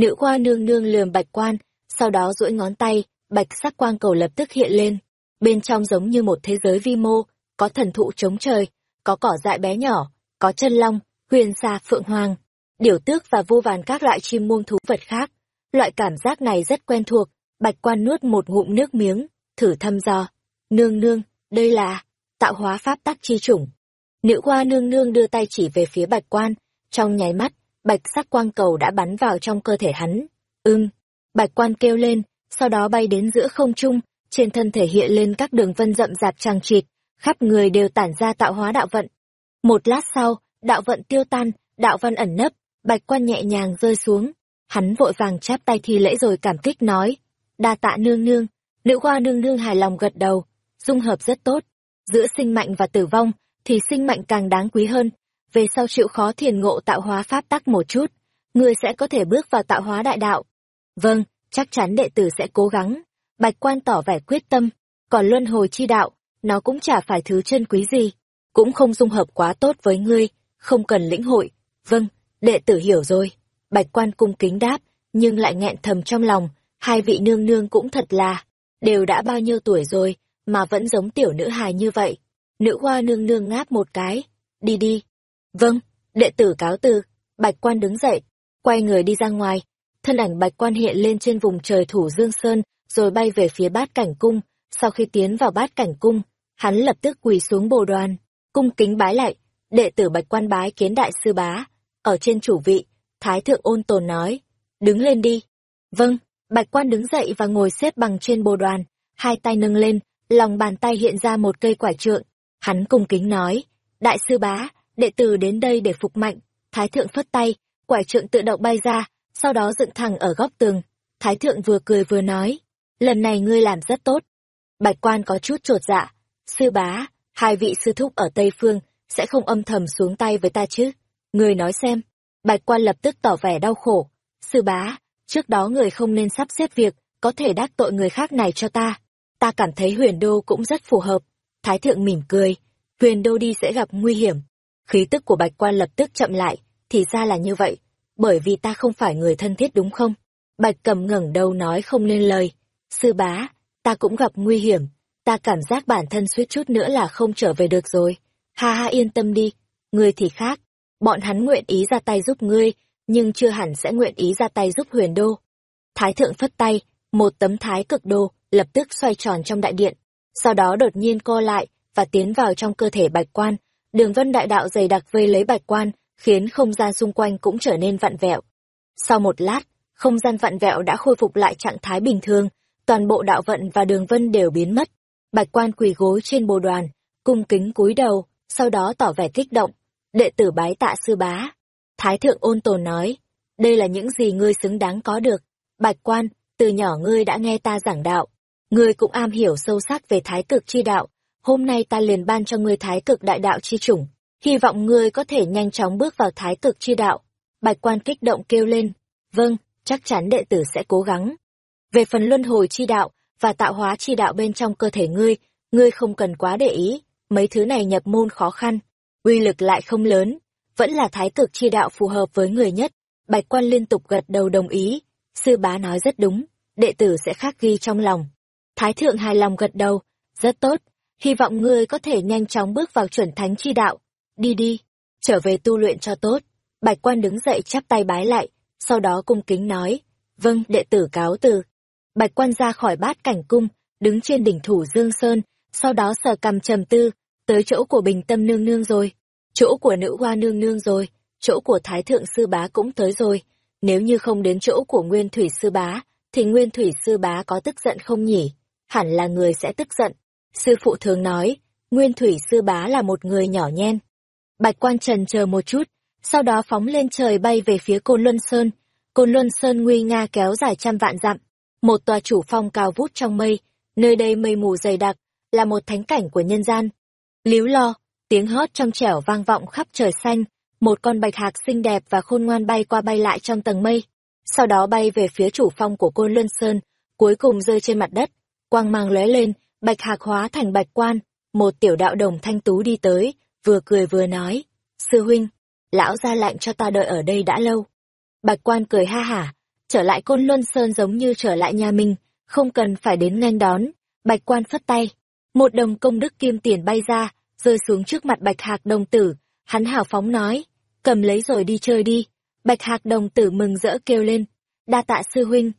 Nữ hoa nương nương lườm bạch quan, sau đó duỗi ngón tay, bạch sắc quang cầu lập tức hiện lên. Bên trong giống như một thế giới vi mô, có thần thụ chống trời, có cỏ dại bé nhỏ, có chân long, huyền xa phượng hoàng, điểu tước và vô vàn các loại chim muông thú vật khác. Loại cảm giác này rất quen thuộc, bạch quan nuốt một ngụm nước miếng, thử thăm dò. Nương nương, đây là tạo hóa pháp tắc chi chủng. Nữ hoa nương nương đưa tay chỉ về phía bạch quan, trong nháy mắt, bạch sắc quang cầu đã bắn vào trong cơ thể hắn. Ưng, bạch quan kêu lên, sau đó bay đến giữa không trung, trên thân thể hiện lên các đường vân rậm rạp trăng trịt, khắp người đều tản ra tạo hóa đạo vận. Một lát sau, đạo vận tiêu tan, đạo văn ẩn nấp, bạch quan nhẹ nhàng rơi xuống. Hắn vội vàng chắp tay thi lễ rồi cảm kích nói, đa tạ nương nương, nữ hoa nương nương hài lòng gật đầu, dung hợp rất tốt. Giữa sinh mạnh và tử vong, thì sinh mạnh càng đáng quý hơn. Về sau chịu khó thiền ngộ tạo hóa pháp tắc một chút, người sẽ có thể bước vào tạo hóa đại đạo. Vâng, chắc chắn đệ tử sẽ cố gắng. Bạch quan tỏ vẻ quyết tâm, còn luân hồi chi đạo, nó cũng chả phải thứ chân quý gì, cũng không dung hợp quá tốt với ngươi, không cần lĩnh hội. Vâng, đệ tử hiểu rồi. Bạch quan cung kính đáp, nhưng lại nghẹn thầm trong lòng, hai vị nương nương cũng thật là, đều đã bao nhiêu tuổi rồi, mà vẫn giống tiểu nữ hài như vậy. Nữ hoa nương nương ngáp một cái, đi đi. Vâng, đệ tử cáo từ, bạch quan đứng dậy, quay người đi ra ngoài, thân ảnh bạch quan hiện lên trên vùng trời thủ dương sơn, rồi bay về phía bát cảnh cung, sau khi tiến vào bát cảnh cung, hắn lập tức quỳ xuống bồ đoàn, cung kính bái lại, đệ tử bạch quan bái kiến đại sư bá, ở trên chủ vị, thái thượng ôn tồn nói, đứng lên đi. Vâng, bạch quan đứng dậy và ngồi xếp bằng trên bồ đoàn, hai tay nâng lên, lòng bàn tay hiện ra một cây quả trượng, hắn cung kính nói, đại sư bá, đệ tử đến đây để phục mạnh, thái thượng phất tay, quả trượng tự động bay ra, sau đó dựng thẳng ở góc tường, thái thượng vừa cười vừa nói, lần này ngươi làm rất tốt. Bạch quan có chút trột dạ, sư bá, hai vị sư thúc ở Tây Phương, sẽ không âm thầm xuống tay với ta chứ. Ngươi nói xem. Bạch quan lập tức tỏ vẻ đau khổ. Sư bá, trước đó người không nên sắp xếp việc, có thể đắc tội người khác này cho ta. Ta cảm thấy huyền đô cũng rất phù hợp. Thái thượng mỉm cười. Huyền đô đi sẽ gặp nguy hiểm. Khí tức của bạch quan lập tức chậm lại. Thì ra là như vậy. Bởi vì ta không phải người thân thiết đúng không? Bạch cầm ngẩng đầu nói không nên lời. Sư bá, ta cũng gặp nguy hiểm. Ta cảm giác bản thân suýt chút nữa là không trở về được rồi. Ha ha yên tâm đi, ngươi thì khác. Bọn hắn nguyện ý ra tay giúp ngươi, nhưng chưa hẳn sẽ nguyện ý ra tay giúp huyền đô. Thái thượng phất tay, một tấm thái cực đô, lập tức xoay tròn trong đại điện. Sau đó đột nhiên co lại, và tiến vào trong cơ thể bạch quan. Đường vân đại đạo dày đặc vây lấy bạch quan, khiến không gian xung quanh cũng trở nên vặn vẹo. Sau một lát, không gian vặn vẹo đã khôi phục lại trạng thái bình thường, toàn bộ đạo vận và đường vân đều biến mất. Bạch quan quỳ gối trên bồ đoàn, cung kính cúi đầu, sau đó tỏ vẻ kích động. Đệ tử bái tạ sư bá. Thái thượng ôn tồn nói, đây là những gì ngươi xứng đáng có được. Bạch quan, từ nhỏ ngươi đã nghe ta giảng đạo. Ngươi cũng am hiểu sâu sắc về thái cực chi đạo. Hôm nay ta liền ban cho ngươi thái cực đại đạo chi chủng. Hy vọng ngươi có thể nhanh chóng bước vào thái cực chi đạo. Bạch quan kích động kêu lên. Vâng, chắc chắn đệ tử sẽ cố gắng. Về phần luân hồi chi đạo và tạo hóa chi đạo bên trong cơ thể ngươi, ngươi không cần quá để ý mấy thứ này nhập môn khó khăn, uy lực lại không lớn, vẫn là thái cực chi đạo phù hợp với người nhất. Bạch quan liên tục gật đầu đồng ý, sư bá nói rất đúng, đệ tử sẽ khắc ghi trong lòng. Thái thượng hài lòng gật đầu, rất tốt, hy vọng ngươi có thể nhanh chóng bước vào chuẩn thánh chi đạo. Đi đi, trở về tu luyện cho tốt. Bạch quan đứng dậy chắp tay bái lại, sau đó cung kính nói, vâng, đệ tử cáo từ. Bạch quan ra khỏi bát cảnh cung, đứng trên đỉnh thủ Dương Sơn, sau đó sờ cầm trầm tư, tới chỗ của bình tâm nương nương rồi, chỗ của nữ hoa nương nương rồi, chỗ của thái thượng sư bá cũng tới rồi. Nếu như không đến chỗ của nguyên thủy sư bá, thì nguyên thủy sư bá có tức giận không nhỉ? Hẳn là người sẽ tức giận. Sư phụ thường nói, nguyên thủy sư bá là một người nhỏ nhen. Bạch quan trần chờ một chút, sau đó phóng lên trời bay về phía Côn Luân Sơn. Côn Luân Sơn nguy nga kéo dài trăm vạn dặm, một tòa chủ phong cao vút trong mây, nơi đây mây mù dày đặc, là một thánh cảnh của nhân gian. Líu lo, tiếng hót trong trẻo vang vọng khắp trời xanh, một con bạch hạc xinh đẹp và khôn ngoan bay qua bay lại trong tầng mây, sau đó bay về phía chủ phong của côn luân sơn, cuối cùng rơi trên mặt đất, quang mang lóe lên, bạch hạc hóa thành bạch quan, một tiểu đạo đồng thanh tú đi tới, vừa cười vừa nói, sư huynh, lão ra lạnh cho ta đợi ở đây đã lâu. Bạch quan cười ha hả, trở lại Côn Luân Sơn giống như trở lại nhà mình, không cần phải đến nghênh đón. Bạch quan phất tay, một đồng công đức kim tiền bay ra, rơi xuống trước mặt Bạch Hạc đồng tử, hắn hào phóng nói, cầm lấy rồi đi chơi đi. Bạch Hạc đồng tử mừng rỡ kêu lên, đa tạ sư huynh.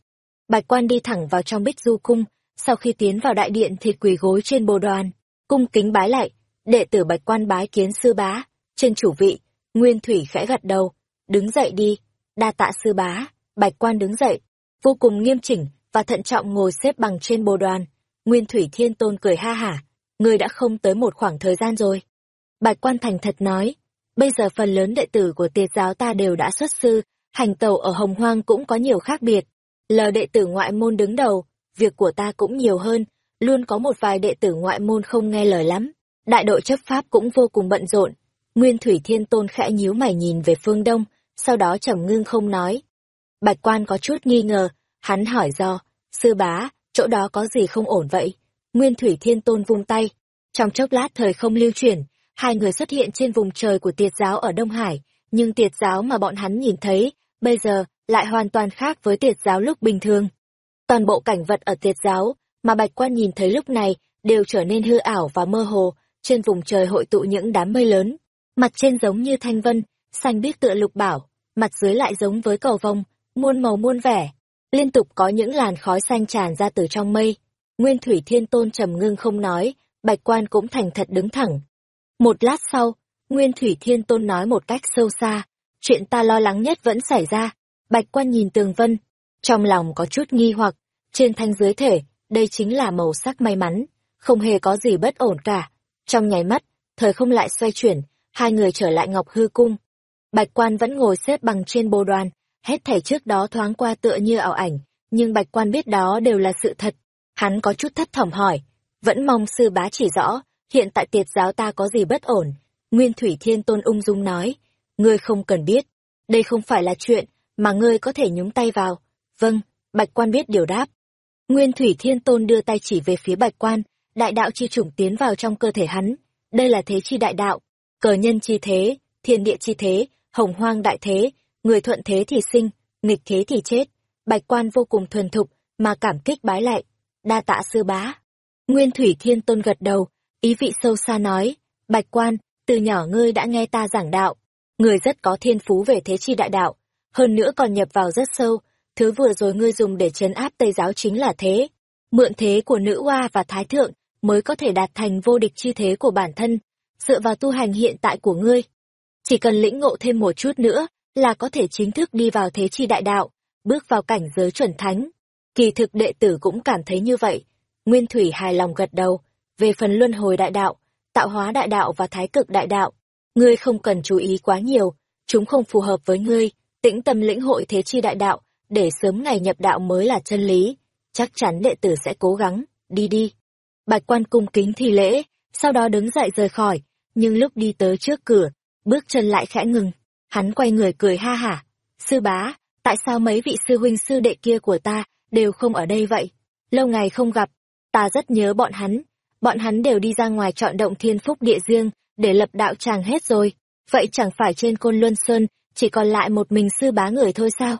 Bạch quan đi thẳng vào trong bích du cung, sau khi tiến vào đại điện thì quỳ gối trên bồ đoàn, cung kính bái lại, đệ tử Bạch quan bái kiến sư bá, trên chủ vị, Nguyên Thủy khẽ gật đầu, đứng dậy đi, đa tạ sư bá, Bạch quan đứng dậy, vô cùng nghiêm chỉnh và thận trọng ngồi xếp bằng trên bồ đoàn. Nguyên Thủy Thiên Tôn cười ha hả, ngươi đã không tới một khoảng thời gian rồi. Bạch quan thành thật nói, bây giờ phần lớn đệ tử của tiệt giáo ta đều đã xuất sư, hành tàu ở Hồng Hoang cũng có nhiều khác biệt. Lờ đệ tử ngoại môn đứng đầu, việc của ta cũng nhiều hơn, luôn có một vài đệ tử ngoại môn không nghe lời lắm. Đại đội chấp pháp cũng vô cùng bận rộn. Nguyên Thủy Thiên Tôn khẽ nhíu mày nhìn về phương đông, sau đó trầm ngưng không nói. Bạch quan có chút nghi ngờ, hắn hỏi do, sư bá, chỗ đó có gì không ổn vậy? Nguyên Thủy Thiên Tôn vung tay. Trong chốc lát thời không lưu chuyển, hai người xuất hiện trên vùng trời của tiệt giáo ở Đông Hải, nhưng tiệt giáo mà bọn hắn nhìn thấy, bây giờ, lại hoàn toàn khác với tiệt giáo lúc bình thường. Toàn bộ cảnh vật ở tiệt giáo, mà Bạch Quan nhìn thấy lúc này, đều trở nên hư ảo và mơ hồ, trên vùng trời hội tụ những đám mây lớn. Mặt trên giống như thanh vân, xanh biếc tựa lục bảo, mặt dưới lại giống với cầu vồng, muôn màu muôn vẻ. Liên tục có những làn khói xanh tràn ra từ trong mây. Nguyên Thủy Thiên Tôn trầm ngưng không nói, Bạch Quan cũng thành thật đứng thẳng. Một lát sau, Nguyên Thủy Thiên Tôn nói một cách sâu xa, chuyện ta lo lắng nhất vẫn xảy ra. Bạch Quan nhìn Tường Vân, trong lòng có chút nghi hoặc, trên thanh dưới thể, đây chính là màu sắc may mắn, không hề có gì bất ổn cả. Trong nháy mắt, thời không lại xoay chuyển, hai người trở lại Ngọc Hư Cung. Bạch Quan vẫn ngồi xếp bằng trên bồ đoàn, hết thảy trước đó thoáng qua tựa như ảo ảnh, nhưng Bạch Quan biết đó đều là sự thật. Hắn có chút thất thỏm hỏi, vẫn mong sư bá chỉ rõ, hiện tại tiệt giáo ta có gì bất ổn. Nguyên Thủy Thiên Tôn ung dung nói, ngươi không cần biết, đây không phải là chuyện mà ngươi có thể nhúng tay vào. Vâng, Bạch Quan biết điều đáp. Nguyên Thủy Thiên Tôn đưa tay chỉ về phía Bạch Quan, đại đạo chi chủng tiến vào trong cơ thể hắn. Đây là thế chi đại đạo, cờ nhân chi thế, thiên địa chi thế, hồng hoang đại thế, người thuận thế thì sinh, nghịch thế thì chết. Bạch Quan vô cùng thuần thục, mà cảm kích bái lại. Đa tạ sư bá. Nguyên Thủy Thiên Tôn gật đầu, ý vị sâu xa nói, Bạch Quan, từ nhỏ ngươi đã nghe ta giảng đạo, người rất có thiên phú về thế chi đại đạo, hơn nữa còn nhập vào rất sâu, thứ vừa rồi ngươi dùng để chấn áp Tây giáo chính là thế. Mượn thế của nữ oa và thái thượng mới có thể đạt thành vô địch chi thế của bản thân, dựa vào tu hành hiện tại của ngươi. Chỉ cần lĩnh ngộ thêm một chút nữa là có thể chính thức đi vào thế chi đại đạo, bước vào cảnh giới chuẩn thánh. Kỳ thực đệ tử cũng cảm thấy như vậy. Nguyên Thủy hài lòng gật đầu, về phần luân hồi đại đạo, tạo hóa đại đạo và thái cực đại đạo. Ngươi không cần chú ý quá nhiều, chúng không phù hợp với ngươi, tĩnh tâm lĩnh hội thế chi đại đạo, để sớm ngày nhập đạo mới là chân lý. Chắc chắn đệ tử sẽ cố gắng, đi đi. Bạch quan cung kính thi lễ, sau đó đứng dậy rời khỏi, nhưng lúc đi tới trước cửa, bước chân lại khẽ ngừng. Hắn quay người cười ha hả. Sư bá, tại sao mấy vị sư huynh sư đệ kia của ta đều không ở đây vậy? Lâu ngày không gặp, ta rất nhớ bọn hắn. Bọn hắn đều đi ra ngoài chọn động thiên phúc địa riêng, để lập đạo tràng hết rồi. Vậy chẳng phải trên Côn Luân Sơn, chỉ còn lại một mình sư bá người thôi sao?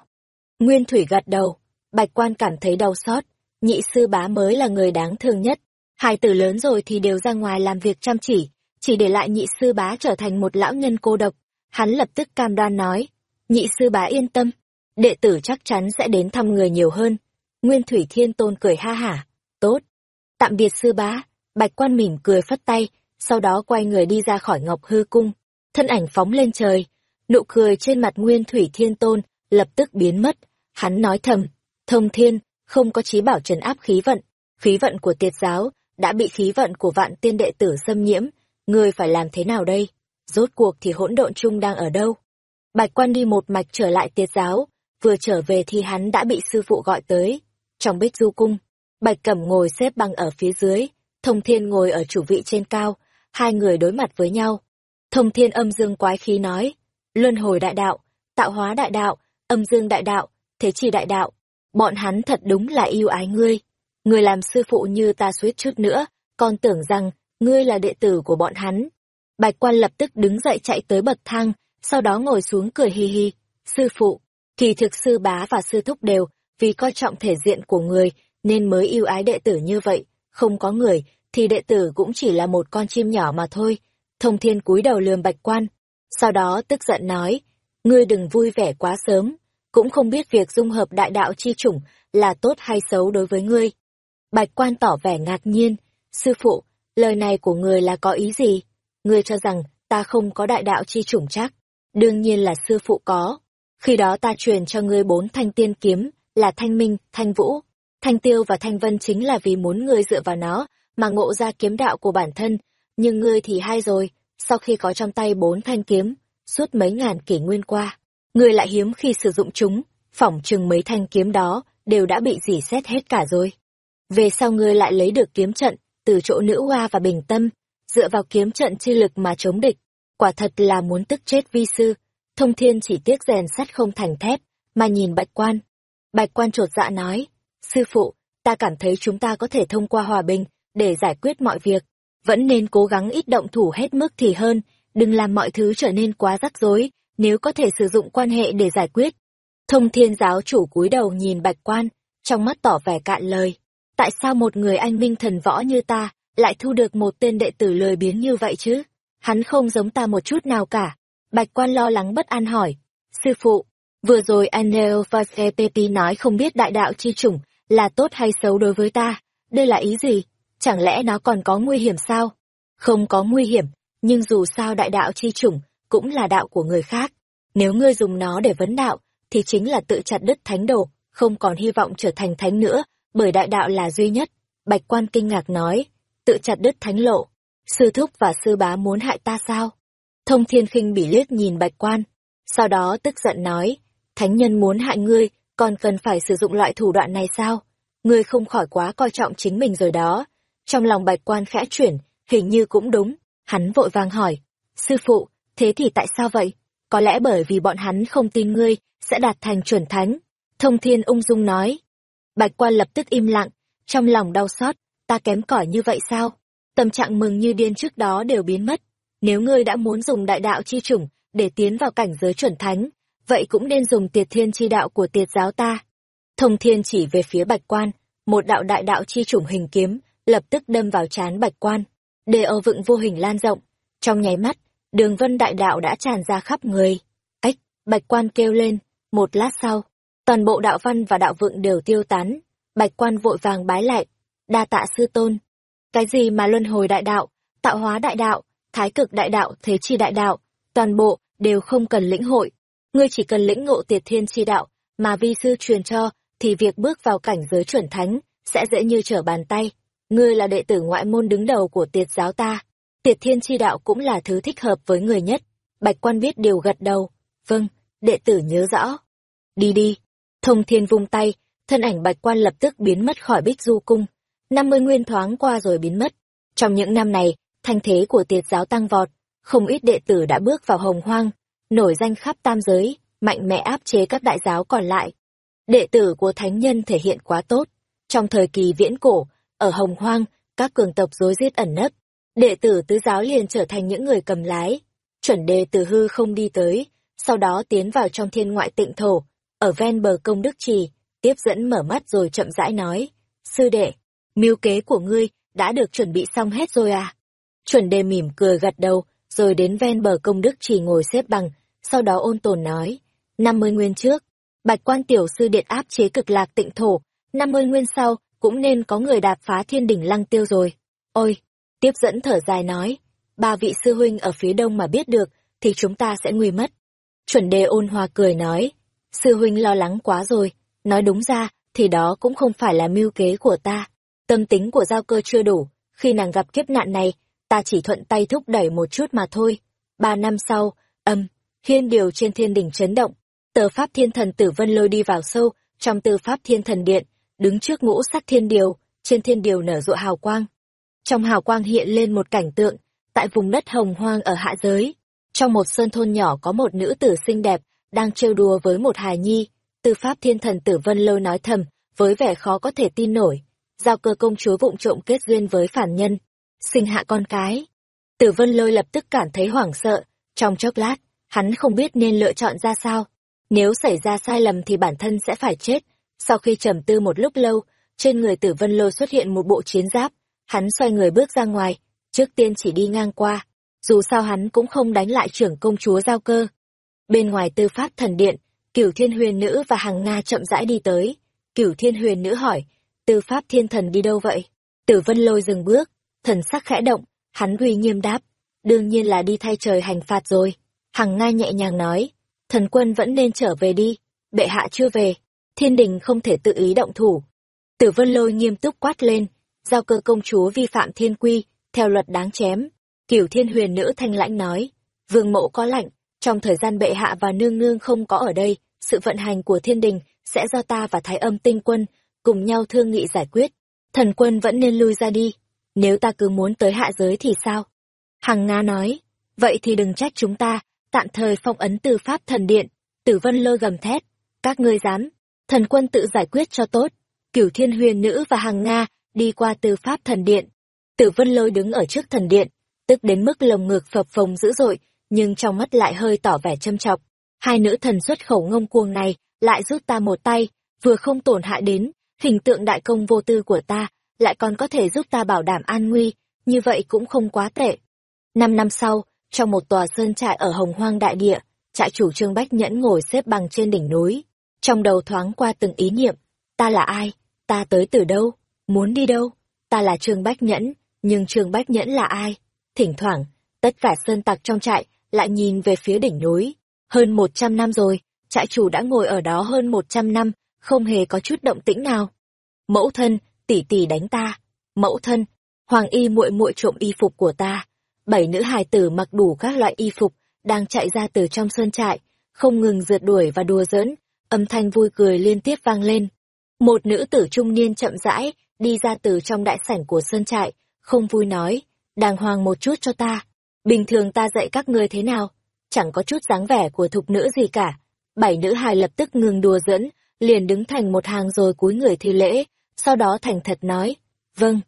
Nguyên Thủy gật đầu, Bạch Quan cảm thấy đau xót, nhị sư bá mới là người đáng thương nhất. Hai tử lớn rồi thì đều ra ngoài làm việc chăm chỉ, chỉ để lại nhị sư bá trở thành một lão nhân cô độc. Hắn lập tức cam đoan nói, nhị sư bá yên tâm, đệ tử chắc chắn sẽ đến thăm người nhiều hơn. Nguyên Thủy Thiên Tôn cười ha hả, tốt. Tạm biệt sư bá, Bạch Quan mỉm cười phất tay, sau đó quay người đi ra khỏi Ngọc Hư Cung, thân ảnh phóng lên trời. Nụ cười trên mặt Nguyên Thủy Thiên Tôn lập tức biến mất, hắn nói thầm, thông thiên, không có trí bảo trấn áp khí vận, khí vận của tiệt giáo, đã bị khí vận của vạn tiên đệ tử xâm nhiễm, ngươi phải làm thế nào đây? Rốt cuộc thì hỗn độn chung đang ở đâu? Bạch quan đi một mạch trở lại tiệt giáo, vừa trở về thì hắn đã bị sư phụ gọi tới. Trong bích du cung, Bạch Cẩm ngồi xếp bằng ở phía dưới, Thông Thiên ngồi ở chủ vị trên cao, hai người đối mặt với nhau. Thông Thiên âm dương quái khí nói, luân hồi đại đạo, tạo hóa đại đạo, âm dương đại đạo, thế chi đại đạo. Bọn hắn thật đúng là yêu ái ngươi. Ngươi làm sư phụ như ta suýt chút nữa, còn tưởng rằng ngươi là đệ tử của bọn hắn. Bạch quan lập tức đứng dậy chạy tới bậc thang, sau đó ngồi xuống cười hi hi. Sư phụ, Kỳ thực sư bá và sư thúc đều, vì coi trọng thể diện của người, nên mới yêu ái đệ tử như vậy, không có người, thì đệ tử cũng chỉ là một con chim nhỏ mà thôi. Thông thiên cúi đầu lườm bạch quan, sau đó tức giận nói, ngươi đừng vui vẻ quá sớm, cũng không biết việc dung hợp đại đạo chi chủng là tốt hay xấu đối với ngươi. Bạch quan tỏ vẻ ngạc nhiên, sư phụ, lời này của người là có ý gì? Ngươi cho rằng ta không có đại đạo chi chủng chắc. Đương nhiên là sư phụ có. Khi đó ta truyền cho ngươi bốn thanh tiên kiếm, là thanh minh, thanh vũ, thanh tiêu và thanh vân chính là vì muốn ngươi dựa vào nó, mà ngộ ra kiếm đạo của bản thân. Nhưng ngươi thì hay rồi, sau khi có trong tay bốn thanh kiếm, suốt mấy ngàn kỷ nguyên qua, ngươi lại hiếm khi sử dụng chúng, phỏng chừng mấy thanh kiếm đó đều đã bị dỉ xét hết cả rồi. Về sau ngươi lại lấy được kiếm trận, từ chỗ nữ hoa và bình tâm, dựa vào kiếm trận chi lực mà chống địch, quả thật là muốn tức chết vi sư. Thông thiên chỉ tiếc rèn sắt không thành thép, mà nhìn bạch quan. Bạch quan trột dạ nói, sư phụ, ta cảm thấy chúng ta có thể thông qua hòa bình, để giải quyết mọi việc. Vẫn nên cố gắng ít động thủ hết mức thì hơn, đừng làm mọi thứ trở nên quá rắc rối, nếu có thể sử dụng quan hệ để giải quyết. Thông thiên giáo chủ cúi đầu nhìn bạch quan, trong mắt tỏ vẻ cạn lời. Tại sao một người anh minh thần võ như ta, lại thu được một tên đệ tử lời biến như vậy chứ? Hắn không giống ta một chút nào cả. Bạch quan lo lắng bất an hỏi. Sư phụ, vừa rồi Anel Vasepepi nói không biết đại đạo chi chủng là tốt hay xấu đối với ta. Đây là ý gì? Chẳng lẽ nó còn có nguy hiểm sao? Không có nguy hiểm, nhưng dù sao đại đạo chi chủng cũng là đạo của người khác. Nếu ngươi dùng nó để vấn đạo, thì chính là tự chặt đứt thánh đồ, không còn hy vọng trở thành thánh nữa, bởi đại đạo là duy nhất. Bạch quan kinh ngạc nói, tự chặt đứt thánh lộ. Sư thúc và sư bá muốn hại ta sao? Thông thiên khinh bị liếc nhìn bạch quan. Sau đó tức giận nói, thánh nhân muốn hại ngươi, còn cần phải sử dụng loại thủ đoạn này sao? Ngươi không khỏi quá coi trọng chính mình rồi đó. Trong lòng bạch quan khẽ chuyển, hình như cũng đúng. Hắn vội vàng hỏi, sư phụ, thế thì tại sao vậy? Có lẽ bởi vì bọn hắn không tin ngươi sẽ đạt thành chuẩn thánh. Thông thiên ung dung nói. Bạch quan lập tức im lặng, trong lòng đau xót, ta kém cỏi như vậy sao? Tâm trạng mừng như điên trước đó đều biến mất. Nếu ngươi đã muốn dùng đại đạo chi chủng để tiến vào cảnh giới chuẩn thánh, vậy cũng nên dùng tiệt thiên chi đạo của tiệt giáo ta. Thông thiên chỉ về phía bạch quan, một đạo đại đạo chi chủng hình kiếm, lập tức đâm vào chán bạch quan, Đề ở vựng vô hình lan rộng. Trong nháy mắt, đường vân đại đạo đã tràn ra khắp người. Ếch, bạch quan kêu lên, một lát sau, toàn bộ đạo văn và đạo vượng đều tiêu tán. Bạch quan vội vàng bái lại, đa tạ sư tôn. Cái gì mà luân hồi đại đạo, tạo hóa đại đạo, thái cực đại đạo, thế chi đại đạo, toàn bộ đều không cần lĩnh hội. Ngươi chỉ cần lĩnh ngộ tiệt thiên chi đạo, mà vi sư truyền cho, thì việc bước vào cảnh giới chuẩn thánh, sẽ dễ như trở bàn tay. Ngươi là đệ tử ngoại môn đứng đầu của tiệt giáo ta. Tiệt thiên chi đạo cũng là thứ thích hợp với người nhất. Bạch quan biết điều gật đầu. Vâng, đệ tử nhớ rõ. Đi đi. Thông thiên vung tay, thân ảnh bạch quan lập tức biến mất khỏi bích du cung. năm mươi nguyên thoáng qua rồi biến mất. Trong những năm này, thanh thế của tiệt giáo tăng vọt, không ít đệ tử đã bước vào hồng hoang, nổi danh khắp tam giới, mạnh mẽ áp chế các đại giáo còn lại. Đệ tử của thánh nhân thể hiện quá tốt. Trong thời kỳ viễn cổ, ở hồng hoang, các cường tộc rối giết ẩn nấp. Đệ tử tứ giáo liền trở thành những người cầm lái. Chuẩn đề từ hư không đi tới, sau đó tiến vào trong thiên ngoại tịnh thổ, ở ven bờ công đức trì, tiếp dẫn mở mắt rồi chậm rãi nói. Sư đệ, mưu kế của ngươi đã được chuẩn bị xong hết rồi à? Chuẩn đề mỉm cười gật đầu, rồi đến ven bờ công đức trì ngồi xếp bằng, sau đó ôn tồn nói, năm mươi nguyên trước, bạch quan tiểu sư điện áp chế cực lạc tịnh thổ, năm mươi nguyên sau, cũng nên có người đạp phá thiên đỉnh lăng tiêu rồi. Ôi! Tiếp dẫn thở dài nói, ba vị sư huynh ở phía đông mà biết được, thì chúng ta sẽ nguy mất. Chuẩn đề ôn hòa cười nói, sư huynh lo lắng quá rồi, nói đúng ra, thì đó cũng không phải là mưu kế của ta. Tâm tính của giao cơ chưa đủ, khi nàng gặp kiếp nạn này, ta chỉ thuận tay thúc đẩy một chút mà thôi. Ba năm sau, âm, hiên điều trên thiên đỉnh chấn động, tờ pháp thiên thần tử vân lôi đi vào sâu, trong tư pháp thiên thần điện, đứng trước ngũ sắc thiên điều, trên thiên điều nở rộ hào quang. Trong hào quang hiện lên một cảnh tượng, tại vùng đất hồng hoang ở hạ giới, trong một sơn thôn nhỏ có một nữ tử xinh đẹp, đang trêu đùa với một hài nhi, tư pháp thiên thần tử vân lôi nói thầm, với vẻ khó có thể tin nổi, giao cơ công chúa vụng trộm kết duyên với phản nhân, sinh hạ con cái. Tử vân lôi lập tức cảm thấy hoảng sợ, trong chốc lát, hắn không biết nên lựa chọn ra sao. Nếu xảy ra sai lầm thì bản thân sẽ phải chết. Sau khi trầm tư một lúc lâu, trên người tử vân lôi xuất hiện một bộ chiến giáp. Hắn xoay người bước ra ngoài, trước tiên chỉ đi ngang qua. Dù sao hắn cũng không đánh lại trưởng công chúa giao cơ. Bên ngoài tư pháp thần điện, cửu thiên huyền nữ và hàng Nga chậm rãi đi tới. Cửu thiên huyền nữ hỏi, tư pháp thiên thần đi đâu vậy? Tử vân lôi dừng bước, thần sắc khẽ động, hắn uy nghiêm đáp, đương nhiên là đi thay trời hành phạt rồi. Hằng Nga nhẹ nhàng nói, thần quân vẫn nên trở về đi, bệ hạ chưa về, thiên đình không thể tự ý động thủ. Tử vân lôi nghiêm túc quát lên, giao cơ công chúa vi phạm thiên quy, theo luật đáng chém. Cửu thiên huyền nữ thanh lãnh nói, vương mẫu có lạnh, trong thời gian bệ hạ và nương nương không có ở đây, sự vận hành của thiên đình sẽ do ta và thái âm tinh quân cùng nhau thương nghị giải quyết. Thần quân vẫn nên lui ra đi, nếu ta cứ muốn tới hạ giới thì sao? Hằng Nga nói, vậy thì đừng trách chúng ta, tạm thời phong ấn từ pháp thần điện. Tử vân lôi gầm thét, các ngươi dám, thần quân tự giải quyết cho tốt. Cửu thiên huyền nữ và Hằng Nga đi qua từ pháp thần điện. Tử vân lôi đứng ở trước thần điện, tức đến mức lồng ngực phập phồng dữ dội, nhưng trong mắt lại hơi tỏ vẻ châm chọc. Hai nữ thần xuất khẩu ngông cuồng này lại giúp ta một tay, vừa không tổn hại đến hình tượng đại công vô tư của ta, lại còn có thể giúp ta bảo đảm an nguy, như vậy cũng không quá tệ. Năm năm sau, trong một tòa sơn trại ở Hồng Hoang Đại Địa, trại chủ Trương Bách Nhẫn ngồi xếp bằng trên đỉnh núi. Trong đầu thoáng qua từng ý niệm, ta là ai? Ta tới từ đâu? Muốn đi đâu? Ta là Trương Bách Nhẫn, nhưng Trương Bách Nhẫn là ai? Thỉnh thoảng, tất cả sơn tặc trong trại lại nhìn về phía đỉnh núi. Hơn một trăm năm rồi, trại chủ đã ngồi ở đó hơn một trăm năm, không hề có chút động tĩnh nào. Mẫu thân, tỷ tỷ đánh ta. Mẫu thân, hoàng y muội muội trộm y phục của ta. Bảy nữ hài tử mặc đủ các loại y phục, đang chạy ra từ trong sơn trại, không ngừng rượt đuổi và đùa giỡn, âm thanh vui cười liên tiếp vang lên. Một nữ tử trung niên chậm rãi, đi ra từ trong đại sảnh của sơn trại, không vui nói, đàng hoàng một chút cho ta. Bình thường ta dạy các ngươi thế nào? Chẳng có chút dáng vẻ của thục nữ gì cả. Bảy nữ hài lập tức ngừng đùa giỡn, liền đứng thành một hàng rồi cúi người thi lễ, sau đó thành thật nói, vâng.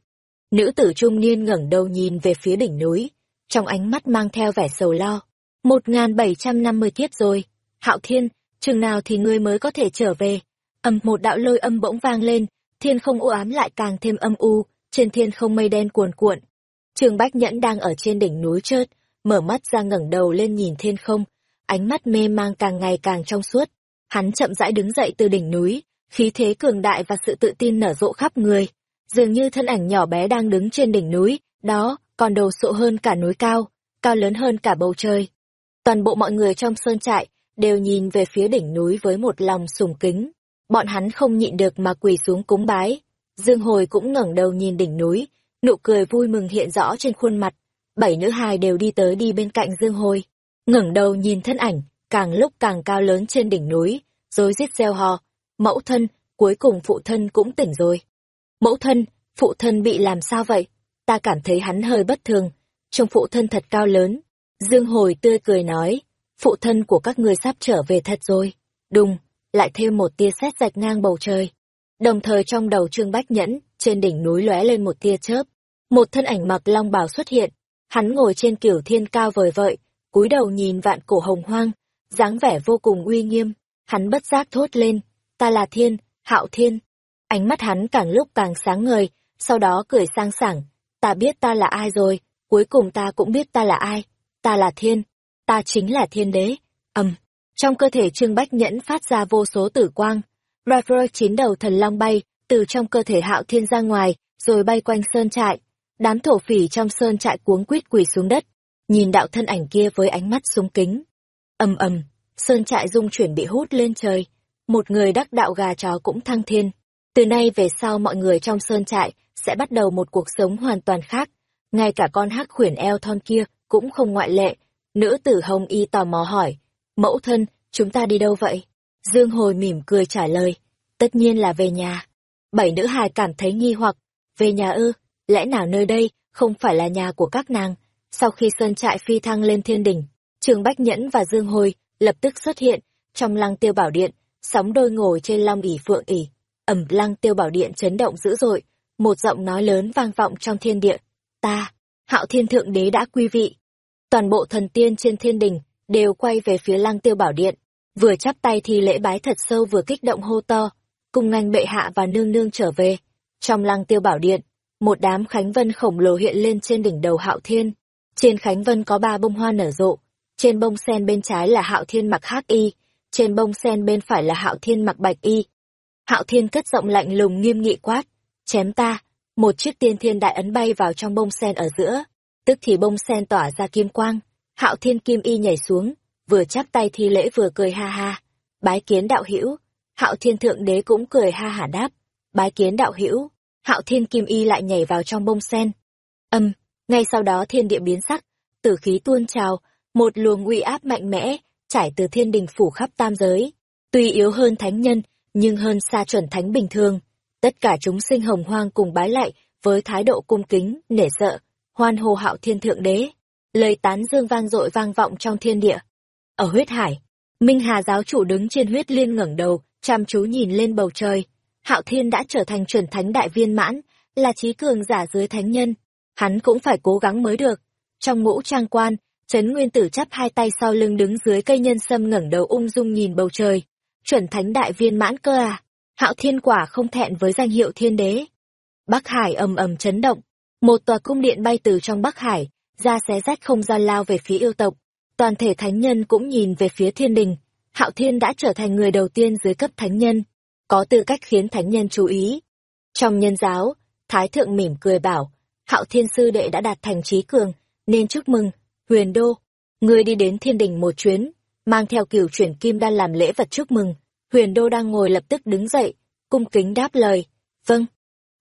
Nữ tử trung niên ngẩng đầu nhìn về phía đỉnh núi, trong ánh mắt mang theo vẻ sầu lo. Một ngàn bảy trăm năm mươi tiết rồi, hạo thiên, chừng nào thì ngươi mới có thể trở về. Âm một đạo lôi âm bỗng vang lên, thiên không u ám lại càng thêm âm u, trên thiên không mây đen cuồn cuộn. Trường Bách Nhẫn đang ở trên đỉnh núi chớt, mở mắt ra ngẩng đầu lên nhìn thiên không, ánh mắt mê mang càng ngày càng trong suốt. Hắn chậm rãi đứng dậy từ đỉnh núi, khí thế cường đại và sự tự tin nở rộ khắp người. Dường như thân ảnh nhỏ bé đang đứng trên đỉnh núi, đó, còn đầu sộ hơn cả núi cao, cao lớn hơn cả bầu trời. Toàn bộ mọi người trong sơn trại đều nhìn về phía đỉnh núi với một lòng sùng kính. Bọn hắn không nhịn được mà quỳ xuống cúng bái. Dương Hồi cũng ngẩng đầu nhìn đỉnh núi, nụ cười vui mừng hiện rõ trên khuôn mặt. Bảy nữ hài đều đi tới đi bên cạnh Dương Hồi. ngẩng đầu nhìn thân ảnh, càng lúc càng cao lớn trên đỉnh núi, rồi rít reo hò, Mẫu thân, cuối cùng phụ thân cũng tỉnh rồi. Mẫu thân, phụ thân bị làm sao vậy? Ta cảm thấy hắn hơi bất thường. Trông phụ thân thật cao lớn. Dương hồi tươi cười nói, phụ thân của các ngươi sắp trở về thật rồi. Đùng, lại thêm một tia sét rạch ngang bầu trời. Đồng thời trong đầu Trương Bách Nhẫn, trên đỉnh núi lóe lên một tia chớp. Một thân ảnh mặc long bào xuất hiện. Hắn ngồi trên cửu thiên cao vời vợi, cúi đầu nhìn vạn cổ hồng hoang, dáng vẻ vô cùng uy nghiêm. Hắn bất giác thốt lên, ta là thiên, hạo thiên. Ánh mắt hắn càng lúc càng sáng ngời, sau đó cười sang sảng, ta biết ta là ai rồi, cuối cùng ta cũng biết ta là ai, ta là thiên, ta chính là thiên đế, ầm. Trong cơ thể Trương Bách Nhẫn phát ra vô số tử quang, Raver chín đầu thần long bay, từ trong cơ thể hạo thiên ra ngoài, rồi bay quanh sơn trại. Đám thổ phỉ trong sơn trại cuống quýt quỳ xuống đất, nhìn đạo thân ảnh kia với ánh mắt súng kính. ầm ầm, sơn trại dung chuyển bị hút lên trời, một người đắc đạo gà chó cũng thăng thiên. Từ nay về sau mọi người trong sơn trại sẽ bắt đầu một cuộc sống hoàn toàn khác. Ngay cả con hắc khuyển eo thon kia cũng không ngoại lệ. Nữ tử hồng y tò mò hỏi, mẫu thân, chúng ta đi đâu vậy? Dương hồi mỉm cười trả lời, tất nhiên là về nhà. Bảy nữ hài cảm thấy nghi hoặc, về nhà ư, lẽ nào nơi đây không phải là nhà của các nàng? Sau khi sơn trại phi thăng lên thiên đỉnh, Trường Bách Nhẫn và Dương Hồi lập tức xuất hiện trong lăng tiêu bảo điện, sóng đôi ngồi trên long ỉ phượng ỉ ẩm lăng tiêu bảo điện chấn động dữ dội một giọng nói lớn vang vọng trong thiên địa ta hạo thiên thượng đế đã quy vị toàn bộ thần tiên trên thiên đình đều quay về phía lăng tiêu bảo điện vừa chắp tay thì lễ bái thật sâu vừa kích động hô to, cùng ngành bệ hạ và nương nương trở về. Trong lăng tiêu bảo điện, một đám khánh vân khổng lồ hiện lên trên đỉnh đầu hạo thiên. Trên khánh vân có ba bông hoa nở rộ, trên bông sen bên trái là hạo thiên mặc hắc y, trên bông sen bên phải là hạo thiên mặc bạch y. Hạo thiên cất giọng lạnh lùng nghiêm nghị quát, chém ta, một chiếc tiên thiên đại ấn bay vào trong bông sen ở giữa, tức thì bông sen tỏa ra kim quang, hạo thiên kim y nhảy xuống, vừa chắp tay thi lễ vừa cười ha ha, bái kiến đạo hữu hạo thiên thượng đế cũng cười ha hả đáp, bái kiến đạo hữu hạo thiên kim y lại nhảy vào trong bông sen. Âm, ngay sau đó thiên địa biến sắc, tử khí tuôn trào, một luồng uy áp mạnh mẽ, trải từ thiên đình phủ khắp tam giới. Tuy yếu hơn thánh nhân, nhưng hơn xa chuẩn thánh bình thường. Tất cả chúng sinh hồng hoang cùng bái lại, với thái độ cung kính, nể sợ, hoan hô hạo thiên thượng đế. Lời tán dương vang dội vang vọng trong thiên địa. Ở huyết hải, Minh Hà giáo chủ đứng trên huyết liên ngẩng đầu, chăm chú nhìn lên bầu trời. Hạo thiên đã trở thành chuẩn thánh đại viên mãn, là trí cường giả dưới thánh nhân. Hắn cũng phải cố gắng mới được. Trong ngũ trang quan, Trấn Nguyên Tử chắp hai tay sau lưng đứng dưới cây nhân sâm ngẩng đầu ung dung nhìn bầu trời. Chuẩn thánh đại viên mãn cơ à? Hạo thiên quả không thẹn với danh hiệu thiên đế. Bắc Hải ầm ầm chấn động. Một tòa cung điện bay từ trong Bắc Hải, ra xé rách không gian lao về phía yêu tộc. Toàn thể thánh nhân cũng nhìn về phía thiên đình. Hạo thiên đã trở thành người đầu tiên dưới cấp thánh nhân, có tư cách khiến thánh nhân chú ý. Trong nhân giáo, Thái thượng mỉm cười bảo, Hạo thiên sư đệ đã đạt thành trí cường, nên chúc mừng, huyền đô. Ngươi đi đến thiên đình một chuyến, mang theo cửu chuyển kim đan làm lễ vật chúc mừng. Huyền đô đang ngồi lập tức đứng dậy, cung kính đáp lời, vâng.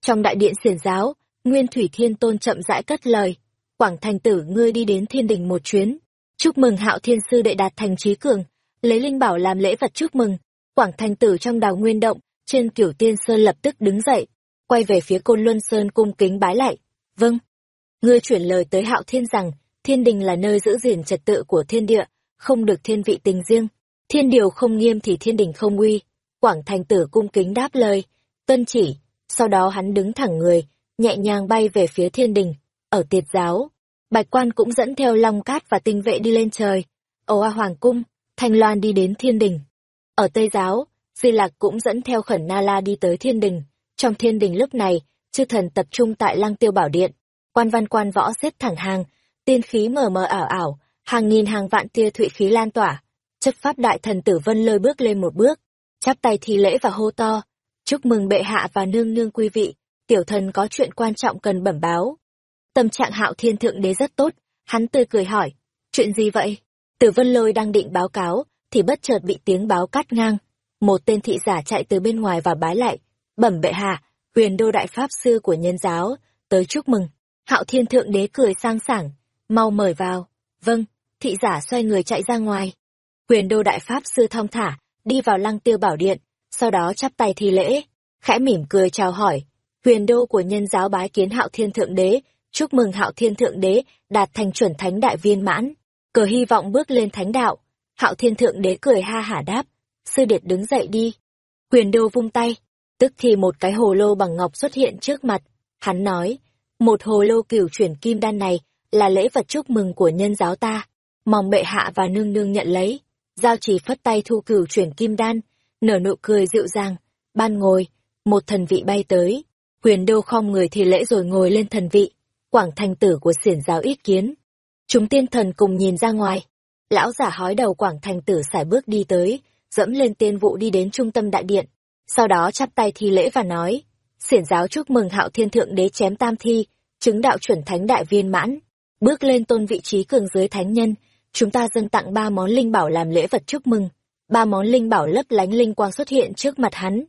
Trong đại điện xiển giáo, Nguyên Thủy Thiên Tôn chậm rãi cất lời, Quảng Thành Tử ngươi đi đến thiên đình một chuyến, chúc mừng Hạo Thiên Sư đệ đạt thành trí cường, lấy linh bảo làm lễ vật chúc mừng. Quảng Thành Tử trong đào nguyên động, trên kiểu tiên sơn lập tức đứng dậy, quay về phía Côn Luân Sơn cung kính bái lại. Vâng. Ngươi chuyển lời tới Hạo Thiên rằng, thiên đình là nơi giữ gìn trật tự của thiên địa, không được thiên vị tình riêng. Thiên điều không nghiêm thì thiên đình không uy. Quảng thành tử cung kính đáp lời, tuân chỉ, sau đó hắn đứng thẳng người, nhẹ nhàng bay về phía thiên đình, ở tiệt giáo. Bạch quan cũng dẫn theo long cát và tinh vệ đi lên trời. Ồ a hoàng cung, thanh loan đi đến thiên đình. Ở tây giáo, di lạc cũng dẫn theo khẩn na la đi tới thiên đình. Trong thiên đình lúc này, chư thần tập trung tại lăng tiêu bảo điện. Quan văn quan võ xếp thẳng hàng, tiên khí mờ mờ ảo ảo, hàng nghìn hàng vạn tia thụy khí lan tỏa. Chấp pháp đại thần tử vân lôi bước lên một bước, chắp tay thi lễ và hô to. Chúc mừng bệ hạ và nương nương quý vị, tiểu thần có chuyện quan trọng cần bẩm báo. Tâm trạng hạo thiên thượng đế rất tốt, hắn tươi cười hỏi, chuyện gì vậy? Tử vân lôi đang định báo cáo, thì bất chợt bị tiếng báo cắt ngang. Một tên thị giả chạy từ bên ngoài và bái lại, bẩm bệ hạ, huyền đô đại pháp sư của nhân giáo, tới chúc mừng. Hạo thiên thượng đế cười sang sảng, mau mời vào. Vâng, thị giả xoay người chạy ra ngoài. Huyền đô đại pháp sư thong thả, đi vào lăng tiêu bảo điện, sau đó chắp tay thi lễ, khẽ mỉm cười chào hỏi. Huyền đô của nhân giáo bái kiến hạo thiên thượng đế, chúc mừng hạo thiên thượng đế đạt thành chuẩn thánh đại viên mãn. Cờ hy vọng bước lên thánh đạo. Hạo thiên thượng đế cười ha hả đáp, sư điệt đứng dậy đi. quyền đô vung tay, tức thì một cái hồ lô bằng ngọc xuất hiện trước mặt. Hắn nói, một hồ lô cửu chuyển kim đan này là lễ vật chúc mừng của nhân giáo ta, mong bệ hạ và nương nương nhận lấy. Giao chỉ phất tay thu cửu chuyển kim đan, nở nụ cười dịu dàng, ban ngồi, một thần vị bay tới, quyền đô khom người thì lễ rồi ngồi lên thần vị, quảng thành tử của xiển giáo ít kiến. Chúng tiên thần cùng nhìn ra ngoài, lão giả hói đầu quảng thành tử sải bước đi tới, dẫm lên tiên vụ đi đến trung tâm đại điện, sau đó chắp tay thi lễ và nói, xiển giáo chúc mừng hạo thiên thượng đế chém tam thi, chứng đạo chuẩn thánh đại viên mãn, bước lên tôn vị trí cường dưới thánh nhân, chúng ta dâng tặng ba món linh bảo làm lễ vật chúc mừng. Ba món linh bảo lấp lánh linh quang xuất hiện trước mặt hắn.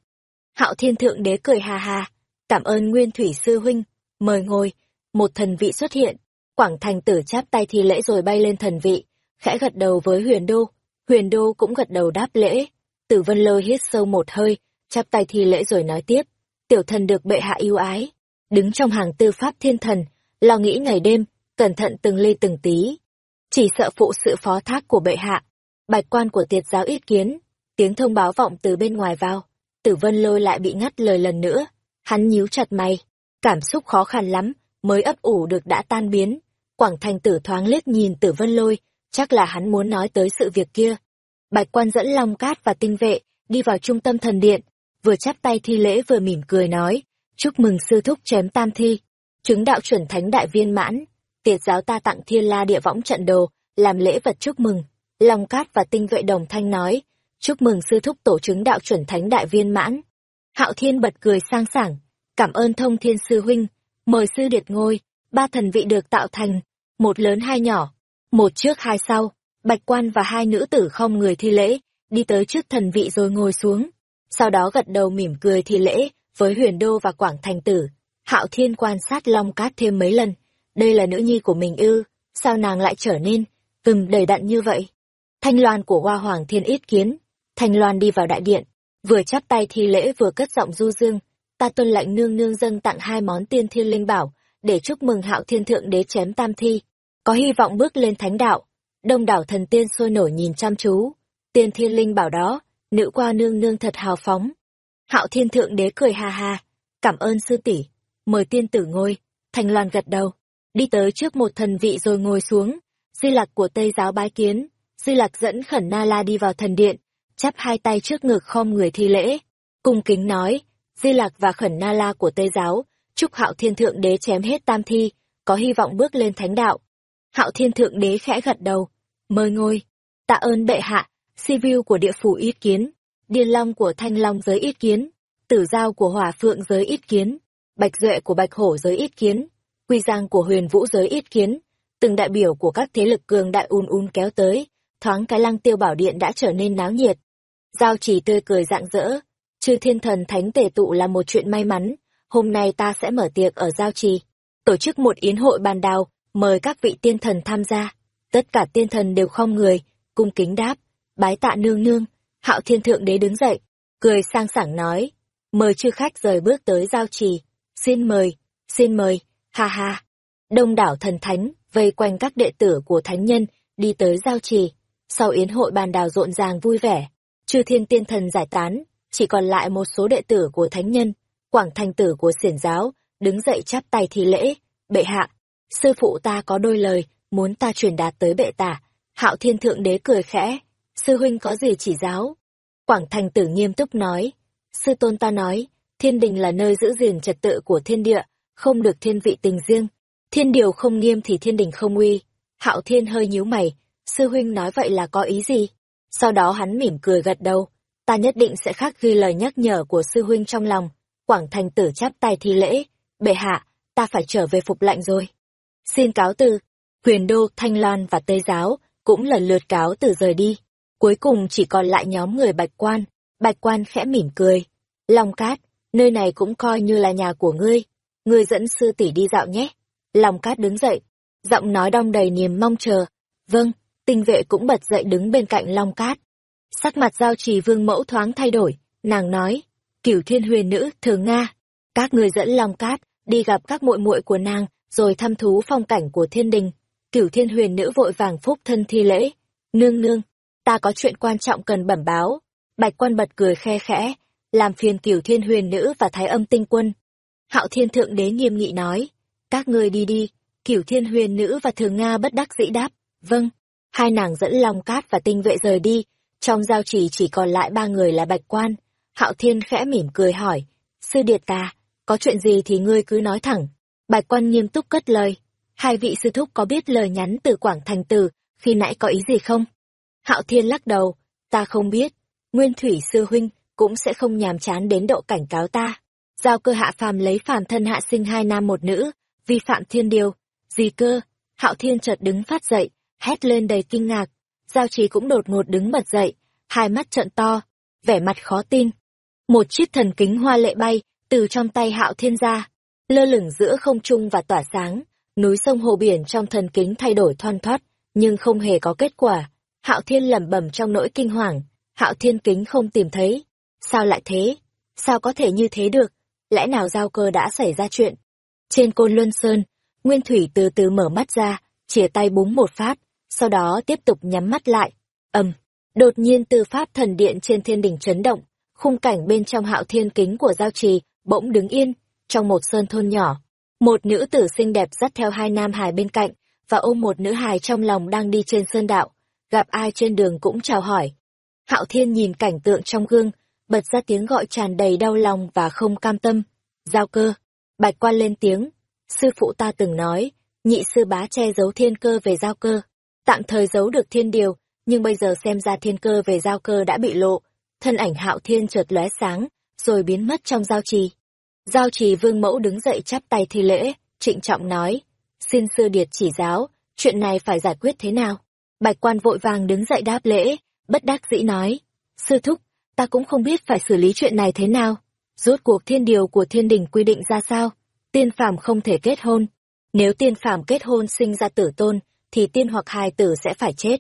Hạo Thiên Thượng Đế cười ha ha, cảm ơn Nguyên Thủy Sư Huynh, mời ngồi. Một thần vị xuất hiện, Quảng Thành Tử chắp tay thi lễ rồi bay lên thần vị, khẽ gật đầu với Huyền Đô. Huyền Đô cũng gật đầu đáp lễ. Tử Vân Lôi hít sâu một hơi, chắp tay thi lễ rồi nói tiếp. Tiểu thần được bệ hạ yêu ái, đứng trong hàng tư pháp thiên thần, lo nghĩ ngày đêm, cẩn thận từng ly từng tí. Chỉ sợ phụ sự phó thác của bệ hạ. Bạch quan của tiệt giáo ý kiến, tiếng thông báo vọng từ bên ngoài vào. Tử vân lôi lại bị ngắt lời lần nữa. Hắn nhíu chặt mày. Cảm xúc khó khăn lắm, mới ấp ủ được đã tan biến. Quảng thành tử thoáng liếc nhìn tử vân lôi, chắc là hắn muốn nói tới sự việc kia. Bạch quan dẫn Long Cát và tinh vệ, đi vào trung tâm thần điện, vừa chắp tay thi lễ vừa mỉm cười nói, chúc mừng sư thúc chém tam thi, chứng đạo chuẩn thánh đại viên mãn, tiệt giáo ta tặng thiên la địa võng trận đồ, làm lễ vật chúc mừng. Long Cát và tinh vệ đồng thanh nói, chúc mừng sư thúc tổ chứng đạo chuẩn thánh đại viên mãn. Hạo Thiên bật cười sang sảng, cảm ơn thông thiên sư huynh, mời sư điệt ngôi, ba thần vị được tạo thành, một lớn hai nhỏ, một trước hai sau, bạch quan và hai nữ tử không người thi lễ, đi tới trước thần vị rồi ngồi xuống, sau đó gật đầu mỉm cười thi lễ với huyền đô và quảng thành tử. Hạo Thiên quan sát Long Cát thêm mấy lần, đây là nữ nhi của mình ư, sao nàng lại trở nên, từng đầy đặn như vậy. Thanh loan của Hoa Hoàng Thiên ít kiến, Thanh loan đi vào đại điện, vừa chắp tay thi lễ vừa cất giọng du dương, ta tuân lệnh nương nương dâng tặng hai món tiên thiên linh bảo, để chúc mừng hạo thiên thượng đế chém tam thi, có hy vọng bước lên thánh đạo. Đông đảo thần tiên sôi nổi nhìn chăm chú, tiên thiên linh bảo đó, nữ qua nương nương thật hào phóng. Hạo thiên thượng đế cười ha ha, cảm ơn sư tỷ, mời tiên tử ngôi, thành loan gật đầu, đi tới trước một thần vị rồi ngồi xuống, di lặc của Tây giáo bái kiến, di lặc dẫn khẩn na la đi vào thần điện, chắp hai tay trước ngực khom người thi lễ, cung kính nói, di lạc và khẩn na la của Tây giáo, chúc hạo thiên thượng đế chém hết tam thi, có hy vọng bước lên thánh đạo. Hạo thiên thượng đế khẽ gật đầu, mời ngôi, tạ ơn bệ hạ, si view của địa phủ ít kiến, điên long của thanh long giới ít kiến, tử giao của hỏa phượng giới ít kiến, bạch duệ của bạch hổ giới ít kiến, quy giang của huyền vũ giới ít kiến, từng đại biểu của các thế lực cường đại un un kéo tới, thoáng cái lăng tiêu bảo điện đã trở nên náo nhiệt. Giao chỉ tươi cười rạng rỡ, chư thiên thần thánh tề tụ là một chuyện may mắn, hôm nay ta sẽ mở tiệc ở Giao Trì, tổ chức một yến hội bàn đào, mời các vị tiên thần tham gia. Tất cả tiên thần đều không người, cung kính đáp, bái tạ nương nương, hạo thiên thượng đế đứng dậy, cười sang sảng nói, mời chư khách rời bước tới Giao Trì, xin mời, xin mời, ha ha. Đông đảo thần thánh, vây quanh các đệ tử của thánh nhân, đi tới Giao Trì, sau yến hội bàn đào rộn ràng vui vẻ, chư thiên tiên thần giải tán, chỉ còn lại một số đệ tử của thánh nhân, quảng thành tử của xiển giáo, đứng dậy chắp tay thi lễ, bệ hạ, sư phụ ta có đôi lời, muốn ta truyền đạt tới bệ tả. Hạo thiên thượng đế cười khẽ, sư huynh có gì chỉ giáo? Quảng thành tử nghiêm túc nói, sư tôn ta nói, thiên đình là nơi giữ gìn trật tự của thiên địa, không được thiên vị tình riêng. Thiên điều không nghiêm thì thiên đình không uy. Hạo thiên hơi nhíu mày, sư huynh nói vậy là có ý gì? Sau đó hắn mỉm cười gật đầu, ta nhất định sẽ khắc ghi lời nhắc nhở của sư huynh trong lòng. Quảng thành tử chắp tay thi lễ, bệ hạ, ta phải trở về phục lệnh rồi. Xin cáo từ, huyền đô, thanh loan và tây giáo cũng lần lượt cáo từ rời đi. Cuối cùng chỉ còn lại nhóm người bạch quan, bạch quan khẽ mỉm cười. Long cát, nơi này cũng coi như là nhà của ngươi, ngươi dẫn sư tỷ đi dạo nhé. Long cát đứng dậy, giọng nói đong đầy niềm mong chờ. Vâng, tinh vệ cũng bật dậy đứng bên cạnh Long cát. Sắc mặt giao trì vương mẫu thoáng thay đổi, nàng nói, cửu thiên huyền nữ, thường Nga. Các người dẫn Long Cát, đi gặp các muội muội của nàng, rồi thăm thú phong cảnh của thiên đình. Cửu thiên huyền nữ vội vàng phúc thân thi lễ. Nương nương, ta có chuyện quan trọng cần bẩm báo. Bạch quan bật cười khe khẽ, làm phiền cửu thiên huyền nữ và thái âm tinh quân. Hạo thiên thượng đế nghiêm nghị nói, các ngươi đi đi, cửu thiên huyền nữ và thường Nga bất đắc dĩ đáp, vâng. Hai nàng dẫn Long Cát và tinh vệ rời đi, trong giao chỉ chỉ còn lại ba người là bạch quan, Hạo Thiên khẽ mỉm cười hỏi, sư điệt ta, có chuyện gì thì ngươi cứ nói thẳng. Bạch quan nghiêm túc cất lời, hai vị sư thúc có biết lời nhắn từ Quảng Thành Tử, khi nãy có ý gì không? Hạo Thiên lắc đầu, ta không biết, Nguyên Thủy sư huynh cũng sẽ không nhàm chán đến độ cảnh cáo ta. Giao cơ hạ phàm lấy phàm thân hạ sinh hai nam một nữ, vi phạm thiên điều. Gì cơ? Hạo Thiên chợt đứng phát dậy, hét lên đầy kinh ngạc. Giao trí cũng đột ngột đứng bật dậy, hai mắt trợn to, vẻ mặt khó tin. Một chiếc thần kính hoa lệ bay, từ trong tay hạo thiên ra, lơ lửng giữa không trung và tỏa sáng, núi sông hồ biển trong thần kính thay đổi thoăn thoắt, nhưng không hề có kết quả. Hạo thiên lẩm bẩm trong nỗi kinh hoàng, hạo thiên kính không tìm thấy. Sao lại thế? Sao có thể như thế được? Lẽ nào giao cơ đã xảy ra chuyện? Trên côn Luân Sơn, Nguyên Thủy từ từ mở mắt ra, chìa tay búng một phát, sau đó tiếp tục nhắm mắt lại. ầm, đột nhiên từ pháp thần điện trên thiên đỉnh chấn động, khung cảnh bên trong hạo thiên kính của giao trì bỗng đứng yên trong một sơn thôn nhỏ một nữ tử xinh đẹp dắt theo hai nam hài bên cạnh và ôm một nữ hài trong lòng đang đi trên sơn đạo gặp ai trên đường cũng chào hỏi Hạo Thiên nhìn cảnh tượng trong gương, bật ra tiếng gọi tràn đầy đau lòng và không cam tâm. Giao cơ. Bạch quan lên tiếng. Sư phụ ta từng nói, nhị sư bá che giấu thiên cơ về giao cơ. Tạm thời giấu được thiên điều, nhưng bây giờ xem ra thiên cơ về giao cơ đã bị lộ. Thân ảnh hạo thiên chợt lóe sáng, rồi biến mất trong giao trì. Giao trì vương mẫu đứng dậy chắp tay thi lễ, trịnh trọng nói. Xin sư điệt chỉ giáo, chuyện này phải giải quyết thế nào? Bạch quan vội vàng đứng dậy đáp lễ, bất đắc dĩ nói. Sư thúc, ta cũng không biết phải xử lý chuyện này thế nào. Rốt cuộc thiên điều của thiên đình quy định ra sao? Tiên phàm không thể kết hôn. Nếu tiên phàm kết hôn sinh ra tử tôn, thì tiên hoặc hài tử sẽ phải chết.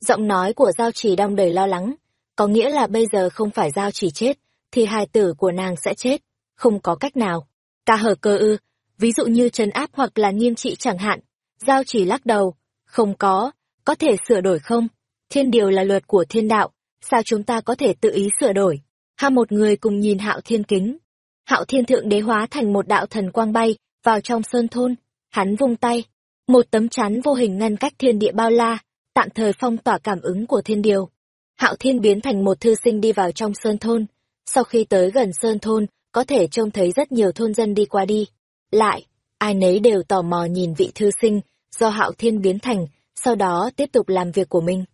Giọng nói của Giao Chỉ đong đầy lo lắng, có nghĩa là bây giờ không phải Giao Chỉ chết, thì hài tử của nàng sẽ chết, không có cách nào. Ta hở cơ ư, ví dụ như trấn áp hoặc là nghiêm trị chẳng hạn. Giao Chỉ lắc đầu, không có, có thể sửa đổi không? Thiên điều là luật của thiên đạo, sao chúng ta có thể tự ý sửa đổi? Ha một người cùng nhìn hạo thiên kính. Hạo thiên thượng đế hóa thành một đạo thần quang bay, vào trong sơn thôn. Hắn vung tay. Một tấm chắn vô hình ngăn cách thiên địa bao la, tạm thời phong tỏa cảm ứng của thiên điều. Hạo thiên biến thành một thư sinh đi vào trong sơn thôn. Sau khi tới gần sơn thôn, có thể trông thấy rất nhiều thôn dân đi qua đi. Lại, ai nấy đều tò mò nhìn vị thư sinh do hạo thiên biến thành, sau đó tiếp tục làm việc của mình.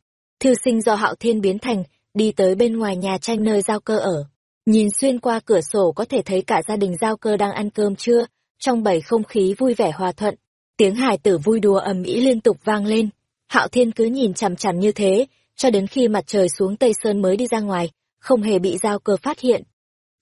Thư sinh do hạo thiên biến thành, đi tới bên ngoài nhà tranh nơi giao cơ ở. Nhìn xuyên qua cửa sổ có thể thấy cả gia đình giao cơ đang ăn cơm trưa, trong bầy không khí vui vẻ hòa thuận. Tiếng hài tử vui đùa ầm ĩ liên tục vang lên. Hạo thiên cứ nhìn chằm chằm như thế, cho đến khi mặt trời xuống Tây Sơn mới đi ra ngoài, không hề bị giao cơ phát hiện.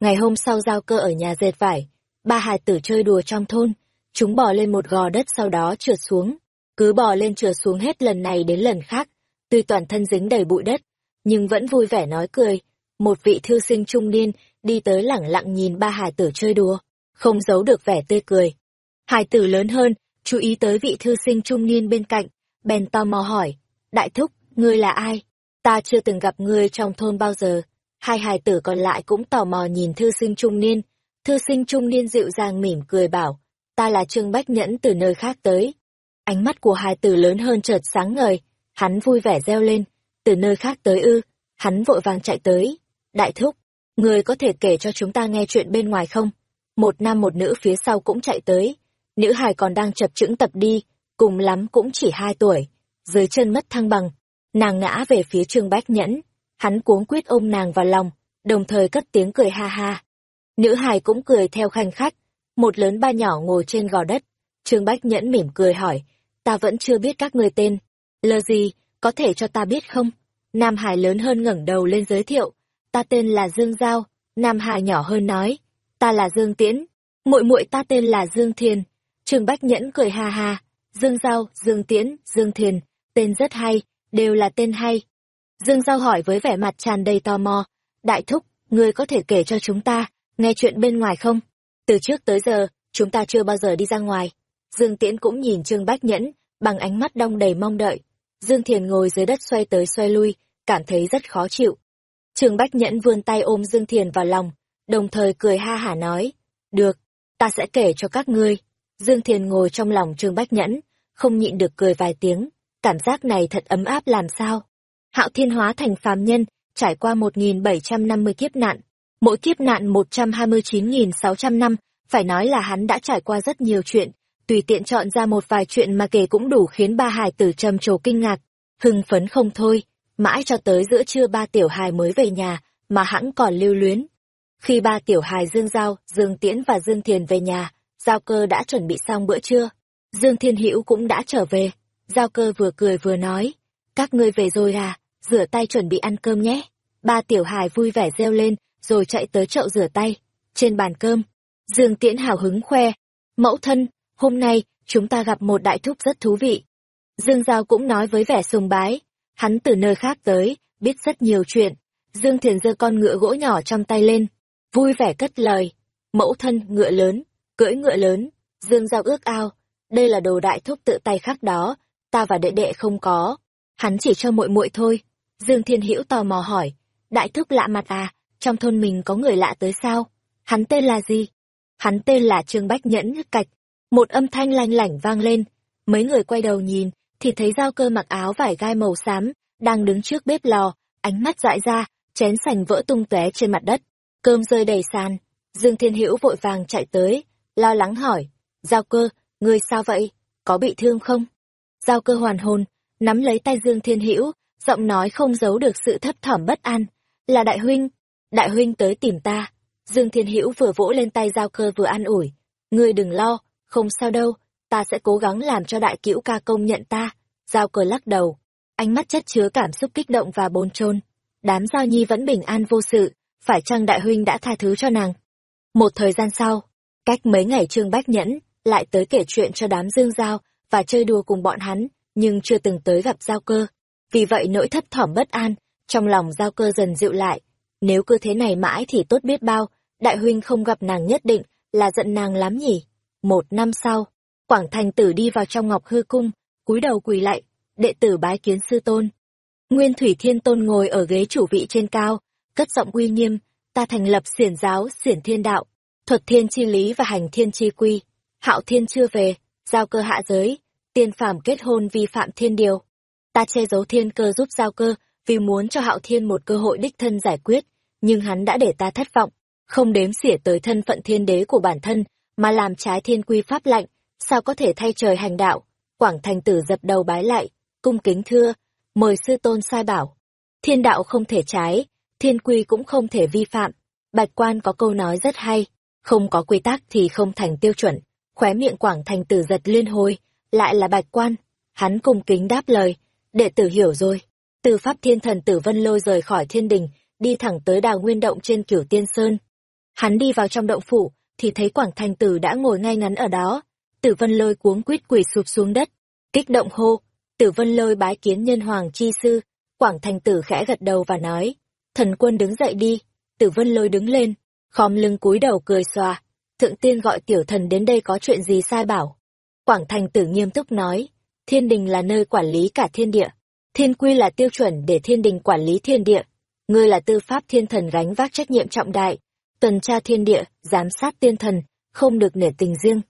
Ngày hôm sau giao cơ ở nhà dệt vải, ba hài tử chơi đùa trong thôn, chúng bò lên một gò đất sau đó trượt xuống, cứ bò lên trượt xuống hết lần này đến lần khác, tuy toàn thân dính đầy bụi đất, nhưng vẫn vui vẻ nói cười. Một vị thư sinh trung niên đi tới lẳng lặng nhìn ba hài tử chơi đùa, không giấu được vẻ tươi cười. hài tử lớn hơn, chú ý tới vị thư sinh trung niên bên cạnh, bèn tò mò hỏi, Đại thúc, ngươi là ai? Ta chưa từng gặp ngươi trong thôn bao giờ. Hai hài tử còn lại cũng tò mò nhìn thư sinh trung niên. Thư sinh trung niên dịu dàng mỉm cười bảo, ta là Trương Bách Nhẫn từ nơi khác tới. Ánh mắt của hài tử lớn hơn chợt sáng ngời, hắn vui vẻ reo lên, từ nơi khác tới ư, hắn vội vàng chạy tới. Đại thúc, người có thể kể cho chúng ta nghe chuyện bên ngoài không? Một nam một nữ phía sau cũng chạy tới. Nữ hài còn đang chập chững tập đi, cùng lắm cũng chỉ hai tuổi. Dưới chân mất thăng bằng, nàng ngã về phía Trương Bách Nhẫn. Hắn cuống quyết ôm nàng vào lòng, đồng thời cất tiếng cười ha ha. Nữ hài cũng cười theo khanh khách. Một lớn ba nhỏ ngồi trên gò đất. Trương Bách Nhẫn mỉm cười hỏi, ta vẫn chưa biết các người tên. Lờ gì, có thể cho ta biết không? Nam Hải lớn hơn ngẩng đầu lên giới thiệu, ta tên là Dương Giao, Nam Hải nhỏ hơn nói, ta là Dương Tiễn, muội muội ta tên là Dương Thiền. Trương Bách Nhẫn cười ha ha, Dương Giao, Dương Tiễn, Dương Thiền, tên rất hay, đều là tên hay. Dương Giao hỏi với vẻ mặt tràn đầy tò mò, đại thúc, ngươi có thể kể cho chúng ta, nghe chuyện bên ngoài không? Từ trước tới giờ, chúng ta chưa bao giờ đi ra ngoài. Dương Tiễn cũng nhìn Trương Bách Nhẫn, bằng ánh mắt đong đầy mong đợi. Dương Thiền ngồi dưới đất xoay tới xoay lui, cảm thấy rất khó chịu. Trường Bách Nhẫn vươn tay ôm Dương Thiền vào lòng, đồng thời cười ha hả nói, được, ta sẽ kể cho các ngươi. Dương Thiền ngồi trong lòng Trương Bách Nhẫn, không nhịn được cười vài tiếng, cảm giác này thật ấm áp làm sao. Hạo Thiên hóa thành phàm nhân, trải qua 1.750 kiếp nạn, mỗi kiếp nạn 129.600 năm, phải nói là hắn đã trải qua rất nhiều chuyện, tùy tiện chọn ra một vài chuyện mà kể cũng đủ khiến ba hài tử trầm trồ kinh ngạc, hưng phấn không thôi, mãi cho tới giữa trưa ba tiểu hài mới về nhà, mà hãng còn lưu luyến. Khi ba tiểu hài Dương Giao, Dương Tiễn và Dương Thiền về nhà, Giao cơ đã chuẩn bị xong bữa trưa. Dương Thiên Hữu cũng đã trở về. Giao cơ vừa cười vừa nói, các ngươi về rồi à, rửa tay chuẩn bị ăn cơm nhé. Ba tiểu hài vui vẻ reo lên, rồi chạy tới chậu rửa tay. Trên bàn cơm, Dương Tiễn hào hứng khoe, mẫu thân, hôm nay, chúng ta gặp một đại thúc rất thú vị. Dương Giao cũng nói với vẻ sùng bái, hắn từ nơi khác tới, biết rất nhiều chuyện. Dương Thiền giơ con ngựa gỗ nhỏ trong tay lên, vui vẻ cất lời. Mẫu thân, ngựa lớn, cưỡi ngựa lớn, Dương Giao ước ao, đây là đồ đại thúc tự tay khắc đó, ta và đệ đệ không có. Hắn chỉ cho muội muội thôi. Dương Thiên Hữu tò mò hỏi, đại thúc lạ mặt à, trong thôn mình có người lạ tới sao? Hắn tên là gì? Hắn tên là Trương Bách Nhẫn Cạch, một âm thanh lanh lảnh vang lên, mấy người quay đầu nhìn, thì thấy giao cơ mặc áo vải gai màu xám, đang đứng trước bếp lò, ánh mắt dại ra, chén sành vỡ tung tóe trên mặt đất, cơm rơi đầy sàn. Dương Thiên Hữu vội vàng chạy tới, lo lắng hỏi, Giao cơ, ngươi sao vậy, có bị thương không? Giao cơ hoàn hồn, nắm lấy tay Dương Thiên Hữu, giọng nói không giấu được sự thấp thỏm bất an, là đại huynh, đại huynh tới tìm ta. Dương Thiên Hữu vừa vỗ lên tay Giao cơ vừa an ủi, ngươi đừng lo, không sao đâu, ta sẽ cố gắng làm cho đại cữu ca công nhận ta. Giao cơ lắc đầu, ánh mắt chất chứa cảm xúc kích động và bồn chôn. Đám Giao Nhi vẫn bình an vô sự, phải chăng đại huynh đã tha thứ cho nàng? Một thời gian sau, cách mấy ngày Trương Bách Nhẫn lại tới kể chuyện cho đám Dương Giao và chơi đùa cùng bọn hắn, nhưng chưa từng tới gặp Giao cơ. Vì vậy nỗi thấp thỏm bất an, trong lòng Giao cơ dần dịu lại. Nếu cứ thế này mãi thì tốt biết bao, đại huynh không gặp nàng nhất định là giận nàng lắm nhỉ. Một năm sau, Quảng Thành Tử đi vào trong Ngọc Hư Cung, cúi đầu quỳ lạy, đệ tử bái kiến sư tôn. Nguyên Thủy Thiên Tôn ngồi ở ghế chủ vị trên cao, cất giọng uy nghiêm, ta thành lập xiển giáo, xiển thiên đạo, thuật thiên chi lý và hành thiên chi quy. Hạo thiên chưa về, giao cơ hạ giới, tiên phàm kết hôn vi phạm thiên điều. Ta che giấu thiên cơ giúp giao cơ, vì muốn cho hạo thiên một cơ hội đích thân giải quyết, nhưng hắn đã để ta thất vọng, không đếm xỉa tới thân phận thiên đế của bản thân, mà làm trái thiên quy pháp lạnh, sao có thể thay trời hành đạo. Quảng thành tử dập đầu bái lại, cung kính thưa, mời sư tôn sai bảo. Thiên đạo không thể trái, thiên quy cũng không thể vi phạm. Bạch quan có câu nói rất hay, không có quy tắc thì không thành tiêu chuẩn. Khóe miệng quảng thành tử giật liên hồi, lại là bạch quan. Hắn cung kính đáp lời, đệ tử hiểu rồi. Từ pháp thiên thần tử vân lôi rời khỏi thiên đình, đi thẳng tới đào nguyên động trên cửu tiên sơn. Hắn đi vào trong động phủ, thì thấy quảng thành tử đã ngồi ngay ngắn ở đó. Tử vân lôi cuống quýt quỳ sụp xuống đất, kích động hô, tử vân lôi bái kiến nhân hoàng chi sư. Quảng thành tử khẽ gật đầu và nói, thần quân đứng dậy đi, tử vân lôi đứng lên, khom lưng cúi đầu cười xòa, thượng tiên gọi tiểu thần đến đây có chuyện gì sai bảo. Quảng thành tử nghiêm túc nói, thiên đình là nơi quản lý cả thiên địa, thiên quy là tiêu chuẩn để thiên đình quản lý thiên địa, ngươi là tư pháp thiên thần gánh vác trách nhiệm trọng đại, tuần tra thiên địa, giám sát tiên thần, không được nể tình riêng.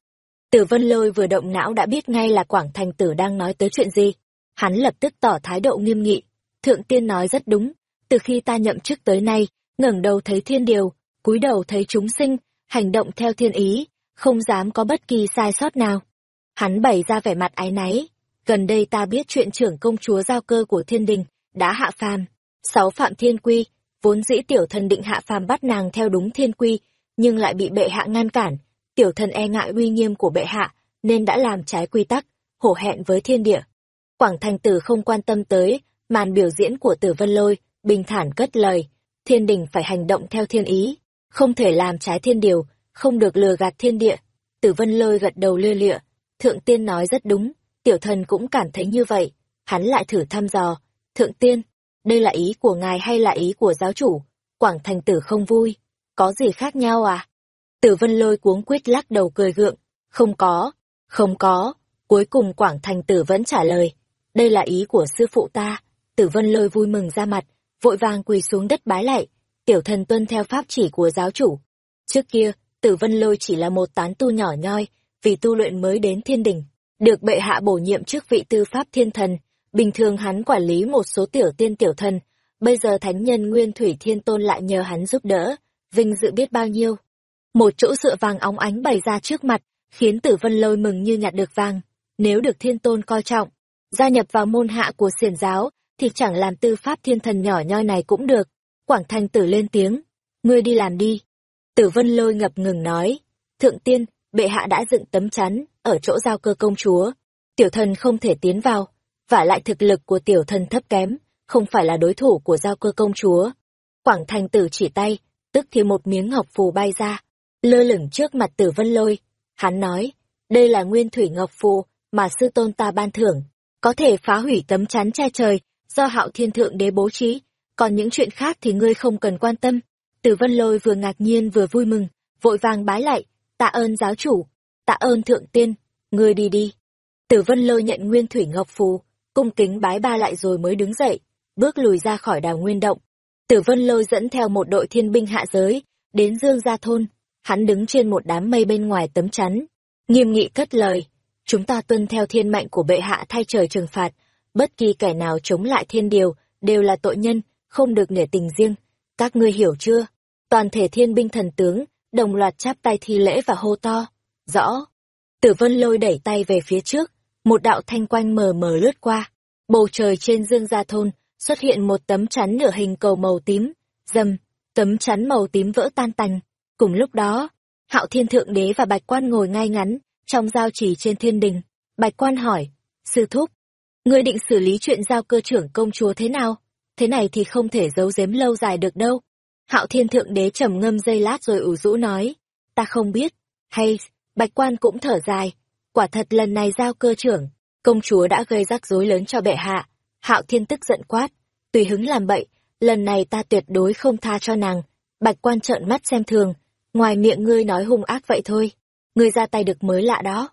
Tử vân lôi vừa động não đã biết ngay là Quảng Thành Tử đang nói tới chuyện gì. Hắn lập tức tỏ thái độ nghiêm nghị. Thượng tiên nói rất đúng, từ khi ta nhậm chức tới nay, ngẩng đầu thấy thiên điều, cúi đầu thấy chúng sinh, hành động theo thiên ý, không dám có bất kỳ sai sót nào. Hắn bày ra vẻ mặt ái náy. Gần đây ta biết chuyện trưởng công chúa giao cơ của thiên đình, đã hạ phàm. Sáu phạm thiên quy, vốn dĩ tiểu thần định hạ phàm bắt nàng theo đúng thiên quy, nhưng lại bị bệ hạ ngăn cản. Tiểu thần e ngại uy nghiêm của bệ hạ, nên đã làm trái quy tắc, hổ hẹn với thiên địa. Quảng thành tử không quan tâm tới, màn biểu diễn của tử vân lôi, bình thản cất lời, thiên đình phải hành động theo thiên ý, không thể làm trái thiên điều, không được lừa gạt thiên địa. Tử vân lôi gật đầu lưa lịa, thượng tiên nói rất đúng, tiểu thần cũng cảm thấy như vậy, hắn lại thử thăm dò, thượng tiên, đây là ý của ngài hay là ý của giáo chủ? Quảng thành tử không vui, có gì khác nhau à? Tử vân lôi cuống quýt lắc đầu cười gượng, không có, không có, cuối cùng Quảng thành tử vẫn trả lời, đây là ý của sư phụ ta, tử vân lôi vui mừng ra mặt, vội vàng quỳ xuống đất bái lại, tiểu thần tuân theo pháp chỉ của giáo chủ. Trước kia, tử vân lôi chỉ là một tán tu nhỏ nhoi, vì tu luyện mới đến thiên đình, được bệ hạ bổ nhiệm chức vị tư pháp thiên thần, bình thường hắn quản lý một số tiểu tiên tiểu thần, bây giờ thánh nhân nguyên thủy thiên tôn lại nhờ hắn giúp đỡ, vinh dự biết bao nhiêu. Một chỗ dựa vàng óng ánh bày ra trước mặt, khiến tử vân lôi mừng như nhặt được vàng, nếu được thiên tôn coi trọng, gia nhập vào môn hạ của xiển giáo, thì chẳng làm tư pháp thiên thần nhỏ nhoi này cũng được. Quảng Thanh tử lên tiếng, ngươi đi làm đi. Tử vân lôi ngập ngừng nói, thượng tiên, bệ hạ đã dựng tấm chắn, ở chỗ giao cơ công chúa. Tiểu thần không thể tiến vào, và lại thực lực của tiểu thần thấp kém, không phải là đối thủ của giao cơ công chúa. Quảng Thanh tử chỉ tay, tức thì một miếng ngọc phù bay ra, lơ lửng trước mặt tử vân lôi. Hắn nói, đây là nguyên thủy ngọc phù mà sư tôn ta ban thưởng, có thể phá hủy tấm chắn che trời do hạo thiên thượng đế bố trí, còn những chuyện khác thì ngươi không cần quan tâm. Tử vân lôi vừa ngạc nhiên vừa vui mừng, vội vàng bái lại, tạ ơn giáo chủ, tạ ơn thượng tiên, ngươi đi đi. Tử vân lôi nhận nguyên thủy ngọc phù, cung kính bái ba lại rồi mới đứng dậy, bước lùi ra khỏi đào nguyên động. Tử vân lôi dẫn theo một đội thiên binh hạ giới, đến dương gia thôn, hắn đứng trên một đám mây bên ngoài tấm chắn, nghiêm nghị cất lời, chúng ta tuân theo thiên mệnh của bệ hạ thay trời trừng phạt, bất kỳ kẻ nào chống lại thiên điều, đều là tội nhân, không được nể tình riêng. Các ngươi hiểu chưa? Toàn thể thiên binh thần tướng, đồng loạt chắp tay thi lễ và hô to. Rõ. Tử vân lôi đẩy tay về phía trước, một đạo thanh quanh mờ mờ lướt qua. Bầu trời trên dương gia thôn, xuất hiện một tấm chắn nửa hình cầu màu tím. Dầm, tấm chắn màu tím vỡ tan tành. Cùng lúc đó, hạo thiên thượng đế và bạch quan ngồi ngay ngắn, trong giao chỉ trên thiên đình. Bạch quan hỏi, sư thúc, ngươi định xử lý chuyện giao cơ trưởng công chúa thế nào? Thế này thì không thể giấu giếm lâu dài được đâu. Hạo thiên thượng đế trầm ngâm giây lát rồi ủ rũ nói, ta không biết. Hay, bạch quan cũng thở dài, quả thật lần này giao cơ trưởng, công chúa đã gây rắc rối lớn cho bệ hạ. Hạo thiên tức giận quát, tùy hứng làm bậy, lần này ta tuyệt đối không tha cho nàng. Bạch quan trợn mắt xem thường, ngoài miệng ngươi nói hung ác vậy thôi, ngươi ra tay được mới lạ đó.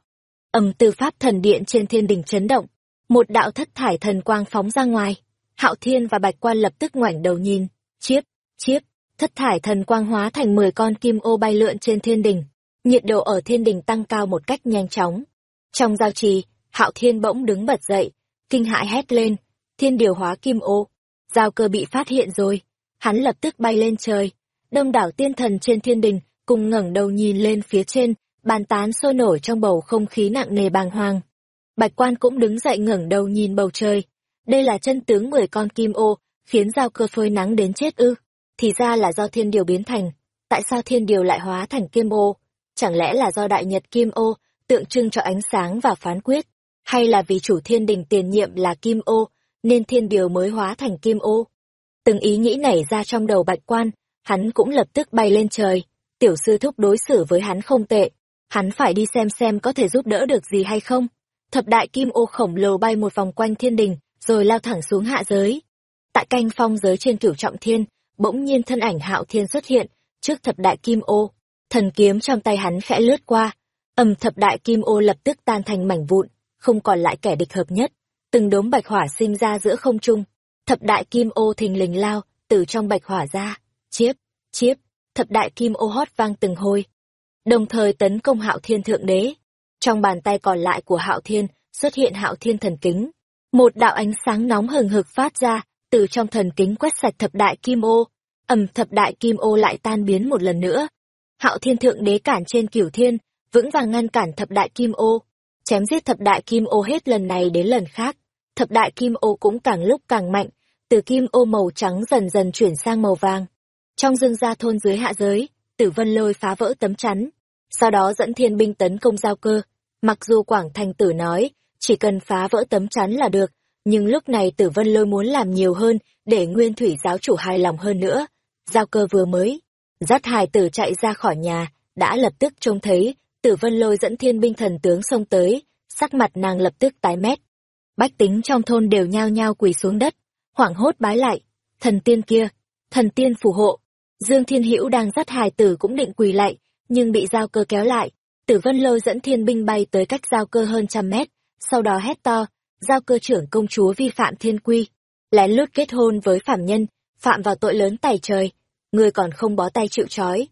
Ầm từ pháp thần điện trên thiên đình chấn động, một đạo thất thải thần quang phóng ra ngoài. Hạo thiên và bạch quan lập tức ngoảnh đầu nhìn, chiếp, chiếp, thất thải thần quang hóa thành mười con kim ô bay lượn trên thiên đình. Nhiệt độ ở thiên đình tăng cao một cách nhanh chóng. Trong giao trì, hạo thiên bỗng đứng bật dậy, kinh hãi hét lên, thiên điều hóa kim ô. Giao cơ bị phát hiện rồi, hắn lập tức bay lên trời. Đông đảo tiên thần trên thiên đình cùng ngẩng đầu nhìn lên phía trên, bàn tán sôi nổi trong bầu không khí nặng nề bàng hoàng. Bạch quan cũng đứng dậy ngẩng đầu nhìn bầu trời. Đây là chân tướng mười con kim ô, khiến giao cơ phơi nắng đến chết ư. Thì ra là do thiên điều biến thành. Tại sao thiên điều lại hóa thành kim ô? Chẳng lẽ là do đại nhật kim ô, tượng trưng cho ánh sáng và phán quyết? Hay là vì chủ thiên đình tiền nhiệm là kim ô, nên thiên điều mới hóa thành kim ô? Từng ý nghĩ nảy ra trong đầu bạch quan, hắn cũng lập tức bay lên trời. Tiểu sư thúc đối xử với hắn không tệ. Hắn phải đi xem xem có thể giúp đỡ được gì hay không. Thập đại kim ô khổng lồ bay một vòng quanh thiên đình, rồi lao thẳng xuống hạ giới. Tại canh phong giới trên cửu trọng thiên, bỗng nhiên thân ảnh hạo thiên xuất hiện, trước thập đại kim ô. Thần kiếm trong tay hắn khẽ lướt qua, ầm thập đại kim ô lập tức tan thành mảnh vụn, không còn lại kẻ địch hợp nhất. Từng đốm bạch hỏa sinh ra giữa không trung, thập đại kim ô thình lình lao, từ trong bạch hỏa ra, chiếp, chiếp, thập đại kim ô hót vang từng hồi. Đồng thời tấn công hạo thiên thượng đế. Trong bàn tay còn lại của hạo thiên xuất hiện hạo thiên thần kính. Một đạo ánh sáng nóng hừng hực phát ra, từ trong thần kính quét sạch thập đại kim ô. ầm thập đại kim ô lại tan biến một lần nữa. Hạo thiên thượng đế cản trên cửu thiên, vững vàng ngăn cản thập đại kim ô. Chém giết thập đại kim ô hết lần này đến lần khác. Thập đại kim ô cũng càng lúc càng mạnh, từ kim ô màu trắng dần dần chuyển sang màu vàng. Trong dương gia thôn dưới hạ giới, tử vân lôi phá vỡ tấm chắn, sau đó dẫn thiên binh tấn công giao cơ. Mặc dù Quảng Thành Tử nói, chỉ cần phá vỡ tấm chắn là được, nhưng lúc này tử vân lôi muốn làm nhiều hơn để nguyên thủy giáo chủ hài lòng hơn nữa. Giao cơ vừa mới, dắt hài tử chạy ra khỏi nhà, đã lập tức trông thấy, tử vân lôi dẫn thiên binh thần tướng xông tới, sắc mặt nàng lập tức tái mét. Bách tính trong thôn đều nhao nhao quỳ xuống đất, hoảng hốt bái lại, thần tiên kia, thần tiên phù hộ. Dương Thiên Hữu đang dắt hài tử cũng định quỳ lại, nhưng bị giao cơ kéo lại. Tử Vân Lôi dẫn thiên binh bay tới cách giao cơ hơn trăm mét, sau đó hét to, giao cơ trưởng công chúa vi phạm thiên quy, lén lút kết hôn với phạm nhân, phạm vào tội lớn tày trời, người còn không bó tay chịu trói.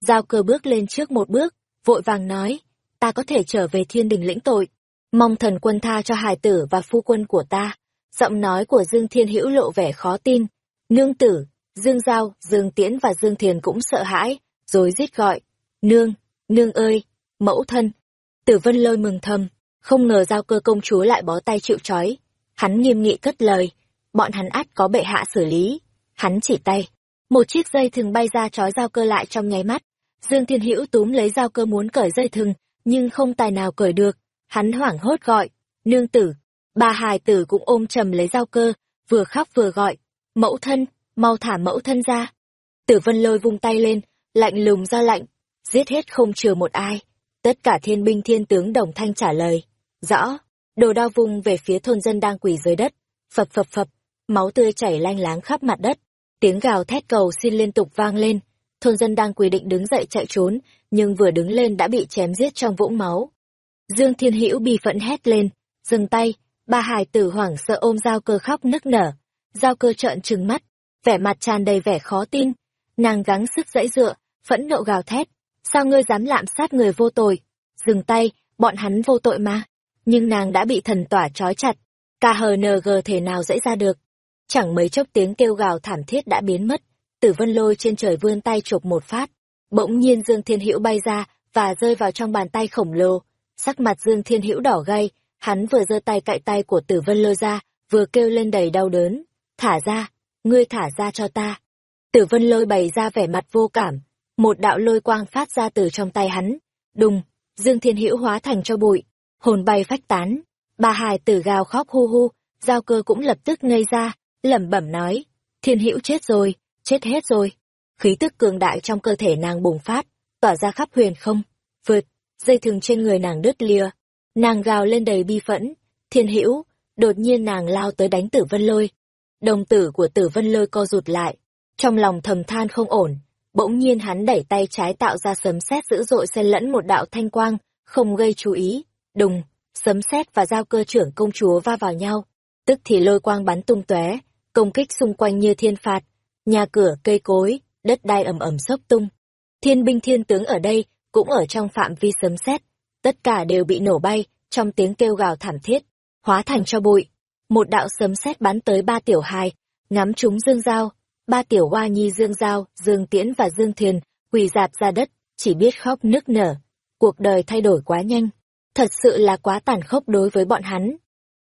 Giao cơ bước lên trước một bước, vội vàng nói, ta có thể trở về thiên đình lĩnh tội, mong thần quân tha cho hài tử và phu quân của ta. Giọng nói của Dương Thiên Hữu lộ vẻ khó tin. Nương tử, Dương Giao, Dương Tiễn và Dương Thiền cũng sợ hãi, rồi rít gọi. Nương, nương ơi, mẫu thân. Tử Vân lôi mừng thầm, không ngờ giao cơ công chúa lại bó tay chịu trói. Hắn nghiêm nghị cất lời, bọn hắn át có bệ hạ xử lý. Hắn chỉ tay, một chiếc dây thừng bay ra trói giao cơ lại trong nháy mắt. Dương Thiên Hữu túm lấy giao cơ muốn cởi dây thừng, nhưng không tài nào cởi được. Hắn hoảng hốt gọi, nương tử. Ba hài tử cũng ôm chầm lấy giao cơ, vừa khóc vừa gọi, mẫu thân, mau thả mẫu thân ra. Tử Vân lôi vung tay lên, lạnh lùng ra lạnh, giết hết không chừa một ai. Tất cả thiên binh thiên tướng đồng thanh trả lời. Rõ, đồ đao vung về phía thôn dân đang quỳ dưới đất. Phập phập phập, máu tươi chảy lanh láng khắp mặt đất. Tiếng gào thét cầu xin liên tục vang lên. Thôn dân đang quỳ định đứng dậy chạy trốn, nhưng vừa đứng lên đã bị chém giết trong vũng máu. Dương Thiên Hữu bi phẫn hét lên, dừng tay, ba hài tử hoảng sợ ôm dao cơ khóc nức nở. Giao cơ trợn trừng mắt, vẻ mặt tràn đầy vẻ khó tin. Nàng gắng sức dãy dựa, phẫn nộ gào thét, sao ngươi dám lạm sát người vô tội? Dừng tay, bọn hắn vô tội mà. Nhưng nàng đã bị thần tỏa trói chặt, KHNG thể nào dễ ra được. Chẳng mấy chốc tiếng kêu gào thảm thiết đã biến mất, tử vân lôi trên trời vươn tay chụp một phát. Bỗng nhiên Dương Thiên Hữu bay ra và rơi vào trong bàn tay khổng lồ. Sắc mặt Dương Thiên Hữu đỏ gay, hắn vừa giơ tay cạy tay của tử vân lôi ra, vừa kêu lên đầy đau đớn. Thả ra, ngươi thả ra cho ta. Tử vân lôi bày ra vẻ mặt vô cảm, một đạo lôi quang phát ra từ trong tay hắn. Đùng, Dương Thiên Hữu hóa thành cho bụi, hồn bay phách tán. Bà hài tử gào khóc hu hu, giao cơ cũng lập tức ngây ra, lẩm bẩm nói, Thiên Hữu chết rồi, chết hết rồi. Khí tức cường đại trong cơ thể nàng bùng phát, tỏa ra khắp huyền không, vượt, dây thừng trên người nàng đứt lìa. Nàng gào lên đầy bi phẫn, Thiên Hữu, đột nhiên nàng lao tới đánh Tử Vân Lôi. Đồng tử của Tử Vân Lôi co rụt lại, trong lòng thầm than không ổn, bỗng nhiên hắn đẩy tay trái tạo ra sấm sét dữ dội xen lẫn một đạo thanh quang, không gây chú ý. Đùng, sấm sét và giao cơ trưởng công chúa va vào nhau, tức thì lôi quang bắn tung tóe, công kích xung quanh như thiên phạt, nhà cửa, cây cối, đất đai ầm ầm sốc tung. Thiên binh thiên tướng ở đây cũng ở trong phạm vi sấm sét, tất cả đều bị nổ bay trong tiếng kêu gào thảm thiết, hóa thành cho bụi. Một đạo sấm sét bắn tới ba tiểu hài, ngắm chúng dương dao, ba tiểu hoa nhi dương giao, dương tiễn và dương thiền, quỳ dạp ra đất, chỉ biết khóc nức nở. Cuộc đời thay đổi quá nhanh, thật sự là quá tàn khốc đối với bọn hắn.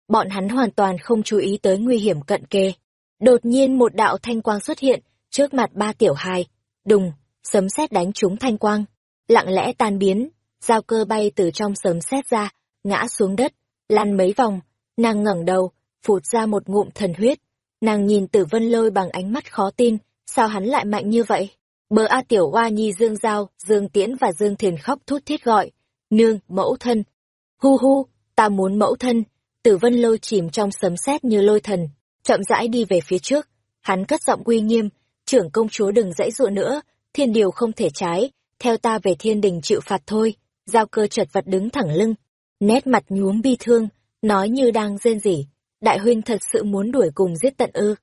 Bọn hắn hoàn toàn không chú ý tới nguy hiểm cận kề. Đột nhiên một đạo thanh quang xuất hiện, trước mặt ba tiểu hài, đùng, sấm sét đánh trúng thanh quang, lặng lẽ tan biến, giao cơ bay từ trong sấm sét ra, ngã xuống đất, lăn mấy vòng, nàng ngẩng đầu, phụt ra một ngụm thần huyết, Nàng nhìn tử vân lôi bằng ánh mắt khó tin, sao hắn lại mạnh như vậy? Bờ A Tiểu Hoa Nhi Dương Giao, Dương Tiễn và Dương Thiền khóc thút thiết gọi. Nương, mẫu thân. Hu hu, ta muốn mẫu thân. Tử vân lôi chìm trong sấm sét như lôi thần, chậm rãi đi về phía trước. Hắn cất giọng uy nghiêm, trưởng công chúa đừng dãy dụa nữa, thiên điều không thể trái, theo ta về thiên đình chịu phạt thôi. Giao cơ chật vật đứng thẳng lưng, nét mặt nhuốm bi thương, nói như đang rên rỉ đại huynh thật sự muốn đuổi cùng giết tận ư.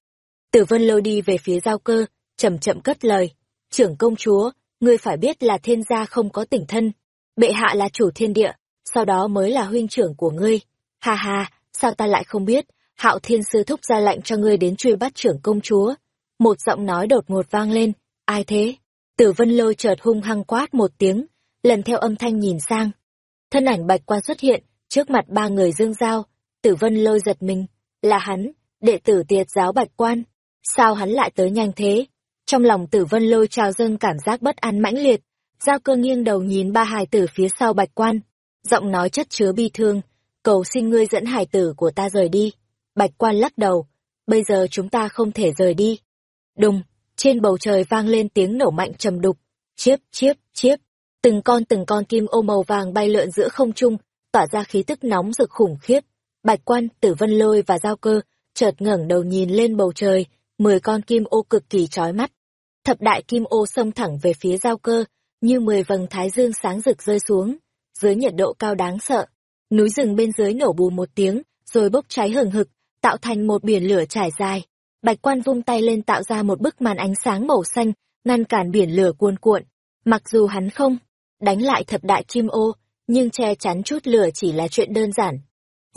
Tử vân lôi đi về phía giao cơ, chậm chậm cất lời. Trưởng công chúa, ngươi phải biết là thiên gia không có tỉnh thân. Bệ hạ là chủ thiên địa, sau đó mới là huynh trưởng của ngươi. Ha ha, sao ta lại không biết, hạo thiên sư thúc ra lệnh cho ngươi đến truy bắt trưởng công chúa. Một giọng nói đột ngột vang lên, ai thế? Tử vân lôi chợt hung hăng quát một tiếng, lần theo âm thanh nhìn sang. Thân ảnh bạch quan xuất hiện, trước mặt ba người dương giao, Tử vân lôi giật mình, là hắn, đệ tử tiệt giáo bạch quan. Sao hắn lại tới nhanh thế? Trong lòng tử vân lôi trào dâng cảm giác bất an mãnh liệt. Giao cơ nghiêng đầu nhìn ba hài tử phía sau bạch quan. Giọng nói chất chứa bi thương, cầu xin ngươi dẫn hài tử của ta rời đi. Bạch quan lắc đầu, bây giờ chúng ta không thể rời đi. Đùng, trên bầu trời vang lên tiếng nổ mạnh trầm đục. Chiếp, chiếp, chiếp. Từng con từng con kim ô màu vàng bay lượn giữa không trung, tỏa ra khí tức nóng rực khủng khiếp Bạch quan, tử vân lôi và giao cơ, chợt ngẩng đầu nhìn lên bầu trời, mười con kim ô cực kỳ chói mắt. Thập đại kim ô xông thẳng về phía giao cơ, như mười vầng thái dương sáng rực rơi xuống, dưới nhiệt độ cao đáng sợ. Núi rừng bên dưới nổ bù một tiếng, rồi bốc cháy hừng hực, tạo thành một biển lửa trải dài. Bạch quan vung tay lên tạo ra một bức màn ánh sáng màu xanh, ngăn cản biển lửa cuồn cuộn. Mặc dù hắn không đánh lại thập đại kim ô, nhưng che chắn chút lửa chỉ là chuyện đơn giản.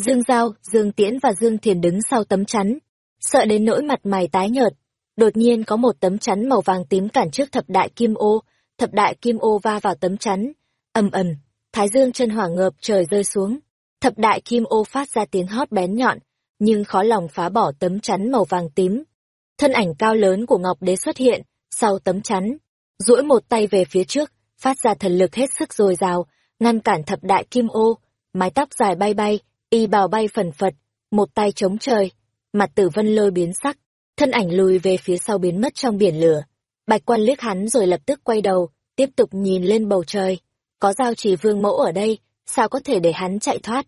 Dương Giao, Dương Tiễn và Dương Thiền đứng sau tấm chắn, sợ đến nỗi mặt mày tái nhợt. Đột nhiên có một tấm chắn màu vàng tím cản trước thập đại kim ô, thập đại kim ô va vào tấm chắn. ầm ầm, thái dương chân hỏa ngợp trời rơi xuống. Thập đại kim ô phát ra tiếng hót bén nhọn, nhưng khó lòng phá bỏ tấm chắn màu vàng tím. Thân ảnh cao lớn của Ngọc Đế xuất hiện, sau tấm chắn, duỗi một tay về phía trước, phát ra thần lực hết sức dồi dào, ngăn cản thập đại kim ô, mái tóc dài bay bay, y bào bay phần phật, một tay chống trời, mặt tử vân lôi biến sắc, thân ảnh lùi về phía sau biến mất trong biển lửa. Bạch quan liếc hắn rồi lập tức quay đầu, tiếp tục nhìn lên bầu trời. Có giao trì vương mẫu ở đây, sao có thể để hắn chạy thoát?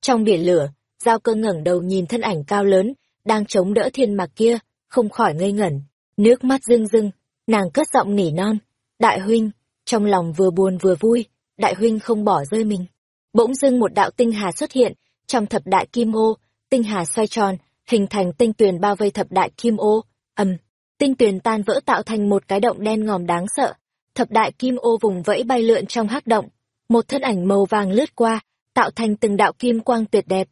Trong biển lửa, giao cơ ngẩng đầu nhìn thân ảnh cao lớn, đang chống đỡ thiên mạc kia, không khỏi ngây ngẩn. Nước mắt rưng rưng, nàng cất giọng nỉ non. Đại huynh, trong lòng vừa buồn vừa vui, đại huynh không bỏ rơi mình. Bỗng dưng một đạo tinh hà xuất hiện, trong thập đại kim ô, tinh hà xoay tròn, hình thành tinh tuyền bao vây thập đại kim ô, ầm, tinh tuyền tan vỡ tạo thành một cái động đen ngòm đáng sợ. Thập đại kim ô vùng vẫy bay lượn trong hắc động, một thân ảnh màu vàng lướt qua, tạo thành từng đạo kim quang tuyệt đẹp.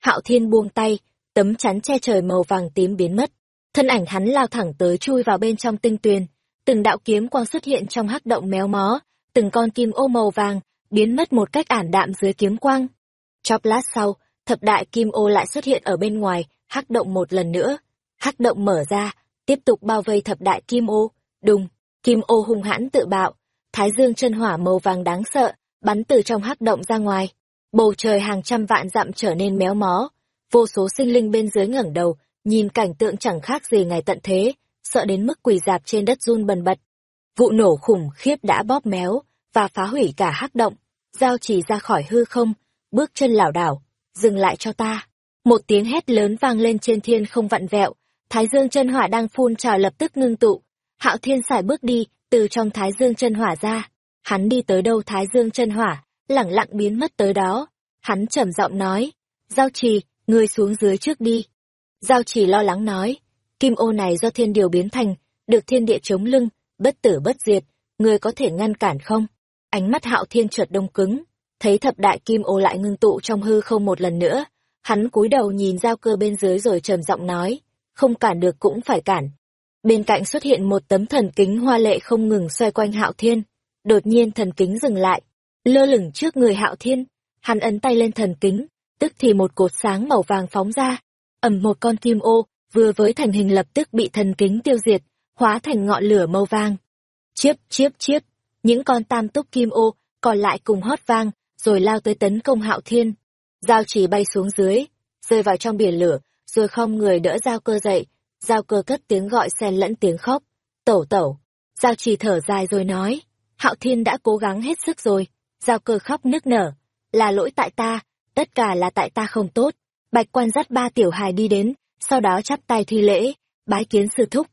Hạo Thiên buông tay, tấm chắn che trời màu vàng tím biến mất, thân ảnh hắn lao thẳng tới chui vào bên trong tinh tuyền. Từng đạo kiếm quang xuất hiện trong hắc động méo mó. Từng con kim ô màu vàng biến mất một cách ảm đạm dưới kiếm quang. Chốc lát sau thập đại kim ô lại xuất hiện ở bên ngoài hắc động một lần nữa. Hắc động mở ra tiếp tục bao vây thập đại kim ô. Đùng kim ô hung hãn tự bạo, thái dương chân hỏa màu vàng đáng sợ, bắn từ trong hắc động ra ngoài. Bầu trời hàng trăm vạn dặm trở nên méo mó, vô số sinh linh bên dưới ngẩng đầu, nhìn cảnh tượng chẳng khác gì ngày tận thế, sợ đến mức quỳ dạp trên đất run bần bật. Vụ nổ khủng khiếp đã bóp méo và phá hủy cả hắc động, giao chỉ ra khỏi hư không, bước chân lảo đảo, dừng lại cho ta. Một tiếng hét lớn vang lên trên thiên không vặn vẹo, thái dương chân hỏa đang phun trào lập tức ngưng tụ hạo thiên sải bước đi, từ trong thái dương chân hỏa ra. Hắn đi tới đâu thái dương chân hỏa, lẳng lặng biến mất tới đó. Hắn trầm giọng nói, giao trì, ngươi xuống dưới trước đi. Giao trì lo lắng nói, kim ô này do thiên điều biến thành, được thiên địa chống lưng, bất tử bất diệt, ngươi có thể ngăn cản không? Ánh mắt hạo thiên chợt đông cứng, thấy thập đại kim ô lại ngưng tụ trong hư không một lần nữa. Hắn cúi đầu nhìn giao cơ bên dưới rồi trầm giọng nói, không cản được cũng phải cản bên cạnh xuất hiện một tấm thần kính hoa lệ không ngừng xoay quanh hạo thiên, đột nhiên thần kính dừng lại. Lơ lửng trước người hạo thiên, hắn ấn tay lên thần kính, tức thì một cột sáng màu vàng phóng ra. Ầm một con kim ô, vừa với thành hình lập tức bị thần kính tiêu diệt, hóa thành ngọn lửa màu vàng. Chiếp chiếp chiếp, những con tam túc kim ô còn lại cùng hót vang, rồi lao tới tấn công hạo thiên. Giao chỉ bay xuống dưới, rơi vào trong biển lửa, rồi không người đỡ giao cơ dậy giao cơ cất tiếng gọi xen lẫn tiếng khóc. Tẩu tẩu. Giao trì thở dài rồi nói, hạo thiên đã cố gắng hết sức rồi. Giao cơ khóc nức nở. Là lỗi tại ta, tất cả là tại ta không tốt. Bạch quan dắt ba tiểu hài đi đến, sau đó chắp tay thi lễ, bái kiến sư thúc.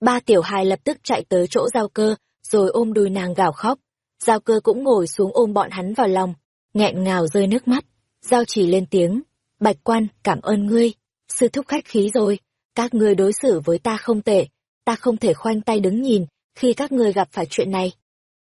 Ba tiểu hài lập tức chạy tới chỗ giao cơ, rồi ôm đùi nàng gào khóc. Giao cơ cũng ngồi xuống ôm bọn hắn vào lòng, nghẹn ngào rơi nước mắt. Giao chỉ lên tiếng, bạch quan, cảm ơn ngươi. Sư thúc khách khí rồi các ngươi đối xử với ta không tệ, ta không thể khoanh tay đứng nhìn khi các ngươi gặp phải chuyện này.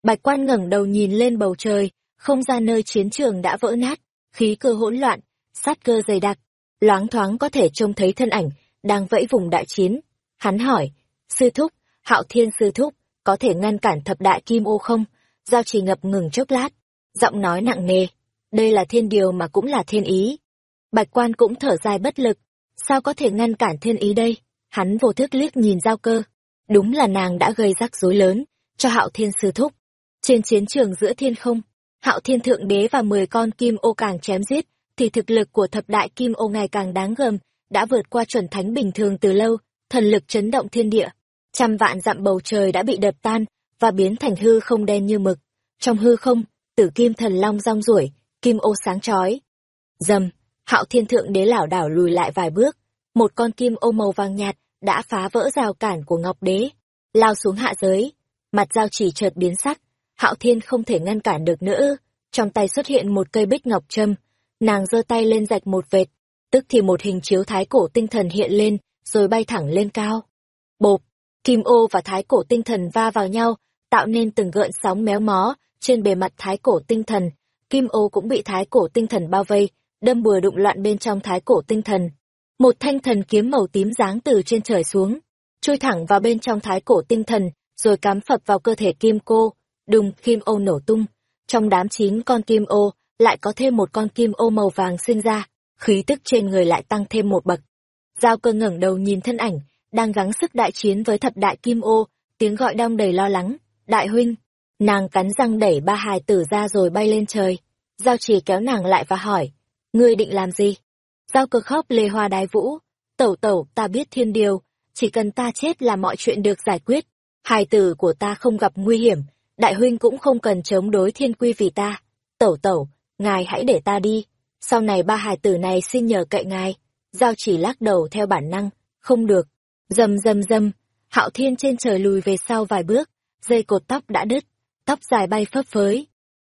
Bạch quan ngẩng đầu nhìn lên bầu trời, không ra nơi chiến trường đã vỡ nát, khí cơ hỗn loạn, sát cơ dày đặc. Loáng thoáng có thể trông thấy thân ảnh đang vẫy vùng đại chiến. Hắn hỏi, sư thúc, hạo thiên sư thúc, có thể ngăn cản thập đại kim ô không? Giao chỉ ngập ngừng chốc lát, giọng nói nặng nề, đây là thiên điều mà cũng là thiên ý. Bạch quan cũng thở dài bất lực sao có thể ngăn cản thiên ý đây? Hắn vô thức liếc nhìn giao cơ. Đúng là nàng đã gây rắc rối lớn cho hạo thiên sư thúc. Trên chiến trường giữa thiên không, hạo thiên thượng đế và mười con kim ô càng chém giết, thì thực lực của thập đại kim ô ngày càng đáng gờm, đã vượt qua chuẩn thánh bình thường từ lâu, thần lực chấn động thiên địa. Trăm vạn dặm bầu trời đã bị đập tan và biến thành hư không đen như mực. Trong hư không, tử kim thần long rong ruổi, kim ô sáng chói. Dầm hạo thiên thượng đế lảo đảo lùi lại vài bước. Một con kim ô màu vàng nhạt đã phá vỡ rào cản của ngọc đế, lao xuống hạ giới. Mặt dao chỉ chợt biến sắc, hạo thiên không thể ngăn cản được nữa. Trong tay xuất hiện một cây bích ngọc trâm, nàng giơ tay lên rạch một vệt, tức thì một hình chiếu thái cổ tinh thần hiện lên, rồi bay thẳng lên cao. Bộp! Kim ô và thái cổ tinh thần va vào nhau, tạo nên từng gợn sóng méo mó trên bề mặt thái cổ tinh thần. Kim ô cũng bị thái cổ tinh thần bao vây đâm bừa đụng loạn bên trong thái cổ tinh thần. Một thanh thần kiếm màu tím giáng từ trên trời xuống, chui thẳng vào bên trong thái cổ tinh thần, rồi cắm phập vào cơ thể kim cô. Đùng, kim ô nổ tung. Trong đám chín con kim ô, lại có thêm một con kim ô màu vàng sinh ra, khí tức trên người lại tăng thêm một bậc. Giao cơ ngẩng đầu nhìn thân ảnh, đang gắng sức đại chiến với thập đại kim ô, tiếng gọi đong đầy lo lắng, đại huynh. Nàng cắn răng đẩy ba hài tử ra rồi bay lên trời. Giao chỉ kéo nàng lại và hỏi ngươi định làm gì? Giao cơ khóc lê hoa đái vũ. Tẩu tẩu, ta biết thiên điều. Chỉ cần ta chết là mọi chuyện được giải quyết. Hài tử của ta không gặp nguy hiểm. Đại huynh cũng không cần chống đối thiên quy vì ta. Tẩu tẩu, ngài hãy để ta đi. Sau này ba hài tử này xin nhờ cậy ngài. Giao chỉ lắc đầu theo bản năng. Không được. Rầm rầm rầm hạo thiên trên trời lùi về sau vài bước. Dây cột tóc đã đứt. Tóc dài bay phấp phới.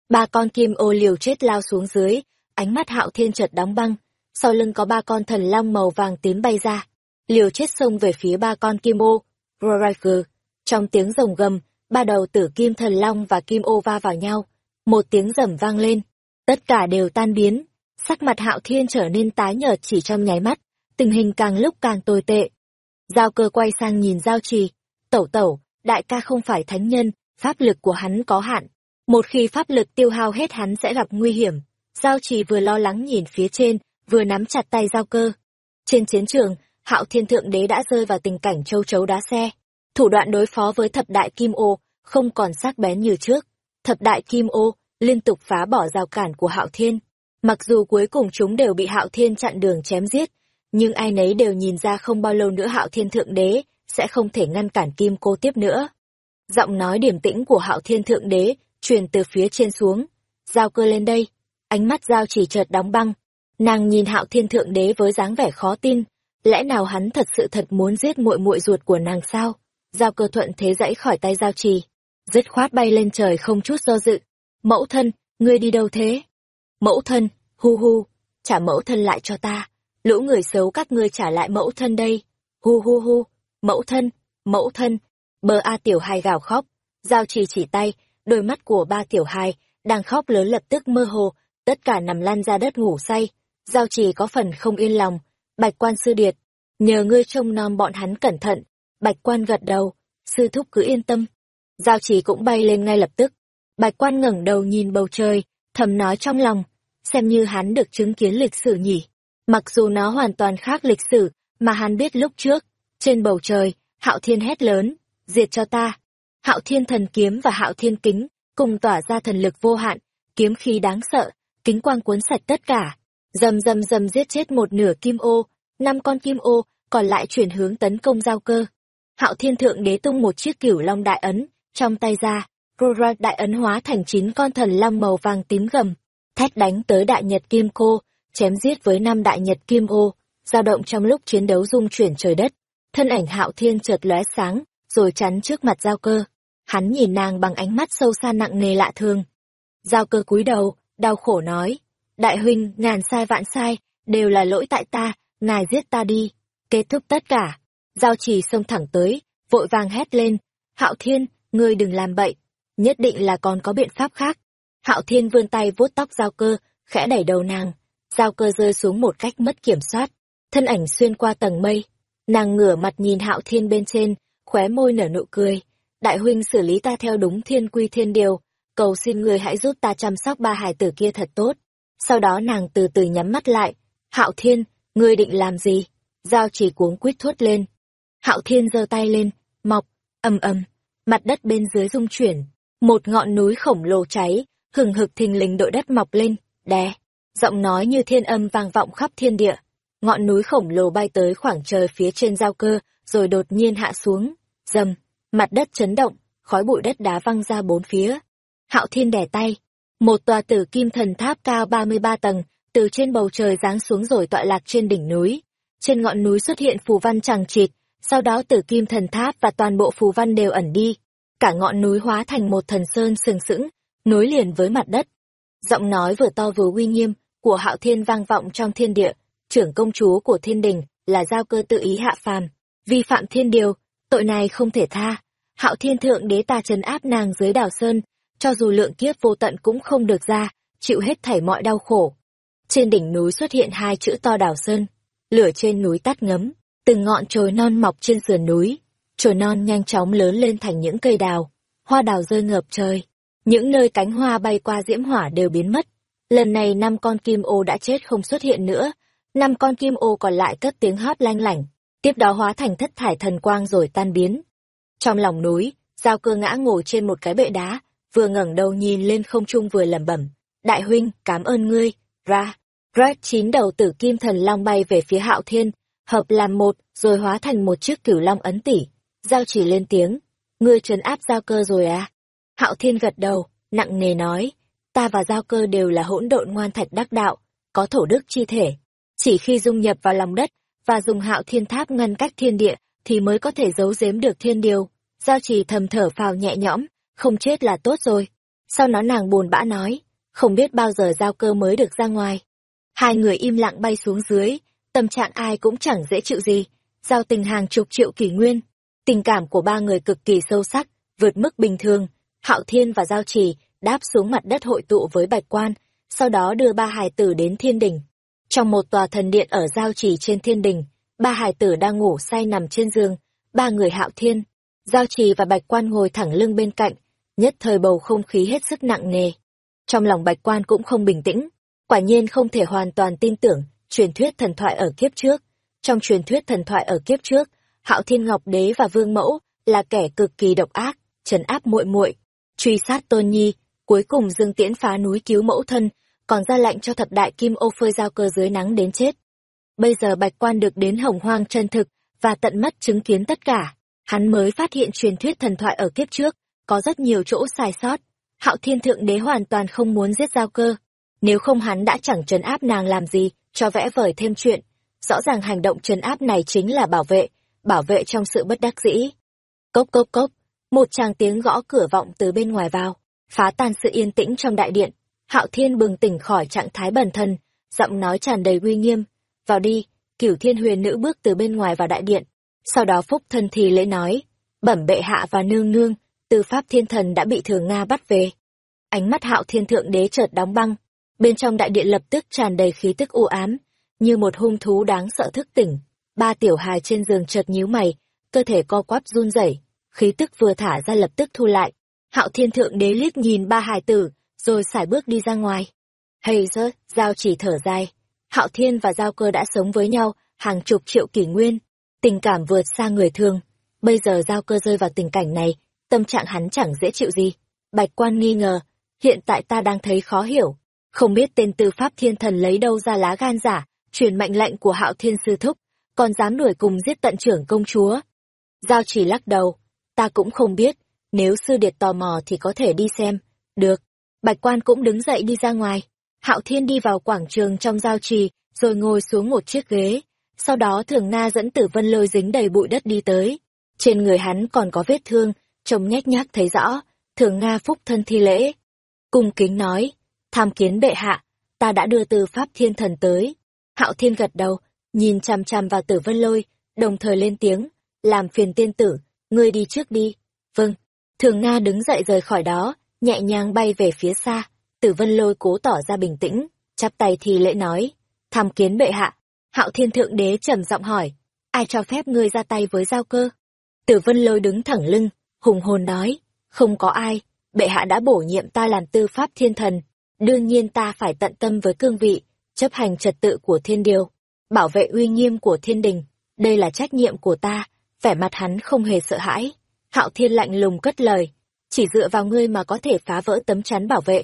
Ba con kim ô liều chết lao xuống dưới ánh mắt hạo thiên chợt đóng băng sau lưng có ba con thần long màu vàng tím bay ra liều chết xông về phía ba con kim ô Roriker. trong tiếng rồng gầm ba đầu tử kim thần long và kim ô va vào nhau một tiếng rầm vang lên tất cả đều tan biến sắc mặt hạo thiên trở nên tái nhợt chỉ trong nháy mắt tình hình càng lúc càng tồi tệ Giao cơ quay sang nhìn Giao trì. Tẩu tẩu, đại ca không phải thánh nhân, pháp lực của hắn có hạn. Một khi pháp lực tiêu hao hết hắn sẽ gặp nguy hiểm. Giao trì vừa lo lắng nhìn phía trên, vừa nắm chặt tay giao cơ. Trên chiến trường, hạo thiên thượng đế đã rơi vào tình cảnh châu chấu đá xe. Thủ đoạn đối phó với thập đại kim ô, không còn sắc bén như trước. Thập đại kim ô, liên tục phá bỏ rào cản của hạo thiên. Mặc dù cuối cùng chúng đều bị hạo thiên chặn đường chém giết, nhưng ai nấy đều nhìn ra không bao lâu nữa hạo thiên thượng đế sẽ không thể ngăn cản kim cô tiếp nữa. Giọng nói điểm tĩnh của hạo thiên thượng đế truyền từ phía trên xuống. Giao cơ lên đây. Ánh mắt giao chỉ chợt đóng băng. Nàng nhìn hạo thiên thượng đế với dáng vẻ khó tin. Lẽ nào hắn thật sự thật muốn giết muội muội ruột của nàng sao? Giao cơ thuận thế dãy khỏi tay giao trì. Dứt khoát bay lên trời không chút do dự. Mẫu thân, ngươi đi đâu thế? Mẫu thân, hu hu, trả mẫu thân lại cho ta. Lũ người xấu các ngươi trả lại mẫu thân đây. Hu hu hu, mẫu thân, mẫu thân. Bờ A tiểu hai gào khóc. Giao trì chỉ tay, đôi mắt của ba tiểu hai đang khóc lớn lập tức mơ hồ, tất cả nằm lăn ra đất ngủ say. Giao trì có phần không yên lòng. Bạch quan sư điệt, nhờ ngươi trông nom bọn hắn cẩn thận. Bạch quan gật đầu, sư thúc cứ yên tâm. Giao trì cũng bay lên ngay lập tức. Bạch quan ngẩng đầu nhìn bầu trời, thầm nói trong lòng, xem như hắn được chứng kiến lịch sử nhỉ. Mặc dù nó hoàn toàn khác lịch sử, mà hắn biết lúc trước, trên bầu trời, hạo thiên hét lớn, diệt cho ta. Hạo thiên thần kiếm và hạo thiên kính, cùng tỏa ra thần lực vô hạn, kiếm khí đáng sợ, kính quang cuốn sạch tất cả. Dầm dầm dầm giết chết một nửa kim ô, năm con kim ô, còn lại chuyển hướng tấn công giao cơ. Hạo thiên thượng đế tung một chiếc cửu long đại ấn, trong tay ra, Rora đại ấn hóa thành chín con thần long màu vàng tím gầm, thét đánh tới đại nhật kim cô, chém giết với năm đại nhật kim ô, dao động trong lúc chiến đấu rung chuyển trời đất. Thân ảnh hạo thiên chợt lóe sáng, rồi chắn trước mặt giao cơ. Hắn nhìn nàng bằng ánh mắt sâu xa nặng nề lạ thường. Giao cơ cúi đầu, đau khổ nói, đại huynh, ngàn sai vạn sai, đều là lỗi tại ta, ngài giết ta đi. Kết thúc tất cả. Giao trì xông thẳng tới, vội vàng hét lên, hạo thiên, ngươi đừng làm bậy, nhất định là còn có biện pháp khác. Hạo thiên vươn tay vuốt tóc giao cơ, khẽ đẩy đầu nàng, giao cơ rơi xuống một cách mất kiểm soát, thân ảnh xuyên qua tầng mây. Nàng ngửa mặt nhìn hạo thiên bên trên, khóe môi nở nụ cười. Đại huynh xử lý ta theo đúng thiên quy thiên điều, cầu xin người hãy giúp ta chăm sóc ba hài tử kia thật tốt. Sau đó nàng từ từ nhắm mắt lại. Hạo thiên, ngươi định làm gì? Giao chỉ cuống quýt thốt lên. Hạo thiên giơ tay lên, mọc, ầm ầm, mặt đất bên dưới rung chuyển. Một ngọn núi khổng lồ cháy, hừng hực thình lình đội đất mọc lên, đè. Giọng nói như thiên âm vang vọng khắp thiên địa. Ngọn núi khổng lồ bay tới khoảng trời phía trên giao cơ, rồi đột nhiên hạ xuống. Dầm, mặt đất chấn động, khói bụi đất đá văng ra bốn phía. Hạo thiên đẻ tay. Một tòa tử kim thần tháp cao 33 tầng, từ trên bầu trời giáng xuống rồi tọa lạc trên đỉnh núi. Trên ngọn núi xuất hiện phù văn chằng chịt, sau đó tử kim thần tháp và toàn bộ phù văn đều ẩn đi. Cả ngọn núi hóa thành một thần sơn sừng sững, nối liền với mặt đất. Giọng nói vừa to vừa uy nghiêm của Hạo Thiên vang vọng trong thiên địa, trưởng công chúa của thiên đình là giao cơ tự ý hạ phàm, vi phạm thiên điều, tội này không thể tha. Hạo Thiên thượng đế ta trấn áp nàng dưới đảo sơn, cho dù lượng kiếp vô tận cũng không được ra, chịu hết thảy mọi đau khổ. Trên đỉnh núi xuất hiện hai chữ to đảo sơn, lửa trên núi tắt ngấm, từng ngọn chồi non mọc trên sườn núi, chồi non nhanh chóng lớn lên thành những cây đào, hoa đào rơi ngập trời, những nơi cánh hoa bay qua diễm hỏa đều biến mất. Lần này năm con kim ô đã chết không xuất hiện nữa, năm con kim ô còn lại cất tiếng hót lanh lảnh, tiếp đó hóa thành thất thải thần quang rồi tan biến. Trong lòng núi, giao cơ ngã ngồi trên một cái bệ đá, vừa ngẩng đầu nhìn lên không trung vừa lẩm bẩm, "Đại huynh, cảm ơn ngươi." Ra, Red chín đầu tử kim thần long bay về phía Hạo Thiên, hợp làm một, rồi hóa thành một chiếc cửu long ấn tỷ. Giao chỉ lên tiếng, "Ngươi trấn áp giao cơ rồi à?" Hạo Thiên gật đầu, nặng nề nói, "Ta và giao cơ đều là hỗn độn ngoan thạch đắc đạo, có thổ đức chi thể, chỉ khi dung nhập vào lòng đất và dùng Hạo Thiên Tháp ngăn cách thiên địa thì mới có thể giấu giếm được thiên điều." Giao chỉ thầm thở phào nhẹ nhõm, không chết là tốt rồi. Sau đó nàng buồn bã nói, không biết bao giờ giao cơ mới được ra ngoài. Hai người im lặng bay xuống dưới, tâm trạng ai cũng chẳng dễ chịu gì. Giao tình hàng chục triệu kỷ nguyên. Tình cảm của ba người cực kỳ sâu sắc, vượt mức bình thường. Hạo Thiên và Giao Trì đáp xuống mặt đất hội tụ với Bạch Quan, sau đó đưa ba hài tử đến thiên đình. Trong một tòa thần điện ở Giao Trì trên thiên đình, ba hài tử đang ngủ say nằm trên giường, ba người hạo thiên, giao trì và bạch quan ngồi thẳng lưng bên cạnh, nhất thời bầu không khí hết sức nặng nề. Trong lòng bạch quan cũng không bình tĩnh, quả nhiên không thể hoàn toàn tin tưởng truyền thuyết thần thoại ở kiếp trước. Trong truyền thuyết thần thoại ở kiếp trước, hạo thiên ngọc đế và vương mẫu là kẻ cực kỳ độc ác, trấn áp muội muội, truy sát tôn nhi, cuối cùng dương tiễn phá núi cứu mẫu thân, còn ra lệnh cho thập đại kim ô phơi giao cơ dưới nắng đến chết. Bây giờ bạch quan được đến hồng hoang chân thực, và tận mắt chứng kiến tất cả, hắn mới phát hiện truyền thuyết thần thoại ở kiếp trước, có rất nhiều chỗ sai sót. Hạo thiên thượng đế hoàn toàn không muốn giết giao cơ. Nếu không hắn đã chẳng trấn áp nàng làm gì, cho vẽ vời thêm chuyện. Rõ ràng hành động trấn áp này chính là bảo vệ, bảo vệ trong sự bất đắc dĩ. Cốc cốc cốc, một tràng tiếng gõ cửa vọng từ bên ngoài vào, phá tan sự yên tĩnh trong đại điện. Hạo Thiên bừng tỉnh khỏi trạng thái bần thần, giọng nói tràn đầy uy nghiêm. Vào đi, cửu thiên huyền nữ bước từ bên ngoài vào đại điện. Sau đó phúc thân thì lễ nói, bẩm bệ hạ và nương nương, tư pháp thiên thần đã bị thường Nga bắt về. Ánh mắt hạo thiên thượng đế chợt đóng băng, bên trong đại điện lập tức tràn đầy khí tức u ám, như một hung thú đáng sợ thức tỉnh. Ba tiểu hài trên giường chợt nhíu mày, cơ thể co quắp run rẩy, khí tức vừa thả ra lập tức thu lại. Hạo thiên thượng đế liếc nhìn ba hài tử, rồi xài bước đi ra ngoài. Hay rớt, giao chỉ thở dài. Hạo thiên và giao cơ đã sống với nhau hàng chục triệu kỷ nguyên, tình cảm vượt xa người thường. Bây giờ giao cơ rơi vào tình cảnh này, tâm trạng hắn chẳng dễ chịu gì. Bạch quan nghi ngờ, hiện tại ta đang thấy khó hiểu. Không biết tên tư pháp thiên thần lấy đâu ra lá gan giả, truyền mệnh lệnh của hạo thiên sư thúc, còn dám đuổi cùng giết tận trưởng công chúa. Giao chỉ lắc đầu, ta cũng không biết, nếu sư điệt tò mò thì có thể đi xem. Được, bạch quan cũng đứng dậy đi ra ngoài. Hạo thiên đi vào quảng trường trong giao trì, rồi ngồi xuống một chiếc ghế. Sau đó thường na dẫn tử vân lôi dính đầy bụi đất đi tới. Trên người hắn còn có vết thương, trông nhét nhác thấy rõ, thường Nga phúc thân thi lễ. Cung kính nói, tham kiến bệ hạ, ta đã đưa từ pháp thiên thần tới. Hạo thiên gật đầu, nhìn chằm chằm vào tử vân lôi, đồng thời lên tiếng, làm phiền tiên tử, ngươi đi trước đi. Vâng, thường Nga đứng dậy rời khỏi đó, nhẹ nhàng bay về phía xa. Tử vân lôi cố tỏ ra bình tĩnh, chắp tay thì lễ nói, tham kiến bệ hạ. Hạo thiên thượng đế trầm giọng hỏi, ai cho phép ngươi ra tay với giao cơ? Tử vân lôi đứng thẳng lưng, hùng hồn nói, không có ai, bệ hạ đã bổ nhiệm ta làm tư pháp thiên thần, đương nhiên ta phải tận tâm với cương vị, chấp hành trật tự của thiên điều, bảo vệ uy nghiêm của thiên đình, đây là trách nhiệm của ta, vẻ mặt hắn không hề sợ hãi. Hạo thiên lạnh lùng cất lời, chỉ dựa vào ngươi mà có thể phá vỡ tấm chắn bảo vệ.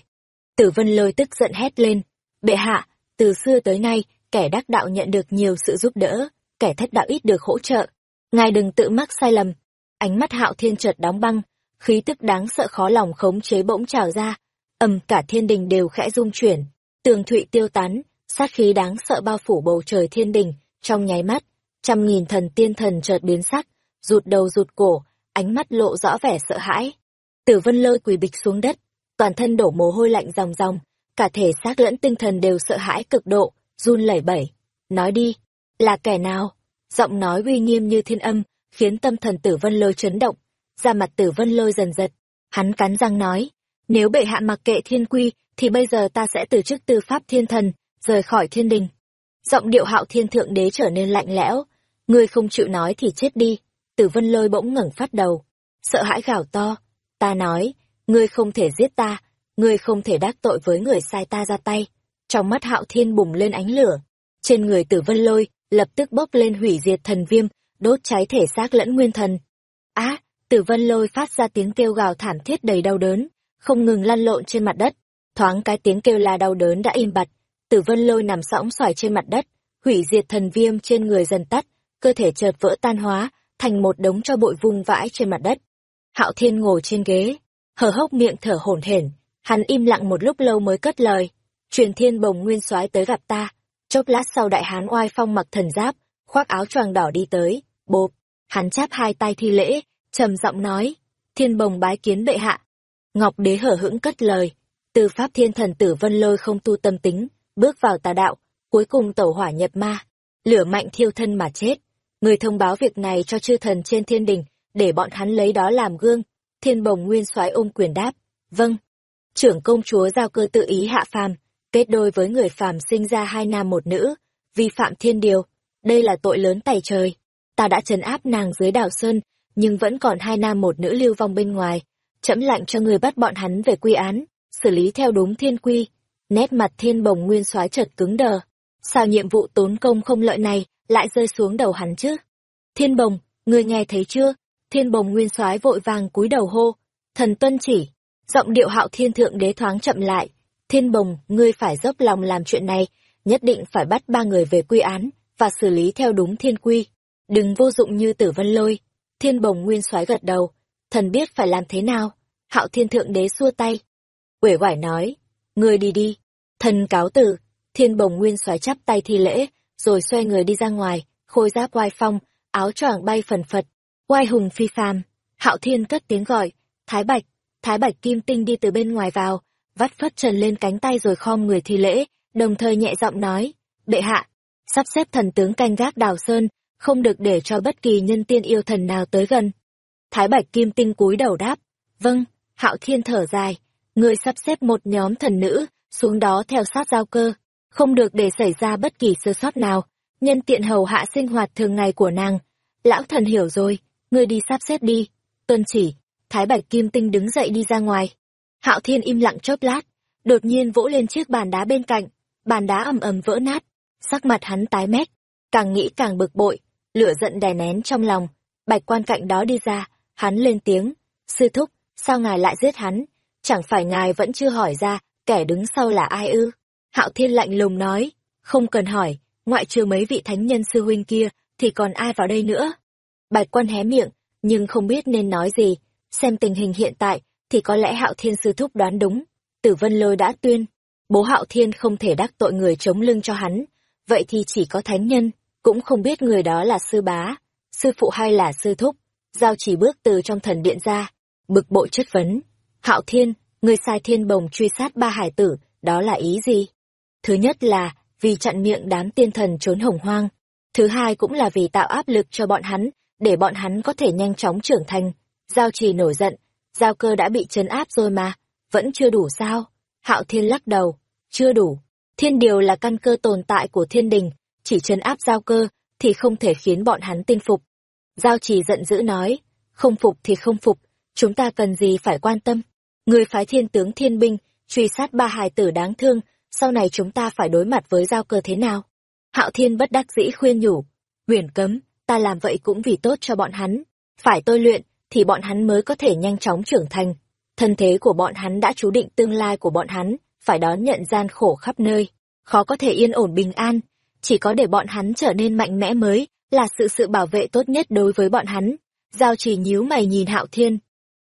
Tử vân lôi tức giận hét lên, bệ hạ, từ xưa tới nay, kẻ đắc đạo nhận được nhiều sự giúp đỡ, kẻ thất đạo ít được hỗ trợ. Ngài đừng tự mắc sai lầm. Ánh mắt hạo thiên chợt đóng băng, khí tức đáng sợ khó lòng khống chế bỗng trào ra. ầm cả thiên đình đều khẽ rung chuyển, tường thụy tiêu tán, sát khí đáng sợ bao phủ bầu trời thiên đình, trong nháy mắt, trăm nghìn thần tiên thần chợt biến sắc, rụt đầu rụt cổ, ánh mắt lộ rõ vẻ sợ hãi. Tử vân lôi quỳ bịch xuống đất, toàn thân đổ mồ hôi lạnh ròng ròng, cả thể xác lẫn tinh thần đều sợ hãi cực độ, run lẩy bẩy. Nói đi, là kẻ nào? Giọng nói uy nghiêm như thiên âm, khiến tâm thần tử vân lôi chấn động. Da mặt tử vân lôi dần giật, hắn cắn răng nói, nếu bệ hạ mặc kệ thiên quy, thì bây giờ ta sẽ từ chức tư pháp thiên thần, rời khỏi thiên đình. Giọng điệu hạo thiên thượng đế trở nên lạnh lẽo, ngươi không chịu nói thì chết đi. Tử vân lôi bỗng ngẩng phát đầu, sợ hãi gào to, ta nói, ngươi không thể giết ta, ngươi không thể đắc tội với người sai ta ra tay. Trong mắt hạo thiên bùng lên ánh lửa, trên người tử vân lôi, lập tức bốc lên hủy diệt thần viêm, đốt cháy thể xác lẫn nguyên thần. Á, tử vân lôi phát ra tiếng kêu gào thảm thiết đầy đau đớn, không ngừng lăn lộn trên mặt đất. Thoáng cái tiếng kêu la đau đớn đã im bặt, tử vân lôi nằm sõng xoài trên mặt đất, hủy diệt thần viêm trên người dần tắt, cơ thể chợt vỡ tan hóa, thành một đống cho bụi vung vãi trên mặt đất. Hạo thiên ngồi trên ghế, hở hốc miệng thở hổn hển, hắn im lặng một lúc lâu mới cất lời. Truyền thiên bồng nguyên soái tới gặp ta, chốc lát sau đại hán oai phong mặc thần giáp, khoác áo choàng đỏ đi tới, bộp, hắn chắp hai tay thi lễ, trầm giọng nói, thiên bồng bái kiến bệ hạ. Ngọc đế hở hững cất lời, từ pháp thiên thần tử vân lôi không tu tâm tính, bước vào tà đạo, cuối cùng tẩu hỏa nhập ma, lửa mạnh thiêu thân mà chết. Người thông báo việc này cho chư thần trên thiên đình, để bọn hắn lấy đó làm gương. Thiên bồng nguyên soái ôm quyền đáp, vâng. Trưởng công chúa giao cơ tự ý hạ phàm, kết đôi với người phàm sinh ra hai nam một nữ, vi phạm thiên điều. đây là tội lớn tày trời. Ta đã trấn áp nàng dưới đảo sơn, nhưng vẫn còn hai nam một nữ lưu vong bên ngoài. trẫm lạnh cho người bắt bọn hắn về quy án, xử lý theo đúng thiên quy. Nét mặt thiên bồng nguyên soái chợt cứng đờ. Sao nhiệm vụ tốn công không lợi này lại rơi xuống đầu hắn chứ? Thiên bồng, ngươi nghe thấy chưa? Thiên bồng nguyên soái vội vàng cúi đầu hô. Thần tuân chỉ. Giọng điệu hạo thiên thượng đế thoáng chậm lại. Thiên bồng, ngươi phải dốc lòng làm chuyện này, nhất định phải bắt ba người về quy án, và xử lý theo đúng thiên quy. Đừng vô dụng như tử vân lôi. Thiên bồng nguyên soái gật đầu. Thần biết phải làm thế nào. Hạo thiên thượng đế xua tay. Uể oải nói. Ngươi đi đi. Thần cáo tử. Thiên bồng nguyên soái chắp tay thi lễ, rồi xoay người đi ra ngoài, khôi giáp oai phong, áo choàng bay phần phật, oai hùng phi phàm. Hạo thiên cất tiếng gọi. Thái bạch. Thái bạch kim tinh đi từ bên ngoài vào, vắt phất trần lên cánh tay rồi khom người thi lễ, đồng thời nhẹ giọng nói. Bệ hạ, sắp xếp thần tướng canh gác đào sơn, không được để cho bất kỳ nhân tiên yêu thần nào tới gần. Thái Bạch Kim Tinh cúi đầu đáp, vâng, Hạo Thiên thở dài, người sắp xếp một nhóm thần nữ, xuống đó theo sát giao cơ, không được để xảy ra bất kỳ sơ sót nào, nhân tiện hầu hạ sinh hoạt thường ngày của nàng. Lão thần hiểu rồi, người đi sắp xếp đi. Tuân chỉ, Thái Bạch Kim Tinh đứng dậy đi ra ngoài. Hạo Thiên im lặng chốc lát, đột nhiên vỗ lên chiếc bàn đá bên cạnh, bàn đá ầm ầm vỡ nát, sắc mặt hắn tái mét, càng nghĩ càng bực bội, lửa giận đè nén trong lòng, bạch quan cạnh đó đi ra, hắn lên tiếng, sư thúc, sao ngài lại giết hắn, chẳng phải ngài vẫn chưa hỏi ra, kẻ đứng sau là ai ư? Hạo Thiên lạnh lùng nói, không cần hỏi, ngoại trừ mấy vị thánh nhân sư huynh kia, thì còn ai vào đây nữa? Bạch quan hé miệng, nhưng không biết nên nói gì, xem tình hình hiện tại, thì có lẽ Hạo Thiên sư thúc đoán đúng, Tử Vân Lôi đã tuyên, bố Hạo Thiên không thể đắc tội người chống lưng cho hắn, vậy thì chỉ có thánh nhân, cũng không biết người đó là sư bá, sư phụ hay là sư thúc. Giao chỉ bước từ trong thần điện ra, bực bội chất vấn. Hạo Thiên, người sai thiên bồng truy sát ba hải tử, đó là ý gì? Thứ nhất là, vì chặn miệng đám tiên thần trốn hồng hoang. Thứ hai cũng là vì tạo áp lực cho bọn hắn, để bọn hắn có thể nhanh chóng trưởng thành. Giao trì nổi giận, giao cơ đã bị chấn áp rồi mà, vẫn chưa đủ sao? Hạo Thiên lắc đầu, chưa đủ. Thiên điều là căn cơ tồn tại của thiên đình, chỉ trấn áp giao cơ, thì không thể khiến bọn hắn tin phục. Giao trì giận dữ nói, không phục thì không phục, chúng ta cần gì phải quan tâm. Người phái thiên tướng thiên binh, truy sát ba hài tử đáng thương, sau này chúng ta phải đối mặt với giao cơ thế nào? Hạo thiên bất đắc dĩ khuyên nhủ, huyền cấm, ta làm vậy cũng vì tốt cho bọn hắn. Phải tôi luyện, thì bọn hắn mới có thể nhanh chóng trưởng thành. Thân thế của bọn hắn đã chú định tương lai của bọn hắn, phải đón nhận gian khổ khắp nơi, khó có thể yên ổn bình an, chỉ có để bọn hắn trở nên mạnh mẽ mới là sự sự bảo vệ tốt nhất đối với bọn hắn. Giao chỉ nhíu mày nhìn Hạo Thiên.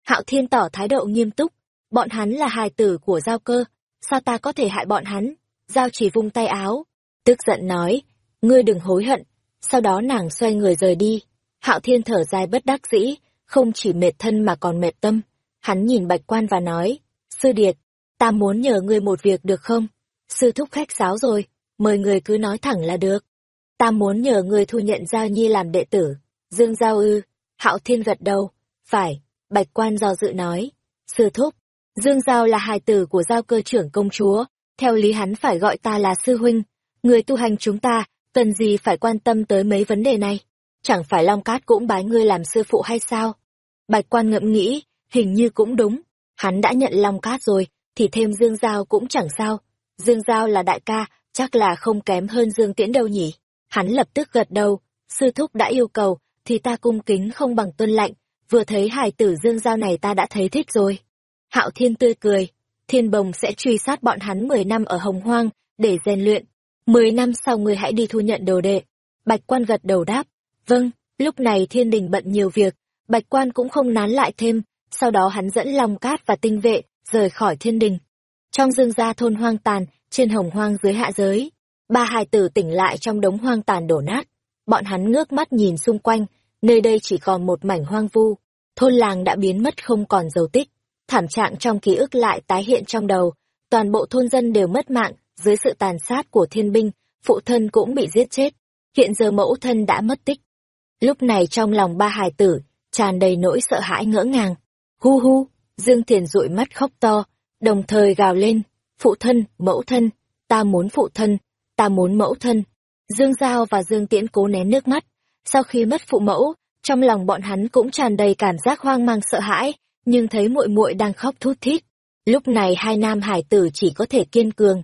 Hạo Thiên tỏ thái độ nghiêm túc, bọn hắn là hài tử của Giao cơ, sao ta có thể hại bọn hắn? Giao chỉ vung tay áo, tức giận nói, ngươi đừng hối hận. Sau đó nàng xoay người rời đi. Hạo Thiên thở dài bất đắc dĩ, không chỉ mệt thân mà còn mệt tâm. Hắn nhìn Bạch Quan và nói, Sư Điệt, ta muốn nhờ ngươi một việc được không? Sư thúc khách sáo rồi, mời người cứ nói thẳng là được. Ta muốn nhờ người thu nhận Giao Nhi làm đệ tử. Dương Giao ư, Hạo Thiên gật đầu, phải, Bạch Quan do dự nói. Sư thúc, Dương Giao là hài tử của Giao cơ trưởng công chúa, theo lý hắn phải gọi ta là sư huynh. Người tu hành chúng ta, cần gì phải quan tâm tới mấy vấn đề này? Chẳng phải Long Cát cũng bái ngươi làm sư phụ hay sao? Bạch Quan ngẫm nghĩ, hình như cũng đúng. Hắn đã nhận Long Cát rồi, thì thêm Dương Giao cũng chẳng sao. Dương Giao là đại ca, chắc là không kém hơn Dương Tiễn đâu nhỉ. Hắn lập tức gật đầu, sư thúc đã yêu cầu, thì ta cung kính không bằng tuân lạnh, vừa thấy hài tử Dương Giao này ta đã thấy thích rồi. Hạo Thiên tươi cười, Thiên Bồng sẽ truy sát bọn hắn 10 năm ở Hồng Hoang, để rèn luyện. 10 năm sau người hãy đi thu nhận đồ đệ. Bạch Quan gật đầu đáp, vâng, lúc này Thiên Đình bận nhiều việc, Bạch Quan cũng không nán lại thêm, sau đó hắn dẫn Long Cát và tinh vệ, rời khỏi Thiên Đình. Trong dương gia thôn hoang tàn, trên hồng hoang dưới hạ giới, ba hài tử tỉnh lại trong đống hoang tàn đổ nát. Bọn hắn ngước mắt nhìn xung quanh, nơi đây chỉ còn một mảnh hoang vu. Thôn làng đã biến mất không còn dấu tích. Thảm trạng trong ký ức lại tái hiện trong đầu. Toàn bộ thôn dân đều mất mạng, dưới sự tàn sát của thiên binh, phụ thân cũng bị giết chết. Hiện giờ mẫu thân đã mất tích. Lúc này trong lòng ba hài tử, tràn đầy nỗi sợ hãi ngỡ ngàng. Hu hu, Dương Thiền dụi mắt khóc to, đồng thời gào lên, phụ thân, mẫu thân, ta muốn phụ thân, ta muốn mẫu thân. Dương Giao và Dương Tiễn cố nén nước mắt. Sau khi mất phụ mẫu, trong lòng bọn hắn cũng tràn đầy cảm giác hoang mang sợ hãi, nhưng thấy muội muội đang khóc thút thít. Lúc này hai nam hải tử chỉ có thể kiên cường.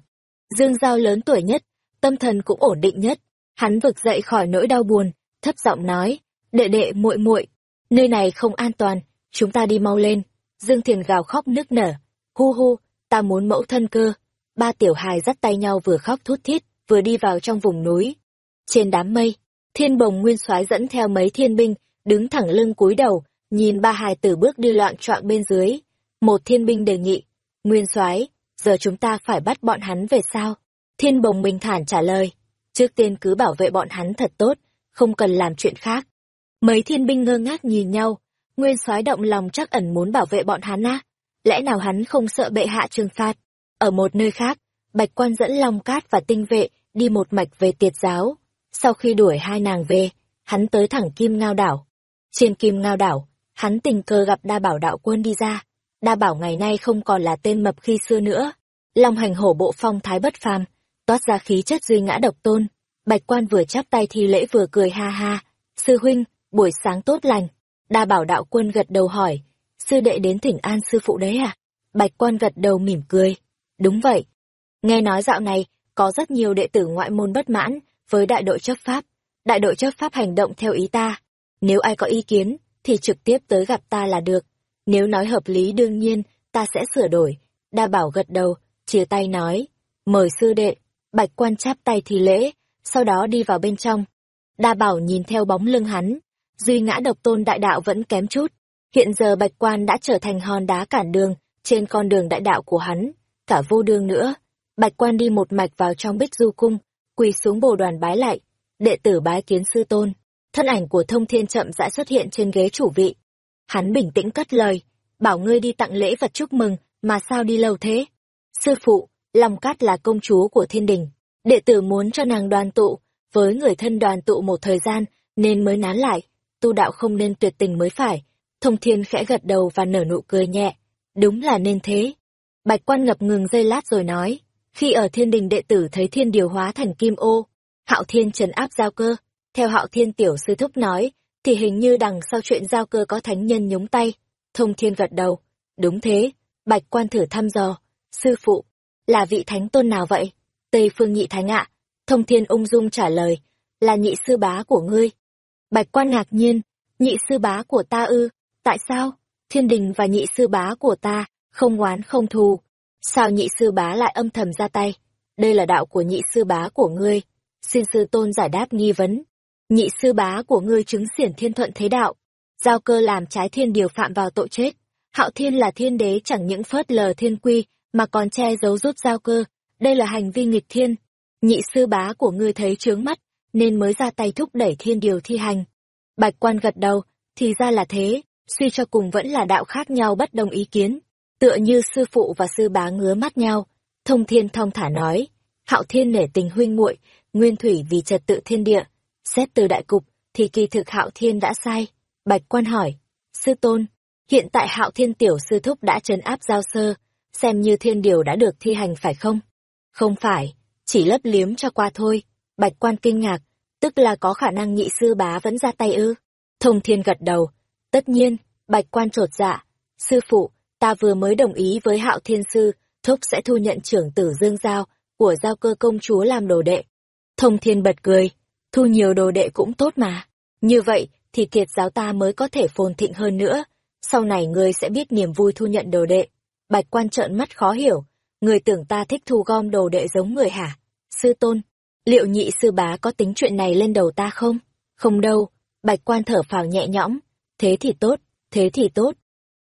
Dương Giao lớn tuổi nhất, tâm thần cũng ổn định nhất. Hắn vực dậy khỏi nỗi đau buồn, thấp giọng nói, đệ đệ muội muội, nơi này không an toàn, chúng ta đi mau lên. Dương Thiền gào khóc nức nở, hu hu, ta muốn mẫu thân cơ. Ba tiểu hài dắt tay nhau vừa khóc thút thít, vừa đi vào trong vùng núi. Trên đám mây, thiên bồng nguyên soái dẫn theo mấy thiên binh, đứng thẳng lưng cúi đầu, nhìn ba hài tử bước đi loạn trọn bên dưới. Một thiên binh đề nghị, nguyên soái giờ chúng ta phải bắt bọn hắn về sao? Thiên bồng bình thản trả lời, trước tiên cứ bảo vệ bọn hắn thật tốt, không cần làm chuyện khác. Mấy thiên binh ngơ ngác nhìn nhau, nguyên soái động lòng chắc ẩn muốn bảo vệ bọn hắn á. Lẽ nào hắn không sợ bệ hạ trừng phạt? Ở một nơi khác, Bạch Quan dẫn Long Cát và tinh vệ đi một mạch về tiệt giáo. Sau khi đuổi hai nàng về, hắn tới thẳng Kim Ngao Đảo. Trên Kim Ngao Đảo, hắn tình cờ gặp đa bảo đạo quân đi ra. Đa bảo ngày nay không còn là tên mập khi xưa nữa. Long hành hổ bộ phong thái bất phàm, toát ra khí chất duy ngã độc tôn. Bạch quan vừa chắp tay thi lễ vừa cười ha ha. Sư huynh, buổi sáng tốt lành. Đa bảo đạo quân gật đầu hỏi, sư đệ đến thỉnh an sư phụ đấy à? Bạch quan gật đầu mỉm cười. Đúng vậy. Nghe nói dạo này, có rất nhiều đệ tử ngoại môn bất mãn với đại đội chấp pháp. Đại đội chấp pháp hành động theo ý ta. Nếu ai có ý kiến, thì trực tiếp tới gặp ta là được. Nếu nói hợp lý đương nhiên, ta sẽ sửa đổi. Đa bảo gật đầu, chia tay nói. Mời sư đệ, bạch quan chắp tay thì lễ, sau đó đi vào bên trong. Đa bảo nhìn theo bóng lưng hắn, duy ngã độc tôn đại đạo vẫn kém chút. Hiện giờ bạch quan đã trở thành hòn đá cản đường, trên con đường đại đạo của hắn, cả vô đường nữa. Bạch quan đi một mạch vào trong bích du cung, quỳ xuống bồ đoàn bái lại, đệ tử bái kiến sư tôn. Thân ảnh của thông thiên chậm rãi xuất hiện trên ghế chủ vị. Hắn bình tĩnh cất lời, bảo ngươi đi tặng lễ vật chúc mừng, mà sao đi lâu thế? Sư phụ, Long Cát là công chúa của thiên đình. Đệ tử muốn cho nàng đoàn tụ, với người thân đoàn tụ một thời gian, nên mới nán lại. Tu đạo không nên tuyệt tình mới phải. Thông thiên khẽ gật đầu và nở nụ cười nhẹ. Đúng là nên thế. Bạch quan ngập ngừng giây lát rồi nói. Khi ở thiên đình đệ tử thấy thiên điều hóa thành kim ô, hạo thiên trấn áp giao cơ. Theo hạo thiên tiểu sư thúc nói, thì hình như đằng sau chuyện giao cơ có thánh nhân nhúng tay. Thông thiên gật đầu. Đúng thế. Bạch quan thử thăm dò. Sư phụ, là vị thánh tôn nào vậy? Tây phương nhị thánh ạ. Thông thiên ung dung trả lời. Là nhị sư bá của ngươi. Bạch quan ngạc nhiên. Nhị sư bá của ta ư? Tại sao? Thiên đình và nhị sư bá của ta, không oán không thù. Sao nhị sư bá lại âm thầm ra tay? Đây là đạo của nhị sư bá của ngươi. Xin sư tôn giải đáp nghi vấn. Nhị sư bá của ngươi chứng xiển thiên thuận thế đạo. Giao cơ làm trái thiên điều phạm vào tội chết. Hạo thiên là thiên đế chẳng những phớt lờ thiên quy, mà còn che giấu rút giao cơ. Đây là hành vi nghịch thiên. Nhị sư bá của ngươi thấy trướng mắt, nên mới ra tay thúc đẩy thiên điều thi hành. Bạch quan gật đầu, thì ra là thế, suy cho cùng vẫn là đạo khác nhau bất đồng ý kiến. Tựa như sư phụ và sư bá ngứa mắt nhau, thông thiên thong thả nói, hạo thiên nể tình huynh muội nguyên thủy vì trật tự thiên địa. Xét từ đại cục, thì kỳ thực hạo thiên đã sai. Bạch quan hỏi, sư tôn, hiện tại hạo thiên tiểu sư thúc đã trấn áp giao sơ, xem như thiên điều đã được thi hành phải không? Không phải, chỉ lấp liếm cho qua thôi. Bạch quan kinh ngạc, tức là có khả năng nhị sư bá vẫn ra tay ư. Thông thiên gật đầu, tất nhiên, bạch quan trột dạ. Sư phụ, ta vừa mới đồng ý với hạo thiên sư, thúc sẽ thu nhận trưởng tử Dương Giao của giao cơ công chúa làm đồ đệ. Thông thiên bật cười, thu nhiều đồ đệ cũng tốt mà. Như vậy, thì kiệt giáo ta mới có thể phồn thịnh hơn nữa. Sau này ngươi sẽ biết niềm vui thu nhận đồ đệ. Bạch quan trợn mắt khó hiểu, người tưởng ta thích thu gom đồ đệ giống người hả? Sư tôn, liệu nhị sư bá có tính chuyện này lên đầu ta không? Không đâu, bạch quan thở phào nhẹ nhõm. Thế thì tốt, thế thì tốt.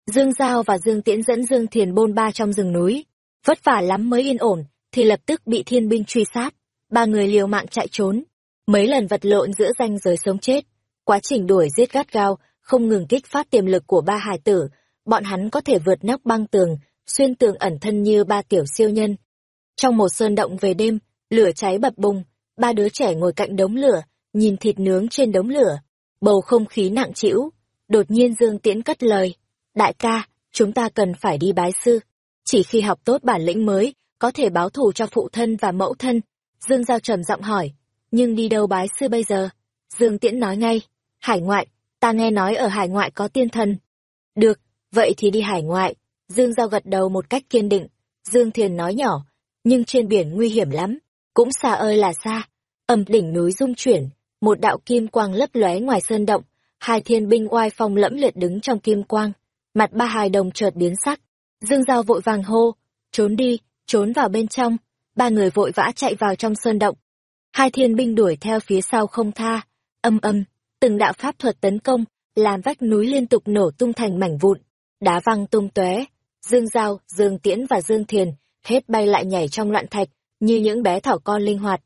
Dương Giao và Dương Tiễn dẫn Dương Thiền bôn ba trong rừng núi. Vất vả lắm mới yên ổn, thì lập tức bị thiên binh truy sát. Ba người liều mạng chạy trốn. Mấy lần vật lộn giữa danh giới sống chết. Quá trình đuổi giết gắt gao, không ngừng kích phát tiềm lực của ba hải tử. Bọn hắn có thể vượt nóc băng tường, xuyên tường ẩn thân như ba tiểu siêu nhân. Trong một sơn động về đêm, lửa cháy bập bùng, ba đứa trẻ ngồi cạnh đống lửa, nhìn thịt nướng trên đống lửa. Bầu không khí nặng trĩu. Đột nhiên Dương Tiễn cất lời. Đại ca, chúng ta cần phải đi bái sư. Chỉ khi học tốt bản lĩnh mới, có thể báo thù cho phụ thân và mẫu thân. Dương Giao trầm giọng hỏi. nhưng đi đâu bái sư bây giờ? Dương Tiễn nói ngay, hải ngoại, ta nghe nói ở hải ngoại có tiên thần. Được, vậy thì đi hải ngoại. Dương Giao gật đầu một cách kiên định. Dương Thiền nói nhỏ, nhưng trên biển nguy hiểm lắm, cũng xa ơi là xa. Âm đỉnh núi rung chuyển, một đạo kim quang lấp lóe ngoài sơn động, hai thiên binh oai phong lẫm liệt đứng trong kim quang. Mặt ba hài đồng chợt biến sắc. Dương Giao vội vàng hô, trốn đi, trốn vào bên trong. Ba người vội vã chạy vào trong sơn động. Hai thiên binh đuổi theo phía sau không tha, âm âm, từng đạo pháp thuật tấn công, làm vách núi liên tục nổ tung thành mảnh vụn, đá văng tung tóe. Dương Giao, Dương Tiễn và Dương Thiền hết bay lại nhảy trong loạn thạch, như những bé thỏ con linh hoạt.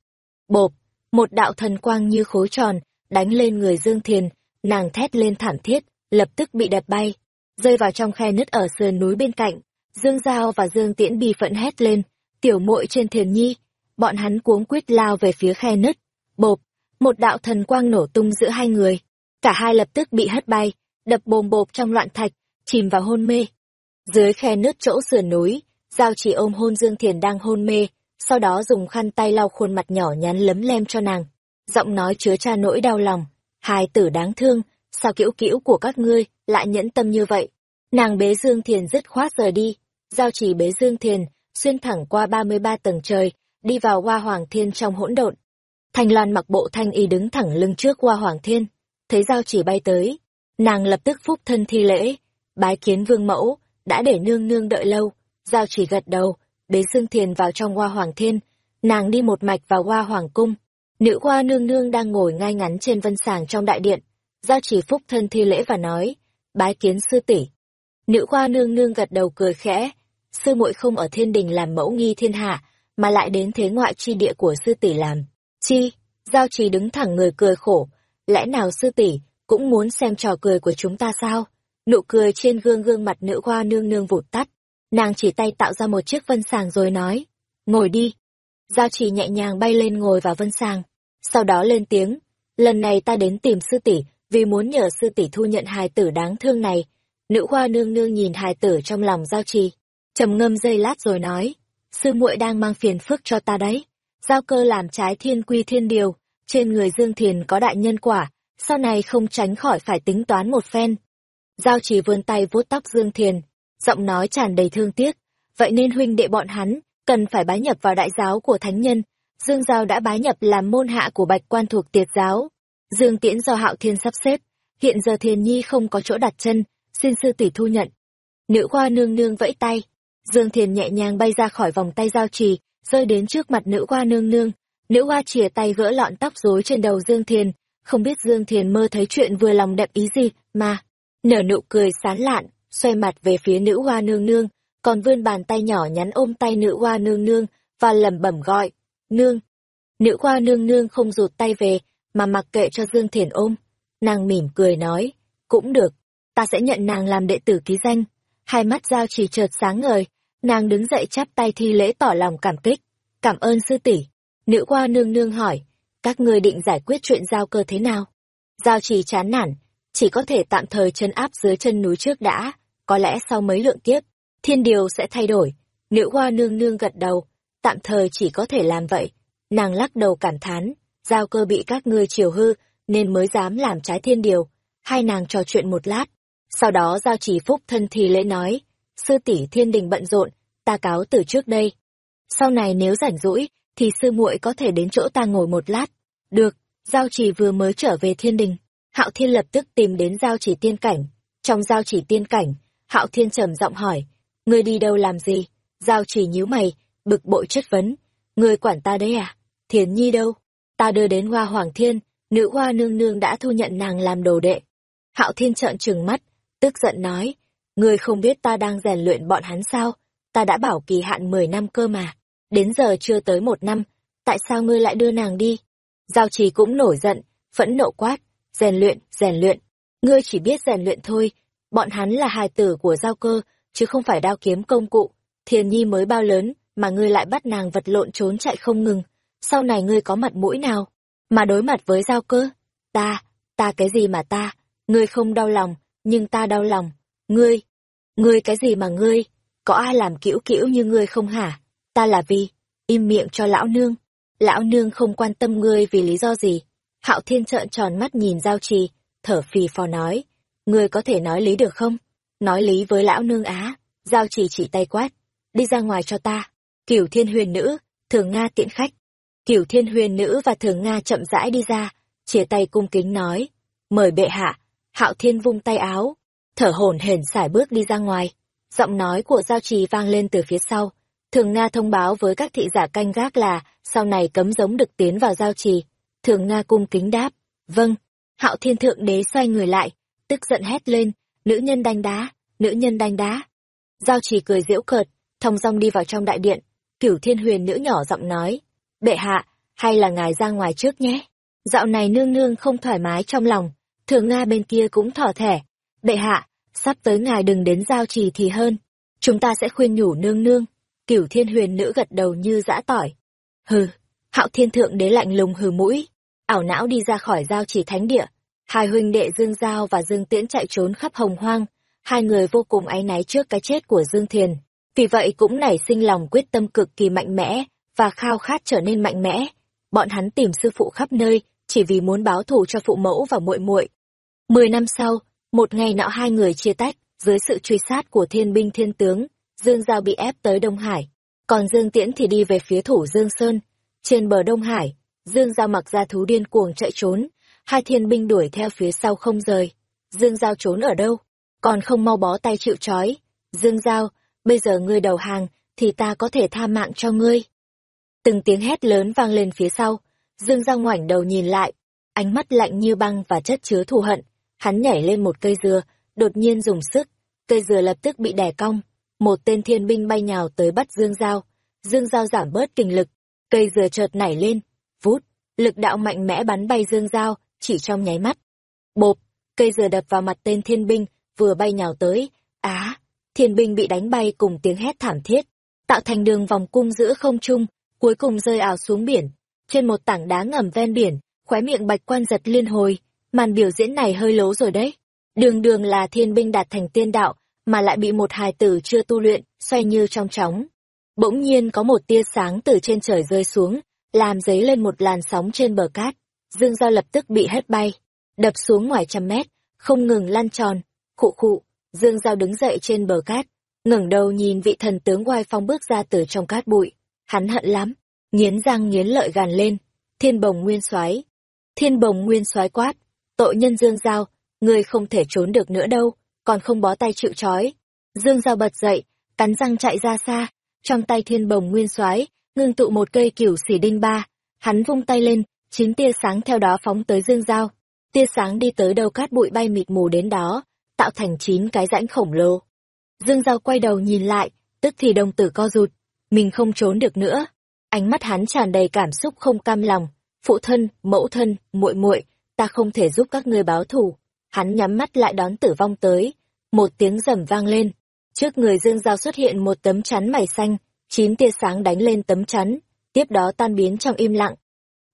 Bộp, một đạo thần quang như khối tròn, đánh lên người Dương Thiền, nàng thét lên thảm thiết, lập tức bị đập bay, rơi vào trong khe nứt ở sườn núi bên cạnh. Dương Giao và Dương Tiễn bi phận hét lên, tiểu muội trên thiền nhi, bọn hắn cuống quyết lao về phía khe nứt. Bộp, một đạo thần quang nổ tung giữa hai người. Cả hai lập tức bị hất bay, đập bồm bộp trong loạn thạch, chìm vào hôn mê. Dưới khe nứt chỗ sườn núi, Giao chỉ ôm hôn Dương Thiền đang hôn mê, sau đó dùng khăn tay lau khuôn mặt nhỏ nhắn lấm lem cho nàng. Giọng nói chứa cha nỗi đau lòng. Hai tử đáng thương, sao cữu cữu của các ngươi lại nhẫn tâm như vậy? Nàng bế Dương Thiền dứt khoát rời đi. Giao chỉ bế Dương Thiền, xuyên thẳng qua 33 tầng trời, đi vào hoa hoàng thiên trong hỗn độn. Thanh Loan mặc bộ thanh y đứng thẳng lưng trước hoa hoàng thiên, thấy Giao chỉ bay tới. Nàng lập tức phúc thân thi lễ, bái kiến vương mẫu, đã để nương nương đợi lâu. Giao chỉ gật đầu, bế Dương Thiền vào trong hoa hoàng thiên, nàng đi một mạch vào hoa hoàng cung. Nữ hoa nương nương đang ngồi ngay ngắn trên vân sàng trong đại điện. Giao chỉ phúc thân thi lễ và nói, bái kiến sư tỷ. Nữ hoa nương nương gật đầu cười khẽ, sư muội không ở thiên đình làm mẫu nghi thiên hạ, mà lại đến thế ngoại chi địa của sư tỷ làm. Chi, giao trì đứng thẳng người cười khổ, lẽ nào sư tỷ cũng muốn xem trò cười của chúng ta sao? Nụ cười trên gương gương mặt nữ hoa nương nương vụt tắt, nàng chỉ tay tạo ra một chiếc vân sàng rồi nói, ngồi đi. Giao trì nhẹ nhàng bay lên ngồi vào vân sàng, sau đó lên tiếng, lần này ta đến tìm sư tỷ vì muốn nhờ sư tỷ thu nhận hài tử đáng thương này. Nữ hoa nương nương nhìn hài tử trong lòng giao trì, trầm ngâm giây lát rồi nói, sư muội đang mang phiền phức cho ta đấy. Giao cơ làm trái thiên quy thiên điều, trên người Dương Thiền có đại nhân quả, sau này không tránh khỏi phải tính toán một phen. Giao trì vươn tay vuốt tóc Dương Thiền, giọng nói tràn đầy thương tiếc, vậy nên huynh đệ bọn hắn, cần phải bái nhập vào đại giáo của thánh nhân. Dương Giao đã bái nhập làm môn hạ của bạch quan thuộc tiệt giáo. Dương Tiễn do hạo thiên sắp xếp, hiện giờ Thiền Nhi không có chỗ đặt chân, xin sư tỷ thu nhận. Nữ khoa nương nương vẫy tay, Dương Thiền nhẹ nhàng bay ra khỏi vòng tay giao trì, rơi đến trước mặt nữ hoa nương nương. Nữ hoa chìa tay gỡ lọn tóc rối trên đầu Dương Thiền, không biết Dương Thiền mơ thấy chuyện vừa lòng đẹp ý gì, mà. Nở nụ cười sán lạn, xoay mặt về phía nữ hoa nương nương, còn vươn bàn tay nhỏ nhắn ôm tay nữ hoa nương nương, và lẩm bẩm gọi, nương. Nữ hoa nương nương không rụt tay về, mà mặc kệ cho Dương Thiền ôm. Nàng mỉm cười nói, cũng được, ta sẽ nhận nàng làm đệ tử ký danh. Hai mắt giao chỉ chợt sáng ngời, Nàng đứng dậy chắp tay thi lễ tỏ lòng cảm kích. Cảm ơn sư tỷ. Nữ hoa nương nương hỏi, các ngươi định giải quyết chuyện giao cơ thế nào? Giao chỉ chán nản, chỉ có thể tạm thời chân áp dưới chân núi trước đã, có lẽ sau mấy lượng kiếp, thiên điều sẽ thay đổi. Nữ hoa nương nương gật đầu, tạm thời chỉ có thể làm vậy. Nàng lắc đầu cảm thán, giao cơ bị các ngươi chiều hư, nên mới dám làm trái thiên điều. Hai nàng trò chuyện một lát, sau đó giao chỉ phúc thân thì lễ nói, sư tỷ thiên đình bận rộn, ta cáo từ trước đây. Sau này nếu rảnh rỗi, thì sư muội có thể đến chỗ ta ngồi một lát. Được, giao chỉ vừa mới trở về thiên đình. Hạo thiên lập tức tìm đến giao chỉ tiên cảnh. Trong giao chỉ tiên cảnh, hạo thiên trầm giọng hỏi, ngươi đi đâu làm gì? Giao chỉ nhíu mày, bực bội chất vấn, ngươi quản ta đấy à? Thiền nhi đâu? Ta đưa đến hoa hoàng thiên, nữ hoa nương nương đã thu nhận nàng làm đồ đệ. Hạo thiên trợn trừng mắt, tức giận nói, ngươi không biết ta đang rèn luyện bọn hắn sao? ta đã bảo kỳ hạn 10 năm cơ mà, đến giờ chưa tới một năm, tại sao ngươi lại đưa nàng đi? Giao trì cũng nổi giận, phẫn nộ quát, rèn luyện, rèn luyện, ngươi chỉ biết rèn luyện thôi, bọn hắn là hài tử của giao cơ, chứ không phải đao kiếm công cụ, thiền nhi mới bao lớn, mà ngươi lại bắt nàng vật lộn trốn chạy không ngừng, sau này ngươi có mặt mũi nào, mà đối mặt với giao cơ? Ta, ta cái gì mà ta, ngươi không đau lòng, nhưng ta đau lòng, ngươi, ngươi cái gì mà ngươi, có ai làm kiểu kiểu như ngươi không hả? Ta là vì, im miệng cho lão nương. lão nương không quan tâm ngươi vì lý do gì. Hạo Thiên trợn tròn mắt nhìn Giao Trì, thở phì phò nói, ngươi có thể nói lý được không? Nói lý với lão nương á, Giao Trì chỉ tay quát, đi ra ngoài cho ta. Cửu Thiên Huyền Nữ, Thường Nga tiện khách. Cửu Thiên Huyền Nữ và Thường Nga chậm rãi đi ra, chia tay cung kính nói, mời bệ hạ. Hạo Thiên vung tay áo, thở hổn hển sải bước đi ra ngoài. Giọng nói của Giao Trì vang lên từ phía sau. Thường Nga thông báo với các thị giả canh gác là sau này cấm giống được tiến vào Giao Trì. Thường Nga cung kính đáp, vâng. Hạo Thiên Thượng Đế xoay người lại, tức giận hét lên, nữ nhân đanh đá, nữ nhân đanh đá. Giao Trì cười giễu cợt, thong dong đi vào trong đại điện. Cửu Thiên Huyền nữ nhỏ giọng nói, bệ hạ, hay là ngài ra ngoài trước nhé. Dạo này nương nương không thoải mái trong lòng, thường Nga bên kia cũng thỏ thẻ. Bệ hạ, sắp tới ngài đừng đến giao trì thì hơn. Chúng ta sẽ khuyên nhủ nương nương. Cửu thiên huyền nữ gật đầu như giã tỏi. Hừ, hạo thiên thượng đế lạnh lùng hừ mũi. Ảo não đi ra khỏi giao trì thánh địa. Hai huynh đệ Dương Giao và Dương Tiễn chạy trốn khắp hồng hoang. Hai người vô cùng áy náy trước cái chết của Dương Thiền. Vì vậy cũng nảy sinh lòng quyết tâm cực kỳ mạnh mẽ và khao khát trở nên mạnh mẽ. Bọn hắn tìm sư phụ khắp nơi, chỉ vì muốn báo thù cho phụ mẫu và muội muội. Mười năm sau, một ngày nọ hai người chia tách, dưới sự truy sát của thiên binh thiên tướng, Dương Giao bị ép tới Đông Hải, còn Dương Tiễn thì đi về phía thủ Dương Sơn. Trên bờ Đông Hải, Dương Giao mặc ra thú điên cuồng chạy trốn, hai thiên binh đuổi theo phía sau không rời. Dương Giao trốn ở đâu? Còn không mau bó tay chịu trói. Dương Giao, bây giờ ngươi đầu hàng, thì ta có thể tha mạng cho ngươi. Từng tiếng hét lớn vang lên phía sau, Dương Giao ngoảnh đầu nhìn lại, ánh mắt lạnh như băng và chất chứa thù hận. Hắn nhảy lên một cây dừa, đột nhiên dùng sức, cây dừa lập tức bị đè cong. Một tên thiên binh bay nhào tới bắt Dương Giao. Dương Giao giảm bớt kinh lực, cây dừa chợt nảy lên, vút, lực đạo mạnh mẽ bắn bay Dương Giao, chỉ trong nháy mắt. Bộp, cây dừa đập vào mặt tên thiên binh, vừa bay nhào tới, á, thiên binh bị đánh bay cùng tiếng hét thảm thiết, tạo thành đường vòng cung giữa không trung, cuối cùng rơi ảo xuống biển. Trên một tảng đá ngầm ven biển, khóe miệng bạch quan giật liên hồi, màn biểu diễn này hơi lố rồi đấy. Đường đường là thiên binh đạt thành tiên đạo, mà lại bị một hài tử chưa tu luyện, xoay như trong chóng. Bỗng nhiên có một tia sáng từ trên trời rơi xuống, làm dấy lên một làn sóng trên bờ cát. Dương Giao lập tức bị hất bay, đập xuống ngoài trăm mét, không ngừng lăn tròn, khụ khụ. Dương Giao đứng dậy trên bờ cát, ngẩng đầu nhìn vị thần tướng oai phong bước ra từ trong cát bụi. Hắn hận lắm, nghiến răng nghiến lợi gàn lên, thiên bồng nguyên soái Thiên bồng nguyên soái quát, tội nhân Dương Giao, ngươi không thể trốn được nữa đâu, còn không bó tay chịu trói. Dương Giao bật dậy, cắn răng chạy ra xa, trong tay thiên bồng nguyên soái ngưng tụ một cây cửu xỉ đinh ba, hắn vung tay lên, chín tia sáng theo đó phóng tới Dương Giao. Tia sáng đi tới đầu cát bụi bay mịt mù đến đó, tạo thành chín cái rãnh khổng lồ. Dương Giao quay đầu nhìn lại, tức thì đồng tử co rụt, mình không trốn được nữa. Ánh mắt hắn tràn đầy cảm xúc không cam lòng, phụ thân, mẫu thân, muội muội, ta không thể giúp các ngươi báo thù. Hắn nhắm mắt lại đón tử vong tới, một tiếng rầm vang lên. Trước người Dương Giao xuất hiện một tấm chắn mày xanh, chín tia sáng đánh lên tấm chắn, tiếp đó tan biến trong im lặng.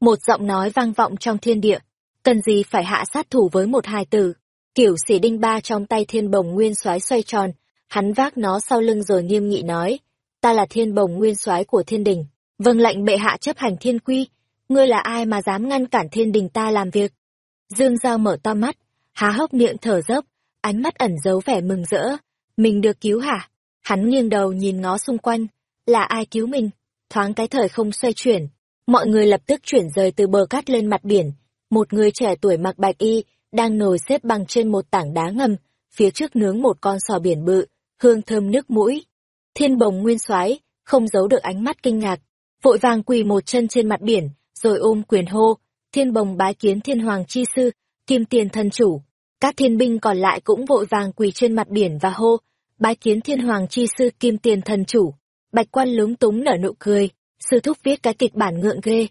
Một giọng nói vang vọng trong thiên địa, cần gì phải hạ sát thủ với một hài tử. Kiểu xỉ đinh ba trong tay thiên bồng nguyên soái xoay tròn, hắn vác nó sau lưng rồi nghiêm nghị nói, ta là thiên bồng nguyên soái của thiên đình, vâng lệnh bệ hạ chấp hành thiên quy, ngươi là ai mà dám ngăn cản thiên đình ta làm việc? Dương Giao mở to mắt, há hốc miệng thở dốc, ánh mắt ẩn giấu vẻ mừng rỡ. Mình được cứu hả? Hắn nghiêng đầu nhìn ngó xung quanh, là ai cứu mình? Thoáng cái thời không xoay chuyển, mọi người lập tức chuyển rời từ bờ cát lên mặt biển. Một người trẻ tuổi mặc bạch y, đang ngồi xếp bằng trên một tảng đá ngầm, phía trước nướng một con sò biển bự, hương thơm nước mũi. Thiên bồng nguyên soái không giấu được ánh mắt kinh ngạc, vội vàng quỳ một chân trên mặt biển, rồi ôm quyền hô, thiên bồng bái kiến thiên hoàng chi sư, kim tiền thần chủ. Các thiên binh còn lại cũng vội vàng quỳ trên mặt biển và hô, bái kiến thiên hoàng chi sư kim tiền thần chủ. Bạch quan lúng túng nở nụ cười, sư thúc viết cái kịch bản ngượng ghê.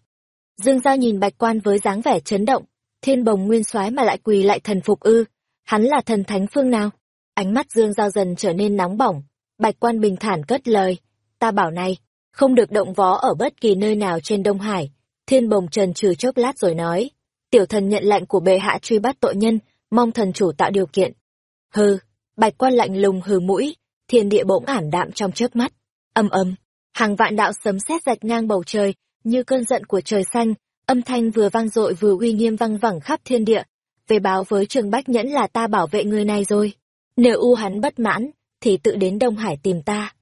Dương Giao nhìn bạch quan với dáng vẻ chấn động, thiên bồng nguyên soái mà lại quỳ lại thần phục ư, hắn là thần thánh phương nào? Ánh mắt Dương Giao dần trở nên nóng bỏng, bạch quan bình thản cất lời, ta bảo này, không được động vó ở bất kỳ nơi nào trên Đông Hải. Thiên bồng trần trừ chốc lát rồi nói, tiểu thần nhận lệnh của bệ hạ truy bắt tội nhân, mong thần chủ tạo điều kiện. Hừ, bạch quan lạnh lùng hừ mũi, thiên địa bỗng ảm đạm trong chớp mắt. Âm âm, hàng vạn đạo sấm sét rạch ngang bầu trời, như cơn giận của trời xanh, âm thanh vừa vang dội vừa uy nghiêm vang vẳng khắp thiên địa. Về báo với Trường Bách Nhẫn là ta bảo vệ người này rồi. Nếu u hắn bất mãn, thì tự đến Đông Hải tìm ta.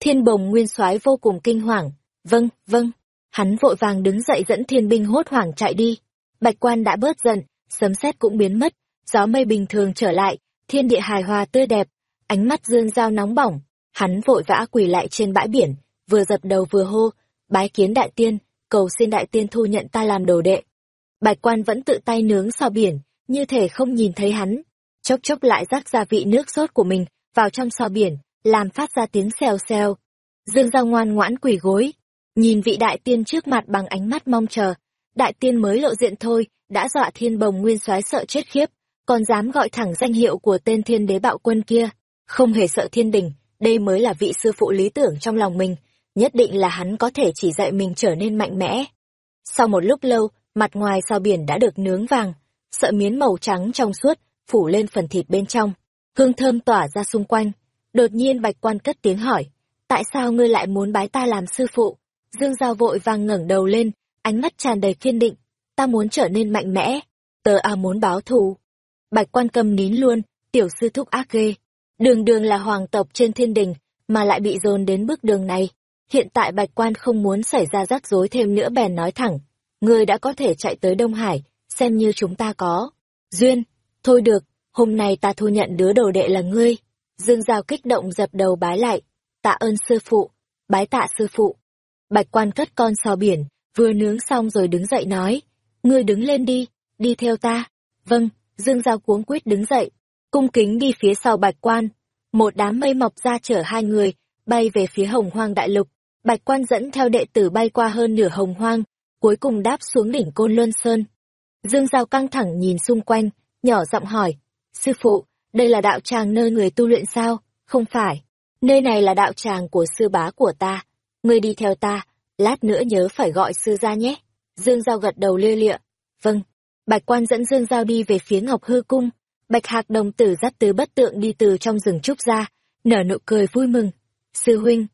Thiên bồng nguyên soái vô cùng kinh hoàng. Vâng, vâng. Hắn vội vàng đứng dậy dẫn thiên binh hốt hoảng chạy đi. Bạch quan đã bớt giận, sấm sét cũng biến mất, gió mây bình thường trở lại, thiên địa hài hòa tươi đẹp, ánh mắt dương dao nóng bỏng. Hắn vội vã quỳ lại trên bãi biển, vừa dập đầu vừa hô, bái kiến đại tiên, cầu xin đại tiên thu nhận ta làm đồ đệ. Bạch quan vẫn tự tay nướng sao biển, như thể không nhìn thấy hắn. Chốc chốc lại rắc gia vị nước sốt của mình vào trong sò biển, làm phát ra tiếng xèo xèo. Dương Giao ngoan ngoãn quỳ gối, nhìn vị đại tiên trước mặt bằng ánh mắt mong chờ. Đại tiên mới lộ diện thôi, đã dọa thiên bồng nguyên soái sợ chết khiếp, còn dám gọi thẳng danh hiệu của tên thiên đế bạo quân kia. Không hề sợ thiên đình, đây mới là vị sư phụ lý tưởng trong lòng mình, nhất định là hắn có thể chỉ dạy mình trở nên mạnh mẽ. Sau một lúc lâu, mặt ngoài sao biển đã được nướng vàng, sợ miến màu trắng trong suốt, phủ lên phần thịt bên trong. Hương thơm tỏa ra xung quanh. Đột nhiên bạch quan cất tiếng hỏi, tại sao ngươi lại muốn bái ta làm sư phụ? Dương Giao vội vàng ngẩng đầu lên, ánh mắt tràn đầy kiên định, ta muốn trở nên mạnh mẽ, tờ a muốn báo thù. Bạch quan cầm nín luôn, tiểu sư thúc ác ghê. Đường đường là hoàng tộc trên thiên đình, mà lại bị dồn đến bước đường này. Hiện tại bạch quan không muốn xảy ra rắc rối thêm nữa bèn nói thẳng. Ngươi đã có thể chạy tới Đông Hải, xem như chúng ta có. Duyên, thôi được, hôm nay ta thu nhận đứa đồ đệ là ngươi. Dương Giao kích động dập đầu bái lại. Tạ ơn sư phụ, bái tạ sư phụ. Bạch quan cất con sò biển, vừa nướng xong rồi đứng dậy nói. Ngươi đứng lên đi, đi theo ta. Vâng, Dương Giao cuống quýt đứng dậy, cung kính đi phía sau bạch quan. Một đám mây mọc ra chở hai người, bay về phía hồng hoang đại lục. Bạch quan dẫn theo đệ tử bay qua hơn nửa hồng hoang, cuối cùng đáp xuống đỉnh Côn Luân Sơn. Dương Giao căng thẳng nhìn xung quanh, nhỏ giọng hỏi, Sư phụ, đây là đạo tràng nơi người tu luyện sao? Không phải. Nơi này là đạo tràng của sư bá của ta. Ngươi đi theo ta, lát nữa nhớ phải gọi sư ra nhé. Dương Giao gật đầu lia lịa. Vâng. Bạch quan dẫn Dương Giao đi về phía Ngọc Hư Cung. Bạch Hạc đồng tử dắt tứ bất tượng đi từ trong rừng trúc ra, nở nụ cười vui mừng. Sư huynh.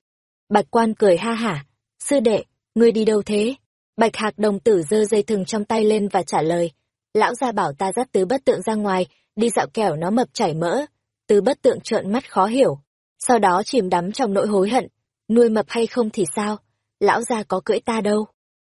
Bạch quan cười ha hả. Sư đệ, ngươi đi đâu thế? Bạch Hạc đồng tử giơ dây thừng trong tay lên và trả lời. Lão gia bảo ta dắt tứ bất tượng ra ngoài, đi dạo kẻo nó mập chảy mỡ. Tứ bất tượng trợn mắt khó hiểu. Sau đó chìm đắm trong nỗi hối hận. Nuôi mập hay không thì sao? Lão gia có cưỡi ta đâu.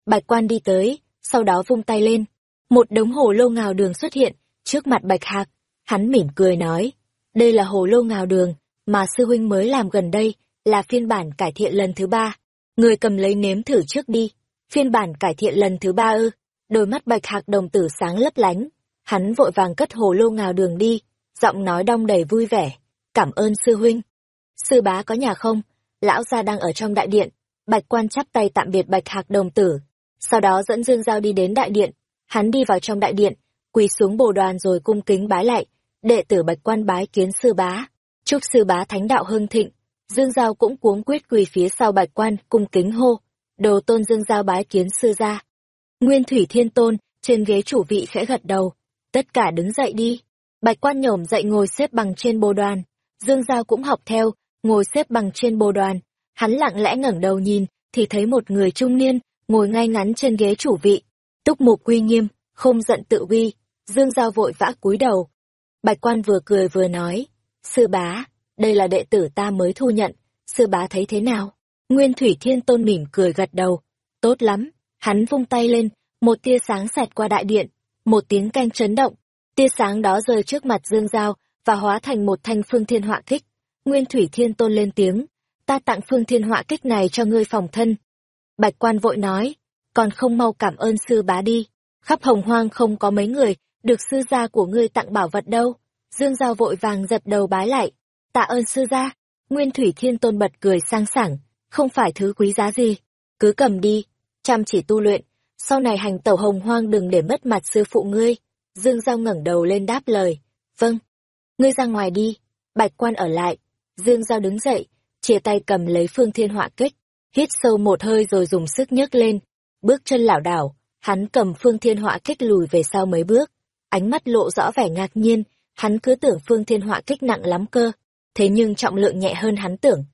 Bạch quan đi tới, sau đó vung tay lên. Một đống hồ lô ngào đường xuất hiện, trước mặt Bạch Hạc. Hắn mỉm cười nói. Đây là hồ lô ngào đường, mà sư huynh mới làm gần đây, là phiên bản cải thiện lần thứ ba. Người cầm lấy nếm thử trước đi. Phiên bản cải thiện lần thứ ba ư. Đôi mắt Bạch Hạc đồng tử sáng lấp lánh Hắn vội vàng cất hồ lô ngào đường đi, giọng nói đong đầy vui vẻ. Cảm ơn sư huynh. Sư bá có nhà không? Lão gia đang ở trong đại điện. Bạch quan chắp tay tạm biệt bạch hạc đồng tử. Sau đó dẫn Dương Giao đi đến đại điện. Hắn đi vào trong đại điện, quỳ xuống bồ đoàn rồi cung kính bái lại. Đệ tử bạch quan bái kiến sư bá. Chúc sư bá thánh đạo hưng thịnh. Dương Giao cũng cuống quyết quỳ phía sau bạch quan, cung kính hô. Đồ tôn Dương Giao bái kiến sư gia. Nguyên Thủy Thiên Tôn, trên ghế chủ vị khẽ gật đầu, tất cả đứng dậy đi. Bạch quan nhổm dậy ngồi xếp bằng trên bồ đoàn. Dương Giao cũng học theo, ngồi xếp bằng trên bồ đoàn. Hắn lặng lẽ ngẩng đầu nhìn, thì thấy một người trung niên, ngồi ngay ngắn trên ghế chủ vị. Túc mục uy nghiêm, không giận tự uy. Dương Giao vội vã cúi đầu. Bạch quan vừa cười vừa nói. Sư bá, đây là đệ tử ta mới thu nhận. Sư bá thấy thế nào? Nguyên Thủy Thiên Tôn mỉm cười gật đầu. Tốt lắm. Hắn vung tay lên, một tia sáng xẹt qua đại điện, một tiếng canh chấn động, tia sáng đó rơi trước mặt Dương Giao và hóa thành một thanh phương thiên họa kích. Nguyên Thủy Thiên Tôn lên tiếng, ta tặng phương thiên họa kích này cho ngươi phòng thân. Bạch quan vội nói, còn không mau cảm ơn sư bá đi, khắp hồng hoang không có mấy người được sư gia của ngươi tặng bảo vật đâu. Dương Giao vội vàng dập đầu bái lại, tạ ơn sư gia. Nguyên Thủy Thiên Tôn bật cười sang sảng, không phải thứ quý giá gì, cứ cầm đi, chăm chỉ tu luyện, sau này hành tẩu hồng hoang đừng để mất mặt sư phụ ngươi. Dương Giao ngẩng đầu lên đáp lời. Vâng. Ngươi ra ngoài đi. Bạch quan ở lại. Dương Giao đứng dậy, chia tay cầm lấy phương thiên họa kích. Hít sâu một hơi rồi dùng sức nhấc lên. Bước chân lảo đảo, hắn cầm phương thiên họa kích lùi về sau mấy bước. Ánh mắt lộ rõ vẻ ngạc nhiên, hắn cứ tưởng phương thiên họa kích nặng lắm cơ. Thế nhưng trọng lượng nhẹ hơn hắn tưởng.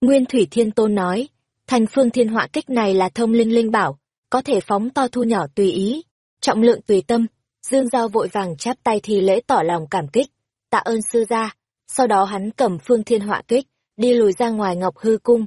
Nguyên Thủy Thiên Tôn nói, thành phương thiên họa kích này là thông linh linh bảo, có thể phóng to thu nhỏ tùy ý, trọng lượng tùy tâm. Dương Giao vội vàng chắp tay thì lễ tỏ lòng cảm kích, tạ ơn sư gia. Sau đó hắn cầm phương thiên họa kích, đi lùi ra ngoài ngọc hư cung.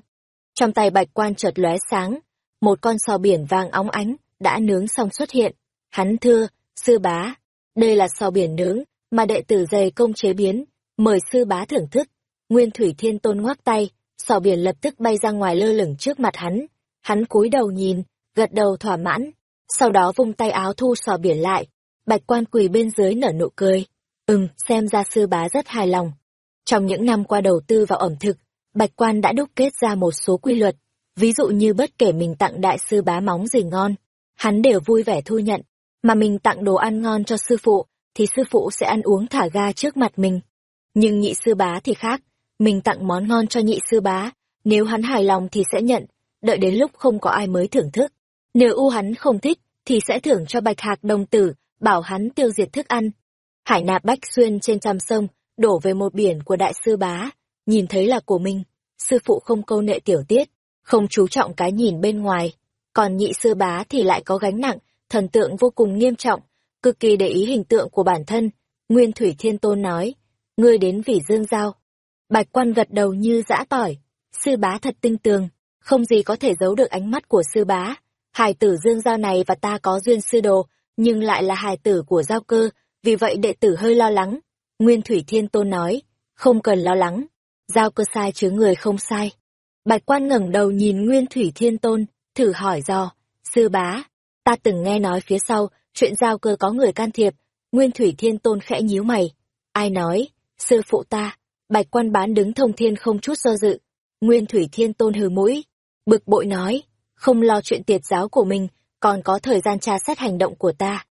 Trong tay bạch quan chợt lóe sáng, một con sò biển vàng óng ánh, đã nướng xong xuất hiện. Hắn thưa, sư bá, đây là sò biển nướng, mà đệ tử dày công chế biến, mời sư bá thưởng thức. Nguyên Thủy Thiên Tôn ngoắc tay, sò biển lập tức bay ra ngoài lơ lửng trước mặt hắn. Hắn cúi đầu nhìn, gật đầu thỏa mãn, sau đó vung tay áo thu sò biển lại. Bạch quan quỳ bên dưới nở nụ cười. Ừm, xem ra sư bá rất hài lòng. Trong những năm qua đầu tư vào ẩm thực, Bạch quan đã đúc kết ra một số quy luật. Ví dụ như bất kể mình tặng đại sư bá móng gì ngon, hắn đều vui vẻ thu nhận. Mà mình tặng đồ ăn ngon cho sư phụ, thì sư phụ sẽ ăn uống thả ga trước mặt mình. Nhưng nhị sư bá thì khác, mình tặng món ngon cho nhị sư bá, nếu hắn hài lòng thì sẽ nhận, đợi đến lúc không có ai mới thưởng thức. Nếu u hắn không thích, thì sẽ thưởng cho bạch hạc đồng tử, bảo hắn tiêu diệt thức ăn. Hải nạp bách xuyên trên trăm sông, đổ về một biển của đại sư bá, nhìn thấy là của mình. Sư phụ không câu nệ tiểu tiết, không chú trọng cái nhìn bên ngoài. Còn nhị sư bá thì lại có gánh nặng, thần tượng vô cùng nghiêm trọng, cực kỳ để ý hình tượng của bản thân. Nguyên Thủy Thiên Tôn nói, ngươi đến vì dương giao. Bạch quan gật đầu như dã tỏi, sư bá thật tinh tường, không gì có thể giấu được ánh mắt của sư bá. Hài tử dương giao này và ta có duyên sư đồ, nhưng lại là hài tử của giao cơ, vì vậy đệ tử hơi lo lắng. Nguyên Thủy Thiên Tôn nói, không cần lo lắng, giao cơ sai chứ người không sai. Bạch quan ngẩng đầu nhìn Nguyên Thủy Thiên Tôn, thử hỏi do, sư bá, ta từng nghe nói phía sau, chuyện giao cơ có người can thiệp, Nguyên Thủy Thiên Tôn khẽ nhíu mày. Ai nói, sư phụ ta, bạch quan bán đứng thông thiên không chút do dự. Nguyên Thủy Thiên Tôn hừ mũi, bực bội nói, không lo chuyện tiệt giáo của mình, còn có thời gian tra xét hành động của ta.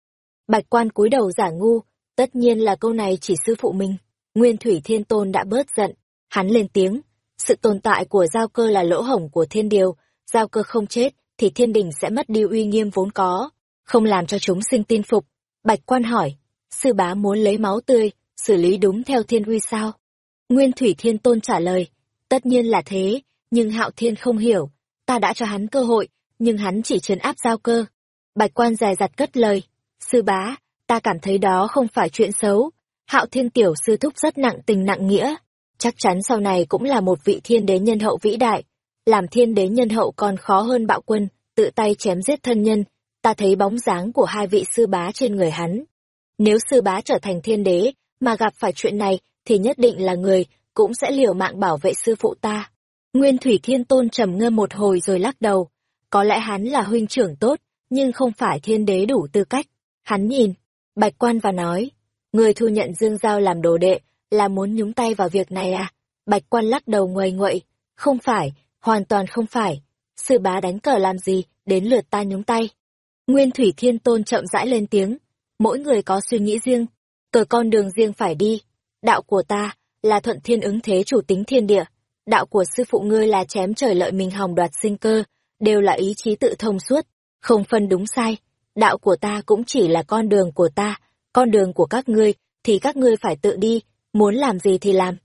Bạch quan cúi đầu giả ngu, tất nhiên là câu này chỉ sư phụ mình. Nguyên Thủy Thiên Tôn đã bớt giận, hắn lên tiếng, sự tồn tại của giao cơ là lỗ hổng của thiên điều, giao cơ không chết, thì thiên đình sẽ mất đi uy nghiêm vốn có, không làm cho chúng sinh tin phục. Bạch quan hỏi, sư bá muốn lấy máu tươi, xử lý đúng theo thiên uy sao? Nguyên Thủy Thiên Tôn trả lời, tất nhiên là thế, nhưng Hạo Thiên không hiểu, ta đã cho hắn cơ hội, nhưng hắn chỉ trấn áp giao cơ. Bạch quan dài dặt cất lời, sư bá, ta cảm thấy đó không phải chuyện xấu. Hạo Thiên Tiểu sư thúc rất nặng tình nặng nghĩa, chắc chắn sau này cũng là một vị thiên đế nhân hậu vĩ đại. Làm thiên đế nhân hậu còn khó hơn bạo quân, tự tay chém giết thân nhân, ta thấy bóng dáng của hai vị sư bá trên người hắn. Nếu sư bá trở thành thiên đế, mà gặp phải chuyện này, thì nhất định là người, cũng sẽ liều mạng bảo vệ sư phụ ta. Nguyên Thủy Thiên Tôn trầm ngâm một hồi rồi lắc đầu. Có lẽ hắn là huynh trưởng tốt, nhưng không phải thiên đế đủ tư cách. Hắn nhìn, bạch quan và nói, người thu nhận Dương Giao làm đồ đệ, là muốn nhúng tay vào việc này à? Bạch quan lắc đầu ngoài nguậy, không phải, hoàn toàn không phải. Sư bá đánh cờ làm gì, đến lượt ta nhúng tay. Nguyên Thủy Thiên Tôn chậm rãi lên tiếng, mỗi người có suy nghĩ riêng, cờ con đường riêng phải đi. Đạo của ta là thuận thiên ứng thế chủ tính thiên địa, đạo của sư phụ ngươi là chém trời lợi mình hòng đoạt sinh cơ, đều là ý chí tự thông suốt, không phân đúng sai. Đạo của ta cũng chỉ là con đường của ta, con đường của các ngươi thì các ngươi phải tự đi, muốn làm gì thì làm.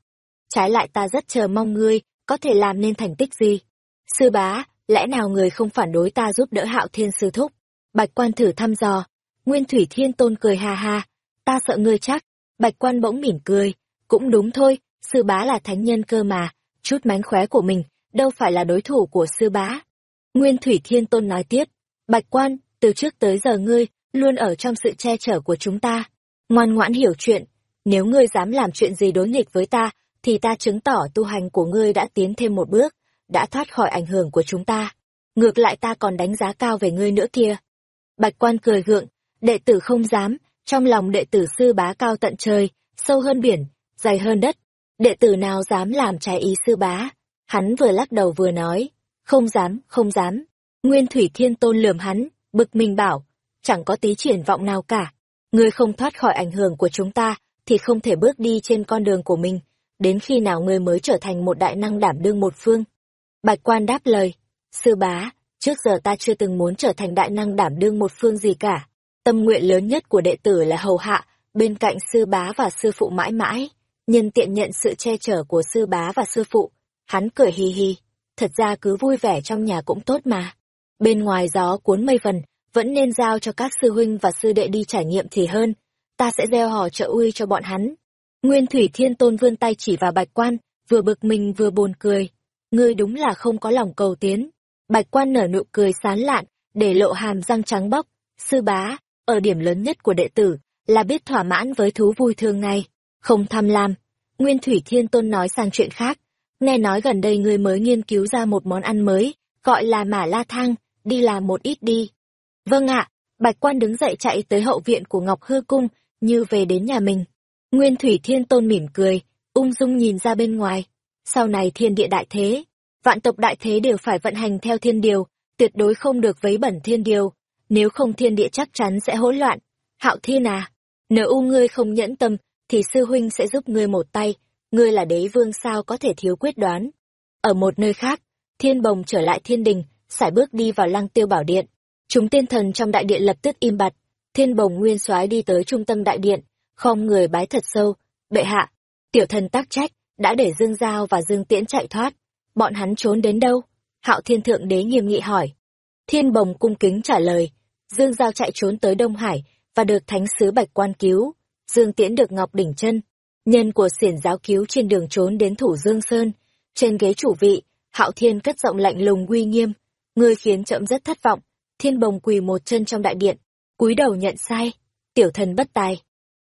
Trái lại ta rất chờ mong ngươi có thể làm nên thành tích gì. Sư bá, lẽ nào người không phản đối ta giúp đỡ hạo thiên sư thúc? Bạch quan thử thăm dò. Nguyên thủy thiên tôn cười ha ha. Ta sợ ngươi chắc. Bạch quan bỗng mỉm cười. Cũng đúng thôi, sư bá là thánh nhân cơ mà. Chút mánh khóe của mình, đâu phải là đối thủ của sư bá. Nguyên thủy thiên tôn nói tiếp. Bạch quan, từ trước tới giờ ngươi, luôn ở trong sự che chở của chúng ta. Ngoan ngoãn hiểu chuyện. Nếu ngươi dám làm chuyện gì đối nghịch với ta, thì ta chứng tỏ tu hành của ngươi đã tiến thêm một bước, đã thoát khỏi ảnh hưởng của chúng ta. Ngược lại ta còn đánh giá cao về ngươi nữa kia. Bạch quan cười gượng, đệ tử không dám, trong lòng đệ tử sư bá cao tận trời, sâu hơn biển, dày hơn đất. Đệ tử nào dám làm trái ý sư bá? Hắn vừa lắc đầu vừa nói, không dám, không dám. Nguyên Thủy Thiên Tôn lườm hắn, bực mình bảo, chẳng có tí triển vọng nào cả. Ngươi không thoát khỏi ảnh hưởng của chúng ta, thì không thể bước đi trên con đường của mình. Đến khi nào ngươi mới trở thành một đại năng đảm đương một phương? Bạch quan đáp lời, sư bá, trước giờ ta chưa từng muốn trở thành đại năng đảm đương một phương gì cả. Tâm nguyện lớn nhất của đệ tử là hầu hạ, bên cạnh sư bá và sư phụ mãi mãi, nhân tiện nhận sự che chở của sư bá và sư phụ. Hắn cười hì hì, thật ra cứ vui vẻ trong nhà cũng tốt mà. bên ngoài gió cuốn mây vần, vẫn nên giao cho các sư huynh và sư đệ đi trải nghiệm thì hơn. Ta sẽ gieo hò trợ uy cho bọn hắn. Nguyên Thủy Thiên Tôn vươn tay chỉ vào bạch quan, vừa bực mình vừa buồn cười. Ngươi đúng là không có lòng cầu tiến. Bạch quan nở nụ cười sán lạn, để lộ hàm răng trắng bóc. Sư bá, ở điểm lớn nhất của đệ tử, là biết thỏa mãn với thú vui thường ngày, không tham lam. Nguyên Thủy Thiên Tôn nói sang chuyện khác. Nghe nói gần đây ngươi mới nghiên cứu ra một món ăn mới, gọi là mả la thang, đi làm một ít đi. Vâng ạ, Bạch Quan đứng dậy chạy tới hậu viện của Ngọc Hư Cung, như về đến nhà mình. Nguyên Thủy Thiên Tôn mỉm cười, ung dung nhìn ra bên ngoài. Sau này thiên địa đại thế, vạn tộc đại thế đều phải vận hành theo thiên điều, tuyệt đối không được vấy bẩn thiên điều, nếu không thiên địa chắc chắn sẽ hỗn loạn. Hạo Thiên à, nếu u ngươi không nhẫn tâm, thì sư huynh sẽ giúp ngươi một tay, ngươi là đế vương sao có thể thiếu quyết đoán. Ở một nơi khác, thiên bồng trở lại thiên đình, sải bước đi vào lăng tiêu bảo điện. Chúng tiên thần trong đại điện lập tức im bặt, thiên bồng nguyên soái đi tới trung tâm đại điện, khom người bái thật sâu, bệ hạ, tiểu thần tác trách, đã để Dương Giao và Dương Tiễn chạy thoát, bọn hắn trốn đến đâu? Hạo Thiên Thượng Đế nghiêm nghị hỏi. Thiên Bồng cung kính trả lời, Dương Giao chạy trốn tới Đông Hải và được Thánh sứ Bạch Quan cứu, Dương Tiễn được Ngọc Đỉnh chân, nhân của xiển giáo cứu trên đường trốn đến Thủ Dương Sơn, trên ghế chủ vị, Hạo Thiên cất giọng lạnh lùng uy nghiêm, ngươi khiến chậm rất thất vọng. Thiên Bồng quỳ một chân trong đại điện, cúi đầu nhận sai, tiểu thần bất tài.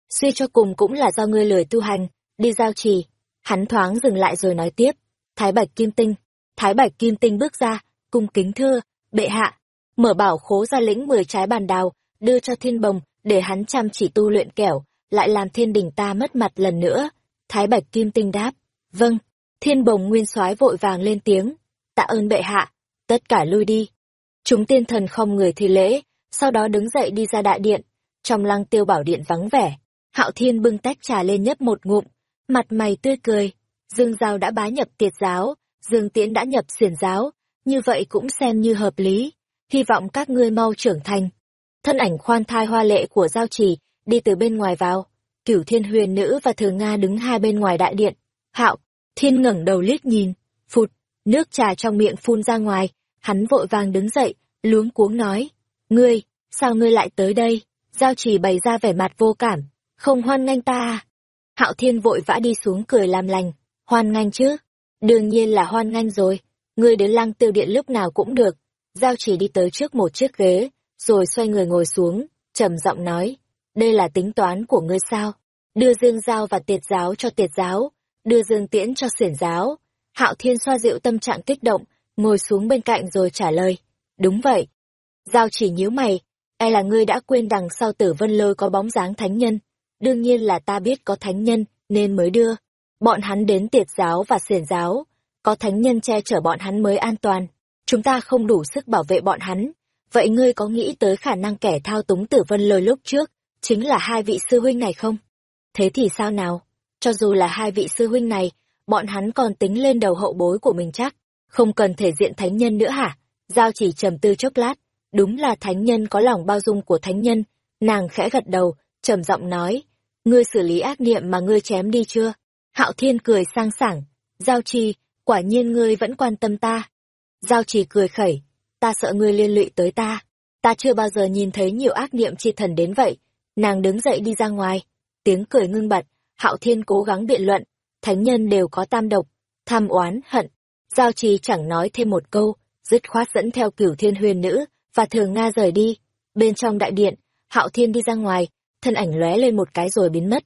Suy cho cùng cũng là do ngươi lười tu hành, đi giao trì. Hắn thoáng dừng lại rồi nói tiếp, Thái Bạch Kim Tinh. Thái Bạch Kim Tinh bước ra, cung kính thưa, bệ hạ, mở bảo khố ra lĩnh mười trái bàn đào, đưa cho thiên bồng, để hắn chăm chỉ tu luyện kẻo, lại làm thiên đình ta mất mặt lần nữa. Thái Bạch Kim Tinh đáp, vâng, thiên bồng nguyên soái vội vàng lên tiếng, tạ ơn bệ hạ, tất cả lui đi. Chúng tiên thần không người thì lễ, sau đó đứng dậy đi ra đại điện, trong lăng tiêu bảo điện vắng vẻ. Hạo Thiên bưng tách trà lên nhấp một ngụm, mặt mày tươi cười, Dương Giao đã bá nhập tiệt giáo, Dương Tiễn đã nhập xiển giáo, như vậy cũng xem như hợp lý. Hy vọng các ngươi mau trưởng thành. Thân ảnh khoan thai hoa lệ của Giao Trì đi từ bên ngoài vào. Cửu Thiên Huyền Nữ và Thường Nga đứng hai bên ngoài đại điện. Hạo, Thiên ngẩng đầu liếc nhìn, phụt, nước trà trong miệng phun ra ngoài, hắn vội vàng đứng dậy, luống cuống nói. Ngươi, sao ngươi lại tới đây? Giao Trì bày ra vẻ mặt vô cảm, không hoan nghênh ta à? Hạo Thiên vội vã đi xuống cười làm lành Hoan nghênh chứ? Đương nhiên là hoan nghênh rồi. Ngươi đến lăng tiêu điện lúc nào cũng được. Giao chỉ đi tới trước một chiếc ghế, rồi xoay người ngồi xuống, trầm giọng nói. Đây là tính toán của ngươi sao? Đưa Dương Giao và tiệt giáo cho tiệt giáo, đưa Dương Tiễn cho xiển giáo. Hạo Thiên xoa dịu tâm trạng kích động, ngồi xuống bên cạnh rồi trả lời. Đúng vậy. Giao chỉ nhíu mày, e là ngươi đã quên đằng sau tử vân lôi có bóng dáng thánh nhân. Đương nhiên là ta biết có thánh nhân, nên mới đưa. Bọn hắn đến tiệt giáo và xiển giáo, có thánh nhân che chở bọn hắn mới an toàn. Chúng ta không đủ sức bảo vệ bọn hắn. Vậy ngươi có nghĩ tới khả năng kẻ thao túng tử vân lời lúc trước, chính là hai vị sư huynh này không? Thế thì sao nào? Cho dù là hai vị sư huynh này, bọn hắn còn tính lên đầu hậu bối của mình chắc. Không cần thể diện thánh nhân nữa hả? Giao chỉ trầm tư chốc lát. Đúng là thánh nhân có lòng bao dung của thánh nhân. Nàng khẽ gật đầu, trầm giọng nói. Ngươi xử lý ác niệm mà ngươi chém đi chưa? Hạo Thiên cười sang sảng, Giao Trì, quả nhiên ngươi vẫn quan tâm ta. Giao Trì cười khẩy, ta sợ ngươi liên lụy tới ta. Ta chưa bao giờ nhìn thấy nhiều ác niệm chi thần đến vậy. Nàng đứng dậy đi ra ngoài, tiếng cười ngưng bặt, Hạo Thiên cố gắng biện luận, thánh nhân đều có tam độc, tham oán, hận. Giao Trì chẳng nói thêm một câu, dứt khoát dẫn theo cửu thiên huyền nữ, và thường Nga rời đi. Bên trong đại điện, Hạo Thiên đi ra ngoài, thân ảnh lóe lên một cái rồi biến mất.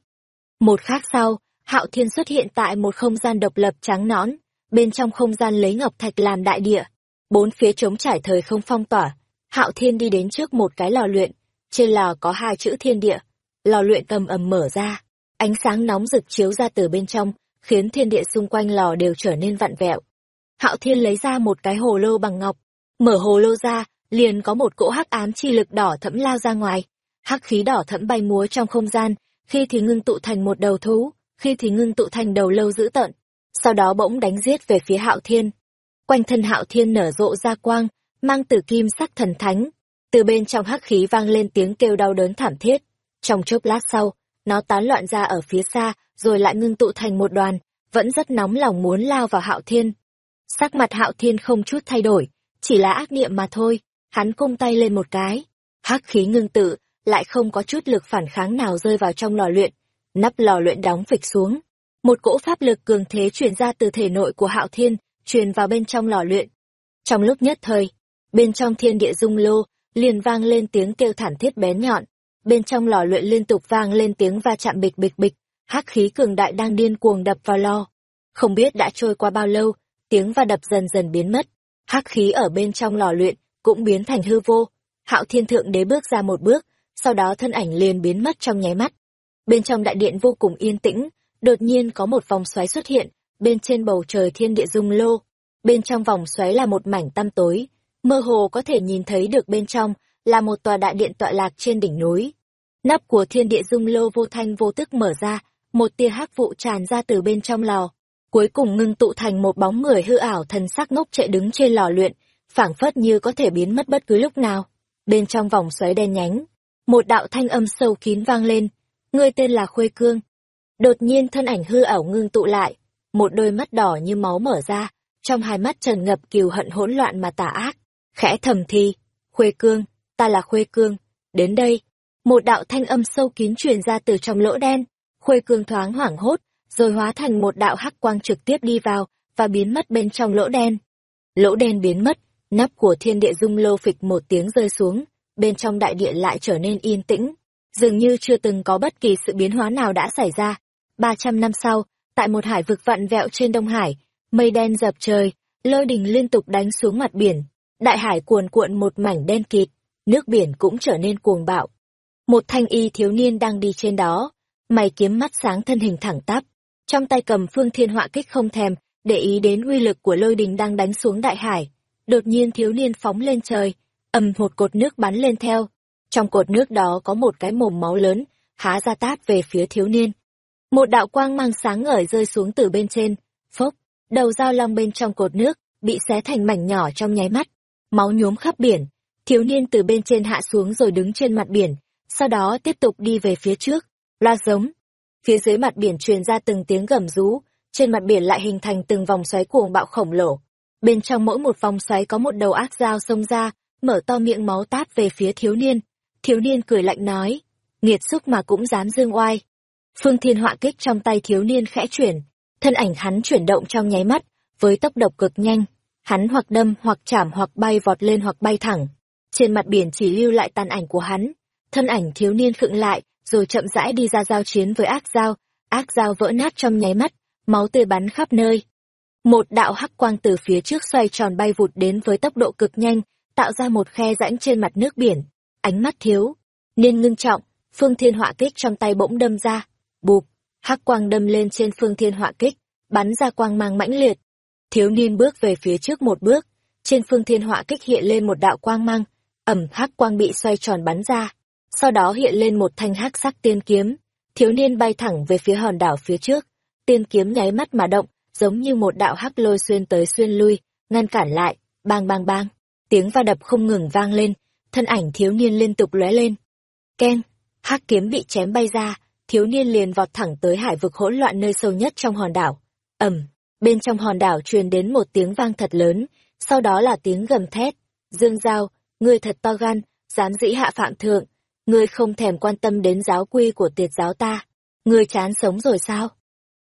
Một khắc sau, Hạo Thiên xuất hiện tại một không gian độc lập trắng nõn, bên trong không gian lấy ngọc thạch làm đại địa, bốn phía trống trải thời không phong tỏa. Hạo Thiên đi đến trước một cái lò luyện, trên lò có hai chữ thiên địa. Lò luyện cầm ầm mở ra, ánh sáng nóng rực chiếu ra từ bên trong, khiến thiên địa xung quanh lò đều trở nên vặn vẹo. Hạo Thiên lấy ra một cái hồ lô bằng ngọc, mở hồ lô ra, liền có một cỗ hắc ám chi lực đỏ thẫm lao ra ngoài. Hắc khí đỏ thẫm bay múa trong không gian, khi thì ngưng tụ thành một đầu thú, khi thì ngưng tụ thành đầu lâu dữ tợn, sau đó bỗng đánh giết về phía Hạo Thiên. Quanh thân Hạo Thiên nở rộ ra quang, mang tử kim sắc thần thánh, từ bên trong hắc khí vang lên tiếng kêu đau đớn thảm thiết. Trong chốc lát sau, nó tán loạn ra ở phía xa, rồi lại ngưng tụ thành một đoàn, vẫn rất nóng lòng muốn lao vào Hạo Thiên. Sắc mặt Hạo Thiên không chút thay đổi, chỉ là ác niệm mà thôi, hắn cung tay lên một cái. Hắc khí ngưng tự, lại không có chút lực phản kháng nào rơi vào trong lò luyện. Nắp lò luyện đóng phịch xuống. Một cỗ pháp lực cường thế truyền ra từ thể nội của Hạo Thiên, truyền vào bên trong lò luyện. Trong lúc nhất thời, bên trong thiên địa dung lô, liền vang lên tiếng kêu thản thiết bén nhọn. Bên trong lò luyện liên tục vang lên tiếng va chạm bịch bịch bịch, hắc khí cường đại đang điên cuồng đập vào lò. Không biết đã trôi qua bao lâu, tiếng va đập dần dần biến mất. Hắc khí ở bên trong lò luyện cũng biến thành hư vô. Hạo Thiên Thượng Đế bước ra một bước, sau đó thân ảnh liền biến mất trong nháy mắt. Bên trong đại điện vô cùng yên tĩnh, đột nhiên có một vòng xoáy xuất hiện, bên trên bầu trời thiên địa dung lô. Bên trong vòng xoáy là một mảnh tăm tối, mơ hồ có thể nhìn thấy được bên trong là một tòa đại điện tọa lạc trên đỉnh núi. Nắp của thiên địa dung lô vô thanh vô tức mở ra, một tia hắc vụ tràn ra từ bên trong lò, cuối cùng ngưng tụ thành một bóng người hư ảo thần sắc ngốc trệ đứng trên lò luyện, phảng phất như có thể biến mất bất cứ lúc nào. Bên trong vòng xoáy đen nhánh, một đạo thanh âm sâu kín vang lên, ngươi tên là Khuê Cương. Đột nhiên thân ảnh hư ảo ngưng tụ lại, một đôi mắt đỏ như máu mở ra, trong hai mắt trần ngập kiều hận hỗn loạn mà tà ác, khẽ thầm thi, Khuê Cương, ta là Khuê Cương, đến đây. Một đạo thanh âm sâu kín truyền ra từ trong lỗ đen, Khuê Cương thoáng hoảng hốt, rồi hóa thành một đạo hắc quang trực tiếp đi vào và biến mất bên trong lỗ đen. Lỗ đen biến mất, nắp của thiên địa dung lô phịch một tiếng rơi xuống, bên trong đại địa lại trở nên yên tĩnh, dường như chưa từng có bất kỳ sự biến hóa nào đã xảy ra. 300 năm sau, tại một hải vực vặn vẹo trên Đông Hải, mây đen dập trời, lôi đình liên tục đánh xuống mặt biển, đại hải cuồn cuộn một mảnh đen kịt, nước biển cũng trở nên cuồng bạo. Một thanh y thiếu niên đang đi trên đó, mày kiếm mắt sáng thân hình thẳng tắp, trong tay cầm phương thiên họa kích không thèm, để ý đến uy lực của lôi đình đang đánh xuống đại hải. Đột nhiên thiếu niên phóng lên trời, ầm một cột nước bắn lên theo. Trong cột nước đó có một cái mồm máu lớn, há ra tát về phía thiếu niên. Một đạo quang mang sáng ngời rơi xuống từ bên trên, phốc, đầu dao long bên trong cột nước, bị xé thành mảnh nhỏ trong nháy mắt. Máu nhuốm khắp biển, thiếu niên từ bên trên hạ xuống rồi đứng trên mặt biển, sau đó tiếp tục đi về phía trước, loa giống. Phía dưới mặt biển truyền ra từng tiếng gầm rú, trên mặt biển lại hình thành từng vòng xoáy cuồng bạo khổng lồ. Bên trong mỗi một vòng xoáy có một đầu ác dao xông ra, mở to miệng máu tát về phía thiếu niên. Thiếu niên cười lạnh nói, nghiệt xúc mà cũng dám dương oai. Phương thiên họa kích trong tay thiếu niên khẽ chuyển, thân ảnh hắn chuyển động trong nháy mắt, với tốc độ cực nhanh. Hắn hoặc đâm hoặc chạm hoặc bay vọt lên hoặc bay thẳng. Trên mặt biển chỉ lưu lại tàn ảnh của hắn. Thân ảnh thiếu niên khựng lại, rồi chậm rãi đi ra giao chiến với ác dao. Ác dao vỡ nát trong nháy mắt, máu tươi bắn khắp nơi. Một đạo hắc quang từ phía trước xoay tròn bay vụt đến với tốc độ cực nhanh, tạo ra một khe rãnh trên mặt nước biển. Ánh mắt thiếu, nên ngưng trọng, phương thiên họa kích trong tay bỗng đâm ra. Bụp, hắc quang đâm lên trên phương thiên họa kích, bắn ra quang mang mãnh liệt. Thiếu niên bước về phía trước một bước, trên phương thiên họa kích hiện lên một đạo quang mang, ẩm hắc quang bị xoay tròn bắn ra. Sau đó hiện lên một thanh hắc sắc tiên kiếm, thiếu niên bay thẳng về phía hòn đảo phía trước, tiên kiếm nháy mắt mà động, giống như một đạo hắc lôi xuyên tới xuyên lui, ngăn cản lại, bang bang bang tiếng va đập không ngừng vang lên, thân ảnh thiếu niên liên tục lóe lên. Ken, hắc kiếm bị chém bay ra, thiếu niên liền vọt thẳng tới hải vực hỗn loạn nơi sâu nhất trong hòn đảo. Ầm, bên trong hòn đảo truyền đến một tiếng vang thật lớn, sau đó là tiếng gầm thét. Dương Giao, ngươi thật to gan, dám dĩ hạ phạm thượng, ngươi không thèm quan tâm đến giáo quy của tiệt giáo ta, ngươi chán sống rồi sao?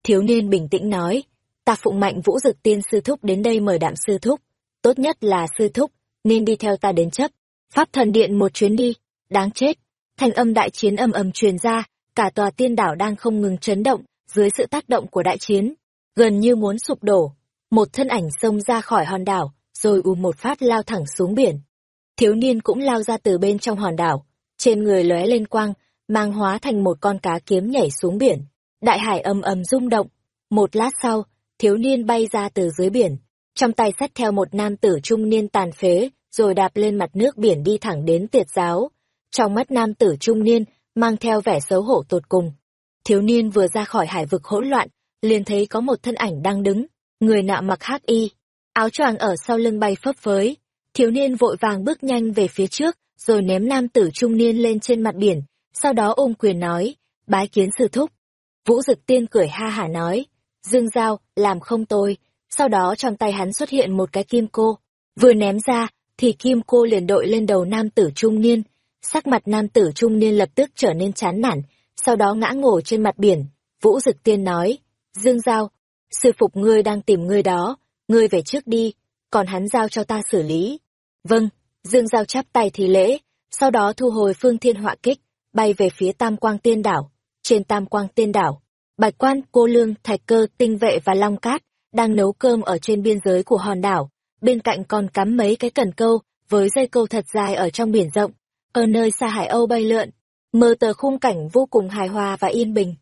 Thiếu niên bình tĩnh nói, ta phụng mạnh vũ dực tiên sư thúc đến đây mời đạm sư thúc, tốt nhất là sư thúc, nên đi theo ta đến chấp. Pháp thần điện một chuyến đi, đáng chết. Thành âm đại chiến âm ầm truyền ra, cả tòa tiên đảo đang không ngừng chấn động, dưới sự tác động của đại chiến. Gần như muốn sụp đổ, một thân ảnh xông ra khỏi hòn đảo, rồi ù một phát lao thẳng xuống biển. Thiếu niên cũng lao ra từ bên trong hòn đảo, trên người lóe lên quang, mang hóa thành một con cá kiếm nhảy xuống biển. Đại hải ầm ầm rung động. Một lát sau, thiếu niên bay ra từ dưới biển, trong tay xách theo một nam tử trung niên tàn phế, rồi đạp lên mặt nước biển đi thẳng đến tiệt giáo. Trong mắt nam tử trung niên, mang theo vẻ xấu hổ tột cùng. Thiếu niên vừa ra khỏi hải vực hỗn loạn, liền thấy có một thân ảnh đang đứng, người nạ mặc hắc y, áo choàng ở sau lưng bay phấp phới. Thiếu niên vội vàng bước nhanh về phía trước, rồi ném nam tử trung niên lên trên mặt biển, sau đó ôm quyền nói, bái kiến sư thúc. Vũ Dực Tiên cười ha hả nói, Dương Giao, làm không tôi, sau đó trong tay hắn xuất hiện một cái kim cô, vừa ném ra, thì kim cô liền đội lên đầu nam tử trung niên. Sắc mặt nam tử trung niên lập tức trở nên chán nản, sau đó ngã ngổ trên mặt biển. Vũ Dực Tiên nói, Dương Giao, sư phục ngươi đang tìm ngươi đó, ngươi về trước đi, còn hắn giao cho ta xử lý. Vâng, Dương Giao chắp tay thì lễ, sau đó thu hồi phương thiên họa kích, bay về phía Tam Quang Tiên Đảo. Trên Tam Quang Tiên Đảo, Bạch Quan, Cô Lương, Thạch Cơ, Tinh Vệ và Long Cát đang nấu cơm ở trên biên giới của hòn đảo, bên cạnh còn cắm mấy cái cần câu với dây câu thật dài ở trong biển rộng. Ở nơi xa Hải Âu bay lượn, mơ tờ khung cảnh vô cùng hài hòa và yên bình.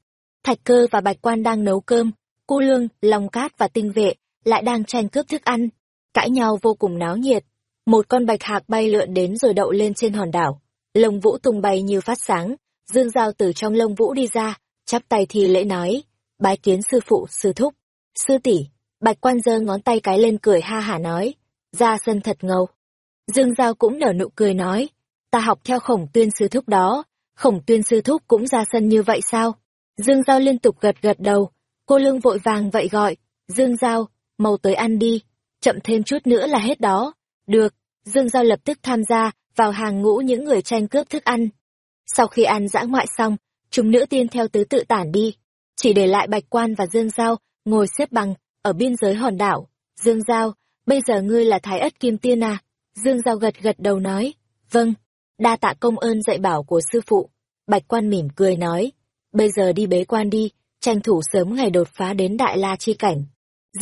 Thạch Cơ và Bạch Quan đang nấu cơm, cu Lương, lòng Cát và Tinh Vệ lại đang tranh cướp thức ăn, cãi nhau vô cùng náo nhiệt. Một con bạch hạc bay lượn đến rồi đậu lên trên hòn đảo. Lông vũ tung bay như phát sáng, dương dao từ trong lông vũ đi ra, chắp tay thì lễ nói, bái kiến sư phụ, sư thúc, sư tỷ Bạch quan giơ ngón tay cái lên cười ha hả nói, ra sân thật ngầu. Dương Giao cũng nở nụ cười nói, ta học theo khổng tuyên sư thúc đó, khổng tuyên sư thúc cũng ra sân như vậy sao? Dương Giao liên tục gật gật đầu, cô lương vội vàng vậy gọi, Dương Giao, mau tới ăn đi, chậm thêm chút nữa là hết đó. Được, Dương Giao lập tức tham gia vào hàng ngũ những người tranh cướp thức ăn. Sau khi ăn dã ngoại xong, chúng nữ tiên theo tứ tự tản đi, chỉ để lại Bạch Quan và Dương Giao ngồi xếp bằng ở biên giới hòn đảo. Dương Giao, bây giờ ngươi là Thái Ất Kim Tiên à? Dương Giao gật gật đầu nói, vâng, đa tạ công ơn dạy bảo của sư phụ. Bạch Quan mỉm cười nói, bây giờ đi bế quan đi, tranh thủ sớm ngày đột phá đến Đại La Chi Cảnh.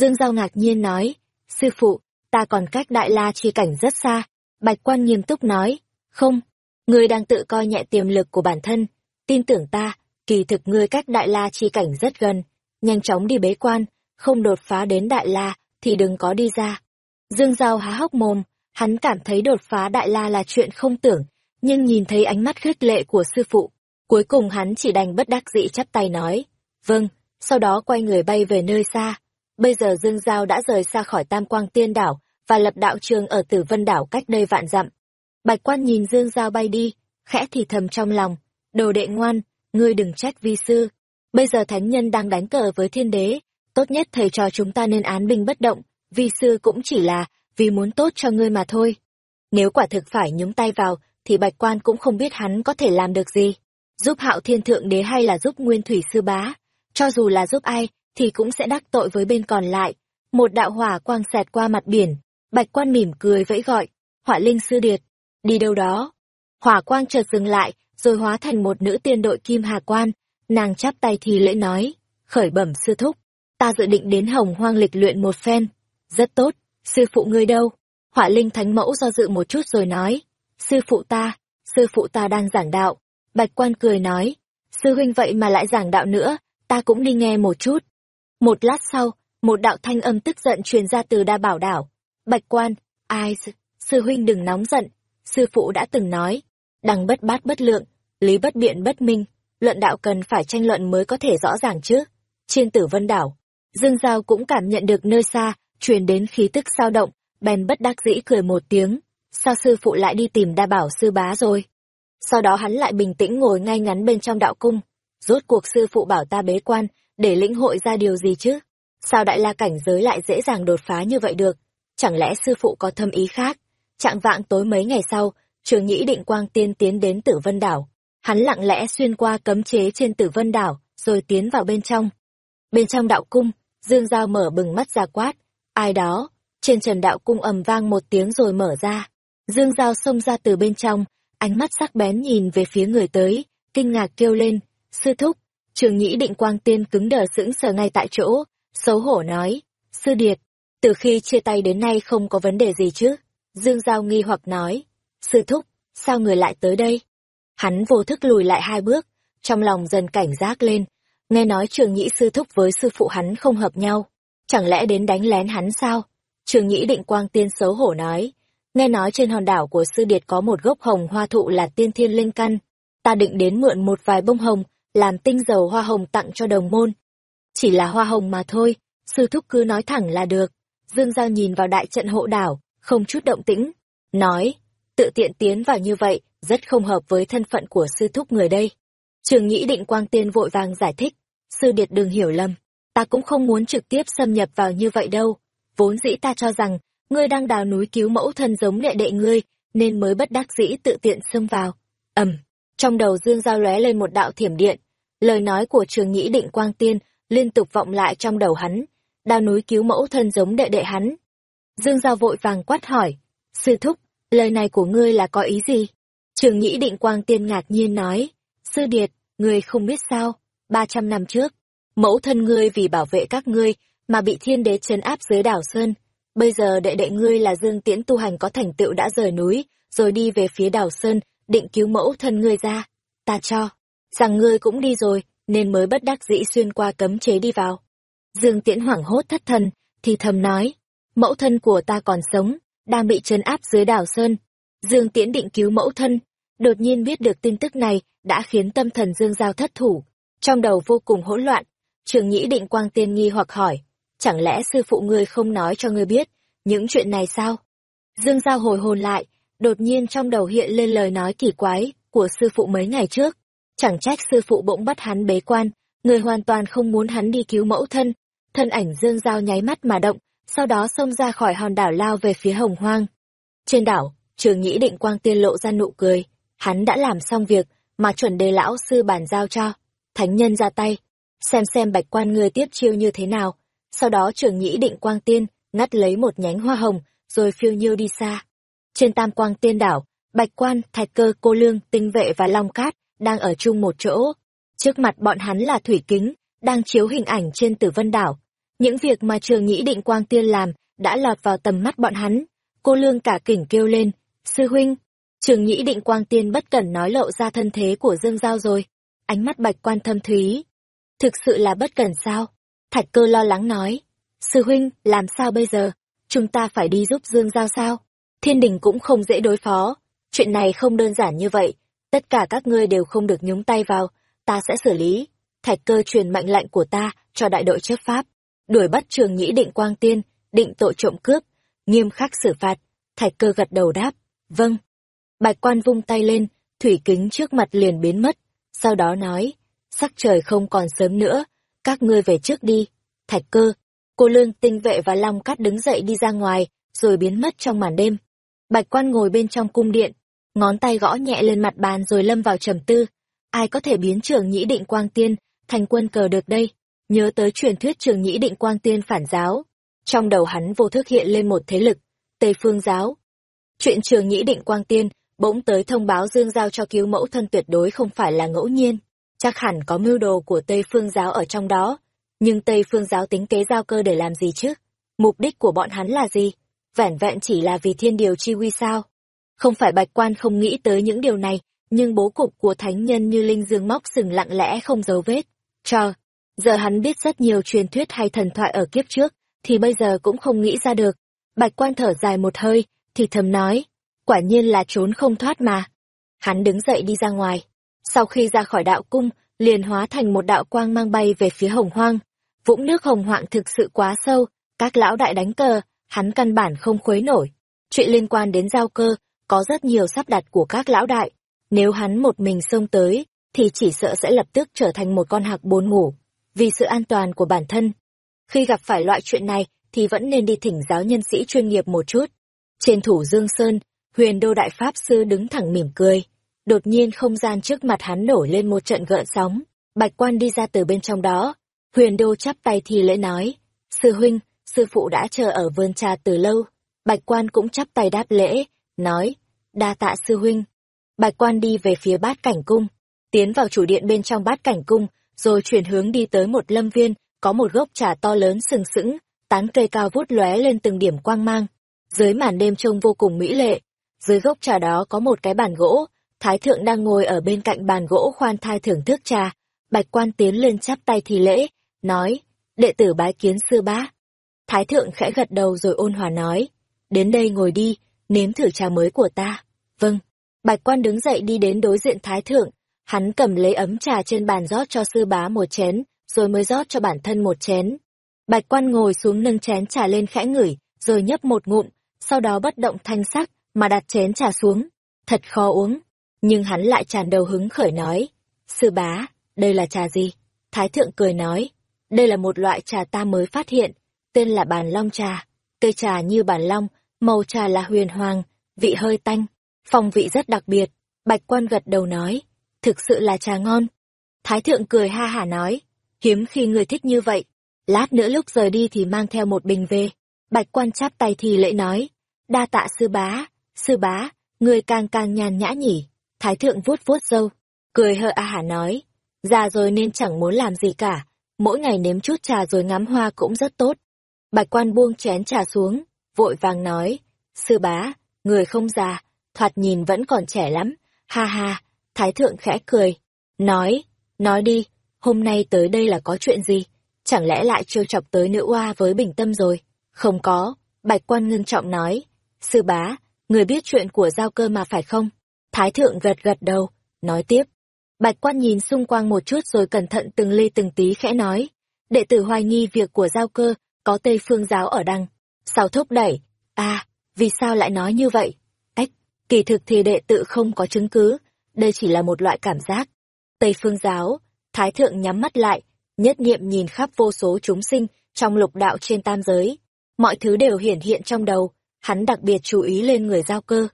Dương Giao ngạc nhiên nói, sư phụ, ta còn cách Đại La Chi Cảnh rất xa. Bạch Quan nghiêm túc nói, không, ngươi đang tự coi nhẹ tiềm lực của bản thân, tin tưởng ta, kỳ thực ngươi cách Đại La Chi Cảnh rất gần, nhanh chóng đi bế quan, không đột phá đến Đại La, thì đừng có đi ra. Dương Giao há hốc mồm, hắn cảm thấy đột phá Đại La là chuyện không tưởng, nhưng nhìn thấy ánh mắt khích lệ của sư phụ, cuối cùng hắn chỉ đành bất đắc dĩ chắp tay nói, vâng, sau đó quay người bay về nơi xa. Bây giờ Dương Giao đã rời xa khỏi Tam Quang Tiên Đảo và lập đạo trường ở Tử Vân Đảo cách đây vạn dặm. Bạch quan nhìn Dương Giao bay đi, khẽ thì thầm trong lòng, đồ đệ ngoan, ngươi đừng trách vi sư. Bây giờ thánh nhân đang đánh cờ với thiên đế, tốt nhất thầy trò chúng ta nên án binh bất động, vi sư cũng chỉ là vì muốn tốt cho ngươi mà thôi. Nếu quả thực phải nhúng tay vào, thì bạch quan cũng không biết hắn có thể làm được gì. Giúp hạo thiên thượng đế hay là giúp nguyên thủy sư bá, cho dù là giúp ai, thì cũng sẽ đắc tội với bên còn lại. Một đạo hỏa quang xẹt qua mặt biển, bạch quan mỉm cười vẫy gọi, hỏa linh sư điệt, đi đâu đó. Hỏa quang chợt dừng lại, rồi hóa thành một nữ tiên đội kim hà quan, nàng chắp tay thì lễ nói, khởi bẩm sư thúc, ta dự định đến hồng hoang lịch luyện một phen. Rất tốt, sư phụ ngươi đâu? Hỏa linh thánh mẫu do dự một chút rồi nói, sư phụ ta, sư phụ ta đang giảng đạo. Bạch quan cười nói, sư huynh vậy mà lại giảng đạo nữa, ta cũng đi nghe một chút. Một lát sau, một đạo thanh âm tức giận truyền ra từ đa bảo đảo. Bạch quan, ai, sư huynh đừng nóng giận, sư phụ đã từng nói, đằng bất bát bất lượng, lý bất biện bất minh, luận đạo cần phải tranh luận mới có thể rõ ràng chứ. Trên tử vân đảo, Dương Giao cũng cảm nhận được nơi xa, truyền đến khí tức sao động, bèn bất đắc dĩ cười một tiếng. Sao sư phụ lại đi tìm đa bảo sư bá rồi? Sau đó hắn lại bình tĩnh ngồi ngay ngắn bên trong đạo cung. Rốt cuộc sư phụ bảo ta bế quan, để lĩnh hội ra điều gì chứ? Sao đại la cảnh giới lại dễ dàng đột phá như vậy được? Chẳng lẽ sư phụ có thâm ý khác? Trạng vạng tối mấy ngày sau, trường nhĩ định quang tiên tiến đến tử vân đảo. Hắn lặng lẽ xuyên qua cấm chế trên tử vân đảo, rồi tiến vào bên trong. Bên trong đạo cung, Dương Giao mở bừng mắt ra quát. Ai đó? Trên trần đạo cung ầm vang một tiếng rồi mở ra. Dương Giao xông ra từ bên trong, ánh mắt sắc bén nhìn về phía người tới, kinh ngạc kêu lên. Sư thúc, trường nhĩ định quang tiên cứng đờ sững sờ ngay tại chỗ, xấu hổ nói. Sư Điệt, từ khi chia tay đến nay không có vấn đề gì chứ? Dương Giao nghi hoặc nói. Sư thúc, sao người lại tới đây? Hắn vô thức lùi lại hai bước, trong lòng dần cảnh giác lên, nghe nói trường nhĩ sư thúc với sư phụ hắn không hợp nhau, chẳng lẽ đến đánh lén hắn sao? Trường nhĩ định quang tiên xấu hổ nói, nghe nói trên hòn đảo của sư điệt có một gốc hồng hoa thụ là tiên thiên linh căn, ta định đến mượn một vài bông hồng, làm tinh dầu hoa hồng tặng cho đồng môn. Chỉ là hoa hồng mà thôi, sư thúc cứ nói thẳng là được. Dương Giao nhìn vào đại trận hộ đảo, không chút động tĩnh, nói, tự tiện tiến vào như vậy, rất không hợp với thân phận của sư thúc người đây. Trường Nhĩ Định Quang Tiên vội vàng giải thích, sư điệt đừng hiểu lầm, ta cũng không muốn trực tiếp xâm nhập vào như vậy đâu, vốn dĩ ta cho rằng ngươi đang đào núi cứu mẫu thân giống đệ đệ ngươi, nên mới bất đắc dĩ tự tiện xông vào. ầm, trong đầu Dương Giao lóe lên một đạo thiểm điện, lời nói của Trường Nhĩ Định Quang Tiên liên tục vọng lại trong đầu hắn, đào núi cứu mẫu thân giống đệ đệ hắn. Dương Giao vội vàng quát hỏi, sư thúc, lời này của ngươi là có ý gì? Trường Nhĩ Định Quang Tiên ngạc nhiên nói, sư điệt, ngươi không biết sao, ba trăm năm trước, mẫu thân ngươi vì bảo vệ các ngươi mà bị thiên đế trấn áp dưới đảo Sơn. Bây giờ đệ đệ ngươi là Dương Tiễn tu hành có thành tựu đã rời núi, rồi đi về phía đảo Sơn, định cứu mẫu thân ngươi ra. Ta cho, rằng ngươi cũng đi rồi, nên mới bất đắc dĩ xuyên qua cấm chế đi vào. Dương Tiễn hoảng hốt thất thần, thì thầm nói, mẫu thân của ta còn sống, đang bị trấn áp dưới đảo Sơn. Dương Tiễn định cứu mẫu thân, đột nhiên biết được tin tức này đã khiến tâm thần Dương Giao thất thủ, trong đầu vô cùng hỗn loạn. Trường Nhĩ định quang tiên nghi hoặc hỏi, chẳng lẽ sư phụ ngươi không nói cho ngươi biết những chuyện này sao? Dương Giao hồi hồn lại, đột nhiên trong đầu hiện lên lời nói kỳ quái của sư phụ mấy ngày trước. Chẳng trách sư phụ bỗng bắt hắn bế quan, người hoàn toàn không muốn hắn đi cứu mẫu thân. Thân ảnh Dương Giao nháy mắt mà động, sau đó xông ra khỏi hòn đảo lao về phía hồng hoang. Trên đảo, trường nhĩ định quang tiên lộ ra nụ cười, hắn đã làm xong việc mà chuẩn đề lão sư bàn giao cho. Thánh nhân ra tay, xem xem bạch quan người tiếp chiêu như thế nào. Sau đó trường nhĩ định quang tiên ngắt lấy một nhánh hoa hồng, rồi phiêu nhiêu đi xa. Trên tam quang tiên đảo, bạch quan, thạch cơ, cô lương, tinh vệ và long cát đang ở chung một chỗ. Trước mặt bọn hắn là thủy kính, đang chiếu hình ảnh trên tử vân đảo. Những việc mà trường nhĩ định quang tiên làm đã lọt vào tầm mắt bọn hắn. Cô lương cả kỉnh kêu lên, sư huynh. Trường nhĩ định quang tiên bất cẩn nói lộ ra thân thế của Dương Giao rồi. Ánh mắt bạch quan thâm thúy. Thực sự là bất cẩn sao? Thạch cơ lo lắng nói. Sư huynh, làm sao bây giờ? Chúng ta phải đi giúp Dương Giao sao? Thiên đình cũng không dễ đối phó. Chuyện này không đơn giản như vậy. Tất cả các ngươi đều không được nhúng tay vào. Ta sẽ xử lý. Thạch cơ truyền mệnh lệnh của ta cho đại đội chấp pháp. Đuổi bắt trường nhĩ định quang tiên, định tội trộm cướp. Nghiêm khắc xử phạt. Thạch cơ gật đầu đáp. Vâng. Bạch quan vung tay lên, thủy kính trước mặt liền biến mất. Sau đó nói, sắc trời không còn sớm nữa, các ngươi về trước đi. Thạch cơ, cô lương tinh vệ và long cát đứng dậy đi ra ngoài, rồi biến mất trong màn đêm. Bạch quan ngồi bên trong cung điện, ngón tay gõ nhẹ lên mặt bàn rồi lâm vào trầm tư. Ai có thể biến trường nhĩ định quang tiên thành quân cờ được đây? Nhớ tới truyền thuyết trường nhĩ định quang tiên phản giáo. Trong đầu hắn vô thức hiện lên một thế lực, Tây Phương giáo. Chuyện trường nhĩ định quang tiên bỗng tới thông báo dương giao cho cứu mẫu thân tuyệt đối không phải là ngẫu nhiên. Chắc hẳn có mưu đồ của Tây Phương giáo ở trong đó. Nhưng Tây Phương giáo tính kế giao cơ để làm gì chứ? Mục đích của bọn hắn là gì? Vẻn vẹn chỉ là vì thiên điều chi quy sao? Không phải bạch quan không nghĩ tới những điều này, nhưng bố cục của thánh nhân như Linh Dương móc sừng lặng lẽ không dấu vết. Cho, giờ hắn biết rất nhiều truyền thuyết hay thần thoại ở kiếp trước, thì bây giờ cũng không nghĩ ra được. Bạch quan thở dài một hơi, thì thầm nói, quả nhiên là trốn không thoát mà. Hắn đứng dậy đi ra ngoài. Sau khi ra khỏi đạo cung, liền hóa thành một đạo quang mang bay về phía hồng hoang. Vũng nước hồng hoang thực sự quá sâu, các lão đại đánh cờ, hắn căn bản không khuấy nổi. Chuyện liên quan đến giao cơ, có rất nhiều sắp đặt của các lão đại. Nếu hắn một mình xông tới, thì chỉ sợ sẽ lập tức trở thành một con hạc bốn ngủ, vì sự an toàn của bản thân. Khi gặp phải loại chuyện này, thì vẫn nên đi thỉnh giáo nhân sĩ chuyên nghiệp một chút. Trên thủ Dương Sơn, huyền đô đại pháp sư đứng thẳng mỉm cười. Đột nhiên không gian trước mặt hắn nổi lên một trận gợn sóng. Bạch quan đi ra từ bên trong đó. Huyền đô chắp tay thì lễ nói. Sư huynh, sư phụ đã chờ ở vườn trà từ lâu. Bạch quan cũng chắp tay đáp lễ, nói. Đa tạ sư huynh. Bạch quan đi về phía bát cảnh cung. Tiến vào chủ điện bên trong bát cảnh cung, rồi chuyển hướng đi tới một lâm viên, có một gốc trà to lớn sừng sững, tán cây cao vút lóe lên từng điểm quang mang. Dưới màn đêm trông vô cùng mỹ lệ, dưới gốc trà đó có một cái bàn gỗ, Thái thượng đang ngồi ở bên cạnh bàn gỗ khoan thai thưởng thức trà. Bạch quan tiến lên chắp tay thì lễ, nói, đệ tử bái kiến sư bá. Thái thượng khẽ gật đầu rồi ôn hòa nói, đến đây ngồi đi, nếm thử trà mới của ta. Vâng. Bạch quan đứng dậy đi đến đối diện thái thượng, hắn cầm lấy ấm trà trên bàn rót cho sư bá một chén, rồi mới rót cho bản thân một chén. Bạch quan ngồi xuống nâng chén trà lên khẽ ngửi, rồi nhấp một ngụm, sau đó bất động thanh sắc, mà đặt chén trà xuống. Thật khó uống. Nhưng hắn lại tràn đầu hứng khởi nói. Sư bá, đây là trà gì? Thái thượng cười nói. Đây là một loại trà ta mới phát hiện, tên là bàn long trà. Cây trà như bàn long, màu trà là huyền hoàng, vị hơi tanh, phong vị rất đặc biệt. Bạch quan gật đầu nói, thực sự là trà ngon. Thái thượng cười ha hả nói, hiếm khi người thích như vậy. Lát nữa lúc rời đi thì mang theo một bình về. Bạch quan chắp tay thì lễ nói, đa tạ sư bá, sư bá, người càng càng nhàn nhã nhỉ. Thái thượng vuốt vuốt râu, cười hơ a hả nói, già rồi nên chẳng muốn làm gì cả, mỗi ngày nếm chút trà rồi ngắm hoa cũng rất tốt. Bạch quan buông chén trà xuống, vội vàng nói, sư bá, người không già, thoạt nhìn vẫn còn trẻ lắm, ha ha, thái thượng khẽ cười, nói, nói đi, hôm nay tới đây là có chuyện gì, chẳng lẽ lại trêu chọc tới nữ oa với bình tâm rồi, không có, bạch quan ngưng trọng nói, sư bá, người biết chuyện của giao cơ mà phải không? Thái thượng gật gật đầu, nói tiếp. Bạch quan nhìn xung quanh một chút rồi cẩn thận từng ly từng tí khẽ nói. Đệ tử hoài nghi việc của giao cơ, có Tây Phương giáo ở đằng Sao thúc đẩy? À, vì sao lại nói như vậy? Ách, kỳ thực thì đệ tử không có chứng cứ, đây chỉ là một loại cảm giác. Tây Phương giáo, Thái thượng nhắm mắt lại, nhất niệm nhìn khắp vô số chúng sinh trong lục đạo trên tam giới. Mọi thứ đều hiển hiện trong đầu, hắn đặc biệt chú ý lên người giao cơ.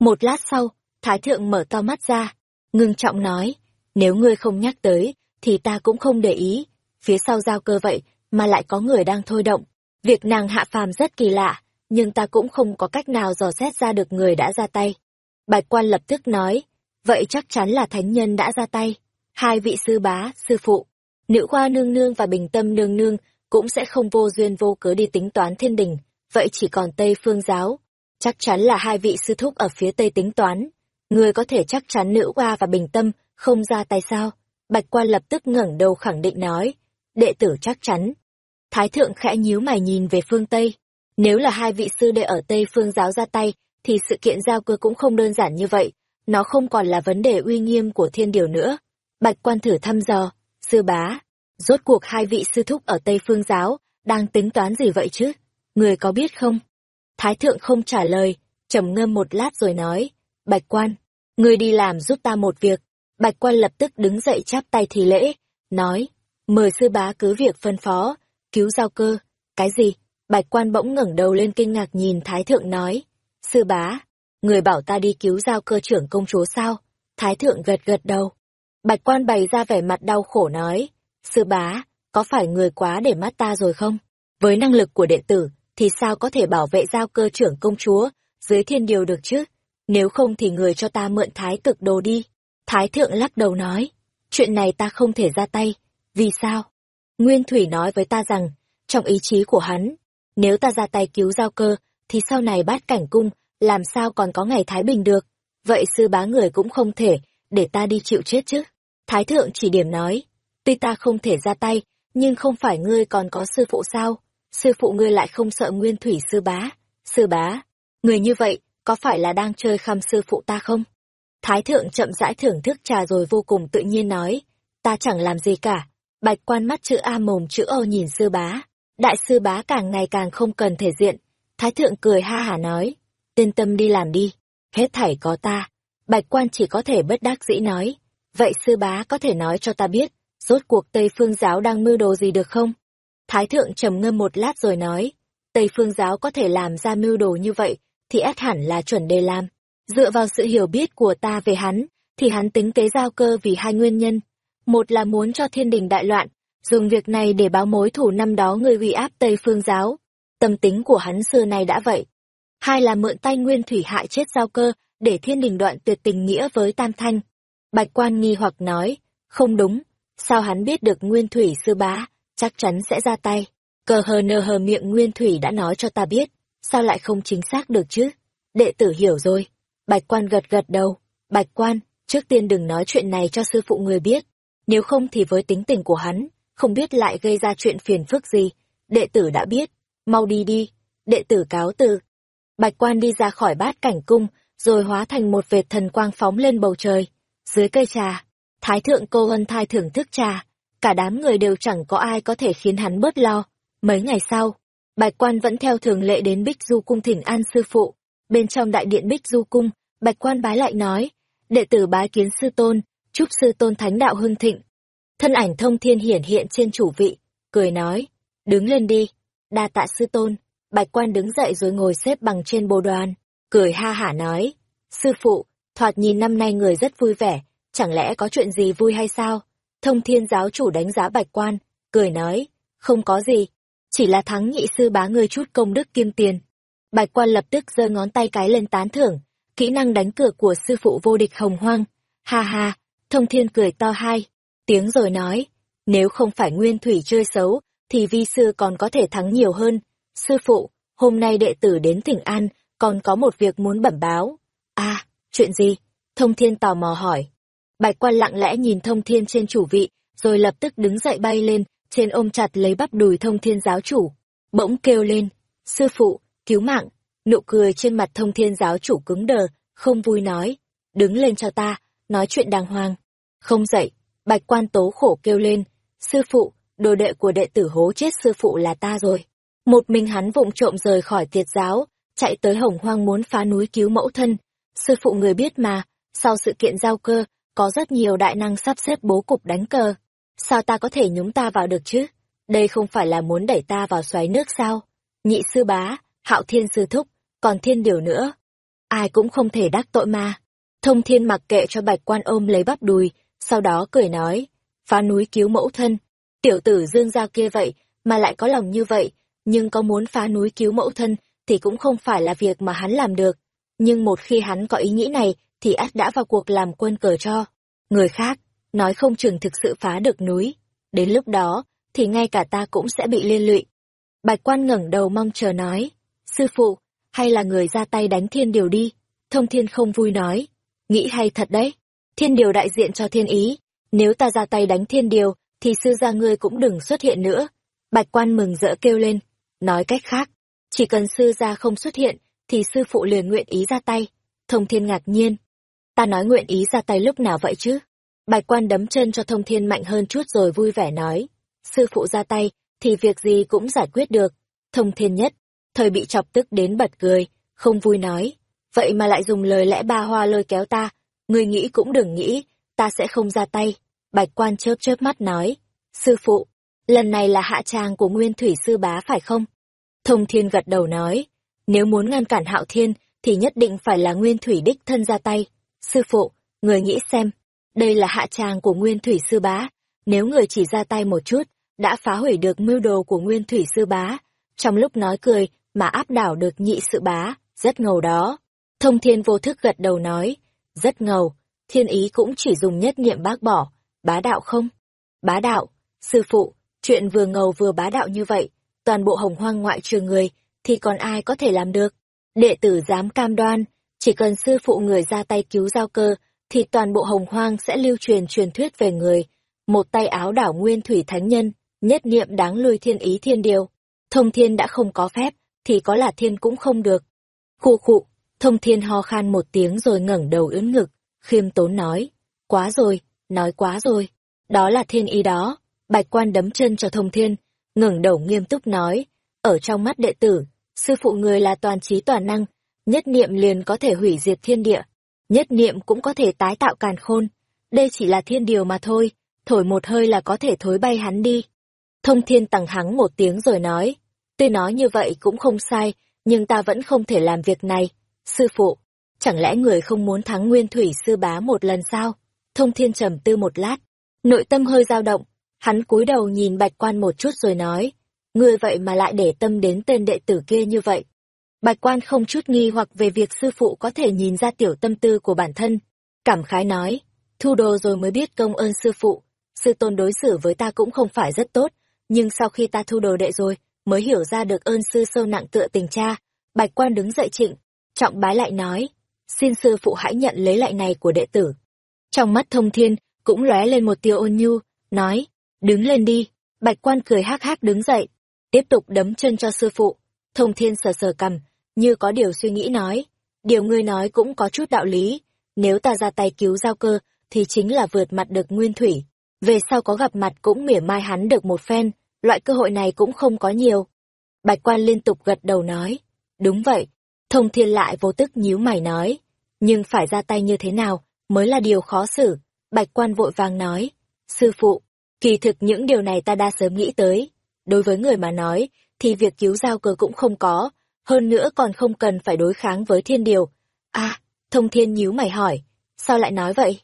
Một lát sau, Thái thượng mở to mắt ra, ngưng trọng nói, nếu ngươi không nhắc tới, thì ta cũng không để ý, phía sau giao cơ vậy mà lại có người đang thôi động. Việc nàng hạ phàm rất kỳ lạ, nhưng ta cũng không có cách nào dò xét ra được người đã ra tay. Bạch quan lập tức nói, vậy chắc chắn là thánh nhân đã ra tay. Hai vị sư bá, sư phụ, nữ khoa nương nương và bình tâm nương nương cũng sẽ không vô duyên vô cớ đi tính toán thiên đình, vậy chỉ còn Tây Phương giáo. Chắc chắn là hai vị sư thúc ở phía Tây tính toán. Người có thể chắc chắn nữ oa và bình tâm không ra tay sao? Bạch quan lập tức ngẩng đầu khẳng định nói, đệ tử chắc chắn. Thái thượng khẽ nhíu mày nhìn về phương Tây. Nếu là hai vị sư đệ ở Tây phương giáo ra tay, thì sự kiện giao cơ cũng không đơn giản như vậy. Nó không còn là vấn đề uy nghiêm của thiên điều nữa. Bạch quan thử thăm dò, sư bá. Rốt cuộc hai vị sư thúc ở Tây phương giáo, đang tính toán gì vậy chứ? Người có biết không? Thái thượng không trả lời, trầm ngâm một lát rồi nói, Bạch quan, người đi làm giúp ta một việc. Bạch quan lập tức đứng dậy chắp tay thì lễ, nói, mời sư bá cứ việc phân phó, cứu giao cơ. Cái gì? Bạch quan bỗng ngẩng đầu lên kinh ngạc nhìn Thái thượng nói, sư bá, người bảo ta đi cứu giao cơ trưởng công chúa sao? Thái thượng gật gật đầu. Bạch quan bày ra vẻ mặt đau khổ nói, sư bá, có phải người quá để mắt ta rồi không? Với năng lực của đệ tử, thì sao có thể bảo vệ giao cơ trưởng công chúa dưới thiên điều được chứ? Nếu không thì người cho ta mượn thái cực đồ đi. Thái thượng lắc đầu nói, chuyện này ta không thể ra tay. Vì sao? Nguyên Thủy nói với ta rằng, trong ý chí của hắn, nếu ta ra tay cứu giao cơ, thì sau này bát cảnh cung, làm sao còn có ngày Thái Bình được? Vậy sư bá người cũng không thể, để ta đi chịu chết chứ. Thái thượng chỉ điểm nói, tuy ta không thể ra tay, nhưng không phải ngươi còn có sư phụ sao? Sư phụ ngươi lại không sợ nguyên thủy sư bá. Sư bá, người như vậy, có phải là đang chơi khăm sư phụ ta không? Thái thượng chậm rãi thưởng thức trà rồi vô cùng tự nhiên nói, ta chẳng làm gì cả. Bạch quan mắt chữ A mồm chữ O nhìn sư bá. Đại sư bá càng ngày càng không cần thể diện. Thái thượng cười ha hả nói, tên tâm đi làm đi, hết thảy có ta. Bạch quan chỉ có thể bất đắc dĩ nói, vậy sư bá có thể nói cho ta biết, rốt cuộc Tây Phương giáo đang mưu đồ gì được không? Thái thượng trầm ngâm một lát rồi nói, Tây Phương giáo có thể làm ra mưu đồ như vậy, thì át hẳn là chuẩn đề làm. Dựa vào sự hiểu biết của ta về hắn, thì hắn tính kế giao cơ vì hai nguyên nhân. Một là muốn cho thiên đình đại loạn, dùng việc này để báo mối thủ năm đó người uy áp Tây Phương giáo. Tâm tính của hắn xưa nay đã vậy. Hai là mượn tay nguyên thủy hại chết giao cơ, để thiên đình đoạn tuyệt tình nghĩa với Tam Thanh. Bạch quan nghi hoặc nói, không đúng, sao hắn biết được nguyên thủy sư bá, chắc chắn sẽ ra tay. Cờ hờ nờ hờ miệng nguyên thủy đã nói cho ta biết, sao lại không chính xác được chứ? Đệ tử hiểu rồi. Bạch quan gật gật đầu. Bạch quan, trước tiên đừng nói chuyện này cho sư phụ người biết. Nếu không thì với tính tình của hắn, không biết lại gây ra chuyện phiền phức gì. Đệ tử đã biết. Mau đi đi. Đệ tử cáo từ. Bạch quan đi ra khỏi bát cảnh cung, rồi hóa thành một vệt thần quang phóng lên bầu trời. Dưới cây trà, Thái thượng cô ân thai thưởng thức trà. Cả đám người đều chẳng có ai có thể khiến hắn bớt lo. Mấy ngày sau, Bạch quan vẫn theo thường lệ đến Bích Du Cung thỉnh an sư phụ. Bên trong đại điện Bích Du Cung, Bạch quan bái lại nói, đệ tử bái kiến sư tôn, chúc sư tôn thánh đạo hưng thịnh. Thân ảnh thông thiên hiển hiện trên chủ vị, cười nói, đứng lên đi, đa tạ sư tôn. Bạch quan đứng dậy rồi ngồi xếp bằng trên bồ đoàn, cười ha hả nói, sư phụ, thoạt nhìn năm nay người rất vui vẻ, chẳng lẽ có chuyện gì vui hay sao? Thông thiên giáo chủ đánh giá bạch quan, cười nói, không có gì, chỉ là thắng nhị sư bá ngươi chút công đức kim tiền. Bạch quan lập tức giơ ngón tay cái lên tán thưởng, kỹ năng đánh cược của sư phụ vô địch hồng hoang. Ha ha, thông thiên cười to hai, tiếng rồi nói, nếu không phải nguyên thủy chơi xấu, thì vi sư còn có thể thắng nhiều hơn. Sư phụ, hôm nay đệ tử đến thỉnh an, còn có một việc muốn bẩm báo. À, chuyện gì? Thông thiên tò mò hỏi. Bạch quan lặng lẽ nhìn thông thiên trên chủ vị, rồi lập tức đứng dậy bay lên, trên ôm chặt lấy bắp đùi thông thiên giáo chủ. Bỗng kêu lên, sư phụ, cứu mạng, nụ cười trên mặt thông thiên giáo chủ cứng đờ, không vui nói, đứng lên cho ta, nói chuyện đàng hoàng. Không dậy, bạch quan tố khổ kêu lên, sư phụ, đồ đệ của đệ tử hố chết sư phụ là ta rồi. Một mình hắn vụng trộm rời khỏi tiệt giáo, chạy tới hồng hoang muốn phá núi cứu mẫu thân. Sư phụ người biết mà, sau sự kiện giao cơ, có rất nhiều đại năng sắp xếp bố cục đánh cờ. Sao ta có thể nhúng ta vào được chứ? Đây không phải là muốn đẩy ta vào xoáy nước sao? Nhị sư bá, hạo thiên sư thúc, còn thiên điều nữa. Ai cũng không thể đắc tội mà. Thông thiên mặc kệ cho bạch quan ôm lấy bắp đùi, sau đó cười nói, phá núi cứu mẫu thân. Tiểu tử dương gia kia vậy, mà lại có lòng như vậy, nhưng có muốn phá núi cứu mẫu thân, thì cũng không phải là việc mà hắn làm được. Nhưng một khi hắn có ý nghĩ này, thì ắt đã vào cuộc làm quân cờ cho. Người khác, nói không chừng thực sự phá được núi. Đến lúc đó, thì ngay cả ta cũng sẽ bị liên lụy. Bạch quan ngẩng đầu mong chờ nói, sư phụ, hay là người ra tay đánh thiên điều đi. Thông thiên không vui nói, nghĩ hay thật đấy. Thiên điều đại diện cho thiên ý, nếu ta ra tay đánh thiên điều, thì sư gia ngươi cũng đừng xuất hiện nữa. Bạch quan mừng rỡ kêu lên, nói cách khác, chỉ cần sư gia không xuất hiện, thì sư phụ liền nguyện ý ra tay. Thông thiên ngạc nhiên, ta nói nguyện ý ra tay lúc nào vậy chứ? Bạch quan đấm chân cho thông thiên mạnh hơn chút rồi vui vẻ nói, sư phụ ra tay, thì việc gì cũng giải quyết được. Thông thiên nhất, thời bị chọc tức đến bật cười, không vui nói, vậy mà lại dùng lời lẽ ba hoa lôi kéo ta, Người nghĩ cũng đừng nghĩ, ta sẽ không ra tay. Bạch quan chớp chớp mắt nói, sư phụ, lần này là hạ trang của nguyên thủy sư bá phải không? Thông thiên gật đầu nói, nếu muốn ngăn cản hạo thiên, thì nhất định phải là nguyên thủy đích thân ra tay. Sư phụ, người nghĩ xem, đây là hạ tràng của nguyên thủy sư bá, nếu người chỉ ra tay một chút, đã phá hủy được mưu đồ của nguyên thủy sư bá. Trong lúc nói cười, mà áp đảo được nhị sự bá, rất ngầu đó. Thông thiên vô thức gật đầu nói, rất ngầu, thiên ý cũng chỉ dùng nhất niệm bác bỏ, bá đạo không? Bá đạo, sư phụ, chuyện vừa ngầu vừa bá đạo như vậy, toàn bộ hồng hoang ngoại trừ người, thì còn ai có thể làm được? Đệ tử dám cam đoan, chỉ cần sư phụ người ra tay cứu giao cơ, thì toàn bộ hồng hoang sẽ lưu truyền truyền thuyết về người. Một tay áo đảo nguyên thủy thánh nhân, nhất niệm đáng lui thiên ý thiên điều. Thông thiên đã không có phép, thì có là thiên cũng không được. Khụ khụ, thông thiên ho khan một tiếng rồi ngẩng đầu ưỡn ngực, khiêm tốn nói. Quá rồi, nói quá rồi. Đó là thiên ý đó. Bạch quan đấm chân cho thông thiên, ngẩng đầu nghiêm túc nói. Ở trong mắt đệ tử, sư phụ người là toàn trí toàn năng, nhất niệm liền có thể hủy diệt thiên địa. Nhất niệm cũng có thể tái tạo càn khôn. Đây chỉ là thiên điều mà thôi, thổi một hơi là có thể thối bay hắn đi. Thông thiên tằng hắng một tiếng rồi nói, Tuy nói như vậy cũng không sai, nhưng ta vẫn không thể làm việc này. Sư phụ, chẳng lẽ người không muốn thắng nguyên thủy sư bá một lần sao? Thông thiên trầm tư một lát, nội tâm hơi dao động, hắn cúi đầu nhìn bạch quan một chút rồi nói, ngươi vậy mà lại để tâm đến tên đệ tử kia như vậy. Bạch quan không chút nghi hoặc về việc sư phụ có thể nhìn ra tiểu tâm tư của bản thân. Cảm khái nói, thu đồ rồi mới biết công ơn sư phụ, sư tôn đối xử với ta cũng không phải rất tốt, nhưng sau khi ta thu đồ đệ rồi, mới hiểu ra được ơn sư sâu nặng tựa tình cha. Bạch quan đứng dậy trịnh, trọng bái lại nói, xin sư phụ hãy nhận lấy lại này của đệ tử. Trong mắt thông thiên, cũng lóe lên một tia ôn nhu, nói, đứng lên đi. Bạch quan cười hắc hắc đứng dậy, tiếp tục đấm chân cho sư phụ. Thông thiên sờ sờ cầm, như có điều suy nghĩ nói, điều ngươi nói cũng có chút đạo lý, nếu ta ra tay cứu giao cơ, thì chính là vượt mặt được nguyên thủy. Về sau có gặp mặt cũng mỉa mai hắn được một phen, loại cơ hội này cũng không có nhiều. Bạch quan liên tục gật đầu nói, đúng vậy, thông thiên lại vô tức nhíu mày nói, nhưng phải ra tay như thế nào mới là điều khó xử. Bạch quan vội vàng nói, sư phụ, kỳ thực những điều này ta đã sớm nghĩ tới. Đối với người mà nói, thì việc cứu giao cơ cũng không có, hơn nữa còn không cần phải đối kháng với thiên điều. À, thông thiên nhíu mày hỏi, sao lại nói vậy?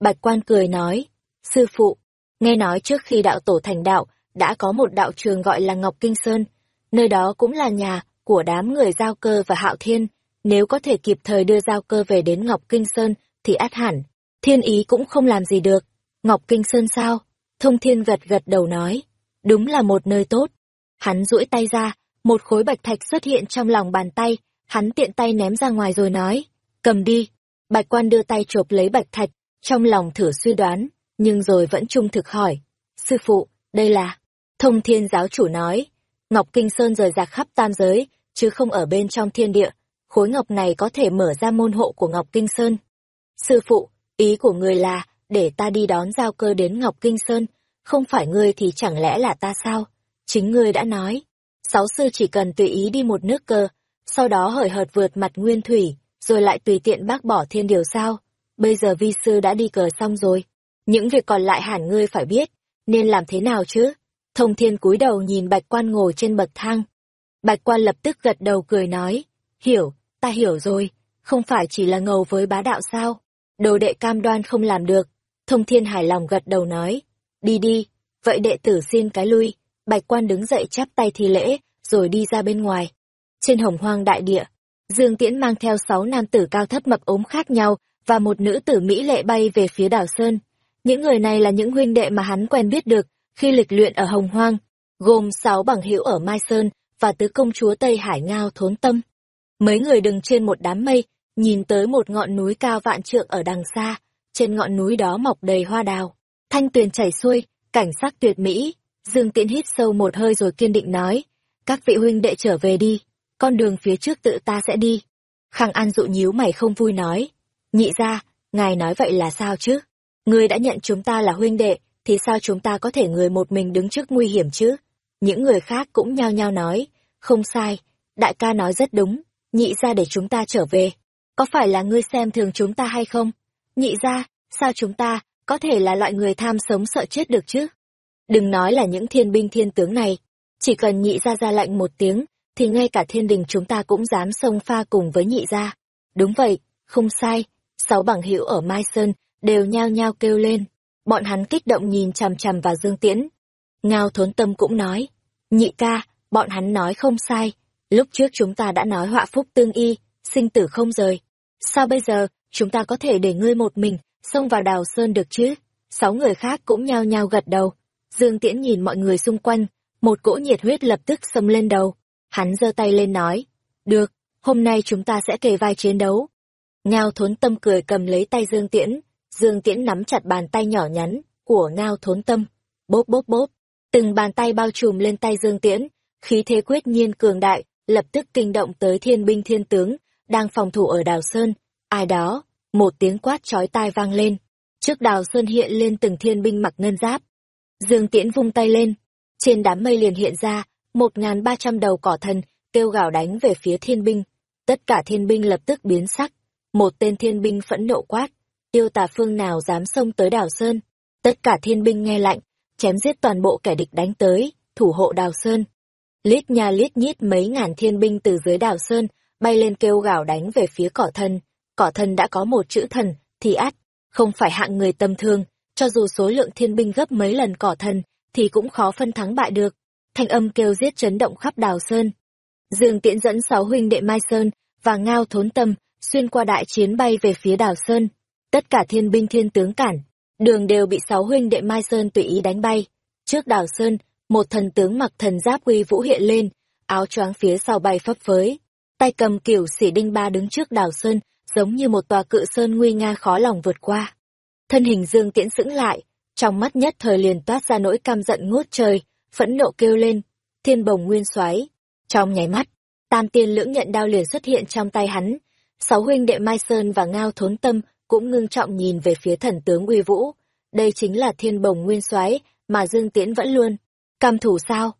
Bạch quan cười nói, sư phụ, nghe nói trước khi đạo tổ thành đạo, đã có một đạo trường gọi là Ngọc Kinh Sơn, nơi đó cũng là nhà của đám người giao cơ và hạo thiên, nếu có thể kịp thời đưa giao cơ về đến Ngọc Kinh Sơn thì át hẳn, thiên ý cũng không làm gì được. Ngọc Kinh Sơn sao? Thông thiên gật gật đầu nói, đúng là một nơi tốt. Hắn duỗi tay ra, một khối bạch thạch xuất hiện trong lòng bàn tay, hắn tiện tay ném ra ngoài rồi nói, cầm đi. Bạch quan đưa tay chộp lấy bạch thạch, trong lòng thử suy đoán, nhưng rồi vẫn trung thực hỏi, sư phụ, đây là... Thông thiên giáo chủ nói, Ngọc Kinh Sơn rời rạc khắp tam giới, chứ không ở bên trong thiên địa, khối ngọc này có thể mở ra môn hộ của Ngọc Kinh Sơn. Sư phụ, ý của người là, để ta đi đón giao cơ đến Ngọc Kinh Sơn, không phải ngươi thì chẳng lẽ là ta sao? Chính ngươi đã nói, sáu sư chỉ cần tùy ý đi một nước cơ, sau đó hời hợt vượt mặt nguyên thủy, rồi lại tùy tiện bác bỏ thiên điều sao? Bây giờ vi sư đã đi cờ xong rồi, những việc còn lại hẳn ngươi phải biết, nên làm thế nào chứ? Thông thiên cúi đầu nhìn bạch quan ngồi trên bậc thang. Bạch quan lập tức gật đầu cười nói, hiểu, ta hiểu rồi, không phải chỉ là ngầu với bá đạo sao? Đồ đệ cam đoan không làm được. Thông thiên hài lòng gật đầu nói, đi đi, vậy đệ tử xin cái lui. Bạch quan đứng dậy chắp tay thi lễ, rồi đi ra bên ngoài. Trên hồng hoang đại địa, Dương Tiễn mang theo sáu nam tử cao thấp mập ốm khác nhau, và một nữ tử Mỹ lệ bay về phía đảo Sơn. Những người này là những huynh đệ mà hắn quen biết được khi lịch luyện ở Hồng Hoang, gồm sáu bằng hữu ở Mai Sơn và tứ công chúa Tây Hải Ngao Thốn Tâm. Mấy người đứng trên một đám mây, nhìn tới một ngọn núi cao vạn trượng ở đằng xa, trên ngọn núi đó mọc đầy hoa đào, thanh tuyền chảy xuôi, cảnh sắc tuyệt mỹ. Dương Tiễn hít sâu một hơi rồi kiên định nói, các vị huynh đệ trở về đi, con đường phía trước tự ta sẽ đi. Khang An dụ nhíu mày không vui nói, nhị ra, ngài nói vậy là sao chứ? Ngươi đã nhận chúng ta là huynh đệ, thì sao chúng ta có thể người một mình đứng trước nguy hiểm chứ? Những người khác cũng nhao nhao nói, không sai, đại ca nói rất đúng, nhị ra để chúng ta trở về. Có phải là ngươi xem thường chúng ta hay không? Nhị ra, sao chúng ta có thể là loại người tham sống sợ chết được chứ? Đừng nói là những thiên binh thiên tướng này, chỉ cần nhị ra ra lệnh một tiếng, thì ngay cả thiên đình chúng ta cũng dám xông pha cùng với nhị ra. Đúng vậy, không sai, sáu bằng hữu ở Mai Sơn đều nhao nhao kêu lên. Bọn hắn kích động nhìn chằm chằm vào Dương Tiễn. Ngao thốn tâm cũng nói, nhị ca, bọn hắn nói không sai, lúc trước chúng ta đã nói họa phúc tương y, sinh tử không rời. Sao bây giờ, chúng ta có thể để ngươi một mình, xông vào đào sơn được chứ? Sáu người khác cũng nhao nhao gật đầu. Dương Tiễn nhìn mọi người xung quanh, một cỗ nhiệt huyết lập tức xông lên đầu. Hắn giơ tay lên nói, được, hôm nay chúng ta sẽ kề vai chiến đấu. Ngao thốn tâm cười cầm lấy tay Dương Tiễn, Dương Tiễn nắm chặt bàn tay nhỏ nhắn của Ngao Thốn Tâm. Bốp bốp bốp, từng bàn tay bao trùm lên tay Dương Tiễn, khí thế quyết nhiên cường đại, lập tức kinh động tới thiên binh thiên tướng, đang phòng thủ ở Đào Sơn. Ai đó, một tiếng quát chói tai vang lên. Trước Đào Sơn hiện lên từng thiên binh mặc ngân giáp. Dương Tiễn vung tay lên, trên đám mây liền hiện ra, một ngàn ba trăm đầu cỏ thần, kêu gào đánh về phía thiên binh. Tất cả thiên binh lập tức biến sắc. Một tên thiên binh phẫn nộ quát, tiêu tà phương nào dám xông tới đào Sơn. Tất cả thiên binh nghe lạnh, chém giết toàn bộ kẻ địch đánh tới, thủ hộ đào Sơn. Lít nha lít nhít mấy ngàn thiên binh từ dưới đào Sơn, bay lên kêu gào đánh về phía cỏ thần. Cỏ thần đã có một chữ thần, thì át, không phải hạng người tầm thường, cho dù số lượng thiên binh gấp mấy lần cỏ thần, thì cũng khó phân thắng bại được. Thanh âm kêu giết chấn động khắp đào Sơn. Dương Tiễn dẫn sáu huynh đệ Mai Sơn và Ngao Thốn Tâm xuyên qua đại chiến bay về phía đào Sơn tất cả thiên binh thiên tướng cản, đường đều bị sáu huynh đệ Mai Sơn tùy ý đánh bay. Trước đảo Sơn, một thần tướng mặc thần giáp uy vũ hiện lên, áo choáng phía sau bay phấp phới, tay cầm kiểu xỉ đinh ba đứng trước đảo Sơn, giống như một tòa cự sơn nguy nga khó lòng vượt qua. Thân hình Dương Tiễn sững lại, trong mắt nhất thời liền toát ra nỗi căm giận ngút trời, phẫn nộ kêu lên, thiên bồng nguyên soái Trong nháy mắt, tam tiên lưỡng nhận đao liền xuất hiện trong tay hắn, sáu huynh đệ Mai Sơn và Ngao Thốn Tâm cũng ngưng trọng nhìn về phía thần tướng uy vũ. Đây chính là thiên bồng nguyên soái mà Dương Tiễn vẫn luôn. Cam thủ sao?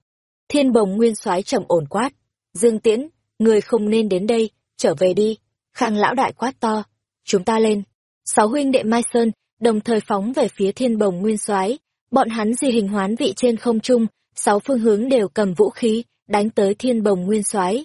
Thiên bồng nguyên soái trầm ổn quát. Dương Tiễn, người không nên đến đây, trở về đi. Khang lão đại quát to. Chúng ta lên. Sáu huynh đệ Mai Sơn đồng thời phóng về phía thiên bồng nguyên soái bọn hắn di hình hoán vị trên không trung sáu phương hướng đều cầm vũ khí đánh tới thiên bồng nguyên soái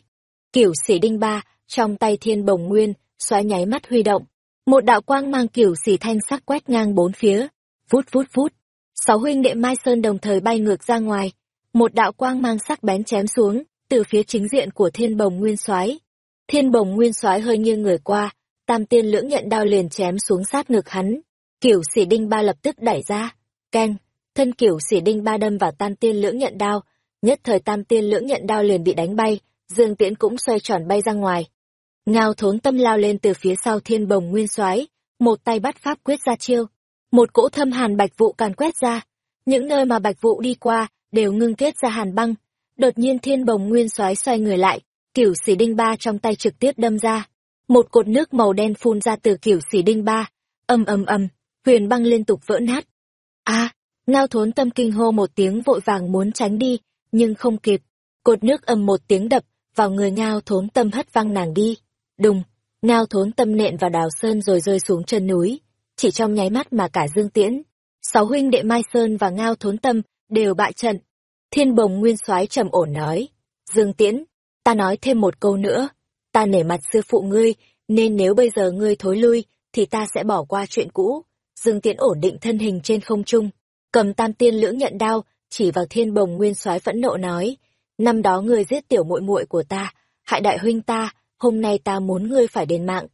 Kiểu sĩ đinh ba, trong tay thiên bồng nguyên, xoáy nháy mắt huy động. Một đạo quang mang kiểu sĩ thanh sắc quét ngang bốn phía. Phút phút phút. Sáu huynh đệ Mai Sơn đồng thời bay ngược ra ngoài. Một đạo quang mang sắc bén chém xuống, từ phía chính diện của thiên bồng nguyên soái Thiên bồng nguyên soái hơi nghiêng người qua, tam tiên lưỡng nhận đao liền chém xuống sát ngực hắn. Kiểu xỉ đinh ba lập tức đẩy ra. Keng, thân kiểu xỉ đinh ba đâm vào tam tiên lưỡng nhận đao. Nhất thời tam tiên lưỡng nhận đao liền bị đánh bay, Dương Tiễn cũng xoay tròn bay ra ngoài. Ngao thốn tâm lao lên từ phía sau thiên bồng nguyên soái một tay bắt pháp quyết ra chiêu. Một cỗ thâm hàn bạch vụ càn quét ra. Những nơi mà bạch vụ đi qua, đều ngưng kết ra hàn băng. Đột nhiên thiên bồng nguyên soái xoay người lại, kiểu xỉ đinh ba trong tay trực tiếp đâm ra. Một cột nước màu đen phun ra từ kiểu xỉ đinh ba. ầm ầm ầm, huyền băng liên tục vỡ nát. a ngao thốn tâm kinh hô một tiếng vội vàng muốn tránh đi, nhưng không kịp. Cột nước ầm một tiếng đập, vào người ngao thốn tâm hất văng nàng đi. Đùng, ngao thốn tâm nện vào đào sơn rồi rơi xuống chân núi. Chỉ trong nháy mắt mà cả Dương Tiễn, sáu huynh đệ Mai Sơn và ngao thốn tâm đều bại trận. Thiên bồng nguyên soái trầm ổn nói, Dương Tiễn, ta nói thêm một câu nữa, ta nể mặt sư phụ ngươi, nên nếu bây giờ ngươi thối lui, thì ta sẽ bỏ qua chuyện cũ. Dương Tiễn ổn định thân hình trên không trung, cầm tam tiên lưỡng nhận đao, chỉ vào thiên bồng nguyên soái phẫn nộ nói, năm đó ngươi giết tiểu muội muội của ta, hại đại huynh ta, hôm nay ta muốn ngươi phải đền mạng.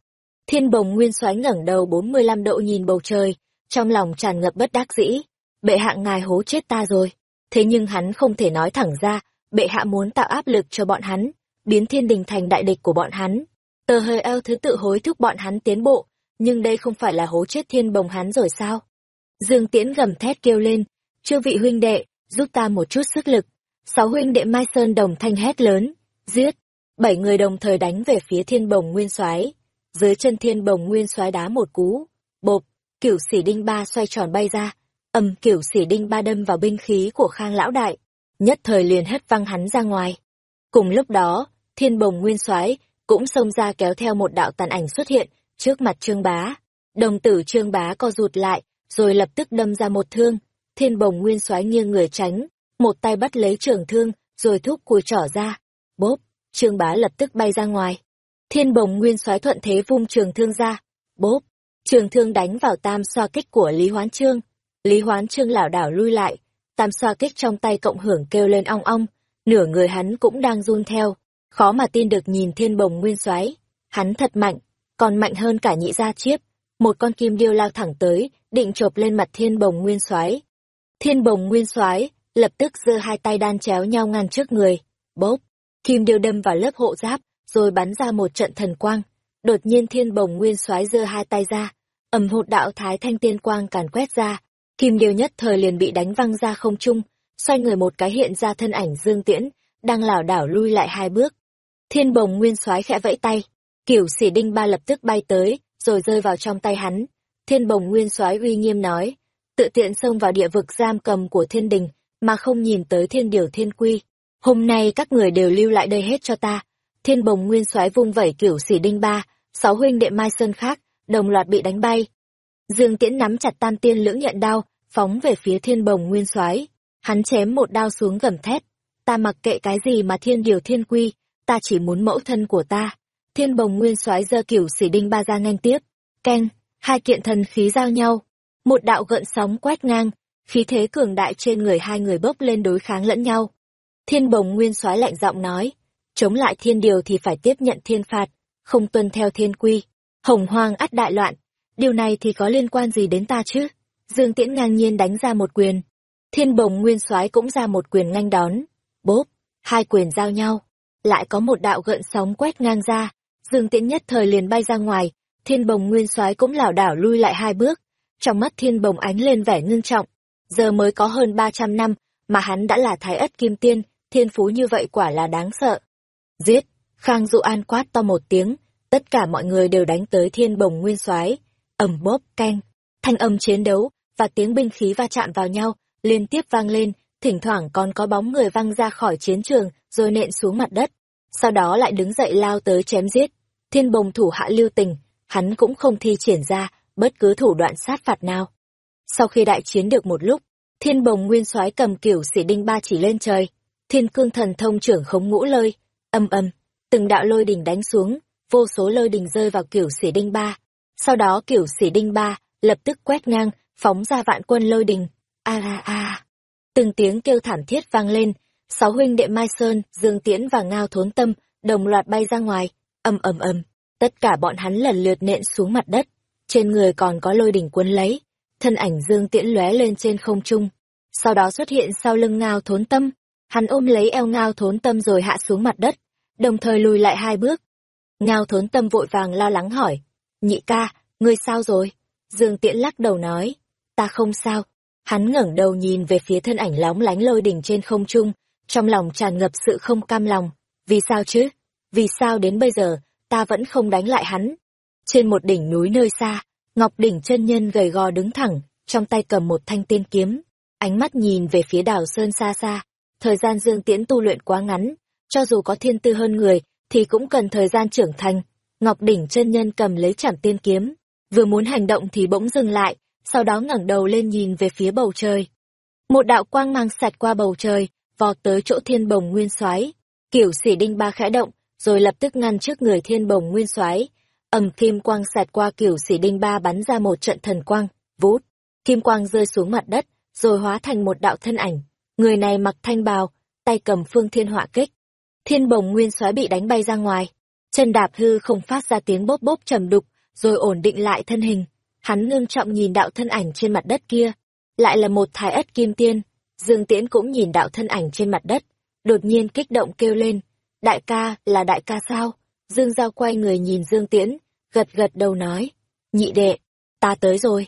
Thiên bồng nguyên soái ngẩng đầu 45 độ nhìn bầu trời, trong lòng tràn ngập bất đắc dĩ. Bệ hạ ngài hố chết ta rồi. Thế nhưng hắn không thể nói thẳng ra, bệ hạ muốn tạo áp lực cho bọn hắn, biến thiên đình thành đại địch của bọn hắn. Tờ hơi eo thứ tự hối thúc bọn hắn tiến bộ, nhưng đây không phải là hố chết thiên bồng hắn rồi sao? Dương Tiễn gầm thét kêu lên, chư vị huynh đệ, giúp ta một chút sức lực. Sáu huynh đệ Mai Sơn đồng thanh hét lớn, giết. Bảy người đồng thời đánh về phía thiên bồng nguyên soái Dưới chân thiên bồng nguyên soái đá một cú. Bộp, kiểu sỉ đinh ba xoay tròn bay ra. ầm kiểu sỉ đinh ba đâm vào binh khí của khang lão đại. Nhất thời liền hất văng hắn ra ngoài. Cùng lúc đó, thiên bồng nguyên soái cũng xông ra kéo theo một đạo tàn ảnh xuất hiện trước mặt trương bá. Đồng tử trương bá co rụt lại, rồi lập tức đâm ra một thương. Thiên bồng nguyên soái nghiêng người tránh, một tay bắt lấy trường thương, rồi thúc cùi trỏ ra. Bốp, trương bá lập tức bay ra ngoài. Thiên bồng nguyên soái thuận thế vung trường thương ra. Bốp, trường thương đánh vào tam xoa kích của Lý Hoán Trương. Lý Hoán Trương lảo đảo lui lại, tam xoa kích trong tay cộng hưởng kêu lên ong ong, nửa người hắn cũng đang run theo, khó mà tin được nhìn thiên bồng nguyên soái hắn thật mạnh, còn mạnh hơn cả nhị gia chiếp. Một con kim điêu lao thẳng tới, định chộp lên mặt thiên bồng nguyên soái Thiên bồng nguyên soái lập tức giơ hai tay đan chéo nhau ngăn trước người. Bốp, kim điêu đâm vào lớp hộ giáp, rồi bắn ra một trận thần quang. Đột nhiên thiên bồng nguyên soái giơ hai tay ra, ầm hụt đạo thái thanh tiên quang càn quét ra. Kim điêu nhất thời liền bị đánh văng ra không trung, xoay người một cái hiện ra thân ảnh dương tiễn, đang lảo đảo lui lại hai bước. Thiên bồng nguyên soái khẽ vẫy tay, kiểu xỉ đinh ba lập tức bay tới, rồi rơi vào trong tay hắn. Thiên bồng nguyên soái uy nghiêm nói, tự tiện xông vào địa vực giam cầm của thiên đình, mà không nhìn tới thiên điều thiên quy. Hôm nay các người đều lưu lại đây hết cho ta. Thiên bồng nguyên soái vung vẩy kiểu xỉ đinh ba, sáu huynh đệ mai sơn khác, đồng loạt bị đánh bay. Dương Tiễn nắm chặt tam tiên lưỡng nhận đao, phóng về phía thiên bồng nguyên soái. Hắn chém một đao xuống gầm thét. Ta mặc kệ cái gì mà thiên điều thiên quy, ta chỉ muốn mẫu thân của ta. Thiên bồng nguyên soái giơ kiểu xỉ đinh ba ra ngang tiếp. Keng, hai kiện thần khí giao nhau. Một đạo gợn sóng quét ngang, khí thế cường đại trên người hai người bốc lên đối kháng lẫn nhau. Thiên bồng nguyên soái lạnh giọng nói, chống lại thiên điều thì phải tiếp nhận thiên phạt, không tuân theo thiên quy. Hồng hoang ắt đại loạn, điều này thì có liên quan gì đến ta chứ? Dương Tiễn ngang nhiên đánh ra một quyền. Thiên bồng nguyên soái cũng ra một quyền nganh đón. Bốp, hai quyền giao nhau. Lại có một đạo gợn sóng quét ngang ra. Dương Tiễn nhất thời liền bay ra ngoài. Thiên bồng nguyên soái cũng lảo đảo lui lại hai bước. Trong mắt thiên bồng ánh lên vẻ ngưng trọng giờ mới có hơn 300 năm, mà hắn đã là thái ất kim tiên, thiên phú như vậy quả là đáng sợ. Giết! Khang Dụ An quát to một tiếng, tất cả mọi người đều đánh tới thiên bồng nguyên soái ầm bốp keng, thanh âm chiến đấu và tiếng binh khí va chạm vào nhau liên tiếp vang lên, thỉnh thoảng còn có bóng người văng ra khỏi chiến trường rồi nện xuống mặt đất, sau đó lại đứng dậy lao tới chém giết. Thiên bồng thủ hạ lưu tình, hắn cũng không thi triển ra bất cứ thủ đoạn sát phạt nào. Sau khi đại chiến được một lúc, thiên bồng nguyên soái cầm kiểu xỉ đinh ba chỉ lên trời. thiên cương thần thông trưởng khống ngũ lôi, âm âm, từng đạo lôi đình đánh xuống, vô số lôi đình rơi vào kiểu sĩ đinh ba. Sau đó kiểu sĩ đinh ba lập tức quét ngang, phóng ra vạn quân lôi đình. A a a. Từng tiếng kêu thảm thiết vang lên, sáu huynh đệ Mai Sơn, Dương Tiễn và Ngao Thốn Tâm đồng loạt bay ra ngoài, ầm ầm ầm, tất cả bọn hắn lần lượt nện xuống mặt đất, trên người còn có lôi đỉnh cuốn lấy, thân ảnh Dương Tiễn lóe lên trên không trung, sau đó xuất hiện sau lưng Ngao Thốn Tâm, hắn ôm lấy eo Ngao Thốn Tâm rồi hạ xuống mặt đất, đồng thời lùi lại hai bước. Ngao Thốn Tâm vội vàng lo lắng hỏi, nhị ca, ngươi sao rồi? Dương Tiễn lắc đầu nói, ta không sao. Hắn ngẩng đầu nhìn về phía thân ảnh lóng lánh lôi đỉnh trên không trung, trong lòng tràn ngập sự không cam lòng. Vì sao chứ? Vì sao đến bây giờ, ta vẫn không đánh lại hắn? Trên một đỉnh núi nơi xa, Ngọc Đỉnh chân nhân gầy gò đứng thẳng, trong tay cầm một thanh tiên kiếm. Ánh mắt nhìn về phía đảo Sơn xa xa. Thời gian Dương Tiễn tu luyện quá ngắn, cho dù có thiên tư hơn người, thì cũng cần thời gian trưởng thành. Ngọc Đỉnh chân nhân cầm lấy chảm tiên kiếm, vừa muốn hành động thì bỗng dừng lại, sau đó ngẩng đầu lên nhìn về phía bầu trời. Một đạo quang mang sạch qua bầu trời, vọt tới chỗ thiên bồng nguyên soái kiểu xỉ đinh ba khẽ động rồi lập tức ngăn trước người thiên bồng nguyên soái. Ầm kim quang sạt qua kiểu xỉ đinh ba bắn ra một trận thần quang vút kim quang rơi xuống mặt đất rồi hóa thành một đạo thân ảnh. Người này mặc thanh bào tay cầm phương thiên họa kích. Thiên bồng nguyên soái bị đánh bay ra ngoài. Chân đạp hư không phát ra tiếng bốp bốp trầm đục rồi ổn định lại thân hình. Hắn ngưng trọng nhìn đạo thân ảnh trên mặt đất kia. Lại là một thái ất kim tiên. Dương Tiễn cũng nhìn đạo thân ảnh trên mặt đất, đột nhiên kích động kêu lên, đại ca, là đại ca sao? Dương Giao quay người nhìn Dương Tiễn, gật gật đầu nói, nhị đệ, ta tới rồi.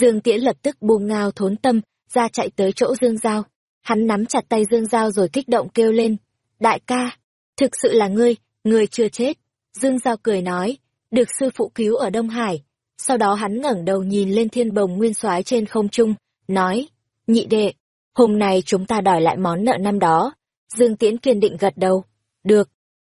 Dương Tiễn lập tức buông ngao thốn tâm, ra chạy tới chỗ Dương Giao. Hắn nắm chặt tay Dương Giao rồi kích động kêu lên, đại ca, thực sự là ngươi, ngươi chưa chết. Dương Giao cười nói, được sư phụ cứu ở Đông Hải. Sau đó hắn ngẩng đầu nhìn lên thiên bồng nguyên soái trên không trung, nói, nhị đệ, Hôm nay chúng ta đòi lại món nợ năm đó. Dương Tiễn kiên định gật đầu. Được.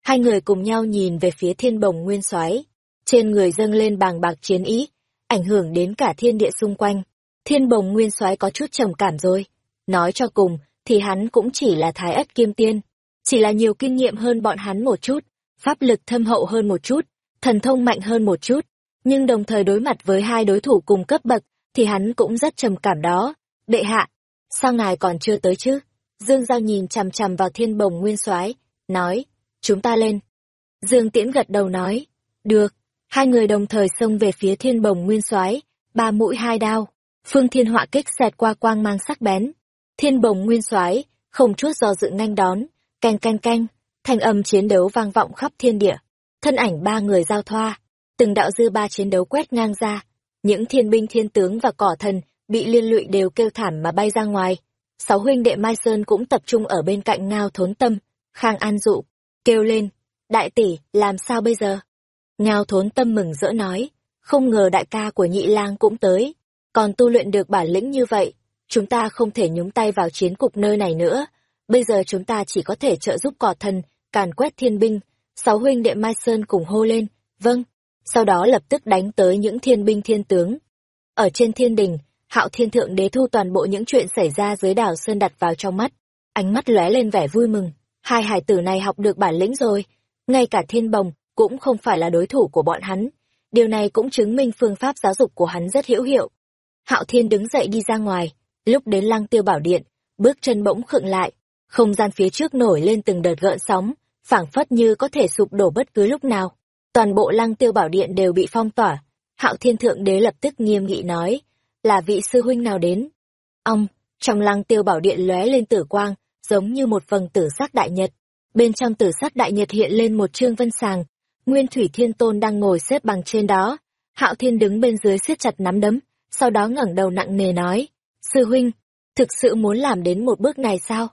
Hai người cùng nhau nhìn về phía thiên bồng nguyên soái Trên người dâng lên bàng bạc chiến ý, ảnh hưởng đến cả thiên địa xung quanh. Thiên bồng nguyên soái có chút trầm cảm rồi. Nói cho cùng, thì hắn cũng chỉ là thái ất kim tiên. Chỉ là nhiều kinh nghiệm hơn bọn hắn một chút, pháp lực thâm hậu hơn một chút, thần thông mạnh hơn một chút. Nhưng đồng thời đối mặt với hai đối thủ cùng cấp bậc, thì hắn cũng rất trầm cảm đó. Đệ hạ, sao ngài còn chưa tới chứ? Dương Giao nhìn chằm chằm vào thiên bồng nguyên soái nói, chúng ta lên. Dương Tiễn gật đầu nói, được. Hai người đồng thời xông về phía thiên bồng nguyên soái ba mũi hai đao. Phương thiên họa kích xẹt qua quang mang sắc bén. Thiên bồng nguyên soái không chút do dự nhanh đón, canh canh canh, thanh âm chiến đấu vang vọng khắp thiên địa. Thân ảnh ba người giao thoa, từng đạo dư ba chiến đấu quét ngang ra. Những thiên binh thiên tướng và cỏ thần bị liên lụy đều kêu thảm mà bay ra ngoài. Sáu huynh đệ Mai Sơn cũng tập trung ở bên cạnh ngao thốn tâm, khang an dụ, kêu lên, đại tỷ, làm sao bây giờ? Ngao thốn tâm mừng rỡ nói, không ngờ đại ca của nhị lang cũng tới, còn tu luyện được bản lĩnh như vậy, chúng ta không thể nhúng tay vào chiến cục nơi này nữa, bây giờ chúng ta chỉ có thể trợ giúp cỏ thần, càn quét thiên binh, sáu huynh đệ Mai Sơn cùng hô lên, vâng, sau đó lập tức đánh tới những thiên binh thiên tướng. Ở trên thiên đình, Hạo Thiên Thượng Đế thu toàn bộ những chuyện xảy ra dưới đảo Sơn đặt vào trong mắt, ánh mắt lóe lên vẻ vui mừng. Hai hải tử này học được bản lĩnh rồi, ngay cả Thiên Bồng cũng không phải là đối thủ của bọn hắn. Điều này cũng chứng minh phương pháp giáo dục của hắn rất hữu hiệu. Hạo Thiên đứng dậy đi ra ngoài, lúc đến Lăng Tiêu Bảo Điện, bước chân bỗng khựng lại, không gian phía trước nổi lên từng đợt gợn sóng, phảng phất như có thể sụp đổ bất cứ lúc nào. Toàn bộ Lăng Tiêu Bảo Điện đều bị phong tỏa. Hạo Thiên Thượng Đế lập tức nghiêm nghị nói, là vị sư huynh nào đến. Ông, trong lăng tiêu bảo điện lóe lên tử quang, giống như một vầng tử sắc đại nhật. Bên trong tử sắc đại nhật hiện lên một trương vân sàng, Nguyên Thủy Thiên Tôn đang ngồi xếp bằng trên đó. Hạo Thiên đứng bên dưới siết chặt nắm đấm, sau đó ngẩng đầu nặng nề nói, Sư huynh, thực sự muốn làm đến một bước này sao?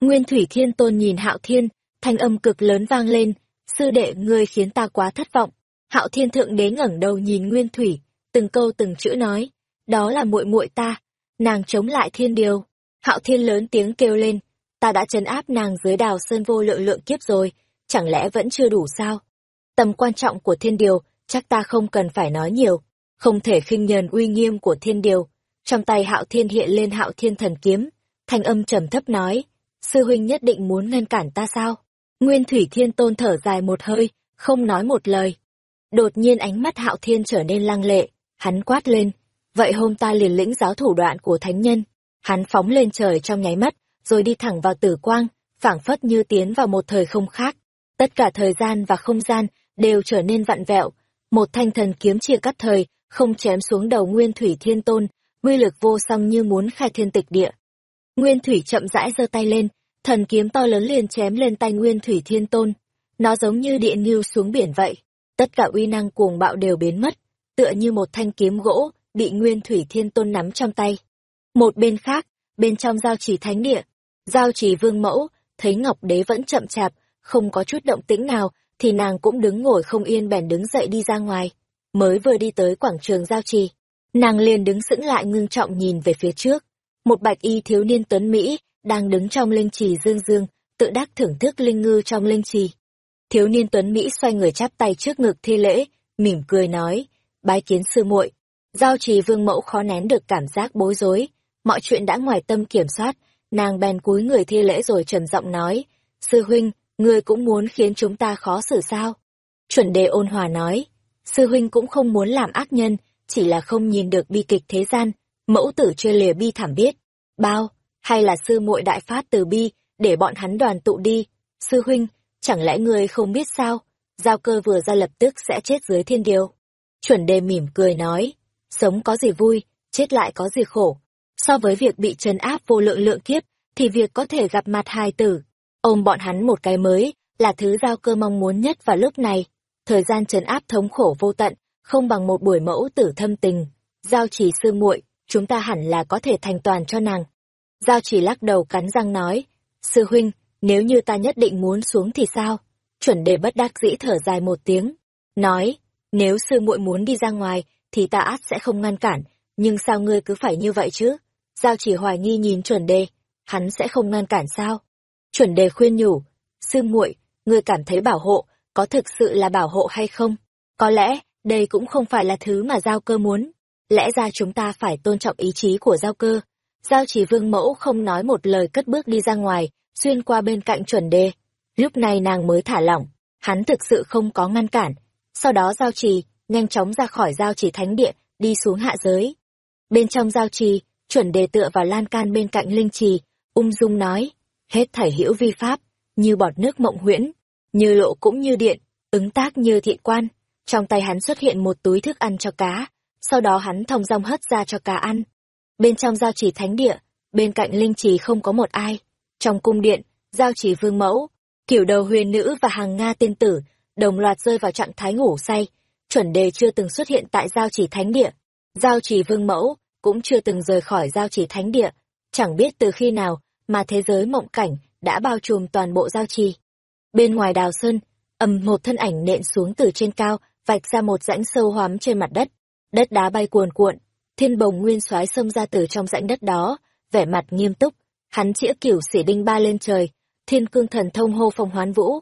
Nguyên Thủy Thiên Tôn nhìn Hạo Thiên, thanh âm cực lớn vang lên, sư đệ ngươi khiến ta quá thất vọng. Hạo Thiên Thượng Đế ngẩng đầu nhìn Nguyên Thủy, từng câu từng chữ nói, đó là muội muội ta nàng chống lại thiên điều hạo thiên lớn tiếng kêu lên ta đã chấn áp nàng dưới đào sơn vô lượng lượng kiếp rồi chẳng lẽ vẫn chưa đủ sao tầm quan trọng của thiên điều chắc ta không cần phải nói nhiều không thể khinh nhờn uy nghiêm của thiên điều trong tay hạo thiên hiện lên hạo thiên thần kiếm thanh âm trầm thấp nói sư huynh nhất định muốn ngăn cản ta sao? Nguyên Thủy Thiên Tôn thở dài một hơi, không nói một lời. Đột nhiên ánh mắt hạo thiên trở nên lăng lệ, hắn quát lên. Vậy hôm ta liền lĩnh giáo thủ đoạn của thánh nhân. Hắn phóng lên trời trong nháy mắt, rồi đi thẳng vào tử quang, phảng phất như tiến vào một thời không khác. Tất cả thời gian và không gian đều trở nên vặn vẹo. Một thanh thần kiếm chia cắt thời, không chém xuống đầu Nguyên Thủy Thiên Tôn, uy lực vô song như muốn khai thiên tịch địa. Nguyên Thủy chậm rãi giơ tay lên, thần kiếm to lớn liền chém lên tay Nguyên Thủy Thiên Tôn. Nó giống như địa ngưu xuống biển vậy. Tất cả uy năng cuồng bạo đều biến mất, tựa như một thanh kiếm gỗ, bị Nguyên Thủy Thiên Tôn nắm trong tay. Một bên khác, bên trong giao chỉ thánh địa, giao trì vương mẫu, thấy Ngọc Đế vẫn chậm chạp, không có chút động tĩnh nào, thì nàng cũng đứng ngồi không yên bèn đứng dậy đi ra ngoài. Mới vừa đi tới quảng trường giao trì, nàng liền đứng sững lại ngưng trọng nhìn về phía trước. Một bạch y thiếu niên tuấn Mỹ, đang đứng trong linh trì dương dương, tự đắc thưởng thức linh ngư trong linh trì. Thiếu niên tuấn Mỹ xoay người chắp tay trước ngực thi lễ, mỉm cười nói, bái kiến sư muội. Giao trì vương mẫu khó nén được cảm giác bối rối, mọi chuyện đã ngoài tâm kiểm soát, nàng bèn cúi người thi lễ rồi trầm giọng nói, sư huynh, ngươi cũng muốn khiến chúng ta khó xử sao? Chuẩn đề ôn hòa nói, sư huynh cũng không muốn làm ác nhân, chỉ là không nhìn được bi kịch thế gian, mẫu tử chưa lìa bi thảm biết. Bao, hay là sư muội đại phát từ bi, để bọn hắn đoàn tụ đi. Sư huynh, chẳng lẽ ngươi không biết sao? Giao cơ vừa ra lập tức sẽ chết dưới thiên điều. Chuẩn đề mỉm cười nói, sống có gì vui, chết lại có gì khổ. So với việc bị trấn áp vô lượng lượng kiếp, thì việc có thể gặp mặt hài tử, ôm bọn hắn một cái mới, là thứ giao cơ mong muốn nhất vào lúc này. Thời gian trấn áp thống khổ vô tận, không bằng một buổi mẫu tử thâm tình. Giao chỉ sư muội, chúng ta hẳn là có thể thành toàn cho nàng. Giao chỉ lắc đầu cắn răng nói, sư huynh, nếu như ta nhất định muốn xuống thì sao? Chuẩn đề bất đắc dĩ thở dài một tiếng, nói, nếu sư muội muốn đi ra ngoài, thì ta át sẽ không ngăn cản, nhưng sao ngươi cứ phải như vậy chứ? Giao chỉ hoài nghi nhìn chuẩn đề, hắn sẽ không ngăn cản sao? Chuẩn đề khuyên nhủ, sư muội, ngươi cảm thấy bảo hộ, có thực sự là bảo hộ hay không? Có lẽ, đây cũng không phải là thứ mà giao cơ muốn. Lẽ ra chúng ta phải tôn trọng ý chí của giao cơ. Giao chỉ vương mẫu không nói một lời cất bước đi ra ngoài, xuyên qua bên cạnh chuẩn đề. Lúc này nàng mới thả lỏng, hắn thực sự không có ngăn cản. Sau đó giao trì, nhanh chóng ra khỏi giao trì thánh địa, đi xuống hạ giới. Bên trong giao trì, chuẩn đề tựa vào lan can bên cạnh linh trì, ung dung nói, hết thảy hữu vi pháp, như bọt nước mộng huyễn, như lộ cũng như điện, ứng tác như thiện quan. Trong tay hắn xuất hiện một túi thức ăn cho cá, sau đó hắn thông dong hất ra cho cá ăn. Bên trong giao chỉ thánh địa, bên cạnh linh trì không có một ai. Trong cung điện, giao chỉ vương mẫu, kiểu đầu huyền nữ và hàng Nga tiên tử, đồng loạt rơi vào trạng thái ngủ say. Chuẩn đề chưa từng xuất hiện tại giao chỉ thánh địa. Giao chỉ vương mẫu, cũng chưa từng rời khỏi giao chỉ thánh địa. Chẳng biết từ khi nào, mà thế giới mộng cảnh đã bao trùm toàn bộ giao trì. Bên ngoài đào sơn, ầm một thân ảnh nện xuống từ trên cao, vạch ra một rãnh sâu hoắm trên mặt đất. Đất đá bay cuồn cuộn, thiên bồng nguyên soái xông ra từ trong rãnh đất đó, vẻ mặt nghiêm túc, hắn chĩa cửu xỉ đinh ba lên trời, thiên cương thần thông hô phong hoán vũ.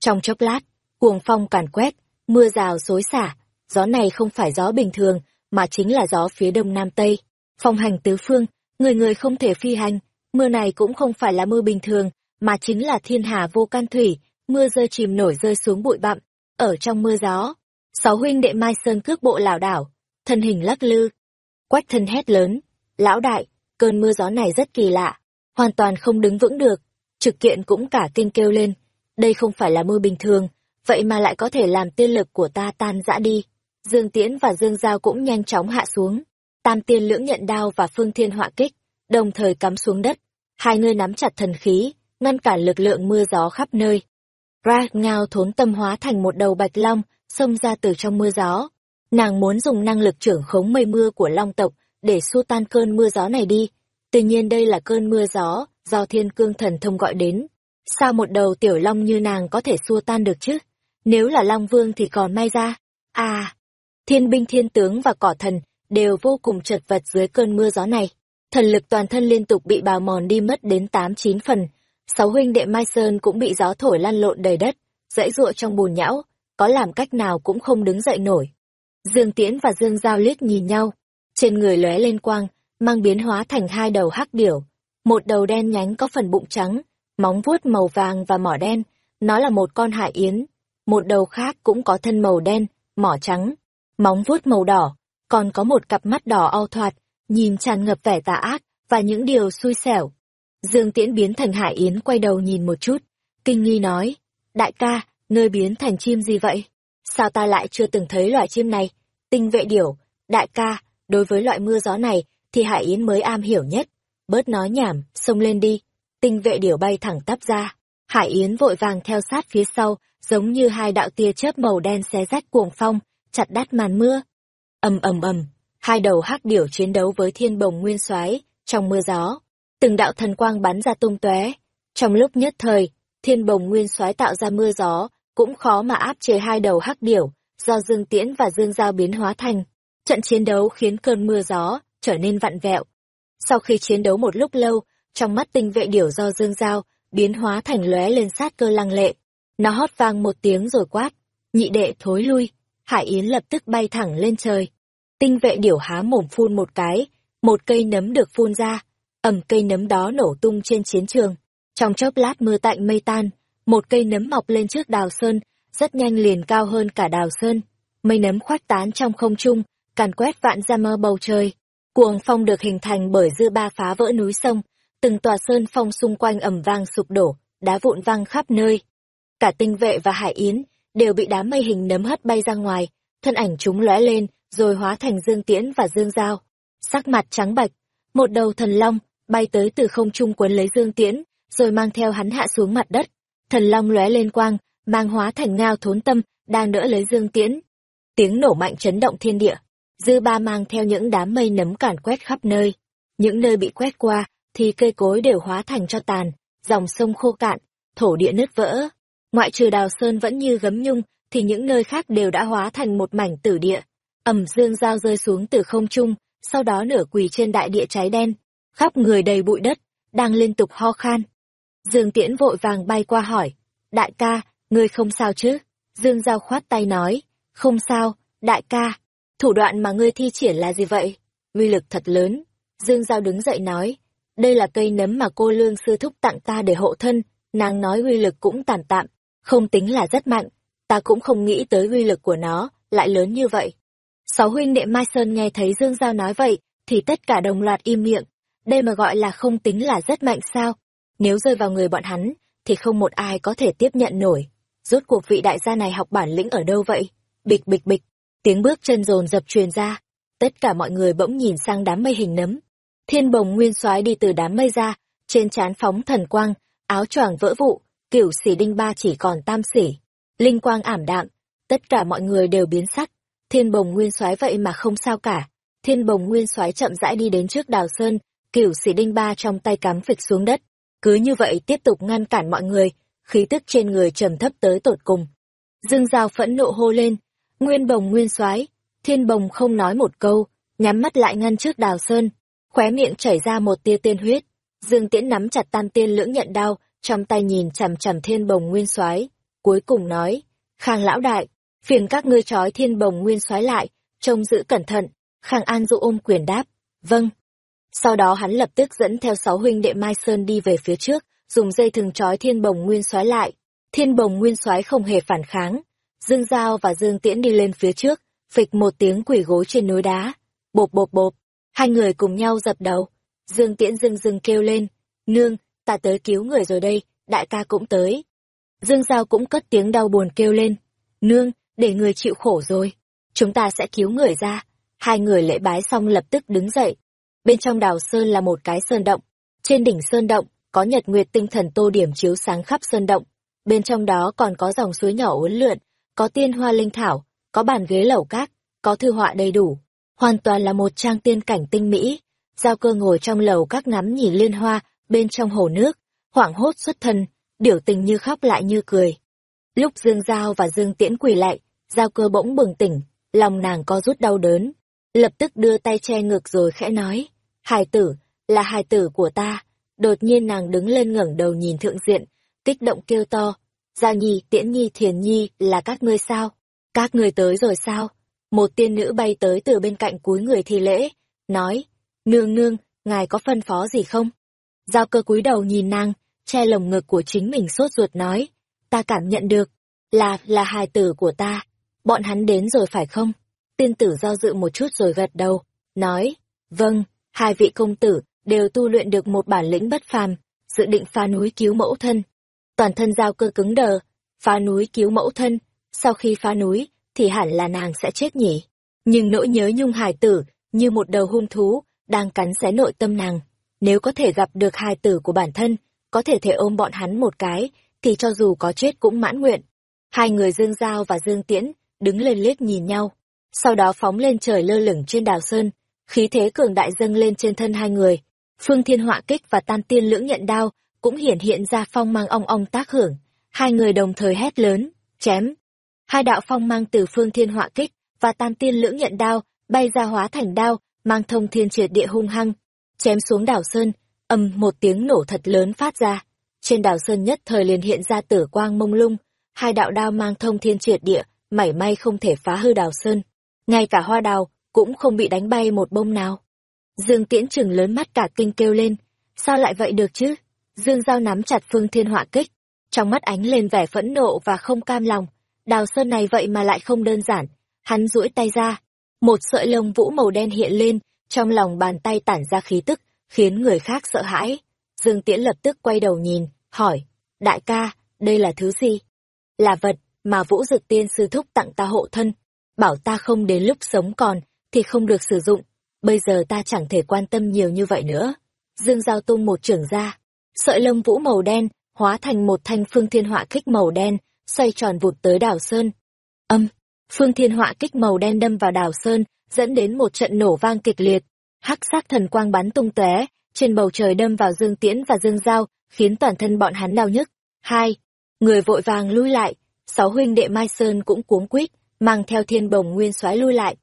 Trong chốc lát, cuồng phong càn quét, mưa rào xối xả, gió này không phải gió bình thường, mà chính là gió phía đông nam tây. Phong hành tứ phương, người người không thể phi hành, mưa này cũng không phải là mưa bình thường, mà chính là thiên hà vô can thủy, mưa rơi chìm nổi rơi xuống bụi bặm, ở trong mưa gió. Sáu huynh đệ Mai Sơn cước bộ lảo đảo, thân hình lắc lư. Quách thân hét lớn, lão đại, cơn mưa gió này rất kỳ lạ, hoàn toàn không đứng vững được. Trực kiện cũng cả kinh kêu lên, đây không phải là mưa bình thường, vậy mà lại có thể làm tiên lực của ta tan rã đi. Dương Tiễn và Dương Giao cũng nhanh chóng hạ xuống. Tam tiên lưỡng nhận đao và phương thiên họa kích, đồng thời cắm xuống đất. Hai người nắm chặt thần khí, ngăn cản lực lượng mưa gió khắp nơi. Ra ngao thốn tâm hóa thành một đầu bạch long, xông ra từ trong mưa gió. Nàng muốn dùng năng lực trưởng khống mây mưa của long tộc để xua tan cơn mưa gió này đi. Tuy nhiên đây là cơn mưa gió do thiên cương thần thông gọi đến. Sao một đầu tiểu long như nàng có thể xua tan được chứ? Nếu là long vương thì còn may ra. À, thiên binh thiên tướng và cỏ thần đều vô cùng chật vật dưới cơn mưa gió này. Thần lực toàn thân liên tục bị bào mòn đi mất đến tám chín phần. Sáu huynh đệ Mai Sơn cũng bị gió thổi lăn lộn đầy đất, dãy ruộng trong bùn nhão, có làm cách nào cũng không đứng dậy nổi. Dương Tiễn và Dương Giao liếc nhìn nhau, trên người lóe lên quang, mang biến hóa thành hai đầu hắc điểu, một đầu đen nhánh có phần bụng trắng, móng vuốt màu vàng và mỏ đen, nó là một con hải yến. Một đầu khác cũng có thân màu đen, mỏ trắng, móng vuốt màu đỏ, còn có một cặp mắt đỏ ao thoạt, nhìn tràn ngập vẻ tà ác và những điều xui xẻo. Dương Tiễn biến thành hải yến quay đầu nhìn một chút, kinh nghi nói, đại ca, ngươi biến thành chim gì vậy? Sao ta lại chưa từng thấy loại chim này? Tinh vệ điểu, đại ca, đối với loại mưa gió này thì hải yến mới am hiểu nhất. Bớt nói nhảm, xông lên đi. Tinh vệ điểu bay thẳng tắp ra. Hải yến vội vàng theo sát phía sau, giống như hai đạo tia chớp màu đen xé rách cuồng phong, chặt đắt màn mưa. ầm ầm ầm, hai đầu hắc điểu chiến đấu với thiên bồng nguyên soái trong mưa gió. Từng đạo thần quang bắn ra tung tóe. Trong lúc nhất thời, thiên bồng nguyên soái tạo ra mưa gió, cũng khó mà áp chế hai đầu hắc điểu, do Dương Tiễn và Dương Giao biến hóa thành. Trận chiến đấu khiến cơn mưa gió trở nên vặn vẹo. Sau khi chiến đấu một lúc lâu, trong mắt tinh vệ điểu do Dương Giao biến hóa thành lóe lên sát cơ lăng lệ. Nó hót vang một tiếng rồi quát, nhị đệ thối lui, Hải Yến lập tức bay thẳng lên trời. Tinh vệ điểu há mồm phun một cái, một cây nấm được phun ra, ẩm cây nấm đó nổ tung trên chiến trường. Trong chốc lát mưa tạnh mây tan, một cây nấm mọc lên trước đào sơn, rất nhanh liền cao hơn cả đào sơn. Mây nấm khoát tán trong không trung, càn quét vạn ra mơ bầu trời. Cuồng phong được hình thành bởi dư ba phá vỡ núi sông, từng tòa sơn phong xung quanh ầm vang sụp đổ, đá vụn văng khắp nơi. Cả tinh vệ và hải yến đều bị đám mây hình nấm hất bay ra ngoài, thân ảnh chúng lóe lên, rồi hóa thành Dương Tiễn và Dương Giao. Sắc mặt trắng bạch, một đầu thần long bay tới từ không trung quấn lấy Dương Tiễn, rồi mang theo hắn hạ xuống mặt đất. Thần long lóe lên quang, mang hóa thành ngao thốn tâm, đang đỡ lấy Dương Tiễn. Tiếng nổ mạnh chấn động thiên địa, dư ba mang theo những đám mây nấm cản quét khắp nơi. Những nơi bị quét qua, thì cây cối đều hóa thành cho tàn, dòng sông khô cạn, thổ địa nứt vỡ. Ngoại trừ đào sơn vẫn như gấm nhung, thì những nơi khác đều đã hóa thành một mảnh tử địa. ẩm dương dao rơi xuống từ không trung, sau đó nửa quỳ trên đại địa cháy đen, khắp người đầy bụi đất, đang liên tục ho khan. Dương Tiễn vội vàng bay qua hỏi, đại ca, ngươi không sao chứ? Dương Giao khoát tay nói, không sao, đại ca, thủ đoạn mà ngươi thi triển là gì vậy? Uy lực thật lớn. Dương Giao đứng dậy nói, đây là cây nấm mà cô lương sư thúc tặng ta để hộ thân, nàng nói uy lực cũng tàn tạm, không tính là rất mạnh, ta cũng không nghĩ tới uy lực của nó, lại lớn như vậy. Sáu huynh đệ Mai Sơn nghe thấy Dương Giao nói vậy, thì tất cả đồng loạt im miệng, đây mà gọi là không tính là rất mạnh sao. Nếu rơi vào người bọn hắn, thì không một ai có thể tiếp nhận nổi. Rốt cuộc vị đại gia này học bản lĩnh ở đâu vậy? Bịch bịch bịch, tiếng bước chân rồn dập truyền ra. Tất cả mọi người bỗng nhìn sang đám mây hình nấm. Thiên bồng nguyên soái đi từ đám mây ra, trên trán phóng thần quang, áo choàng vỡ vụ, kiểu xỉ đinh ba chỉ còn tam xỉ. Linh quang ảm đạm, tất cả mọi người đều biến sắc. Thiên bồng nguyên soái vậy mà không sao cả. Thiên bồng nguyên soái chậm rãi đi đến trước đào sơn, kiểu xỉ đinh ba trong tay cắm phịch xuống đất. Cứ như vậy tiếp tục ngăn cản mọi người, khí tức trên người trầm thấp tới tột cùng. Dương Giao phẫn nộ hô lên, nguyên bồng nguyên soái thiên bồng không nói một câu, nhắm mắt lại ngăn trước đào sơn, khóe miệng chảy ra một tia tiên huyết. Dương Tiễn nắm chặt tam tiên lưỡng nhận đao, trong tay nhìn chằm chằm thiên bồng nguyên soái cuối cùng nói, khang lão đại, phiền các ngươi trói thiên bồng nguyên soái lại, trông giữ cẩn thận, khang an dụ ôm quyền đáp, vâng. Sau đó hắn lập tức dẫn theo sáu huynh đệ Mai Sơn đi về phía trước, dùng dây thừng trói thiên bồng nguyên soái lại. Thiên bồng nguyên soái không hề phản kháng. Dương Giao và Dương Tiễn đi lên phía trước, phịch một tiếng quỷ gối trên núi đá. Bộp bộp bộp, hai người cùng nhau dập đầu. Dương Tiễn dưng dưng kêu lên, nương, ta tới cứu người rồi đây, đại ca cũng tới. Dương Giao cũng cất tiếng đau buồn kêu lên, nương, để người chịu khổ rồi, chúng ta sẽ cứu người ra. Hai người lễ bái xong lập tức đứng dậy. Bên trong đào sơn là một cái sơn động, trên đỉnh sơn động có nhật nguyệt tinh thần tô điểm chiếu sáng khắp sơn động. Bên trong đó còn có dòng suối nhỏ uốn lượn, có tiên hoa linh thảo, có bàn ghế lẩu cát, có thư họa đầy đủ. Hoàn toàn là một trang tiên cảnh tinh mỹ. Giao cơ ngồi trong lầu các ngắm nhìn liên hoa, bên trong hồ nước, hoảng hốt xuất thân, biểu tình như khóc lại như cười. Lúc Dương Giao và Dương Tiễn quỳ lại, Giao cơ bỗng bừng tỉnh, lòng nàng có rút đau đớn. Lập tức đưa tay che ngực rồi khẽ nói, hài tử, là hài tử của ta. Đột nhiên nàng đứng lên ngẩng đầu nhìn thượng diện, kích động kêu to, Gia Nhi, Tiễn Nhi, Thiền Nhi, là các ngươi sao? Các ngươi tới rồi sao? Một tiên nữ bay tới từ bên cạnh cúi người thi lễ, nói, nương nương, ngài có phân phó gì không? Giao cơ cúi đầu nhìn nàng, che lồng ngực của chính mình sốt ruột nói, ta cảm nhận được, là, là hài tử của ta. Bọn hắn đến rồi phải không? Tiên tử do dự một chút rồi gật đầu, nói, vâng, hai vị công tử đều tu luyện được một bản lĩnh bất phàm, dự định phá núi cứu mẫu thân. Toàn thân giao cơ cứng đờ, phá núi cứu mẫu thân, sau khi phá núi, thì hẳn là nàng sẽ chết nhỉ. Nhưng nỗi nhớ nhung hài tử, như một đầu hung thú, đang cắn xé nội tâm nàng. Nếu có thể gặp được hài tử của bản thân, có thể thể ôm bọn hắn một cái, thì cho dù có chết cũng mãn nguyện. Hai người Dương Giao và Dương Tiễn đứng lên liếc nhìn nhau, sau đó phóng lên trời lơ lửng trên đào sơn, khí thế cường đại dâng lên trên thân hai người. Phương Thiên Họa Kích và Tam Tiên Lưỡng Nhận Đao cũng hiển hiện ra phong mang ong ong tác hưởng, hai người đồng thời hét lớn, chém. Hai đạo phong mang từ Phương Thiên Họa Kích và Tam Tiên Lưỡng Nhận Đao bay ra hóa thành đao, mang thông thiên triệt địa hung hăng, chém xuống đảo sơn, ầm một tiếng nổ thật lớn phát ra. Trên đảo sơn nhất thời liền hiện ra tử quang mông lung, hai đạo đao mang thông thiên triệt địa, mảy may không thể phá hư đào sơn. Ngay cả hoa đào cũng không bị đánh bay một bông nào. Dương Tiễn trừng lớn mắt cả kinh kêu lên, sao lại vậy được chứ? Dương Giao nắm chặt phương thiên họa kích, trong mắt ánh lên vẻ phẫn nộ và không cam lòng. Đào sơn này vậy mà lại không đơn giản, hắn duỗi tay ra, một sợi lông vũ màu đen hiện lên, trong lòng bàn tay tản ra khí tức, khiến người khác sợ hãi. Dương Tiễn lập tức quay đầu nhìn, hỏi, đại ca, đây là thứ gì? Là vật mà Vũ Dực Tiên sư thúc tặng ta hộ thân, bảo ta không đến lúc sống còn thì không được sử dụng, bây giờ ta chẳng thể quan tâm nhiều như vậy nữa. Dương Giao tung một trưởng ra, sợi lông vũ màu đen hóa thành một thanh phương thiên họa kích màu đen, xoay tròn vụt tới đảo sơn. Âm, phương thiên họa kích màu đen đâm vào đảo sơn, dẫn đến một trận nổ vang kịch liệt. Hắc sắc thần quang bắn tung tóe, trên bầu trời đâm vào Dương Tiễn và Dương Giao, khiến toàn thân bọn hắn đau nhức. Hai, người vội vàng lui lại, sáu huynh đệ Mai Sơn cũng cuống quýt, mang theo thiên bồng nguyên soái lui lại.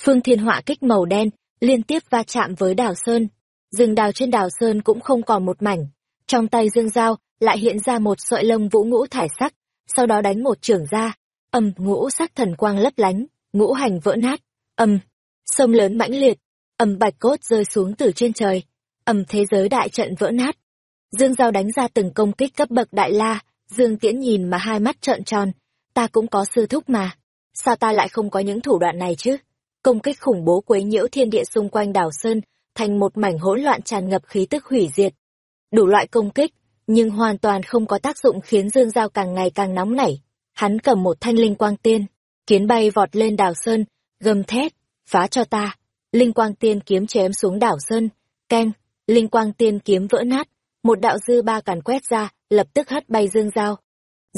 Phương thiên họa kích màu đen, liên tiếp va chạm với đảo Sơn. Rừng đào trên đảo Sơn cũng không còn một mảnh. Trong tay Dương Giao lại hiện ra một sợi lông vũ ngũ thải sắc, sau đó đánh một trưởng ra. Âm ngũ sắc thần quang lấp lánh, ngũ hành vỡ nát, âm, sông lớn mãnh liệt, ầm bạch cốt rơi xuống từ trên trời, ầm thế giới đại trận vỡ nát. Dương Giao đánh ra từng công kích cấp bậc đại la, Dương Tiễn nhìn mà hai mắt trợn tròn, ta cũng có sư thúc mà, sao ta lại không có những thủ đoạn này chứ? Công kích khủng bố quấy nhiễu thiên địa xung quanh đảo Sơn, thành một mảnh hỗn loạn tràn ngập khí tức hủy diệt. Đủ loại công kích, nhưng hoàn toàn không có tác dụng khiến Dương Giao càng ngày càng nóng nảy. Hắn cầm một thanh linh quang tiên, kiến bay vọt lên đảo Sơn, gầm thét, phá cho ta. Linh quang tiên kiếm chém xuống đảo Sơn, keng, linh quang tiên kiếm vỡ nát, một đạo dư ba càn quét ra, lập tức hất bay Dương Giao.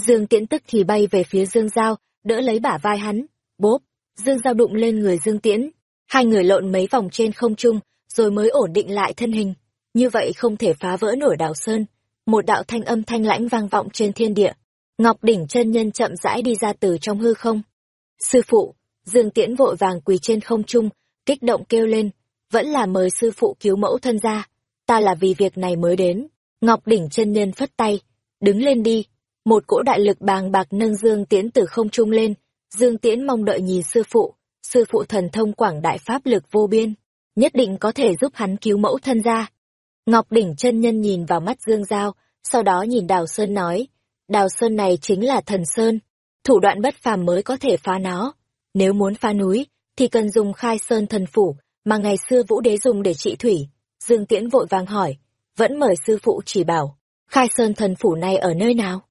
Dương Tiễn tức thì bay về phía Dương Giao, đỡ lấy bả vai hắn, bốp, Dương Giao đụng lên người Dương Tiễn. Hai người lộn mấy vòng trên không trung, rồi mới ổn định lại thân hình. Như vậy không thể phá vỡ nổi đảo Sơn. Một đạo thanh âm thanh lãnh vang vọng trên thiên địa. Ngọc đỉnh chân nhân chậm rãi đi ra từ trong hư không. Sư phụ, Dương Tiễn vội vàng quỳ trên không trung, kích động kêu lên, vẫn là mời sư phụ cứu mẫu thân ra. Ta là vì việc này mới đến. Ngọc đỉnh chân nhân phất tay, đứng lên đi. Một cỗ đại lực bàng bạc nâng Dương Tiễn từ không trung lên, Dương Tiễn mong đợi nhìn sư phụ, sư phụ thần thông quảng đại pháp lực vô biên, nhất định có thể giúp hắn cứu mẫu thân ra. Ngọc đỉnh chân nhân nhìn vào mắt Dương Giao, sau đó nhìn Đào Sơn nói, Đào Sơn này chính là thần Sơn, thủ đoạn bất phàm mới có thể phá nó. Nếu muốn phá núi, thì cần dùng khai sơn thần phủ, mà ngày xưa vũ đế dùng để trị thủy. Dương Tiễn vội vàng hỏi, vẫn mời sư phụ chỉ bảo, khai sơn thần phủ này ở nơi nào?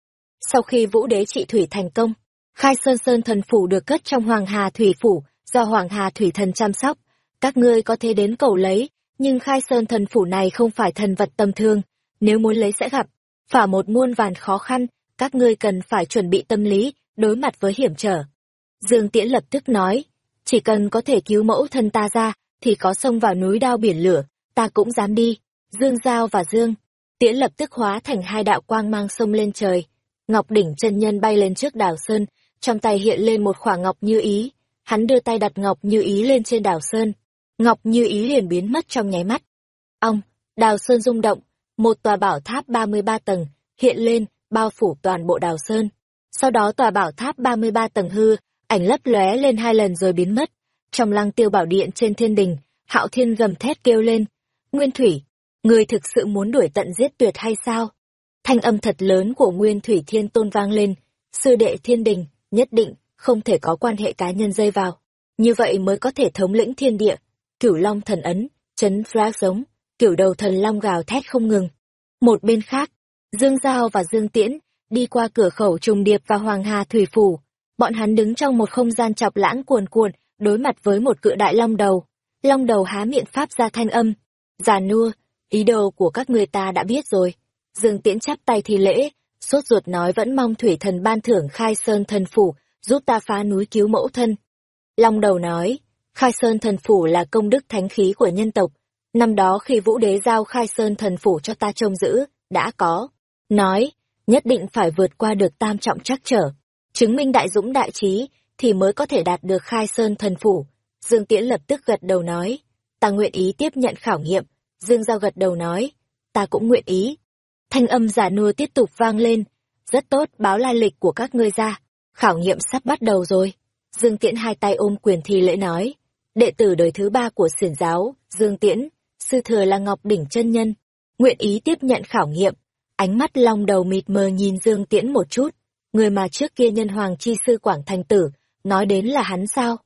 Sau khi vũ đế trị thủy thành công, khai sơn sơn thần phủ được cất trong hoàng hà thủy phủ, do hoàng hà thủy thần chăm sóc. Các ngươi có thể đến cầu lấy, nhưng khai sơn thần phủ này không phải thần vật tầm thường, nếu muốn lấy sẽ gặp. Phả một muôn vàn khó khăn, các ngươi cần phải chuẩn bị tâm lý, đối mặt với hiểm trở. Dương Tiễn lập tức nói, chỉ cần có thể cứu mẫu thân ta ra, thì có sông vào núi đao biển lửa, ta cũng dám đi. Dương Giao và Dương, Tiễn lập tức hóa thành hai đạo quang mang sông lên trời. Ngọc đỉnh chân nhân bay lên trước đảo Sơn, trong tay hiện lên một khoảng ngọc như ý. Hắn đưa tay đặt ngọc như ý lên trên đảo Sơn. Ngọc như ý liền biến mất trong nháy mắt. Ông, đào Sơn rung động, một tòa bảo tháp 33 tầng, hiện lên, bao phủ toàn bộ đào Sơn. Sau đó tòa bảo tháp 33 tầng hư, ảnh lấp lóe lên hai lần rồi biến mất. Trong lăng tiêu bảo điện trên thiên đình, hạo thiên gầm thét kêu lên. Nguyên thủy, người thực sự muốn đuổi tận giết tuyệt hay sao? thanh âm thật lớn của Nguyên Thủy Thiên Tôn vang lên, sư đệ thiên đình, nhất định, không thể có quan hệ cá nhân dây vào. Như vậy mới có thể thống lĩnh thiên địa, cửu long thần ấn, chấn frag giống, cửu đầu thần long gào thét không ngừng. Một bên khác, Dương Giao và Dương Tiễn đi qua cửa khẩu trùng điệp và Hoàng Hà Thủy Phủ. Bọn hắn đứng trong một không gian chọc lãng cuồn cuộn, đối mặt với một cự đại long đầu. Long đầu há miệng pháp ra thanh âm. Già nua, ý đồ của các người ta đã biết rồi. Dương Tiễn chắp tay thi lễ, sốt ruột nói vẫn mong thủy thần ban thưởng khai sơn thần phủ, giúp ta phá núi cứu mẫu thân. Long đầu nói, khai sơn thần phủ là công đức thánh khí của nhân tộc. Năm đó khi vũ đế giao khai sơn thần phủ cho ta trông giữ, đã có. Nói, nhất định phải vượt qua được tam trọng trắc trở. Chứng minh đại dũng đại trí, thì mới có thể đạt được khai sơn thần phủ. Dương Tiễn lập tức gật đầu nói, ta nguyện ý tiếp nhận khảo nghiệm. Dương Giao gật đầu nói, ta cũng nguyện ý. Thanh âm giả nua tiếp tục vang lên, rất tốt báo lai lịch của các ngươi ra, khảo nghiệm sắp bắt đầu rồi. Dương Tiễn hai tay ôm quyền thi lễ nói, đệ tử đời thứ ba của xiển giáo, Dương Tiễn, sư thừa là Ngọc Đỉnh chân Nhân, nguyện ý tiếp nhận khảo nghiệm. Ánh mắt long đầu mịt mờ nhìn Dương Tiễn một chút, người mà trước kia nhân hoàng chi sư Quảng Thành Tử, nói đến là hắn sao?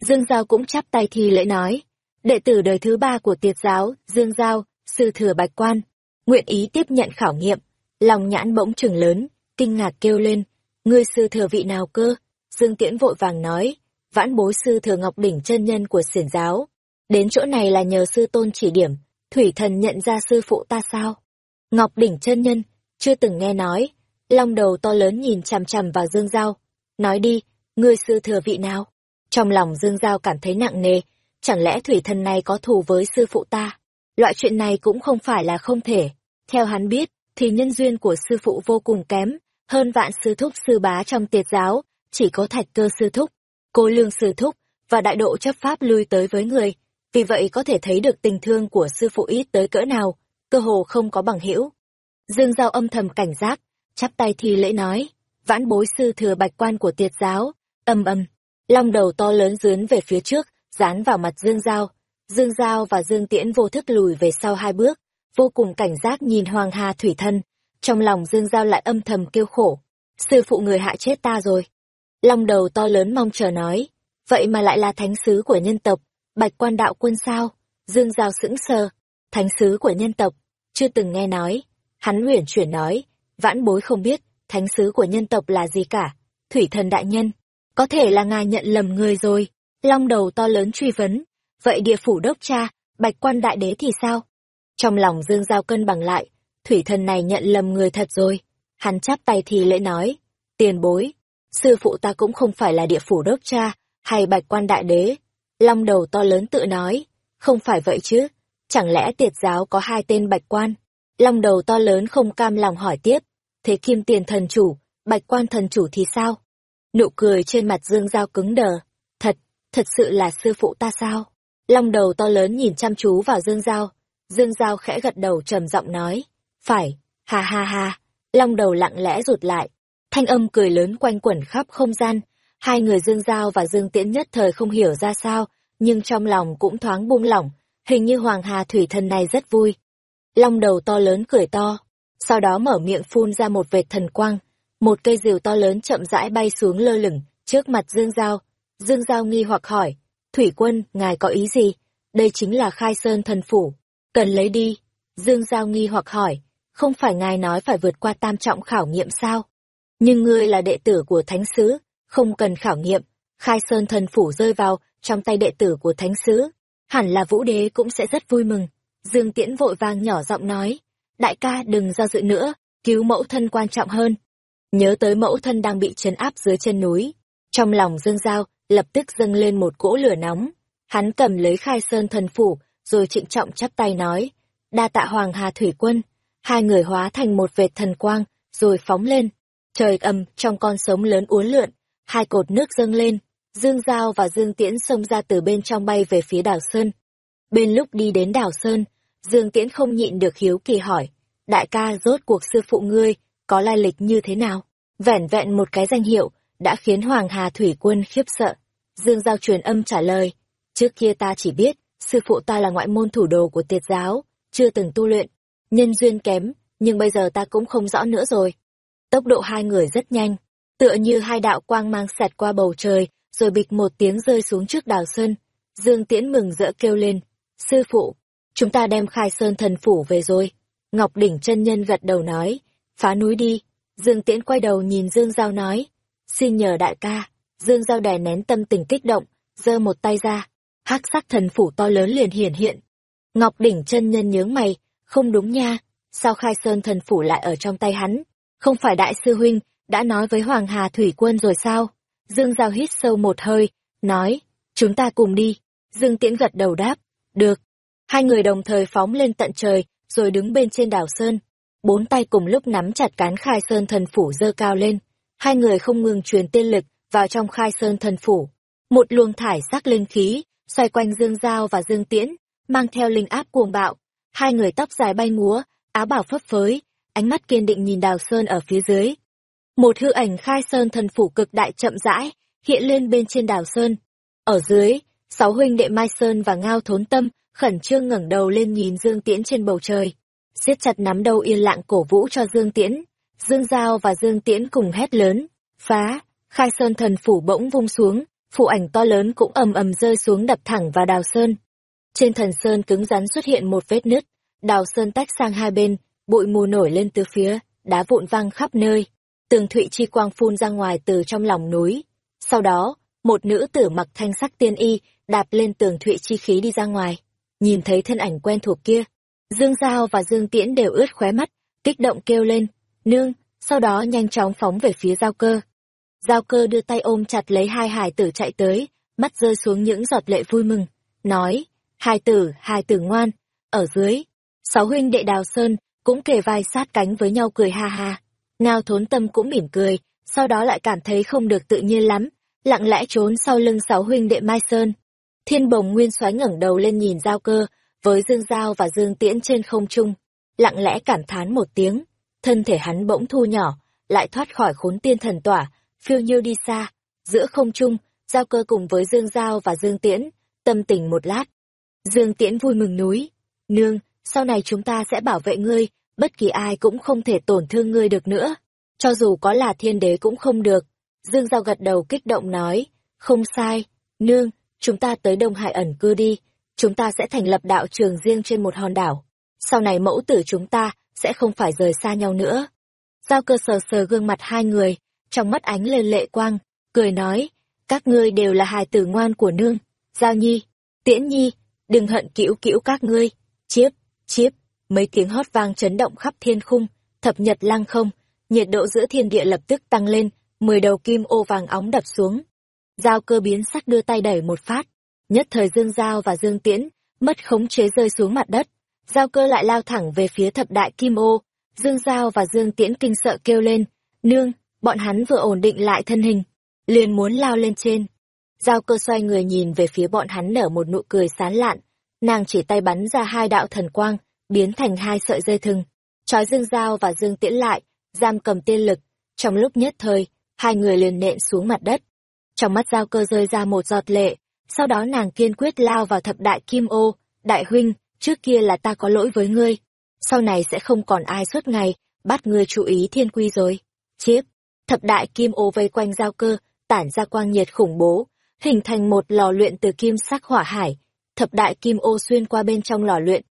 Dương Giao cũng chắp tay thi lễ nói, đệ tử đời thứ ba của tiệt giáo, Dương Giao, sư thừa Bạch Quan, nguyện ý tiếp nhận khảo nghiệm. Lòng nhãn bỗng trừng lớn, kinh ngạc kêu lên, ngươi sư thừa vị nào cơ? Dương Tiễn vội vàng nói, vãn bối sư thừa Ngọc Đỉnh chân nhân của xiển giáo. Đến chỗ này là nhờ sư tôn chỉ điểm, thủy thần nhận ra sư phụ ta sao? Ngọc Đỉnh chân nhân, chưa từng nghe nói. Long đầu to lớn nhìn chằm chằm vào Dương Giao. Nói đi, ngươi sư thừa vị nào? Trong lòng Dương Giao cảm thấy nặng nề, chẳng lẽ thủy thần này có thù với sư phụ ta? Loại chuyện này cũng không phải là không thể. Theo hắn biết, thì nhân duyên của sư phụ vô cùng kém, hơn vạn sư thúc sư bá trong tiệt giáo, chỉ có thạch cơ sư thúc, cô lương sư thúc, và đại độ chấp pháp lui tới với người. Vì vậy có thể thấy được tình thương của sư phụ ít tới cỡ nào, cơ hồ không có bằng hữu. Dương Giao âm thầm cảnh giác, chắp tay thi lễ nói, vãn bối sư thừa bạch quan của tiệt giáo, âm âm, long đầu to lớn dướn về phía trước, dán vào mặt Dương Giao. Dương Giao và Dương Tiễn vô thức lùi về sau hai bước, vô cùng cảnh giác nhìn Hoàng Hà Thủy Thân. Trong lòng Dương Giao lại âm thầm kêu khổ. Sư phụ người hạ chết ta rồi. Long đầu to lớn mong chờ nói. Vậy mà lại là thánh sứ của nhân tộc, bạch quan đạo quân sao? Dương Giao sững sờ. Thánh sứ của nhân tộc, chưa từng nghe nói. Hắn uyển chuyển nói, vãn bối không biết, thánh sứ của nhân tộc là gì cả. Thủy thần đại nhân, có thể là ngài nhận lầm người rồi. Long đầu to lớn truy vấn, vậy địa phủ đốc cha, bạch quan đại đế thì sao? Trong lòng Dương Giao cân bằng lại, thủy thần này nhận lầm người thật rồi. Hắn chắp tay thì lễ nói, tiền bối, sư phụ ta cũng không phải là địa phủ đốc cha, hay bạch quan đại đế. Long đầu to lớn tự nói, không phải vậy chứ, chẳng lẽ tiệt giáo có hai tên bạch quan? Long đầu to lớn không cam lòng hỏi tiếp, thế kim tiền thần chủ, bạch quan thần chủ thì sao? Nụ cười trên mặt Dương Giao cứng đờ, thật, thật sự là sư phụ ta sao? Long đầu to lớn nhìn chăm chú vào Dương Giao, Dương Giao khẽ gật đầu trầm giọng nói, phải, ha ha ha, long đầu lặng lẽ rụt lại, thanh âm cười lớn quanh quẩn khắp không gian, hai người Dương Giao và Dương Tiễn nhất thời không hiểu ra sao, nhưng trong lòng cũng thoáng buông lỏng, hình như Hoàng Hà Thủy Thần này rất vui. Long đầu to lớn cười to, sau đó mở miệng phun ra một vệt thần quang, một cây diều to lớn chậm rãi bay xuống lơ lửng, trước mặt Dương Giao. Dương Giao nghi hoặc hỏi, Thủy quân, ngài có ý gì? Đây chính là khai sơn thần phủ, cần lấy đi. Dương Giao nghi hoặc hỏi, không phải ngài nói phải vượt qua tam trọng khảo nghiệm sao? Nhưng ngươi là đệ tử của thánh sứ, không cần khảo nghiệm, khai sơn thần phủ rơi vào trong tay đệ tử của thánh sứ. Hẳn là vũ đế cũng sẽ rất vui mừng. Dương Tiễn vội vàng nhỏ giọng nói, đại ca đừng do dự nữa, cứu mẫu thân quan trọng hơn. Nhớ tới mẫu thân đang bị trấn áp dưới chân núi. Trong lòng Dương Giao lập tức dâng lên một cỗ lửa nóng. Hắn cầm lấy khai sơn thần phủ, rồi trịnh trọng chắp tay nói, đa tạ Hoàng Hà Thủy Quân. Hai người hóa thành một vệt thần quang, rồi phóng lên. Trời ầm trong con sống lớn uốn lượn, hai cột nước dâng lên, Dương Giao và Dương Tiễn xông ra từ bên trong bay về phía đảo Sơn. Bên lúc đi đến đảo Sơn, Dương Tiễn không nhịn được hiếu kỳ hỏi, đại ca rốt cuộc sư phụ ngươi, có lai lịch như thế nào? Vẻn vẹn một cái danh hiệu, đã khiến Hoàng Hà Thủy Quân khiếp sợ. Dương Giao truyền âm trả lời, trước kia ta chỉ biết, sư phụ ta là ngoại môn thủ đồ của tiệt giáo, chưa từng tu luyện, nhân duyên kém, nhưng bây giờ ta cũng không rõ nữa rồi. Tốc độ hai người rất nhanh, tựa như hai đạo quang mang xẹt qua bầu trời, rồi bịch một tiếng rơi xuống trước đào sơn. Dương Tiễn mừng rỡ kêu lên, sư phụ, chúng ta đem khai sơn thần phủ về rồi. Ngọc Đỉnh chân nhân gật đầu nói, phá núi đi. Dương Tiễn quay đầu nhìn Dương Giao nói, xin nhờ đại ca. Dương Giao đè nén tâm tình kích động, giơ một tay ra, hắc sắc thần phủ to lớn liền hiển hiện. Ngọc Đỉnh chân nhân nhướng mày, không đúng nha, sao khai sơn thần phủ lại ở trong tay hắn? Không phải đại sư huynh, đã nói với Hoàng Hà Thủy Quân rồi sao? Dương Giao hít sâu một hơi, nói, chúng ta cùng đi. Dương Tiễn gật đầu đáp, được. Hai người đồng thời phóng lên tận trời, rồi đứng bên trên đảo Sơn. Bốn tay cùng lúc nắm chặt cán khai Sơn thần phủ dơ cao lên. Hai người không ngừng truyền tiên lực vào trong khai Sơn thần phủ. Một luồng thải sắc linh khí, xoay quanh Dương Giao và Dương Tiễn, mang theo linh áp cuồng bạo. Hai người tóc dài bay múa, áo bảo phấp phới, ánh mắt kiên định nhìn đào Sơn ở phía dưới. Một hư ảnh khai Sơn thần phủ cực đại chậm rãi, hiện lên bên trên đào Sơn. Ở dưới, sáu huynh đệ Mai Sơn và Ngao Thốn Tâm khẩn trương ngẩng đầu lên nhìn Dương Tiễn trên bầu trời. siết chặt nắm đầu yên lặng cổ vũ cho Dương Tiễn. Dương Giao và Dương Tiễn cùng hét lớn. Phá! Khai Sơn thần phủ bỗng vung xuống, phụ ảnh to lớn cũng ầm ầm rơi xuống đập thẳng vào đào sơn. Trên thần sơn cứng rắn xuất hiện một vết nứt, đào sơn tách sang hai bên, bụi mù nổi lên từ phía, đá vụn văng khắp nơi. Tường thụy chi quang phun ra ngoài từ trong lòng núi. Sau đó, một nữ tử mặc thanh sắc tiên y, đạp lên tường thụy chi khí đi ra ngoài. Nhìn thấy thân ảnh quen thuộc kia, Dương Giao và Dương Tiễn đều ướt khóe mắt, kích động kêu lên, nương, sau đó nhanh chóng phóng về phía giao cơ. Giao cơ đưa tay ôm chặt lấy hai hải tử chạy tới, mắt rơi xuống những giọt lệ vui mừng, nói, hai tử, hai tử ngoan, ở dưới. Sáu huynh đệ đào sơn, cũng kề vai sát cánh với nhau cười ha ha. Ngao thốn tâm cũng mỉm cười, sau đó lại cảm thấy không được tự nhiên lắm, lặng lẽ trốn sau lưng sáu huynh đệ Mai Sơn. Thiên bồng nguyên xoáy ngẩng đầu lên nhìn giao cơ, với Dương Giao và Dương Tiễn trên không trung, lặng lẽ cảm thán một tiếng, thân thể hắn bỗng thu nhỏ, lại thoát khỏi khốn tiên thần tỏa, phiêu nhiêu đi xa, giữa không trung, giao cơ cùng với Dương Giao và Dương Tiễn, tâm tình một lát. Dương Tiễn vui mừng núi, nương, sau này chúng ta sẽ bảo vệ ngươi, bất kỳ ai cũng không thể tổn thương ngươi được nữa, cho dù có là thiên đế cũng không được. Dương Giao gật đầu kích động nói, không sai, nương, chúng ta tới Đông Hải ẩn cư đi, chúng ta sẽ thành lập đạo trường riêng trên một hòn đảo. Sau này mẫu tử chúng ta sẽ không phải rời xa nhau nữa. Giao cơ sờ sờ gương mặt hai người, trong mắt ánh lên lệ quang, cười nói, các ngươi đều là hài tử ngoan của nương, giao nhi, tiễn nhi, đừng hận cữu cữu các ngươi, chiếp, chiếp, mấy tiếng hót vang chấn động khắp thiên khung, thập nhật lăng không, nhiệt độ giữa thiên địa lập tức tăng lên, mười đầu kim ô vàng óng đập xuống. Giao cơ biến sắc đưa tay đẩy một phát, nhất thời dương giao và dương tiễn, mất khống chế rơi xuống mặt đất. Giao cơ lại lao thẳng về phía thập đại kim ô, dương giao và dương tiễn kinh sợ kêu lên, nương, bọn hắn vừa ổn định lại thân hình, liền muốn lao lên trên. Giao cơ xoay người nhìn về phía bọn hắn nở một nụ cười sán lạn, nàng chỉ tay bắn ra hai đạo thần quang, biến thành hai sợi dây thừng, trói Dương Giao và Dương Tiễn lại, giam cầm tiên lực. Trong lúc nhất thời, hai người liền nện xuống mặt đất. Trong mắt Giao cơ rơi ra một giọt lệ, sau đó nàng kiên quyết lao vào thập đại kim ô, đại huynh, trước kia là ta có lỗi với ngươi, sau này sẽ không còn ai suốt ngày, bắt ngươi chú ý thiên quy rồi. Chiếp, thập đại kim ô vây quanh giao cơ, tản ra quang nhiệt khủng bố, hình thành một lò luyện từ kim sắc hỏa hải. Thập đại kim ô xuyên qua bên trong lò luyện.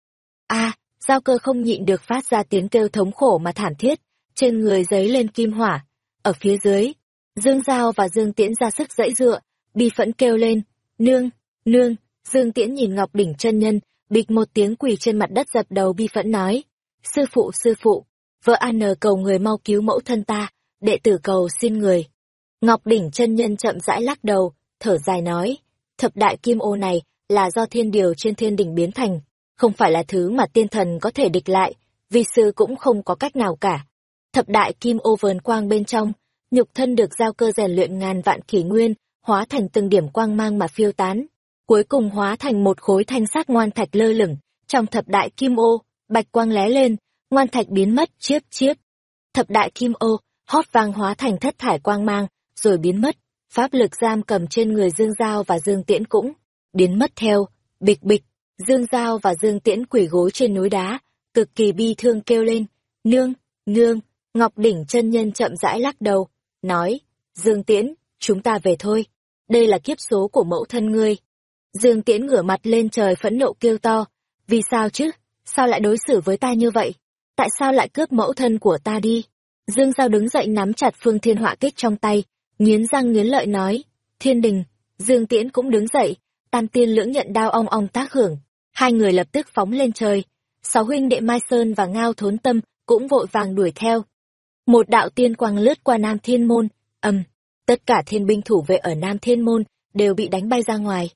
A, giao cơ không nhịn được phát ra tiếng kêu thống khổ mà thảm thiết, trên người giấy lên kim hỏa. Ở phía dưới, Dương Giao và Dương Tiễn ra sức dãy dựa, bi phẫn kêu lên, nương, nương, Dương Tiễn nhìn Ngọc Đỉnh chân nhân, bịch một tiếng quỳ trên mặt đất dập đầu bi phẫn nói, sư phụ sư phụ, vợ an nờ cầu người mau cứu mẫu thân ta, đệ tử cầu xin người. Ngọc Đỉnh chân nhân chậm rãi lắc đầu, thở dài nói, thập đại kim ô này là do thiên điều trên thiên đỉnh biến thành, không phải là thứ mà tiên thần có thể địch lại, vi sư cũng không có cách nào cả. Thập đại kim ô vờn quang bên trong, nhục thân được giao cơ rèn luyện ngàn vạn kỷ nguyên, hóa thành từng điểm quang mang mà phiêu tán, cuối cùng hóa thành một khối thanh sắc ngoan thạch lơ lửng, trong thập đại kim ô, bạch quang lé lên, ngoan thạch biến mất chiếp chiếp. Thập đại kim ô hót vang hóa thành thất thải quang mang, rồi biến mất. Pháp lực giam cầm trên người Dương Giao và Dương Tiễn cũng biến mất theo, bịch bịch, Dương Giao và Dương Tiễn quỷ gối trên núi đá, cực kỳ bi thương kêu lên, Nương, nương, Ngọc Đỉnh chân nhân chậm rãi lắc đầu, nói, Dương Tiễn, chúng ta về thôi. Đây là kiếp số của mẫu thân ngươi. Dương Tiễn ngửa mặt lên trời phẫn nộ kêu to. Vì sao chứ? Sao lại đối xử với ta như vậy? Tại sao lại cướp mẫu thân của ta đi? Dương Giao đứng dậy nắm chặt phương thiên họa kích trong tay, nghiến răng nghiến lợi nói. Thiên đình, Dương Tiễn cũng đứng dậy, tam tiên lưỡng nhận đao ong ong tác hưởng. Hai người lập tức phóng lên trời. Sáu huynh đệ Mai Sơn và Ngao Thốn Tâm cũng vội vàng đuổi theo. Một đạo tiên quang lướt qua Nam Thiên Môn, ầm, tất cả thiên binh thủ vệ ở Nam Thiên Môn đều bị đánh bay ra ngoài.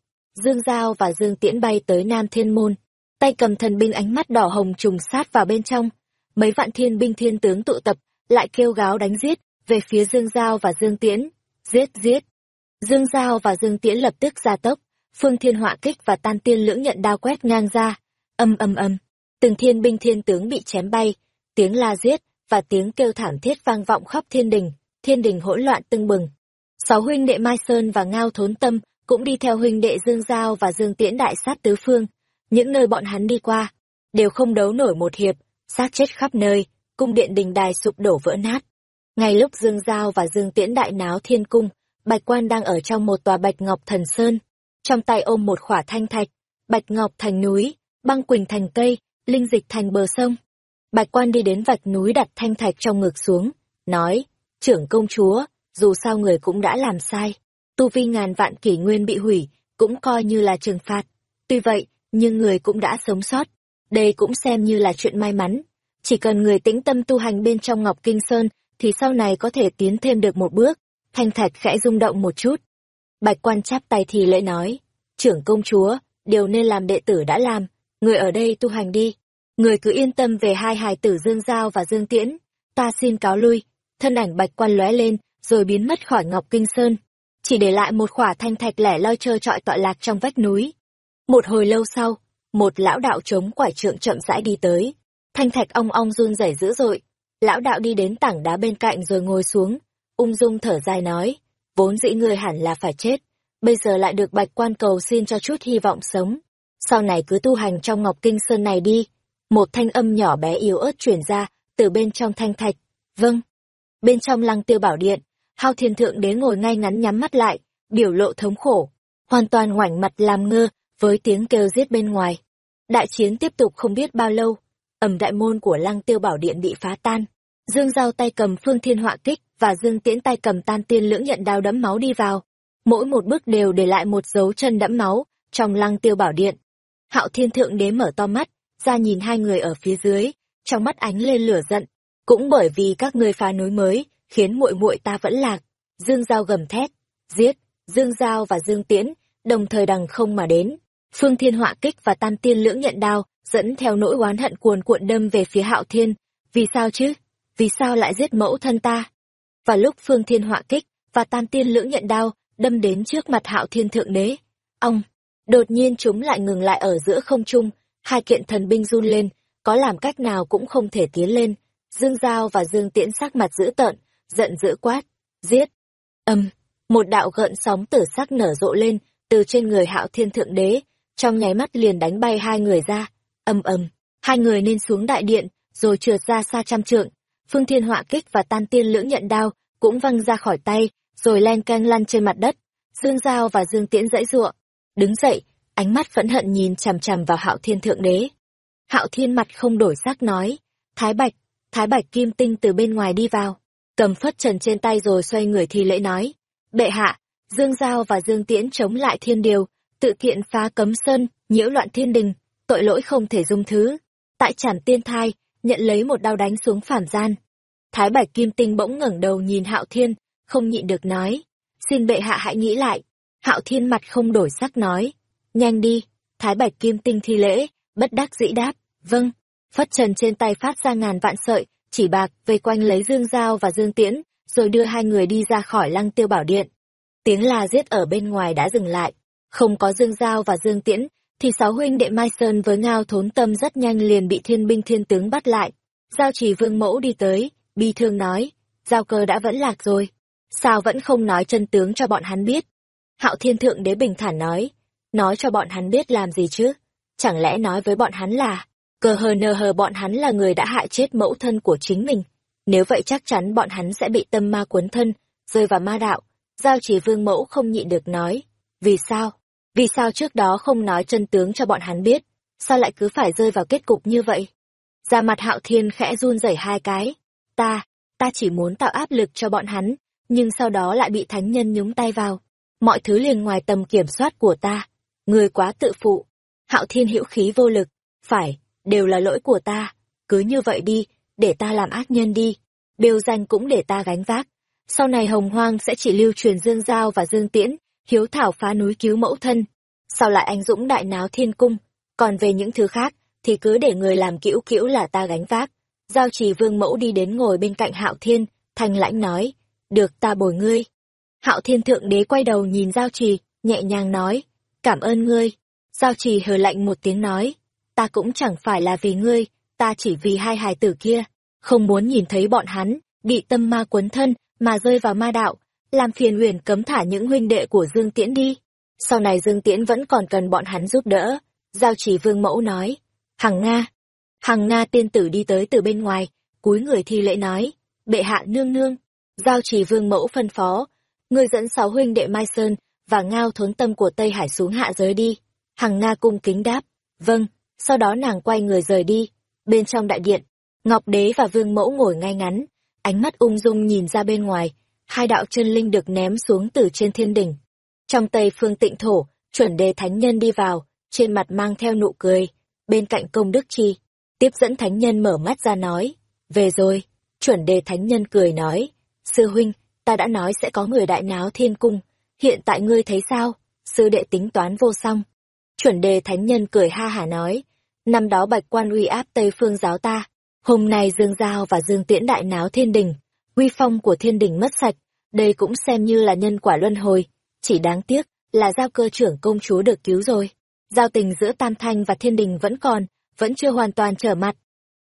Dương Giao và Dương Tiễn bay tới Nam Thiên Môn, tay cầm thần binh ánh mắt đỏ hồng trùng sát vào bên trong. Mấy vạn thiên binh thiên tướng tụ tập, lại kêu gáo đánh giết, về phía Dương Giao và Dương Tiễn. Giết, giết. Dương Giao và Dương Tiễn lập tức ra tốc, phương thiên họa kích và tan tiên lưỡng nhận đao quét ngang ra. Âm âm âm, từng thiên binh thiên tướng bị chém bay, tiếng la giết và tiếng kêu thảm thiết vang vọng khắp thiên đình, thiên đình hỗn loạn tưng bừng. Sáu huynh đệ Mai Sơn và Ngao Thốn Tâm cũng đi theo huynh đệ Dương Giao và Dương Tiễn đại sát tứ phương. Những nơi bọn hắn đi qua, đều không đấu nổi một hiệp, sát chết khắp nơi, cung điện đình đài sụp đổ vỡ nát. Ngay lúc Dương Giao và Dương Tiễn đại náo thiên cung, Bạch Quan đang ở trong một tòa Bạch Ngọc Thần Sơn, trong tay ôm một khỏa thanh thạch, Bạch Ngọc thành núi, băng quỳnh thành cây, linh dịch thành bờ sông. Bạch Quan đi đến vạch núi đặt thanh thạch trong ngực xuống, nói, trưởng công chúa, dù sao người cũng đã làm sai. Tu vi ngàn vạn kỷ nguyên bị hủy, cũng coi như là trừng phạt. Tuy vậy, nhưng người cũng đã sống sót. Đây cũng xem như là chuyện may mắn. Chỉ cần người tĩnh tâm tu hành bên trong Ngọc Kinh Sơn, thì sau này có thể tiến thêm được một bước. Thanh thạch khẽ rung động một chút. Bạch quan chắp tay thì lễ nói, trưởng công chúa, điều nên làm đệ tử đã làm, người ở đây tu hành đi. Người cứ yên tâm về hai hài tử Dương Giao và Dương Tiễn, ta xin cáo lui. Thân ảnh bạch quan lóe lên, rồi biến mất khỏi Ngọc Kinh Sơn. Chỉ để lại một khỏa thanh thạch lẻ loi trơ trọi tọa lạc trong vách núi. Một hồi lâu sau, một lão đạo chống quải trượng chậm rãi đi tới. Thanh thạch ong ong run rẩy dữ dội. Lão đạo đi đến tảng đá bên cạnh rồi ngồi xuống, ung dung thở dài nói, vốn dĩ người hẳn là phải chết, bây giờ lại được bạch quan cầu xin cho chút hy vọng sống. Sau này cứ tu hành trong Ngọc Kinh Sơn này đi. Một thanh âm nhỏ bé yếu ớt truyền ra, từ bên trong thanh thạch. Vâng. Bên trong lăng tiêu bảo điện, hao thiên thượng đế ngồi ngay ngắn nhắm mắt lại, biểu lộ thống khổ, hoàn toàn ngoảnh mặt làm ngơ với tiếng kêu giết bên ngoài. Đại chiến tiếp tục không biết bao lâu, ẩm đại môn của lăng tiêu bảo điện bị phá tan. Dương Giao tay cầm phương thiên họa kích và Dương Tiễn tay cầm tan tiên lưỡng nhận đao đẫm máu đi vào. Mỗi một bước đều để lại một dấu chân đẫm máu trong lăng tiêu bảo điện. Hạo thiên thượng đế mở to mắt, ra nhìn hai người ở phía dưới, trong mắt ánh lên lửa giận. Cũng bởi vì các ngươi phá núi mới, khiến muội muội ta vẫn lạc. Dương Giao gầm thét, giết, Dương Giao và Dương Tiễn, đồng thời đằng không mà đến. Phương Thiên họa kích và Tam Tiên lưỡng nhận đao, dẫn theo nỗi oán hận cuồn cuộn đâm về phía Hạo Thiên. Vì sao chứ? Vì sao lại giết mẫu thân ta? Và lúc Phương Thiên họa kích và Tam Tiên lưỡng nhận đao, đâm đến trước mặt Hạo Thiên thượng đế. Ông, đột nhiên chúng lại ngừng lại ở giữa không trung, hai kiện thần binh run lên, có làm cách nào cũng không thể tiến lên. Dương Giao và Dương Tiễn sắc mặt dữ tợn, giận dữ quát, giết. Âm, một đạo gợn sóng tử sắc nở rộ lên từ trên người hạo thiên thượng đế, trong nháy mắt liền đánh bay hai người ra. Âm ầm, hai người nên xuống đại điện, rồi trượt ra xa trăm trượng. Phương Thiên họa kích và tan tiên lưỡng nhận đao, cũng văng ra khỏi tay, rồi len canh lăn trên mặt đất. Dương Giao và Dương Tiễn dãy ruộng. Đứng dậy, ánh mắt phẫn hận nhìn chằm chằm vào hạo thiên thượng đế. Hạo thiên mặt không đổi sắc nói, Thái Bạch, Thái Bạch kim tinh từ bên ngoài đi vào cầm phất trần trên tay rồi xoay người thi lễ nói. Bệ hạ, Dương Giao và Dương Tiễn chống lại thiên điều, tự thiện phá cấm sơn, nhiễu loạn thiên đình, tội lỗi không thể dung thứ. Tại trảm tiên thai, nhận lấy một đao đánh xuống phản gian. Thái Bạch Kim Tinh bỗng ngẩng đầu nhìn Hạo Thiên, không nhịn được nói. Xin bệ hạ hãy nghĩ lại. Hạo Thiên mặt không đổi sắc nói. Nhanh đi, Thái Bạch Kim Tinh thi lễ, bất đắc dĩ đáp. Vâng, phất trần trên tay phát ra ngàn vạn sợi, chỉ bạc vây quanh lấy Dương Giao và Dương Tiễn, rồi đưa hai người đi ra khỏi lăng tiêu bảo điện. Tiếng la giết ở bên ngoài đã dừng lại, không có Dương Giao và Dương Tiễn, thì sáu huynh đệ Mai Sơn với Ngao Thốn Tâm rất nhanh liền bị thiên binh thiên tướng bắt lại. Giao chỉ vương mẫu đi tới, bi thương nói, Giao cơ đã vẫn lạc rồi, sao vẫn không nói chân tướng cho bọn hắn biết. Hạo thiên thượng đế bình thản nói, nói cho bọn hắn biết làm gì chứ, chẳng lẽ nói với bọn hắn là, Cờ hờ nờ hờ bọn hắn là người đã hại chết mẫu thân của chính mình. Nếu vậy chắc chắn bọn hắn sẽ bị tâm ma cuốn thân, rơi vào ma đạo. Giao chỉ vương mẫu không nhịn được nói. Vì sao? Vì sao trước đó không nói chân tướng cho bọn hắn biết? Sao lại cứ phải rơi vào kết cục như vậy? Ra mặt hạo thiên khẽ run rẩy hai cái. Ta, ta chỉ muốn tạo áp lực cho bọn hắn, nhưng sau đó lại bị thánh nhân nhúng tay vào. Mọi thứ liền ngoài tầm kiểm soát của ta. Người quá tự phụ. Hạo thiên hữu khí vô lực. Phải, đều là lỗi của ta. Cứ như vậy đi, để ta làm ác nhân đi. Bêu danh cũng để ta gánh vác. Sau này hồng hoang sẽ chỉ lưu truyền Dương Giao và Dương Tiễn, hiếu thảo phá núi cứu mẫu thân. Sau lại anh Dũng đại náo thiên cung. Còn về những thứ khác, thì cứ để người làm cữu cữu là ta gánh vác. Giao trì vương mẫu đi đến ngồi bên cạnh hạo thiên, thanh lãnh nói, được ta bồi ngươi. Hạo thiên thượng đế quay đầu nhìn giao trì, nhẹ nhàng nói, cảm ơn ngươi. Giao trì hờ lạnh một tiếng nói, ta cũng chẳng phải là vì ngươi, ta chỉ vì hai hài tử kia, không muốn nhìn thấy bọn hắn, bị tâm ma quấn thân, mà rơi vào ma đạo, làm phiền huyền cấm thả những huynh đệ của Dương Tiễn đi. Sau này Dương Tiễn vẫn còn cần bọn hắn giúp đỡ. Giao trì vương mẫu nói, Hằng Nga. Hằng Nga tiên tử đi tới từ bên ngoài, cúi người thi lễ nói, bệ hạ nương nương. Giao trì vương mẫu phân phó, người dẫn sáu huynh đệ Mai Sơn và ngao thốn tâm của Tây Hải xuống hạ giới đi. Hằng Na cung kính đáp, vâng, sau đó nàng quay người rời đi. Bên trong đại điện, Ngọc Đế và Vương Mẫu ngồi ngay ngắn, ánh mắt ung dung nhìn ra bên ngoài, hai đạo chân linh được ném xuống từ trên thiên đỉnh. Trong Tây Phương Tịnh Thổ, chuẩn đề thánh nhân đi vào, trên mặt mang theo nụ cười, bên cạnh công đức chi. Tiếp dẫn thánh nhân mở mắt ra nói, về rồi, chuẩn đề thánh nhân cười nói, sư huynh, ta đã nói sẽ có người đại náo thiên cung, hiện tại ngươi thấy sao, sư đệ tính toán vô song. Chuẩn đề thánh nhân cười ha hả nói, năm đó bạch quan uy áp Tây Phương giáo ta, hôm nay Dương Giao và Dương Tiễn đại náo thiên đình, uy phong của thiên đình mất sạch, đây cũng xem như là nhân quả luân hồi, chỉ đáng tiếc là giao cơ trưởng công chúa được cứu rồi. Giao tình giữa Tam Thanh và thiên đình vẫn còn, vẫn chưa hoàn toàn trở mặt.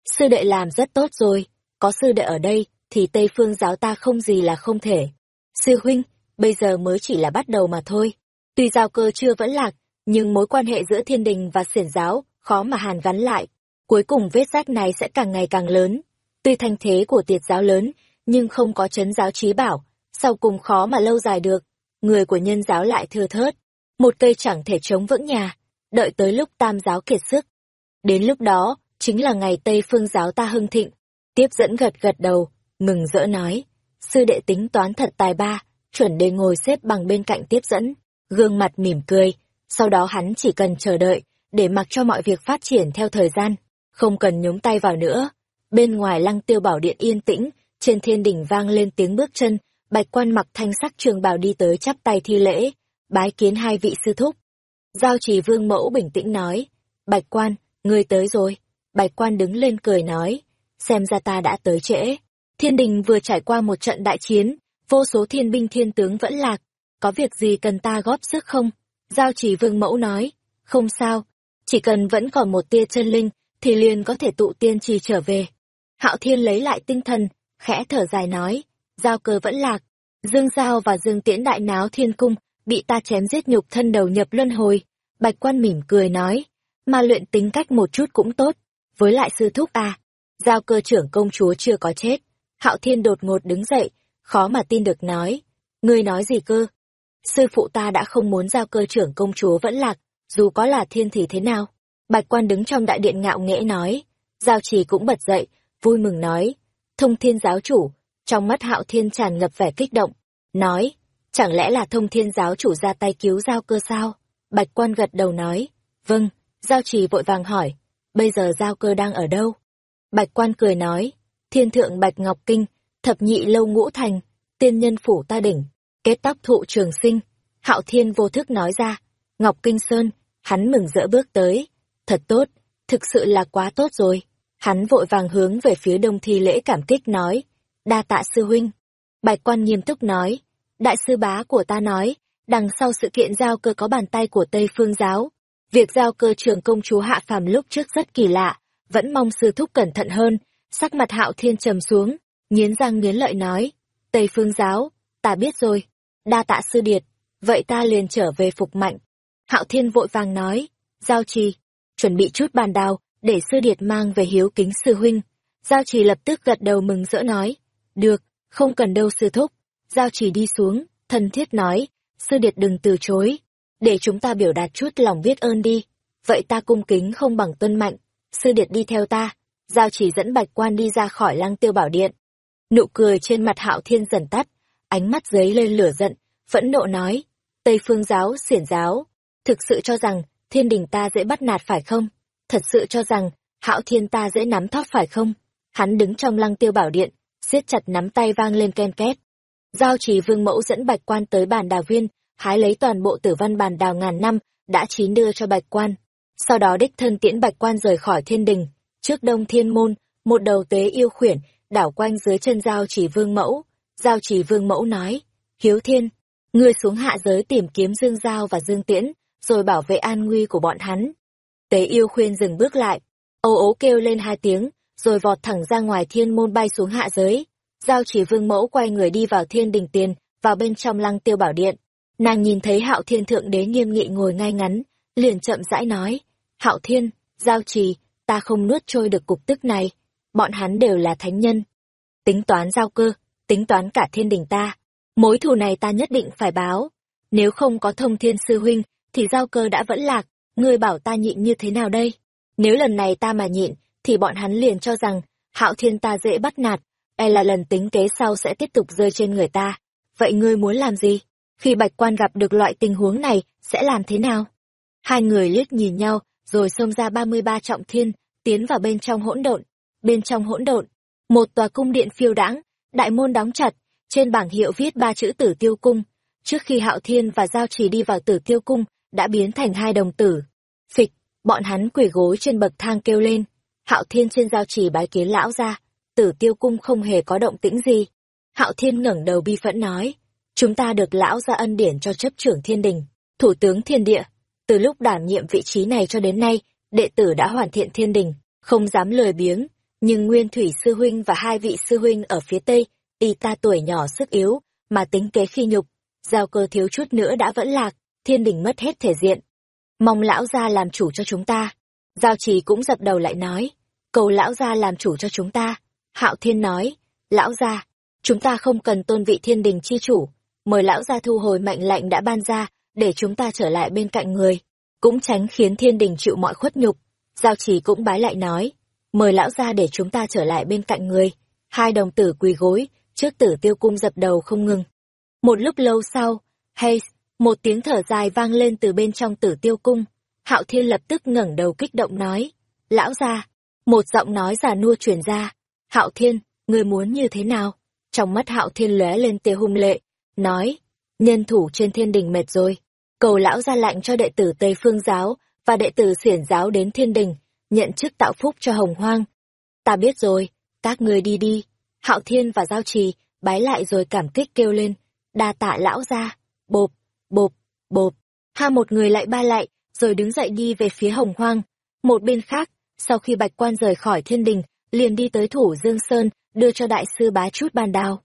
Sư đệ làm rất tốt rồi, có sư đệ ở đây, thì Tây Phương giáo ta không gì là không thể. Sư huynh, bây giờ mới chỉ là bắt đầu mà thôi. Tuy giao cơ chưa vẫn lạc, nhưng mối quan hệ giữa thiên đình và xiển giáo khó mà hàn gắn lại. Cuối cùng vết rách này sẽ càng ngày càng lớn. Tuy thanh thế của tiệt giáo lớn, nhưng không có chấn giáo trí bảo, sau cùng khó mà lâu dài được. Người của nhân giáo lại thừa thớt. Một cây chẳng thể chống vững nhà, đợi tới lúc tam giáo kiệt sức. Đến lúc đó, chính là ngày Tây Phương giáo ta hưng thịnh. Tiếp dẫn gật gật đầu, mừng rỡ nói. Sư đệ tính toán thật tài ba, chuẩn đề ngồi xếp bằng bên cạnh tiếp dẫn, gương mặt mỉm cười, sau đó hắn chỉ cần chờ đợi, để mặc cho mọi việc phát triển theo thời gian, không cần nhúng tay vào nữa. Bên ngoài lăng tiêu bảo điện yên tĩnh, trên thiên đỉnh vang lên tiếng bước chân, bạch quan mặc thanh sắc trường bào đi tới chắp tay thi lễ, bái kiến hai vị sư thúc. Giao trì vương mẫu bình tĩnh nói, bạch quan, ngươi tới rồi. Bạch quan đứng lên cười nói, xem ra ta đã tới trễ. Thiên đình vừa trải qua một trận đại chiến, vô số thiên binh thiên tướng vẫn lạc, có việc gì cần ta góp sức không? Giao chỉ vương mẫu nói, không sao, chỉ cần vẫn còn một tia chân linh, thì liền có thể tụ tiên trì trở về. Hạo thiên lấy lại tinh thần, khẽ thở dài nói, giao cơ vẫn lạc, dương giao và dương tiễn đại náo thiên cung, bị ta chém giết nhục thân đầu nhập luân hồi. Bạch quan mỉm cười nói, mà luyện tính cách một chút cũng tốt, với lại sư thúc à, giao cơ trưởng công chúa chưa có chết. Hạo thiên đột ngột đứng dậy, khó mà tin được nói, ngươi nói gì cơ? sư phụ ta đã không muốn giao cơ trưởng công chúa vẫn lạc, dù có là thiên thì thế nào. Bạch quan đứng trong đại điện ngạo nghễ nói, giao trì cũng bật dậy, vui mừng nói, thông thiên giáo chủ, trong mắt hạo thiên tràn ngập vẻ kích động, nói, chẳng lẽ là thông thiên giáo chủ ra tay cứu giao cơ sao? Bạch quan gật đầu nói, vâng, giao trì vội vàng hỏi, bây giờ giao cơ đang ở đâu? Bạch quan cười nói, thiên thượng bạch ngọc kinh, thập nhị lâu ngũ thành, tiên nhân phủ ta đỉnh, kết tóc thụ trường sinh. Hạo Thiên vô thức nói ra, Ngọc Kinh Sơn, hắn mừng rỡ bước tới. Thật tốt, thực sự là quá tốt rồi. Hắn vội vàng hướng về phía đông thi lễ cảm kích nói, đa tạ sư huynh. Bạch quan nghiêm túc nói, đại sư bá của ta nói, đằng sau sự kiện giao cơ có bàn tay của Tây Phương Giáo. Việc giao cơ trường công chúa hạ phàm lúc trước rất kỳ lạ, vẫn mong sư thúc cẩn thận hơn, sắc mặt hạo thiên trầm xuống, nghiến răng nghiến lợi nói, Tây Phương Giáo, ta biết rồi, đa tạ sư điệt, vậy ta liền trở về phục mạnh. Hạo Thiên vội vàng nói, giao trì, chuẩn bị chút bàn đào, để sư điệt mang về hiếu kính sư huynh. Giao trì lập tức gật đầu mừng rỡ nói, được, không cần đâu sư thúc. Giao trì đi xuống, thân thiết nói, sư điệt đừng từ chối, để chúng ta biểu đạt chút lòng biết ơn đi. Vậy ta cung kính không bằng tuân mạnh, sư điệt đi theo ta. Giao chỉ dẫn bạch quan đi ra khỏi lăng tiêu bảo điện. Nụ cười trên mặt hạo thiên dần tắt, ánh mắt giấy lên lửa giận, phẫn nộ nói, Tây phương giáo, xiển giáo, thực sự cho rằng thiên đình ta dễ bắt nạt phải không? Thật sự cho rằng hạo thiên ta dễ nắm thóp phải không? Hắn đứng trong lăng tiêu bảo điện, siết chặt nắm tay vang lên ken két. Giao trì vương mẫu dẫn bạch quan tới bàn đào viên, hái lấy toàn bộ tử văn bàn đào ngàn năm, đã chín đưa cho bạch quan. Sau đó đích thân tiễn bạch quan rời khỏi thiên đình, trước đông thiên môn, một đầu tế yêu khuyển, đảo quanh dưới chân giao trì vương mẫu. Giao trì vương mẫu nói, hiếu thiên, ngươi xuống hạ giới tìm kiếm dương giao và dương tiễn, rồi bảo vệ an nguy của bọn hắn. Tế yêu khuyên dừng bước lại, âu ố kêu lên hai tiếng, rồi vọt thẳng ra ngoài thiên môn bay xuống hạ giới. Giao chỉ vương mẫu quay người đi vào thiên đình tiền, vào bên trong lăng tiêu bảo điện. Nàng nhìn thấy hạo thiên thượng đế nghiêm nghị ngồi ngay ngắn, liền chậm rãi nói, hạo thiên, giao trì, ta không nuốt trôi được cục tức này, bọn hắn đều là thánh nhân. Tính toán giao cơ, tính toán cả thiên đình ta, mối thù này ta nhất định phải báo. Nếu không có thông thiên sư huynh, thì giao cơ đã vẫn lạc, ngươi bảo ta nhịn như thế nào đây? Nếu lần này ta mà nhịn, thì bọn hắn liền cho rằng, hạo thiên ta dễ bắt nạt, e là lần tính kế sau sẽ tiếp tục rơi trên người ta. Vậy ngươi muốn làm gì? Khi bạch quan gặp được loại tình huống này, sẽ làm thế nào? Hai người liếc nhìn nhau, rồi xông ra ba mươi ba trọng thiên, tiến vào bên trong hỗn độn. Bên trong hỗn độn, một tòa cung điện phiêu đãng, đại môn đóng chặt, trên bảng hiệu viết ba chữ tử tiêu cung. Trước khi Hạo Thiên và Giao Trì đi vào tử tiêu cung, đã biến thành hai đồng tử. Phịch, bọn hắn quỳ gối trên bậc thang kêu lên. Hạo Thiên trên Giao Trì bái kiến lão ra, tử tiêu cung không hề có động tĩnh gì. Hạo Thiên ngẩng đầu bi phẫn nói, chúng ta được lão ra ân điển cho chấp trưởng thiên đình, thủ tướng thiên địa. Từ lúc đảm nhiệm vị trí này cho đến nay, đệ tử đã hoàn thiện thiên đình, không dám lười biếng, nhưng Nguyên Thủy Sư Huynh và hai vị Sư Huynh ở phía Tây, y ta tuổi nhỏ sức yếu, mà tính kế khi nhục, giao cơ thiếu chút nữa đã vẫn lạc, thiên đình mất hết thể diện. Mong lão gia làm chủ cho chúng ta. Giao trì cũng dập đầu lại nói, cầu lão gia làm chủ cho chúng ta. Hạo thiên nói, lão gia, chúng ta không cần tôn vị thiên đình chi chủ, mời lão gia thu hồi mệnh lệnh đã ban ra, để chúng ta trở lại bên cạnh người, cũng tránh khiến thiên đình chịu mọi khuất nhục. Giao trì cũng bái lại nói, mời lão gia để chúng ta trở lại bên cạnh người. Hai đồng tử quỳ gối, trước tử tiêu cung dập đầu không ngừng. Một lúc lâu sau, hay, một tiếng thở dài vang lên từ bên trong tử tiêu cung. Hạo Thiên lập tức ngẩng đầu kích động nói, lão gia, một giọng nói già nua truyền ra, Hạo Thiên, người muốn như thế nào? Trong mắt Hạo Thiên lóe lên tia hung lệ, nói, nhân thủ trên thiên đình mệt rồi, cầu lão ra lạnh cho đệ tử Tây Phương Giáo và đệ tử xiển giáo đến thiên đình, nhận chức tạo phúc cho hồng hoang. Ta biết rồi, các ngươi đi đi, Hạo Thiên và Giao Trì bái lại rồi cảm kích kêu lên, đa tạ lão ra, bộp, bộp, bộp. Ha một người lại ba lại, rồi đứng dậy đi về phía hồng hoang. Một bên khác, sau khi bạch quan rời khỏi thiên đình, liền đi tới thủ Dương Sơn, đưa cho đại sư bá chút ban đao.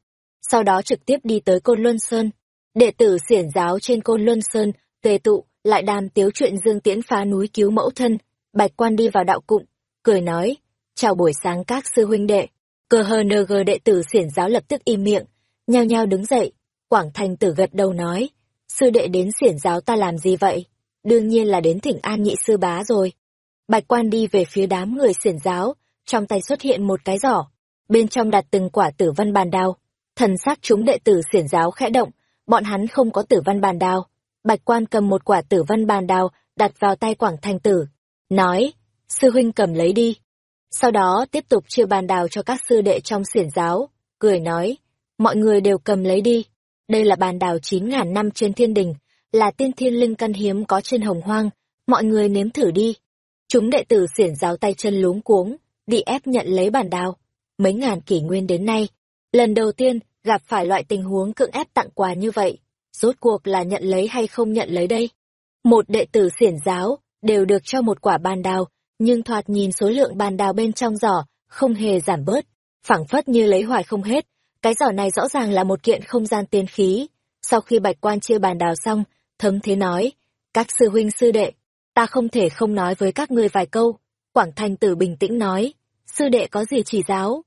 Sau đó trực tiếp đi tới Côn Luân Sơn. Đệ tử xiển giáo trên Côn Luân Sơn, tề tụ, lại đàm tiếu chuyện Dương Tiễn phá núi cứu mẫu thân. Bạch quan đi vào đạo cụm, cười nói, chào buổi sáng các sư huynh đệ. Cờ hờ nờ gờ đệ tử xiển giáo lập tức im miệng, nhao nhao đứng dậy, Quảng Thành tử gật đầu nói, sư đệ đến xiển giáo ta làm gì vậy? Đương nhiên là đến thỉnh an nhị sư bá rồi. Bạch quan đi về phía đám người xiển giáo, trong tay xuất hiện một cái giỏ, bên trong đặt từng quả tử văn bàn đao. Thần sắc chúng đệ tử xiển giáo khẽ động, bọn hắn không có tử văn bàn đao. Bạch quan cầm một quả tử văn bàn đao, đặt vào tay Quảng Thành tử, nói, sư huynh cầm lấy đi. Sau đó tiếp tục chia bàn đào cho các sư đệ trong xiển giáo, cười nói, mọi người đều cầm lấy đi. Đây là bàn đào chín ngàn năm trên thiên đình, là tiên thiên linh căn hiếm có trên hồng hoang, mọi người nếm thử đi. Chúng đệ tử xiển giáo tay chân luống cuống, bị ép nhận lấy bàn đào. Mấy ngàn kỷ nguyên đến nay, lần đầu tiên gặp phải loại tình huống cưỡng ép tặng quà như vậy, rốt cuộc là nhận lấy hay không nhận lấy đây. Một đệ tử xiển giáo đều được cho một quả bàn đào, nhưng thoạt nhìn số lượng bàn đào bên trong giỏ không hề giảm bớt, phảng phất như lấy hoài không hết. Cái giỏ này rõ ràng là một kiện không gian tiên khí. Sau khi bạch quan chia bàn đào xong, thấm thế nói, các sư huynh sư đệ, ta không thể không nói với các ngươi vài câu. Quảng Thanh Tử bình tĩnh nói, sư đệ có gì chỉ giáo?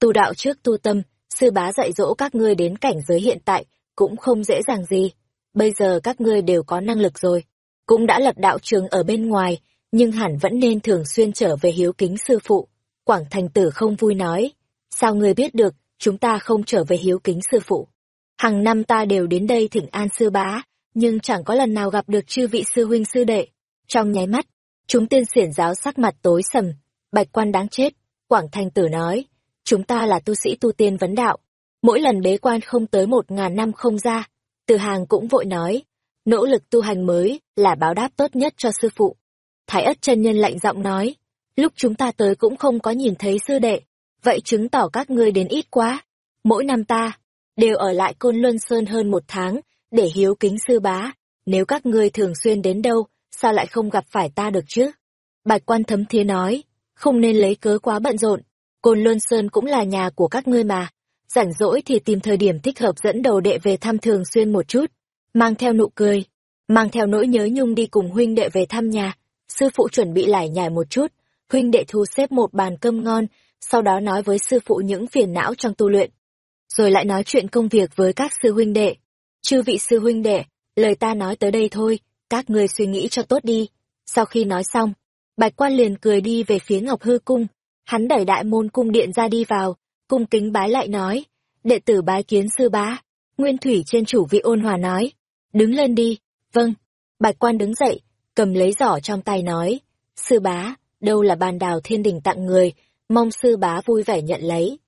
Tu đạo trước tu tâm, sư bá dạy dỗ các ngươi đến cảnh giới hiện tại, cũng không dễ dàng gì. Bây giờ các ngươi đều có năng lực rồi, cũng đã lập đạo trường ở bên ngoài, nhưng hẳn vẫn nên thường xuyên trở về hiếu kính sư phụ. Quảng Thành Tử không vui nói, sao ngươi biết được, chúng ta không trở về hiếu kính sư phụ. Hàng năm ta đều đến đây thỉnh an sư bá, nhưng chẳng có lần nào gặp được chư vị sư huynh sư đệ. Trong nháy mắt, chúng tiên xiển giáo sắc mặt tối sầm, bạch quan đáng chết, Quảng Thành Tử nói, chúng ta là tu sĩ tu tiên vấn đạo, mỗi lần bế quan không tới một ngàn năm không ra. Từ hàng cũng vội nói, nỗ lực tu hành mới là báo đáp tốt nhất cho sư phụ. Thái ất chân nhân lạnh giọng nói, lúc chúng ta tới cũng không có nhìn thấy sư đệ, vậy chứng tỏ các ngươi đến ít quá. Mỗi năm ta, đều ở lại Côn Luân Sơn hơn một tháng, để hiếu kính sư bá. Nếu các ngươi thường xuyên đến đâu, sao lại không gặp phải ta được chứ? Bạch quan thấm thía nói, không nên lấy cớ quá bận rộn. Côn Luân Sơn cũng là nhà của các ngươi mà. Rảnh rỗi thì tìm thời điểm thích hợp dẫn đầu đệ về thăm thường xuyên một chút. Mang theo nụ cười, mang theo nỗi nhớ nhung đi cùng huynh đệ về thăm nhà. Sư phụ chuẩn bị lải nhải một chút, huynh đệ thu xếp một bàn cơm ngon, sau đó nói với sư phụ những phiền não trong tu luyện. Rồi lại nói chuyện công việc với các sư huynh đệ. Chư vị sư huynh đệ, lời ta nói tới đây thôi, các ngươi suy nghĩ cho tốt đi. Sau khi nói xong, Bạch quan liền cười đi về phía Ngọc Hư Cung, hắn đẩy đại môn cung điện ra đi vào, cung kính bái lại nói, đệ tử bái kiến sư bá. Nguyên thủy trên chủ vị ôn hòa nói, đứng lên đi, vâng. Bạch quan đứng dậy, cầm lấy giỏ trong tay nói, sư bá, đâu là bàn đào thiên đình tặng người, mong sư bá vui vẻ nhận lấy.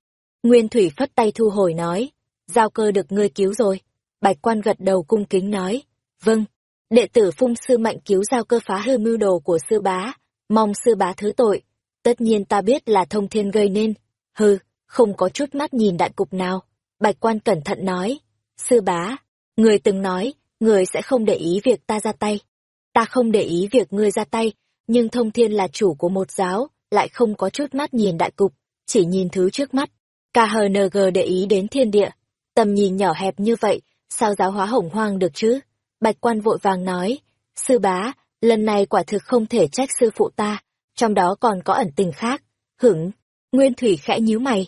Nguyên thủy phất tay thu hồi nói, giao cơ được ngươi cứu rồi. Bạch quan gật đầu cung kính nói, vâng, đệ tử phung sư mạnh cứu giao cơ phá hư mưu đồ của sư bá, mong sư bá thứ tội. Tất nhiên ta biết là thông thiên gây nên, hừ, không có chút mắt nhìn đại cục nào. Bạch quan cẩn thận nói, sư bá, người từng nói, người sẽ không để ý việc ta ra tay. Ta không để ý việc ngươi ra tay, nhưng thông thiên là chủ của một giáo, lại không có chút mắt nhìn đại cục, chỉ nhìn thứ trước mắt. KHNG để ý đến thiên địa, tầm nhìn nhỏ hẹp như vậy, sao giáo hóa hổng hoang được chứ? Bạch quan vội vàng nói, sư bá, lần này quả thực không thể trách sư phụ ta, trong đó còn có ẩn tình khác. Hửng, Nguyên Thủy khẽ nhíu mày.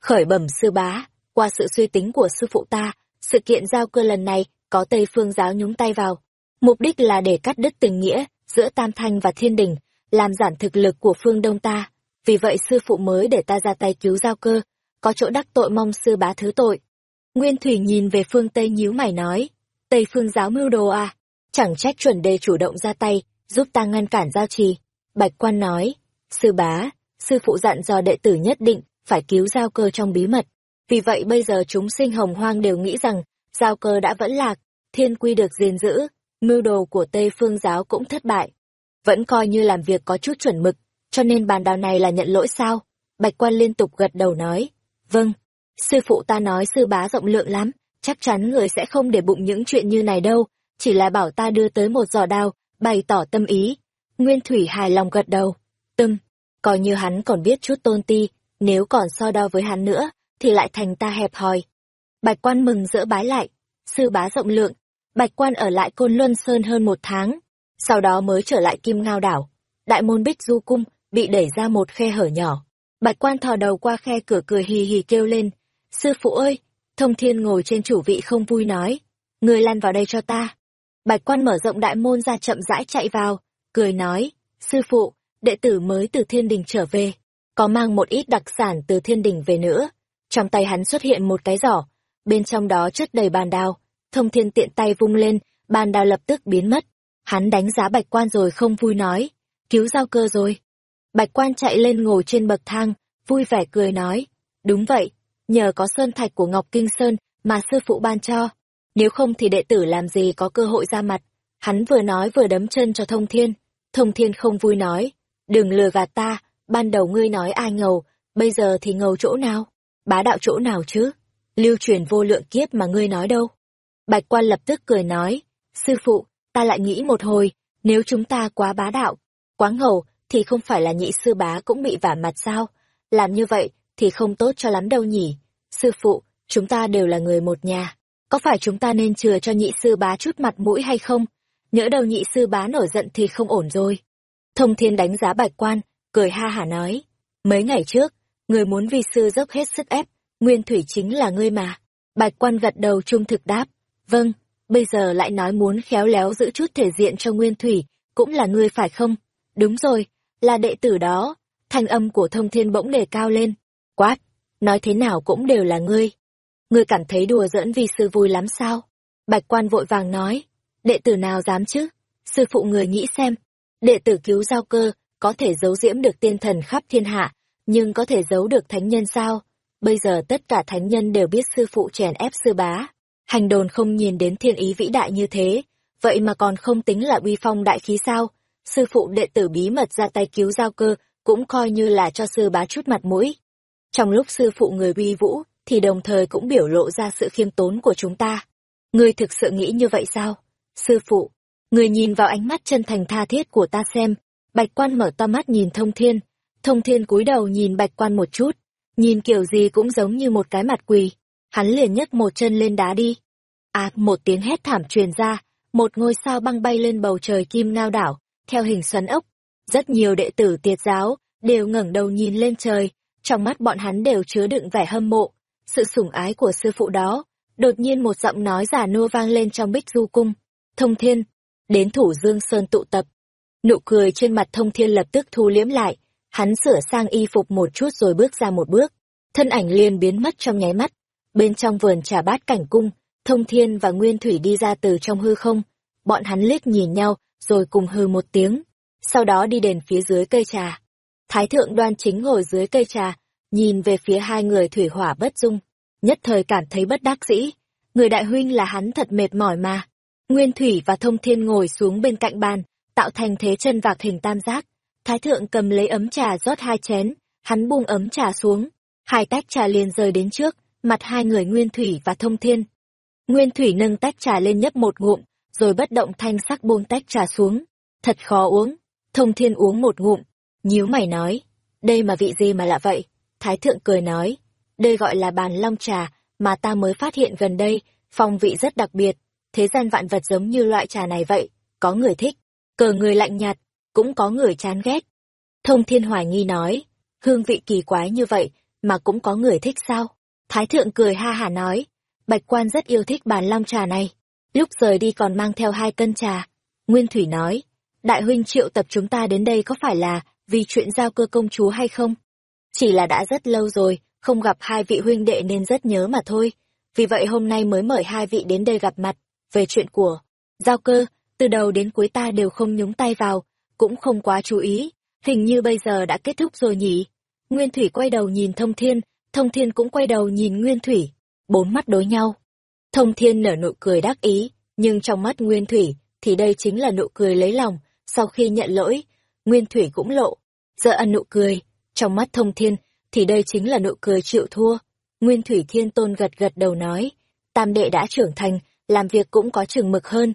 Khởi bẩm sư bá, qua sự suy tính của sư phụ ta, sự kiện giao cơ lần này có Tây Phương giáo nhúng tay vào. Mục đích là để cắt đứt tình nghĩa giữa Tam Thanh và Thiên Đình, làm giảm thực lực của phương Đông ta. Vì vậy sư phụ mới để ta ra tay cứu giao cơ, có chỗ đắc tội mong sư bá thứ tội. Nguyên Thủy nhìn về phương Tây nhíu mày nói, Tây phương giáo mưu đồ à, chẳng trách chuẩn đề chủ động ra tay, giúp ta ngăn cản giao trì. Bạch quan nói, sư bá, sư phụ dặn dò đệ tử nhất định, phải cứu giao cơ trong bí mật. Vì vậy bây giờ chúng sinh hồng hoang đều nghĩ rằng, giao cơ đã vẫn lạc, thiên quy được gìn giữ, mưu đồ của Tây phương giáo cũng thất bại. Vẫn coi như làm việc có chút chuẩn mực, cho nên bàn đào này là nhận lỗi sao? Bạch quan liên tục gật đầu nói, vâng, sư phụ ta nói sư bá rộng lượng lắm, chắc chắn người sẽ không để bụng những chuyện như này đâu, chỉ là bảo ta đưa tới một giò đao, bày tỏ tâm ý. Nguyên Thủy hài lòng gật đầu, tưng, coi như hắn còn biết chút tôn ti, nếu còn so đo với hắn nữa, thì lại thành ta hẹp hòi. Bạch quan mừng rỡ bái lại, sư bá rộng lượng, bạch quan ở lại Côn Luân Sơn hơn một tháng, sau đó mới trở lại Kim Ngao Đảo. Đại môn Bích Du Cung bị đẩy ra một khe hở nhỏ. Bạch quan thò đầu qua khe cửa cười hì hì kêu lên, sư phụ ơi, thông thiên ngồi trên chủ vị không vui nói, người lăn vào đây cho ta. Bạch quan mở rộng đại môn ra chậm rãi chạy vào, cười nói, sư phụ, đệ tử mới từ thiên đình trở về, có mang một ít đặc sản từ thiên đình về nữa. Trong tay hắn xuất hiện một cái giỏ, bên trong đó chất đầy bàn đào, thông thiên tiện tay vung lên, bàn đào lập tức biến mất. Hắn đánh giá bạch quan rồi không vui nói, cứu giao cơ rồi. Bạch quan chạy lên ngồi trên bậc thang, vui vẻ cười nói, đúng vậy, nhờ có sơn thạch của Ngọc Kinh Sơn mà sư phụ ban cho. Nếu không thì đệ tử làm gì có cơ hội ra mặt. Hắn vừa nói vừa đấm chân cho thông thiên. Thông thiên không vui nói, đừng lừa gạt ta, ban đầu ngươi nói ai ngầu, bây giờ thì ngầu chỗ nào? Bá đạo chỗ nào chứ? Lưu truyền vô lượng kiếp mà ngươi nói đâu? Bạch quan lập tức cười nói, sư phụ, ta lại nghĩ một hồi, nếu chúng ta quá bá đạo, quá ngầu, thì không phải là nhị sư bá cũng bị vả mặt sao? Làm như vậy thì không tốt cho lắm đâu nhỉ. Sư phụ, chúng ta đều là người một nhà. Có phải chúng ta nên chừa cho nhị sư bá chút mặt mũi hay không? Nhỡ đầu nhị sư bá nổi giận thì không ổn rồi. Thông thiên đánh giá bạch quan, cười ha hả nói. Mấy ngày trước, người muốn vi sư dốc hết sức ép, nguyên thủy chính là ngươi mà. Bạch quan gật đầu trung thực đáp. Vâng, bây giờ lại nói muốn khéo léo giữ chút thể diện cho nguyên thủy, cũng là ngươi phải không? Đúng rồi, là đệ tử đó. Thanh âm của thông thiên bỗng đề cao lên. Quát, nói thế nào cũng đều là ngươi. Ngươi cảm thấy đùa giỡn vì sư vui lắm sao? Bạch quan vội vàng nói, đệ tử nào dám chứ? Sư phụ người nghĩ xem, đệ tử cứu giao cơ, có thể giấu diễm được tiên thần khắp thiên hạ, nhưng có thể giấu được thánh nhân sao? Bây giờ tất cả thánh nhân đều biết sư phụ chèn ép sư bá. Hành đồn không nhìn đến thiên ý vĩ đại như thế, vậy mà còn không tính là uy phong đại khí sao? Sư phụ đệ tử bí mật ra tay cứu giao cơ, cũng coi như là cho sư bá chút mặt mũi. Trong lúc sư phụ người uy vũ, thì đồng thời cũng biểu lộ ra sự khiêm tốn của chúng ta. Ngươi thực sự nghĩ như vậy sao? Sư phụ, người nhìn vào ánh mắt chân thành tha thiết của ta xem. Bạch quan mở to mắt nhìn thông thiên. Thông thiên cúi đầu nhìn bạch quan một chút. Nhìn kiểu gì cũng giống như một cái mặt quỳ. Hắn liền nhấc một chân lên đá đi. À, một tiếng hét thảm truyền ra. Một ngôi sao băng bay lên bầu trời kim ngao đảo, theo hình xoắn ốc. Rất nhiều đệ tử tiệt giáo, đều ngẩng đầu nhìn lên trời. Trong mắt bọn hắn đều chứa đựng vẻ hâm mộ. Sự sủng ái của sư phụ đó. Đột nhiên một giọng nói giả nua vang lên trong bích du cung. Thông thiên, đến thủ dương sơn tụ tập. Nụ cười trên mặt thông thiên lập tức thu liếm lại, hắn sửa sang y phục một chút rồi bước ra một bước. Thân ảnh liền biến mất trong nháy mắt. Bên trong vườn trà bát cảnh cung, thông thiên và nguyên thủy đi ra từ trong hư không. Bọn hắn liếc nhìn nhau, rồi cùng hư một tiếng. Sau đó đi đền phía dưới cây trà. Thái thượng đoan chính ngồi dưới cây trà, nhìn về phía hai người thủy hỏa bất dung. Nhất thời cảm thấy bất đắc dĩ. Người đại huynh là hắn thật mệt mỏi mà. Nguyên Thủy và Thông Thiên ngồi xuống bên cạnh bàn, tạo thành thế chân vạc hình tam giác. Thái thượng cầm lấy ấm trà rót hai chén, hắn buông ấm trà xuống. Hai tách trà liền rơi đến trước, mặt hai người Nguyên Thủy và Thông Thiên. Nguyên Thủy nâng tách trà lên nhấp một ngụm, rồi bất động thanh sắc buông tách trà xuống. Thật khó uống. Thông Thiên uống một ngụm, nhíu mày nói, đây mà vị gì mà lạ vậy? Thái thượng cười nói, đây gọi là bàn long trà, mà ta mới phát hiện gần đây, phong vị rất đặc biệt, thế gian vạn vật giống như loại trà này vậy, có người thích, cờ người lạnh nhạt, cũng có người chán ghét. Thông thiên hoài nghi nói, hương vị kỳ quái như vậy, mà cũng có người thích sao? Thái thượng cười ha hả nói, bạch quan rất yêu thích bàn long trà này, lúc rời đi còn mang theo hai cân trà. Nguyên Thủy nói, đại huynh triệu tập chúng ta đến đây có phải là vì chuyện giao cơ công chúa hay không? Chỉ là đã rất lâu rồi, không gặp hai vị huynh đệ nên rất nhớ mà thôi. Vì vậy hôm nay mới mời hai vị đến đây gặp mặt về chuyện của giao cơ, từ đầu đến cuối ta đều không nhúng tay vào, cũng không quá chú ý, hình như bây giờ đã kết thúc rồi nhỉ. Nguyên Thủy quay đầu nhìn Thông Thiên, Thông Thiên cũng quay đầu nhìn Nguyên Thủy, bốn mắt đối nhau. Thông Thiên nở nụ cười đắc ý, nhưng trong mắt Nguyên Thủy thì đây chính là nụ cười lấy lòng, sau khi nhận lỗi, Nguyên Thủy cũng lộ, giờ ăn nụ cười, trong mắt Thông Thiên thì đây chính là nụ cười chịu thua. Nguyên Thủy Thiên Tôn gật gật đầu nói, tam đệ đã trưởng thành, làm việc cũng có chừng mực hơn.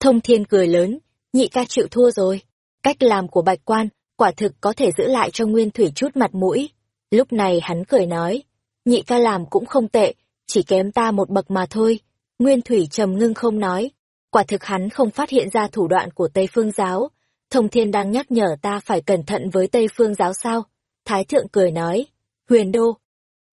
Thông thiên cười lớn, nhị ca chịu thua rồi. Cách làm của bạch quan, quả thực có thể giữ lại cho Nguyên Thủy chút mặt mũi. Lúc này hắn cười nói, nhị ca làm cũng không tệ, chỉ kém ta một bậc mà thôi. Nguyên Thủy trầm ngưng không nói, quả thực hắn không phát hiện ra thủ đoạn của Tây Phương Giáo. Thông thiên đang nhắc nhở ta phải cẩn thận với Tây Phương Giáo sao? Thái thượng cười nói, huyền đô.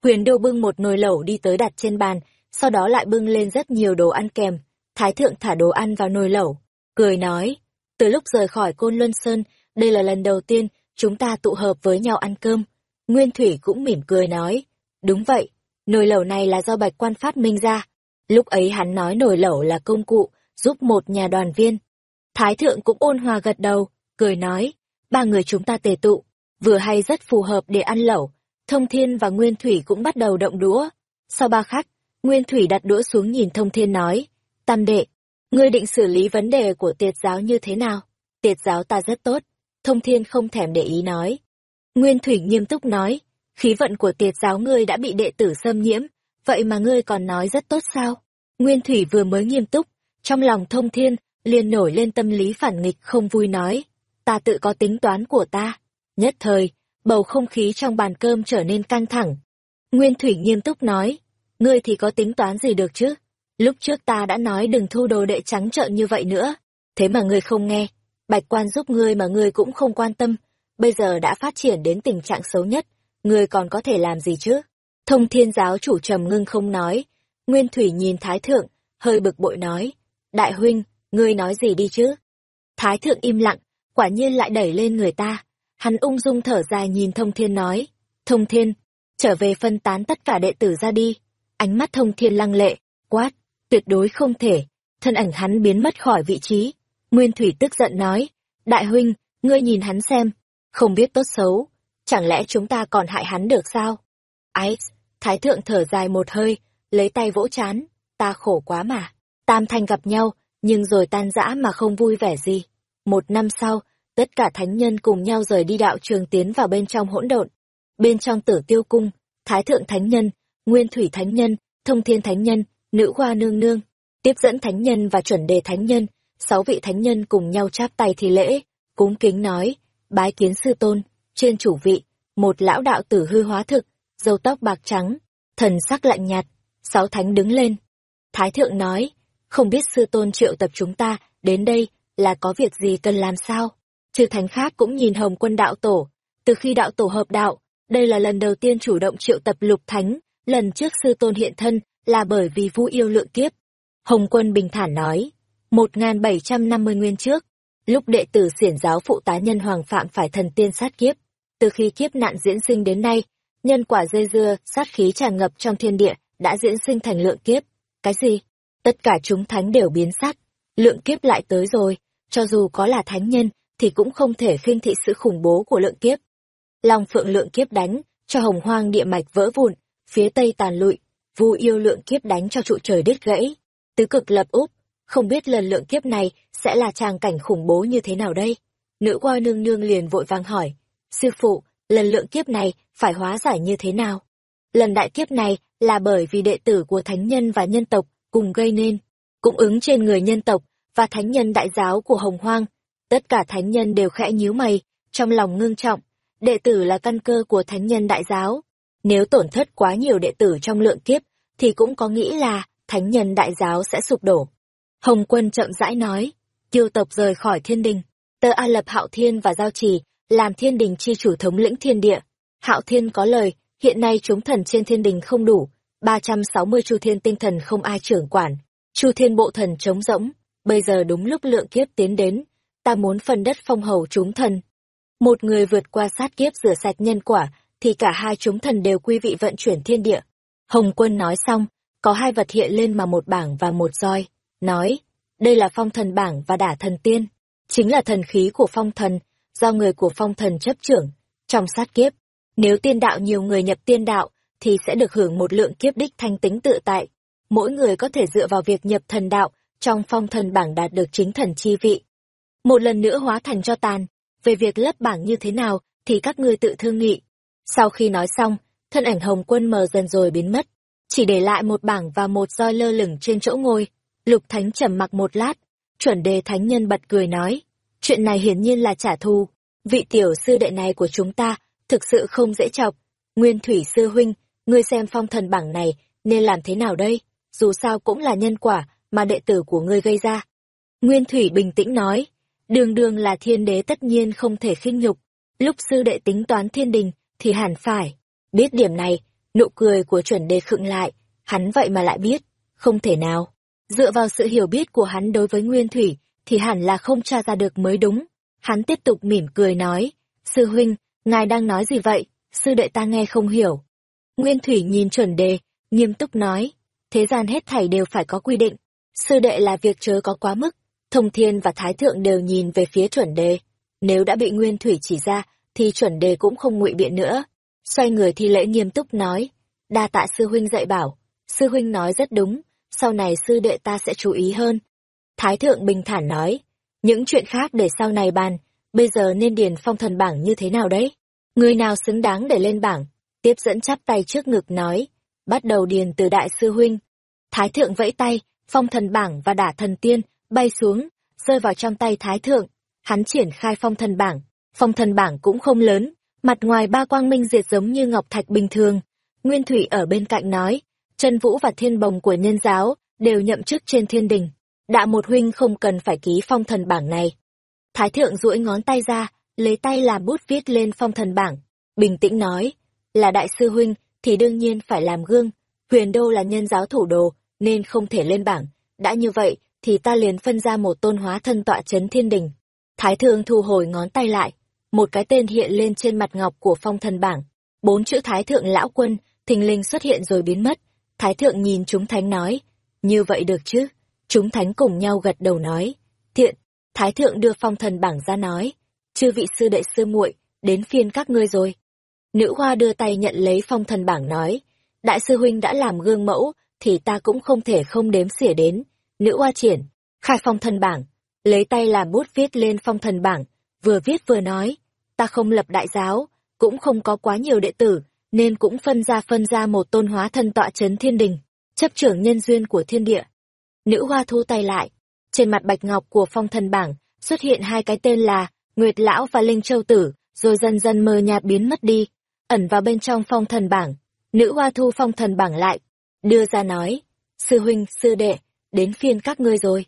Huyền đô bưng một nồi lẩu đi tới đặt trên bàn, sau đó lại bưng lên rất nhiều đồ ăn kèm. Thái thượng thả đồ ăn vào nồi lẩu, cười nói, từ lúc rời khỏi Côn Luân Sơn, đây là lần đầu tiên chúng ta tụ hợp với nhau ăn cơm. Nguyên Thủy cũng mỉm cười nói, đúng vậy, nồi lẩu này là do bạch quan phát minh ra. Lúc ấy hắn nói nồi lẩu là công cụ, giúp một nhà đoàn viên. Thái thượng cũng ôn hòa gật đầu, cười nói, ba người chúng ta tề tụ, vừa hay rất phù hợp để ăn lẩu. Thông Thiên và Nguyên Thủy cũng bắt đầu động đũa. Sau ba khắc, Nguyên Thủy đặt đũa xuống nhìn Thông Thiên nói, Tam đệ, ngươi định xử lý vấn đề của tiệt giáo như thế nào? Tiệt giáo ta rất tốt. Thông Thiên không thèm để ý nói. Nguyên Thủy nghiêm túc nói, khí vận của tiệt giáo ngươi đã bị đệ tử xâm nhiễm, vậy mà ngươi còn nói rất tốt sao? Nguyên Thủy vừa mới nghiêm túc, trong lòng Thông Thiên liền nổi lên tâm lý phản nghịch không vui nói, ta tự có tính toán của ta. Nhất thời, bầu không khí trong bàn cơm trở nên căng thẳng. Nguyên Thủy nghiêm túc nói, ngươi thì có tính toán gì được chứ? Lúc trước ta đã nói đừng thu đồ đệ trắng trợn như vậy nữa, thế mà ngươi không nghe. Bạch quan giúp ngươi mà ngươi cũng không quan tâm, bây giờ đã phát triển đến tình trạng xấu nhất, ngươi còn có thể làm gì chứ? Thông thiên giáo chủ trầm ngưng không nói, Nguyên Thủy nhìn Thái Thượng, hơi bực bội nói, Đại huynh, ngươi nói gì đi chứ? Thái Thượng im lặng, quả nhiên lại đẩy lên người ta. Hắn ung dung thở dài nhìn Thông Thiên nói, Thông Thiên, trở về phân tán tất cả đệ tử ra đi. Ánh mắt Thông Thiên lăng lệ, quát, tuyệt đối không thể. Thân ảnh hắn biến mất khỏi vị trí. Nguyên Thủy tức giận nói, Đại huynh, ngươi nhìn hắn xem, không biết tốt xấu, chẳng lẽ chúng ta còn hại hắn được sao? Ái, Thái Thượng thở dài một hơi, lấy tay vỗ chán, ta khổ quá mà. Tam thanh gặp nhau, nhưng rồi tan rã mà không vui vẻ gì. Một năm sau, tất cả thánh nhân cùng nhau rời đi đạo trường tiến vào bên trong hỗn độn. Bên trong tử tiêu cung, Thái Thượng Thánh Nhân, Nguyên Thủy Thánh Nhân, Thông Thiên Thánh Nhân, Nữ Hoa Nương Nương, tiếp dẫn Thánh Nhân và chuẩn đề Thánh Nhân, sáu vị Thánh Nhân cùng nhau chắp tay thi lễ, cúng kính nói, bái kiến sư tôn, chuyên chủ vị, một lão đạo tử hư hóa thực, râu tóc bạc trắng, thần sắc lạnh nhạt, sáu thánh đứng lên. Thái thượng nói, không biết sư tôn triệu tập chúng ta đến đây là có việc gì cần làm sao? Chư thánh khác cũng nhìn hồng quân đạo tổ, từ khi đạo tổ hợp đạo, đây là lần đầu tiên chủ động triệu tập lục thánh, lần trước sư tôn hiện thân là bởi vì vu yêu lượng kiếp. Hồng quân bình thản nói, 1750 nguyên trước, lúc đệ tử xiển giáo phụ tá nhân hoàng phạm phải thần tiên sát kiếp, từ khi kiếp nạn diễn sinh đến nay, nhân quả dây dưa, sát khí tràn ngập trong thiên địa, đã diễn sinh thành lượng kiếp. Cái gì? Tất cả chúng thánh đều biến sắc. Lượng kiếp lại tới rồi, cho dù có là thánh nhân, thì cũng không thể khinh thị sự khủng bố của lượng kiếp. Long phượng lượng kiếp đánh, cho hồng hoang địa mạch vỡ vụn, phía tây tàn lụi, vu yêu lượng kiếp đánh cho trụ trời đứt gãy. Tứ cực lập úp, không biết lần lượng kiếp này sẽ là tràng cảnh khủng bố như thế nào đây? Nữ qua nương nương liền vội vàng hỏi, sư phụ, lần lượng kiếp này phải hóa giải như thế nào? Lần đại kiếp này là bởi vì đệ tử của thánh nhân và nhân tộc cùng gây nên, cũng ứng trên người nhân tộc và thánh nhân đại giáo của Hồng Hoang. Tất cả thánh nhân đều khẽ nhíu mày, trong lòng ngưng trọng, đệ tử là căn cơ của thánh nhân đại giáo. Nếu tổn thất quá nhiều đệ tử trong lượng kiếp, thì cũng có nghĩ là thánh nhân đại giáo sẽ sụp đổ. Hồng quân chậm rãi nói, tiêu tộc rời khỏi thiên đình, tơ A lập hạo thiên và giao trì, làm thiên đình chi chủ thống lĩnh thiên địa. Hạo thiên có lời, hiện nay chúng thần trên thiên đình không đủ, 360 chu thiên tinh thần không ai trưởng quản, chu thiên bộ thần trống rỗng, bây giờ đúng lúc lượng kiếp tiến đến, ta muốn phần đất phong hầu chúng thần. Một người vượt qua sát kiếp rửa sạch nhân quả, thì cả hai chúng thần đều quy vị vận chuyển thiên địa. Hồng quân nói xong, có hai vật hiện lên mà một bảng và một roi, nói, đây là phong thần bảng và đả thần tiên, chính là thần khí của phong thần, do người của phong thần chấp trưởng. Trong sát kiếp, nếu tiên đạo nhiều người nhập tiên đạo, thì sẽ được hưởng một lượng kiếp đích thanh tính tự tại. Mỗi người có thể dựa vào việc nhập thần đạo, trong phong thần bảng đạt được chính thần chi vị. Một lần nữa hóa thành cho tàn, về việc lấp bảng như thế nào thì các ngươi tự thương nghị. Sau khi nói xong, thân ảnh hồng quân mờ dần rồi biến mất, chỉ để lại một bảng và một roi lơ lửng trên chỗ ngồi. Lục Thánh trầm mặc một lát, chuẩn đề thánh nhân bật cười nói, chuyện này hiển nhiên là trả thù, vị tiểu sư đệ này của chúng ta thực sự không dễ chọc. Nguyên Thủy Sư Huynh, ngươi xem phong thần bảng này nên làm thế nào đây, dù sao cũng là nhân quả mà đệ tử của ngươi gây ra. Nguyên Thủy bình tĩnh nói, đường đường là thiên đế tất nhiên không thể khinh nhục, lúc sư đệ tính toán thiên đình thì hẳn phải. Biết điểm này, nụ cười của chuẩn đề khựng lại, hắn vậy mà lại biết, không thể nào. Dựa vào sự hiểu biết của hắn đối với Nguyên Thủy, thì hẳn là không tra ra được mới đúng. Hắn tiếp tục mỉm cười nói, sư huynh, ngài đang nói gì vậy, sư đệ ta nghe không hiểu. Nguyên Thủy nhìn chuẩn đề, nghiêm túc nói, thế gian hết thảy đều phải có quy định, sư đệ là việc chớ có quá mức, thông thiên và thái thượng đều nhìn về phía chuẩn đề. Nếu đã bị Nguyên Thủy chỉ ra, thì chuẩn đề cũng không ngụy biện nữa. Xoay người thi lễ nghiêm túc nói, đa tạ sư huynh dạy bảo, sư huynh nói rất đúng, sau này sư đệ ta sẽ chú ý hơn. Thái thượng bình thản nói, những chuyện khác để sau này bàn, bây giờ nên điền phong thần bảng như thế nào đấy? Người nào xứng đáng để lên bảng? Tiếp dẫn chắp tay trước ngực nói, bắt đầu điền từ đại sư huynh. Thái thượng vẫy tay, phong thần bảng và đả thần tiên, bay xuống, rơi vào trong tay thái thượng. Hắn triển khai phong thần bảng, phong thần bảng cũng không lớn, mặt ngoài ba quang minh diệt giống như ngọc thạch bình thường. Nguyên Thủy ở bên cạnh nói, chân vũ và thiên bồng của nhân giáo đều nhậm chức trên thiên đình. Đạ một huynh không cần phải ký phong thần bảng này. Thái thượng duỗi ngón tay ra, lấy tay làm bút viết lên phong thần bảng, bình tĩnh nói, là đại sư huynh thì đương nhiên phải làm gương, huyền đô là nhân giáo thủ đồ, nên không thể lên bảng, đã như vậy thì ta liền phân ra một tôn hóa thân tọa chấn thiên đình. Thái thượng thu hồi ngón tay lại, một cái tên hiện lên trên mặt ngọc của phong thần bảng, bốn chữ thái thượng lão quân, thình lình xuất hiện rồi biến mất, thái thượng nhìn chúng thánh nói, như vậy được chứ, chúng thánh cùng nhau gật đầu nói, thiện, thái thượng đưa phong thần bảng ra nói, chư vị sư đệ sư muội đến phiên các ngươi rồi. Nữ hoa đưa tay nhận lấy phong thần bảng nói, đại sư huynh đã làm gương mẫu, thì ta cũng không thể không đếm xỉa đến. Nữ hoa triển, khai phong thần bảng, lấy tay làm bút viết lên phong thần bảng, vừa viết vừa nói, ta không lập đại giáo, cũng không có quá nhiều đệ tử, nên cũng phân ra phân ra một tôn hóa thân tọa chấn thiên đình, chấp trưởng nhân duyên của thiên địa. Nữ hoa thu tay lại, trên mặt bạch ngọc của phong thần bảng xuất hiện hai cái tên là Nguyệt Lão và Linh Châu Tử, rồi dần dần mờ nhạt biến mất đi, ẩn vào bên trong phong thần bảng. Nữ hoa thu phong thần bảng lại, đưa ra nói, sư huynh, sư đệ, đến phiên các ngươi rồi.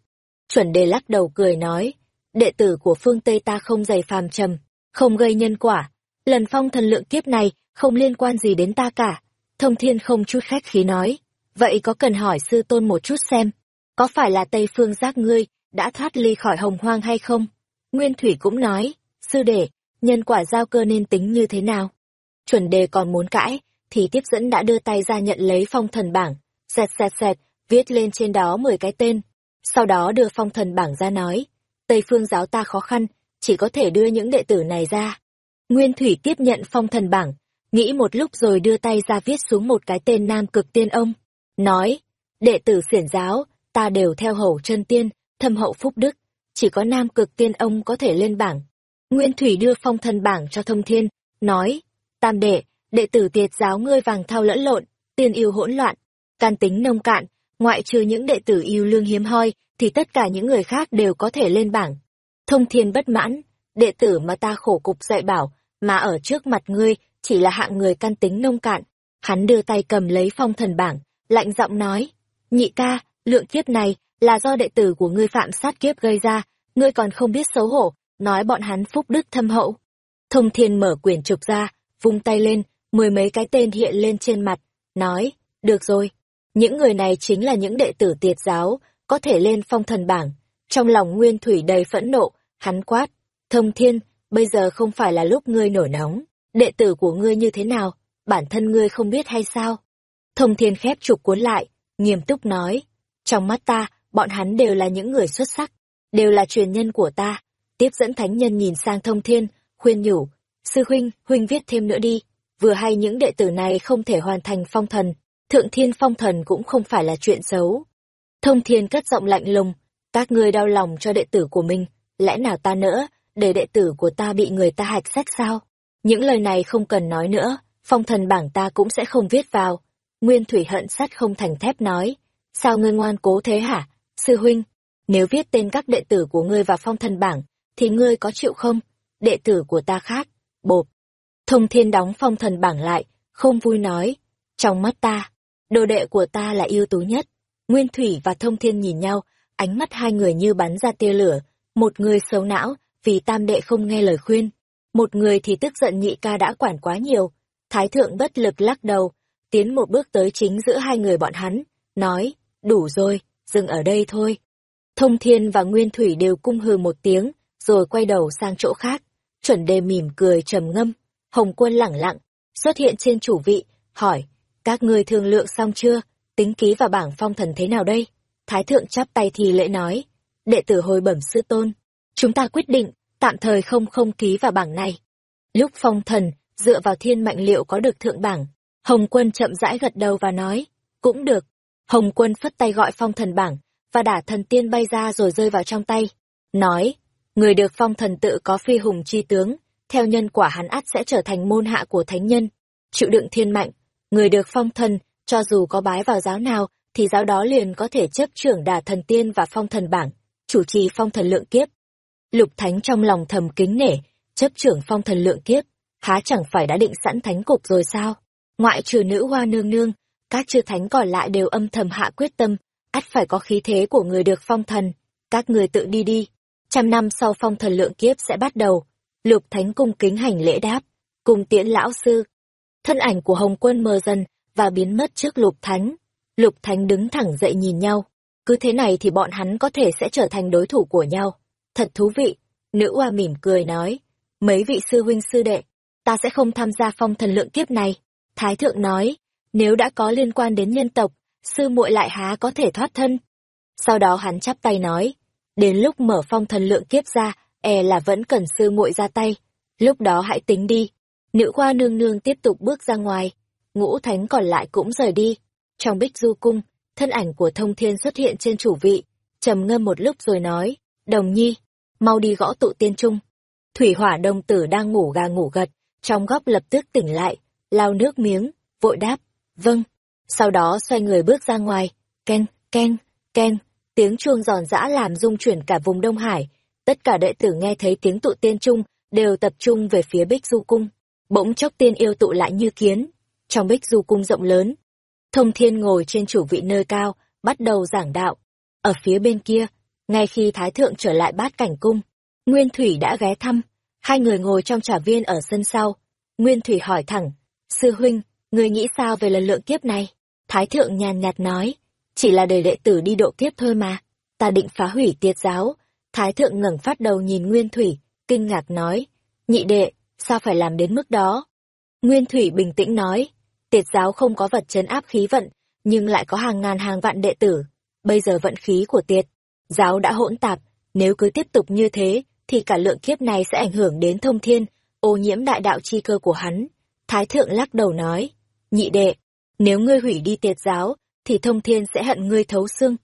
Chuẩn đề lắc đầu cười nói, đệ tử của phương Tây ta không dày phàm trầm, không gây nhân quả. Lần phong thần lượng kiếp này không liên quan gì đến ta cả. Thông thiên không chút khách khí nói, vậy có cần hỏi sư tôn một chút xem, có phải là Tây phương giác ngươi đã thoát ly khỏi hồng hoang hay không? Nguyên Thủy cũng nói, sư đệ, nhân quả giao cơ nên tính như thế nào? Chuẩn đề còn muốn cãi, thì tiếp dẫn đã đưa tay ra nhận lấy phong thần bảng, xẹt xẹt xẹt, viết lên trên đó 10 cái tên. Sau đó đưa phong thần bảng ra nói, Tây phương giáo ta khó khăn, chỉ có thể đưa những đệ tử này ra. Nguyên Thủy tiếp nhận phong thần bảng, nghĩ một lúc rồi đưa tay ra viết xuống một cái tên nam cực tiên ông. Nói, đệ tử xiển giáo, ta đều theo hầu chân tiên, thâm hậu phúc đức, chỉ có nam cực tiên ông có thể lên bảng. Nguyên Thủy đưa phong thần bảng cho thông thiên, nói, tam đệ, đệ tử tiệt giáo ngươi vàng thao lẫn lộn, tiên yêu hỗn loạn, can tính nông cạn, ngoại trừ những đệ tử yêu lương hiếm hoi, thì tất cả những người khác đều có thể lên bảng. Thông thiên bất mãn, đệ tử mà ta khổ cục dạy bảo, mà ở trước mặt ngươi, chỉ là hạng người căn tính nông cạn. Hắn đưa tay cầm lấy phong thần bảng, lạnh giọng nói, nhị ca, lượng kiếp này, là do đệ tử của ngươi phạm sát kiếp gây ra, ngươi còn không biết xấu hổ, nói bọn hắn phúc đức thâm hậu. Thông thiên mở quyển trục ra, vung tay lên, mười mấy cái tên hiện lên trên mặt, nói, được rồi, những người này chính là những đệ tử tiệt giáo, có thể lên phong thần bảng. Trong lòng Nguyên Thủy đầy phẫn nộ, hắn quát, thông thiên, bây giờ không phải là lúc ngươi nổi nóng, đệ tử của ngươi như thế nào, bản thân ngươi không biết hay sao? Thông thiên khép trục cuốn lại, nghiêm túc nói, trong mắt ta, bọn hắn đều là những người xuất sắc, đều là truyền nhân của ta. Tiếp dẫn thánh nhân nhìn sang thông thiên, khuyên nhủ, sư huynh, huynh viết thêm nữa đi, vừa hay những đệ tử này không thể hoàn thành phong thần, thượng thiên phong thần cũng không phải là chuyện xấu. Thông thiên cất giọng lạnh lùng, các ngươi đau lòng cho đệ tử của mình, lẽ nào ta nỡ, để đệ tử của ta bị người ta hạch sách sao? Những lời này không cần nói nữa, phong thần bảng ta cũng sẽ không viết vào. Nguyên thủy hận sắt không thành thép nói, sao ngươi ngoan cố thế hả? Sư huynh, nếu viết tên các đệ tử của ngươi vào phong thần bảng, thì ngươi có chịu không? Đệ tử của ta khác, bộp. Thông thiên đóng phong thần bảng lại, không vui nói. Trong mắt ta, đồ đệ của ta là ưu tú nhất. Nguyên Thủy và Thông Thiên nhìn nhau, ánh mắt hai người như bắn ra tia lửa. Một người xấu não, vì tam đệ không nghe lời khuyên. Một người thì tức giận nhị ca đã quản quá nhiều. Thái thượng bất lực lắc đầu, tiến một bước tới chính giữa hai người bọn hắn, nói, đủ rồi, dừng ở đây thôi. Thông Thiên và Nguyên Thủy đều cung hừ một tiếng, rồi quay đầu sang chỗ khác. Chuẩn đề mỉm cười trầm ngâm, Hồng Quân lẳng lặng, xuất hiện trên chủ vị, hỏi, các ngươi thương lượng xong chưa, tính ký và bảng phong thần thế nào đây? Thái thượng chắp tay thì lễ nói, đệ tử hồi bẩm sư tôn, chúng ta quyết định, tạm thời không không ký vào bảng này. Lúc phong thần, dựa vào thiên mạnh liệu có được thượng bảng, Hồng Quân chậm rãi gật đầu và nói, cũng được. Hồng Quân phất tay gọi phong thần bảng, và đả thần tiên bay ra rồi rơi vào trong tay. Nói, người được phong thần tự có phi hùng chi tướng, theo nhân quả hắn ắt sẽ trở thành môn hạ của thánh nhân. Chịu đựng thiên mạnh, người được phong thần, cho dù có bái vào giáo nào, thì giáo đó liền có thể chấp trưởng đà thần tiên và phong thần bảng, chủ trì phong thần lượng kiếp. Lục thánh trong lòng thầm kính nể, chấp trưởng phong thần lượng kiếp, há chẳng phải đã định sẵn thánh cục rồi sao? Ngoại trừ nữ hoa nương nương, các chư thánh còn lại đều âm thầm hạ quyết tâm, ắt phải có khí thế của người được phong thần. Các người tự đi đi. Trăm năm sau phong thần lượng kiếp sẽ bắt đầu. Lục Thánh cung kính hành lễ đáp, cùng tiễn lão sư. Thân ảnh của Hồng Quân mờ dần và biến mất trước Lục Thánh. Lục Thánh đứng thẳng dậy nhìn nhau. Cứ thế này thì bọn hắn có thể sẽ trở thành đối thủ của nhau. Thật thú vị. Nữ hoa mỉm cười nói. Mấy vị sư huynh sư đệ, ta sẽ không tham gia phong thần lượng kiếp này. Thái thượng nói, nếu đã có liên quan đến nhân tộc, sư muội lại há có thể thoát thân. Sau đó hắn chắp tay nói, đến lúc mở phong thần lượng kiếp ra, e là vẫn cần sư muội ra tay. Lúc đó hãy tính đi. Nữ Hoa nương nương tiếp tục bước ra ngoài, ngũ thánh còn lại cũng rời đi. Trong bích du cung, thân ảnh của thông thiên xuất hiện trên chủ vị, trầm ngâm một lúc rồi nói, đồng nhi, mau đi gõ tụ tiên trung. Thủy hỏa đồng tử đang ngủ gà ngủ gật, trong góc lập tức tỉnh lại, lao nước miếng, vội đáp, vâng. Sau đó xoay người bước ra ngoài, ken, ken, ken, tiếng chuông giòn giã làm rung chuyển cả vùng Đông Hải. Tất cả đệ tử nghe thấy tiếng tụ tiên trung, đều tập trung về phía bích du cung. Bỗng chốc tiên yêu tụ lại như kiến. Trong bích du cung rộng lớn, thông thiên ngồi trên chủ vị nơi cao, bắt đầu giảng đạo. Ở phía bên kia, ngay khi Thái Thượng trở lại bát cảnh cung, Nguyên Thủy đã ghé thăm. Hai người ngồi trong trà viên ở sân sau. Nguyên Thủy hỏi thẳng, Sư huynh, người nghĩ sao về lần lượng kiếp này? Thái thượng nhàn nhạt nói, chỉ là đời đệ tử đi độ kiếp thôi mà, ta định phá hủy tiệt giáo. Thái thượng ngẩng phát đầu nhìn Nguyên Thủy, kinh ngạc nói, nhị đệ, sao phải làm đến mức đó? Nguyên Thủy bình tĩnh nói, tiệt giáo không có vật chấn áp khí vận, nhưng lại có hàng ngàn hàng vạn đệ tử. Bây giờ vận khí của tiệt, giáo đã hỗn tạp, nếu cứ tiếp tục như thế, thì cả lượng kiếp này sẽ ảnh hưởng đến thông thiên, ô nhiễm đại đạo chi cơ của hắn. Thái thượng lắc đầu nói, nhị đệ, nếu ngươi hủy đi tiệt giáo, thì thông thiên sẽ hận ngươi thấu xương.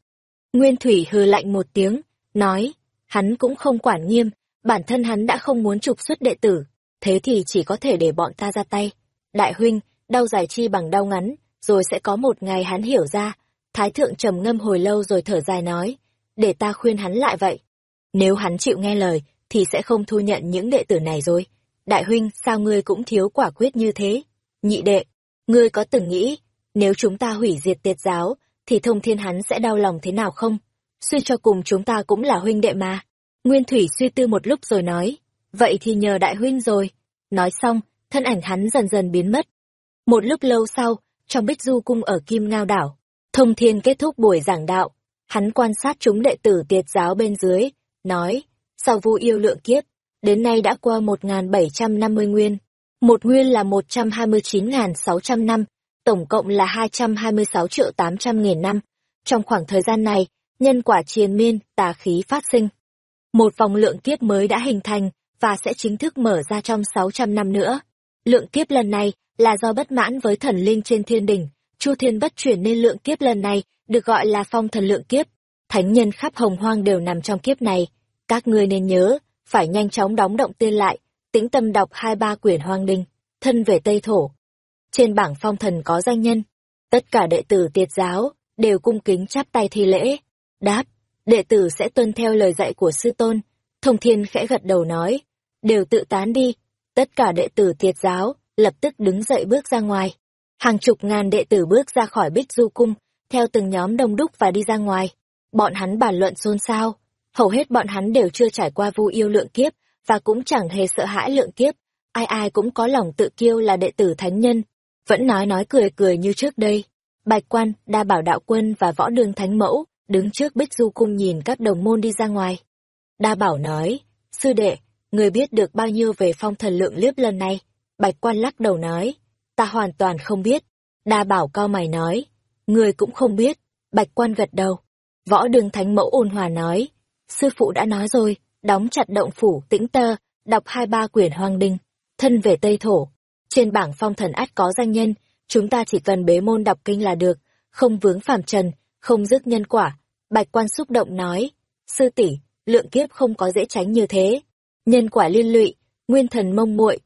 Nguyên Thủy hừ lạnh một tiếng, nói, hắn cũng không quản nghiêm, bản thân hắn đã không muốn trục xuất đệ tử, thế thì chỉ có thể để bọn ta ra tay. Đại huynh, đau giải chi bằng đau ngắn, rồi sẽ có một ngày hắn hiểu ra. Thái thượng trầm ngâm hồi lâu rồi thở dài nói, để ta khuyên hắn lại vậy. Nếu hắn chịu nghe lời, thì sẽ không thu nhận những đệ tử này rồi. Đại huynh, sao ngươi cũng thiếu quả quyết như thế? Nhị đệ, ngươi có từng nghĩ, nếu chúng ta hủy diệt tiệt giáo, thì thông thiên hắn sẽ đau lòng thế nào không? Suy cho cùng chúng ta cũng là huynh đệ mà. Nguyên Thủy suy tư một lúc rồi nói, vậy thì nhờ đại huynh rồi. Nói xong, thân ảnh hắn dần dần biến mất. Một lúc lâu sau, trong bích du cung ở Kim Ngao Đảo, thông thiên kết thúc buổi giảng đạo. Hắn quan sát chúng đệ tử tiệt giáo bên dưới, nói, sau vu yêu lượng kiếp, đến nay đã qua 1.750 nguyên. Một nguyên là 129.600 năm, tổng cộng là 226 triệu 800 nghìn năm. Trong khoảng thời gian này, nhân quả triền miên, tà khí phát sinh. Một vòng lượng kiếp mới đã hình thành và sẽ chính thức mở ra trong 600 năm nữa. Lượng kiếp lần này là do bất mãn với thần linh trên thiên đỉnh, Chu Thiên bất chuyển nên lượng kiếp lần này được gọi là phong thần lượng kiếp. Thánh nhân khắp hồng hoang đều nằm trong kiếp này. Các ngươi nên nhớ, phải nhanh chóng đóng động tiên lại, tĩnh tâm đọc hai ba quyển hoang đinh, thân về Tây Thổ. Trên bảng phong thần có danh nhân, tất cả đệ tử tiệt giáo đều cung kính chắp tay thi lễ. Đáp, đệ tử sẽ tuân theo lời dạy của sư tôn. Thông thiên khẽ gật đầu nói, đều tự tán đi. Tất cả đệ tử tiệt giáo lập tức đứng dậy bước ra ngoài. Hàng chục ngàn đệ tử bước ra khỏi bích du cung, theo từng nhóm đông đúc và đi ra ngoài. Bọn hắn bàn luận xôn xao, hầu hết bọn hắn đều chưa trải qua vu yêu lượng kiếp, và cũng chẳng hề sợ hãi lượng kiếp. Ai ai cũng có lòng tự kiêu là đệ tử thánh nhân, vẫn nói nói cười cười như trước đây. Bạch quan, đa bảo đạo quân và võ đường thánh mẫu, đứng trước bích du cung nhìn các đồng môn đi ra ngoài. Đa bảo nói, sư đệ, người biết được bao nhiêu về phong thần lượng liếp lần này? Bạch quan lắc đầu nói, ta hoàn toàn không biết. Đa bảo cao mày nói, người cũng không biết. Bạch quan gật đầu. Võ đường thánh mẫu ôn hòa nói, sư phụ đã nói rồi, đóng chặt động phủ tĩnh tơ, đọc hai ba quyển hoang đinh, thân về Tây Thổ. Trên bảng phong thần át có danh nhân, chúng ta chỉ cần bế môn đọc kinh là được, không vướng phàm trần, không dứt nhân quả. Bạch quan xúc động nói, sư tỷ lượng kiếp không có dễ tránh như thế. Nhân quả liên lụy, nguyên thần mông muội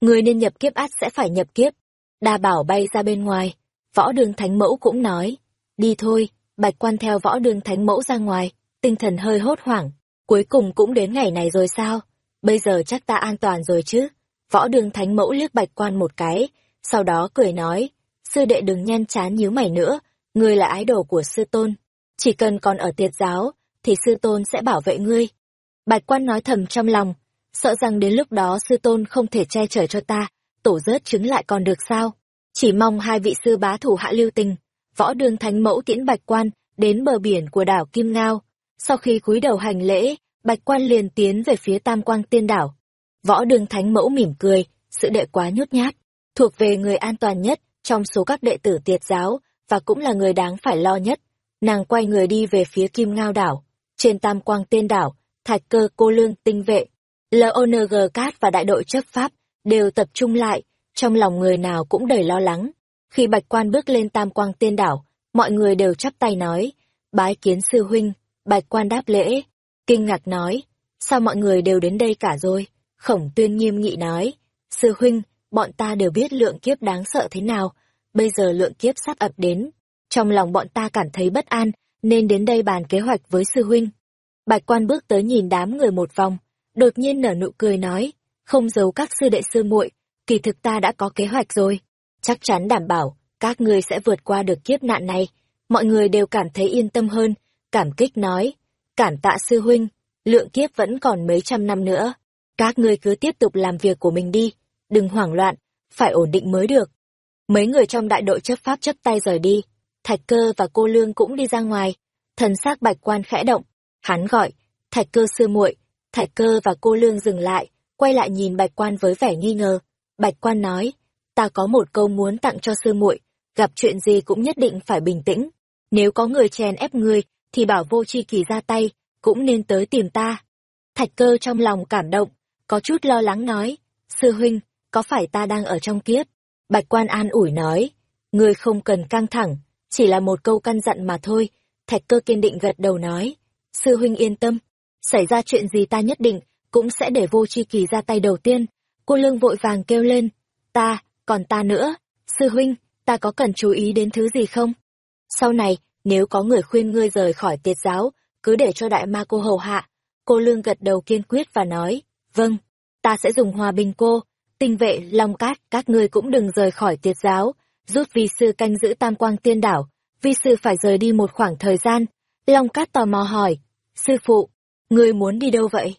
Người nên nhập kiếp ắt sẽ phải nhập kiếp. Đa bảo bay ra bên ngoài, võ đường thánh mẫu cũng nói, đi thôi, bạch quan theo võ đường thánh mẫu ra ngoài, tinh thần hơi hốt hoảng, cuối cùng cũng đến ngày này rồi sao? Bây giờ chắc ta an toàn rồi chứ? Võ đường thánh mẫu liếc bạch quan một cái, sau đó cười nói, sư đệ đừng nhăn chán nhíu mày nữa, ngươi là ái đồ của sư tôn. Chỉ cần còn ở tiệt giáo, thì sư tôn sẽ bảo vệ ngươi. Bạch quan nói thầm trong lòng, sợ rằng đến lúc đó sư tôn không thể che chở cho ta, tổ rớt trứng lại còn được sao? Chỉ mong hai vị sư bá thủ hạ lưu tình, võ đường thánh mẫu tiễn bạch quan đến bờ biển của đảo Kim Ngao. Sau khi cúi đầu hành lễ, bạch quan liền tiến về phía tam quang tiên đảo. Võ đường thánh mẫu mỉm cười, sự đệ quá nhút nhát, thuộc về người an toàn nhất trong số các đệ tử tiệt giáo, và cũng là người đáng phải lo nhất. Nàng quay người đi về phía Kim Ngao đảo. Trên tam quang tiên đảo, thạch cơ cô lương tinh vệ, LONG Cát và đại đội chấp pháp đều tập trung lại, trong lòng người nào cũng đầy lo lắng. Khi bạch quan bước lên tam quang tiên đảo, mọi người đều chắp tay nói, bái kiến sư huynh, bạch quan đáp lễ, kinh ngạc nói, sao mọi người đều đến đây cả rồi, khổng tuyên nghiêm nghị nói, sư huynh, bọn ta đều biết lượng kiếp đáng sợ thế nào, bây giờ lượng kiếp sắp ập đến, trong lòng bọn ta cảm thấy bất an, nên đến đây bàn kế hoạch với sư huynh. Bạch quan bước tới nhìn đám người một vòng, đột nhiên nở nụ cười nói, không giấu các sư đệ sư muội, kỳ thực ta đã có kế hoạch rồi, chắc chắn đảm bảo các ngươi sẽ vượt qua được kiếp nạn này. Mọi người đều cảm thấy yên tâm hơn, cảm kích nói, Cảm tạ sư huynh, lượng kiếp vẫn còn mấy trăm năm nữa, các ngươi cứ tiếp tục làm việc của mình đi, đừng hoảng loạn, phải ổn định mới được. Mấy người trong đại đội chấp pháp chấp tay rời đi, Thạch Cơ và cô Lương cũng đi ra ngoài, thần xác Bạch Quan khẽ động, hắn gọi, Thạch Cơ sư muội, Thạch Cơ và cô Lương dừng lại, quay lại nhìn Bạch Quan với vẻ nghi ngờ. Bạch Quan nói, ta có một câu muốn tặng cho sư muội, gặp chuyện gì cũng nhất định phải bình tĩnh. Nếu có người chèn ép ngươi, thì bảo vô chi kỳ ra tay, cũng nên tới tìm ta. Thạch cơ trong lòng cảm động, có chút lo lắng nói, sư huynh, có phải ta đang ở trong kiếp? Bạch quan an ủi nói, ngươi không cần căng thẳng, chỉ là một câu căn dặn mà thôi. Thạch cơ kiên định gật đầu nói, sư huynh yên tâm, xảy ra chuyện gì ta nhất định, cũng sẽ để vô chi kỳ ra tay đầu tiên. Cô lương vội vàng kêu lên, ta, còn ta nữa, sư huynh, ta có cần chú ý đến thứ gì không? Sau này, nếu có người khuyên ngươi rời khỏi tiệt giáo, cứ để cho đại ma cô hầu hạ. Cô lương gật đầu kiên quyết và nói, vâng, ta sẽ dùng hòa bình cô, tinh vệ, long cát, các ngươi cũng đừng rời khỏi tiệt giáo, giúp vi sư canh giữ tam quang tiên đảo, vi sư phải rời đi một khoảng thời gian. Long cát tò mò hỏi, sư phụ, ngươi muốn đi đâu vậy?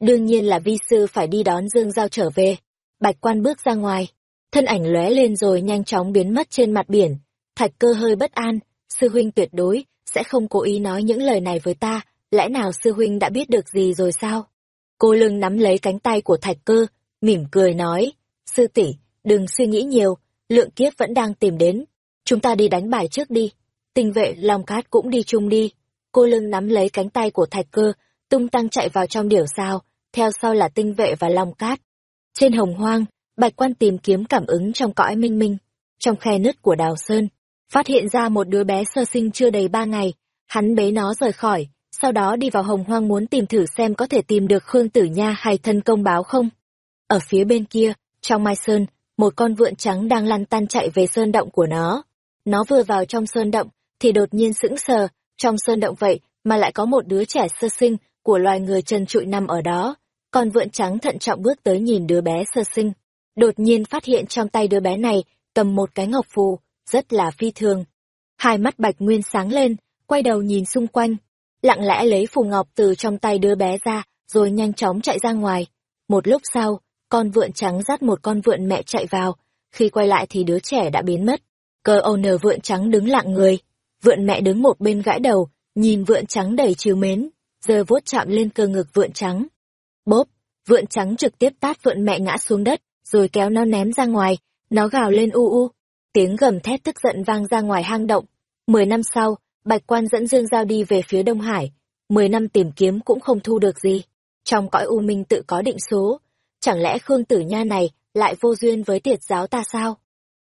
Đương nhiên là vi sư phải đi đón Dương Giao trở về. Bạch quan bước ra ngoài, thân ảnh lóe lên rồi nhanh chóng biến mất trên mặt biển. Thạch cơ hơi bất an, sư huynh tuyệt đối sẽ không cố ý nói những lời này với ta, lẽ nào sư huynh đã biết được gì rồi sao? Cô lưng nắm lấy cánh tay của thạch cơ, mỉm cười nói, sư tỷ đừng suy nghĩ nhiều, lượng kiếp vẫn đang tìm đến, chúng ta đi đánh bài trước đi. Tinh vệ Long Cát cũng đi chung đi. Cô lưng nắm lấy cánh tay của thạch cơ, tung tăng chạy vào trong điểu sao, theo sau là tinh vệ và Long Cát. Trên hồng hoang, Bạch Quan tìm kiếm cảm ứng trong cõi minh minh, trong khe nứt của đào sơn, phát hiện ra một đứa bé sơ sinh chưa đầy ba ngày, hắn bế nó rời khỏi, sau đó đi vào hồng hoang muốn tìm thử xem có thể tìm được Khương Tử Nha hay thân công báo không. Ở phía bên kia, trong mai sơn, một con vượn trắng đang lăn tăn chạy về sơn động của nó. Nó vừa vào trong sơn động, thì đột nhiên sững sờ, trong sơn động vậy mà lại có một đứa trẻ sơ sinh của loài người trần trụi nằm ở đó. Con vượn trắng thận trọng bước tới nhìn đứa bé sơ sinh, đột nhiên phát hiện trong tay đứa bé này cầm một cái ngọc phù, rất là phi thường. Hai mắt bạch nguyên sáng lên, quay đầu nhìn xung quanh, lặng lẽ lấy phù ngọc từ trong tay đứa bé ra, rồi nhanh chóng chạy ra ngoài. Một lúc sau, con vượn trắng dắt một con vượn mẹ chạy vào, khi quay lại thì đứa trẻ đã biến mất. Cơ nờ vượn trắng đứng lặng người, vượn mẹ đứng một bên gãi đầu, nhìn vượn trắng đầy trìu mến, giờ vuốt chạm lên cơ ngực vượn trắng. Bốp, vượn trắng trực tiếp tát vượn mẹ ngã xuống đất, rồi kéo nó ném ra ngoài, nó gào lên u u. Tiếng gầm thét tức giận vang ra ngoài hang động. Mười năm sau, Bạch Quan dẫn Dương Giao đi về phía Đông Hải. Mười năm tìm kiếm cũng không thu được gì. Trong cõi u minh tự có định số. Chẳng lẽ Khương Tử Nha này lại vô duyên với tiệt giáo ta sao?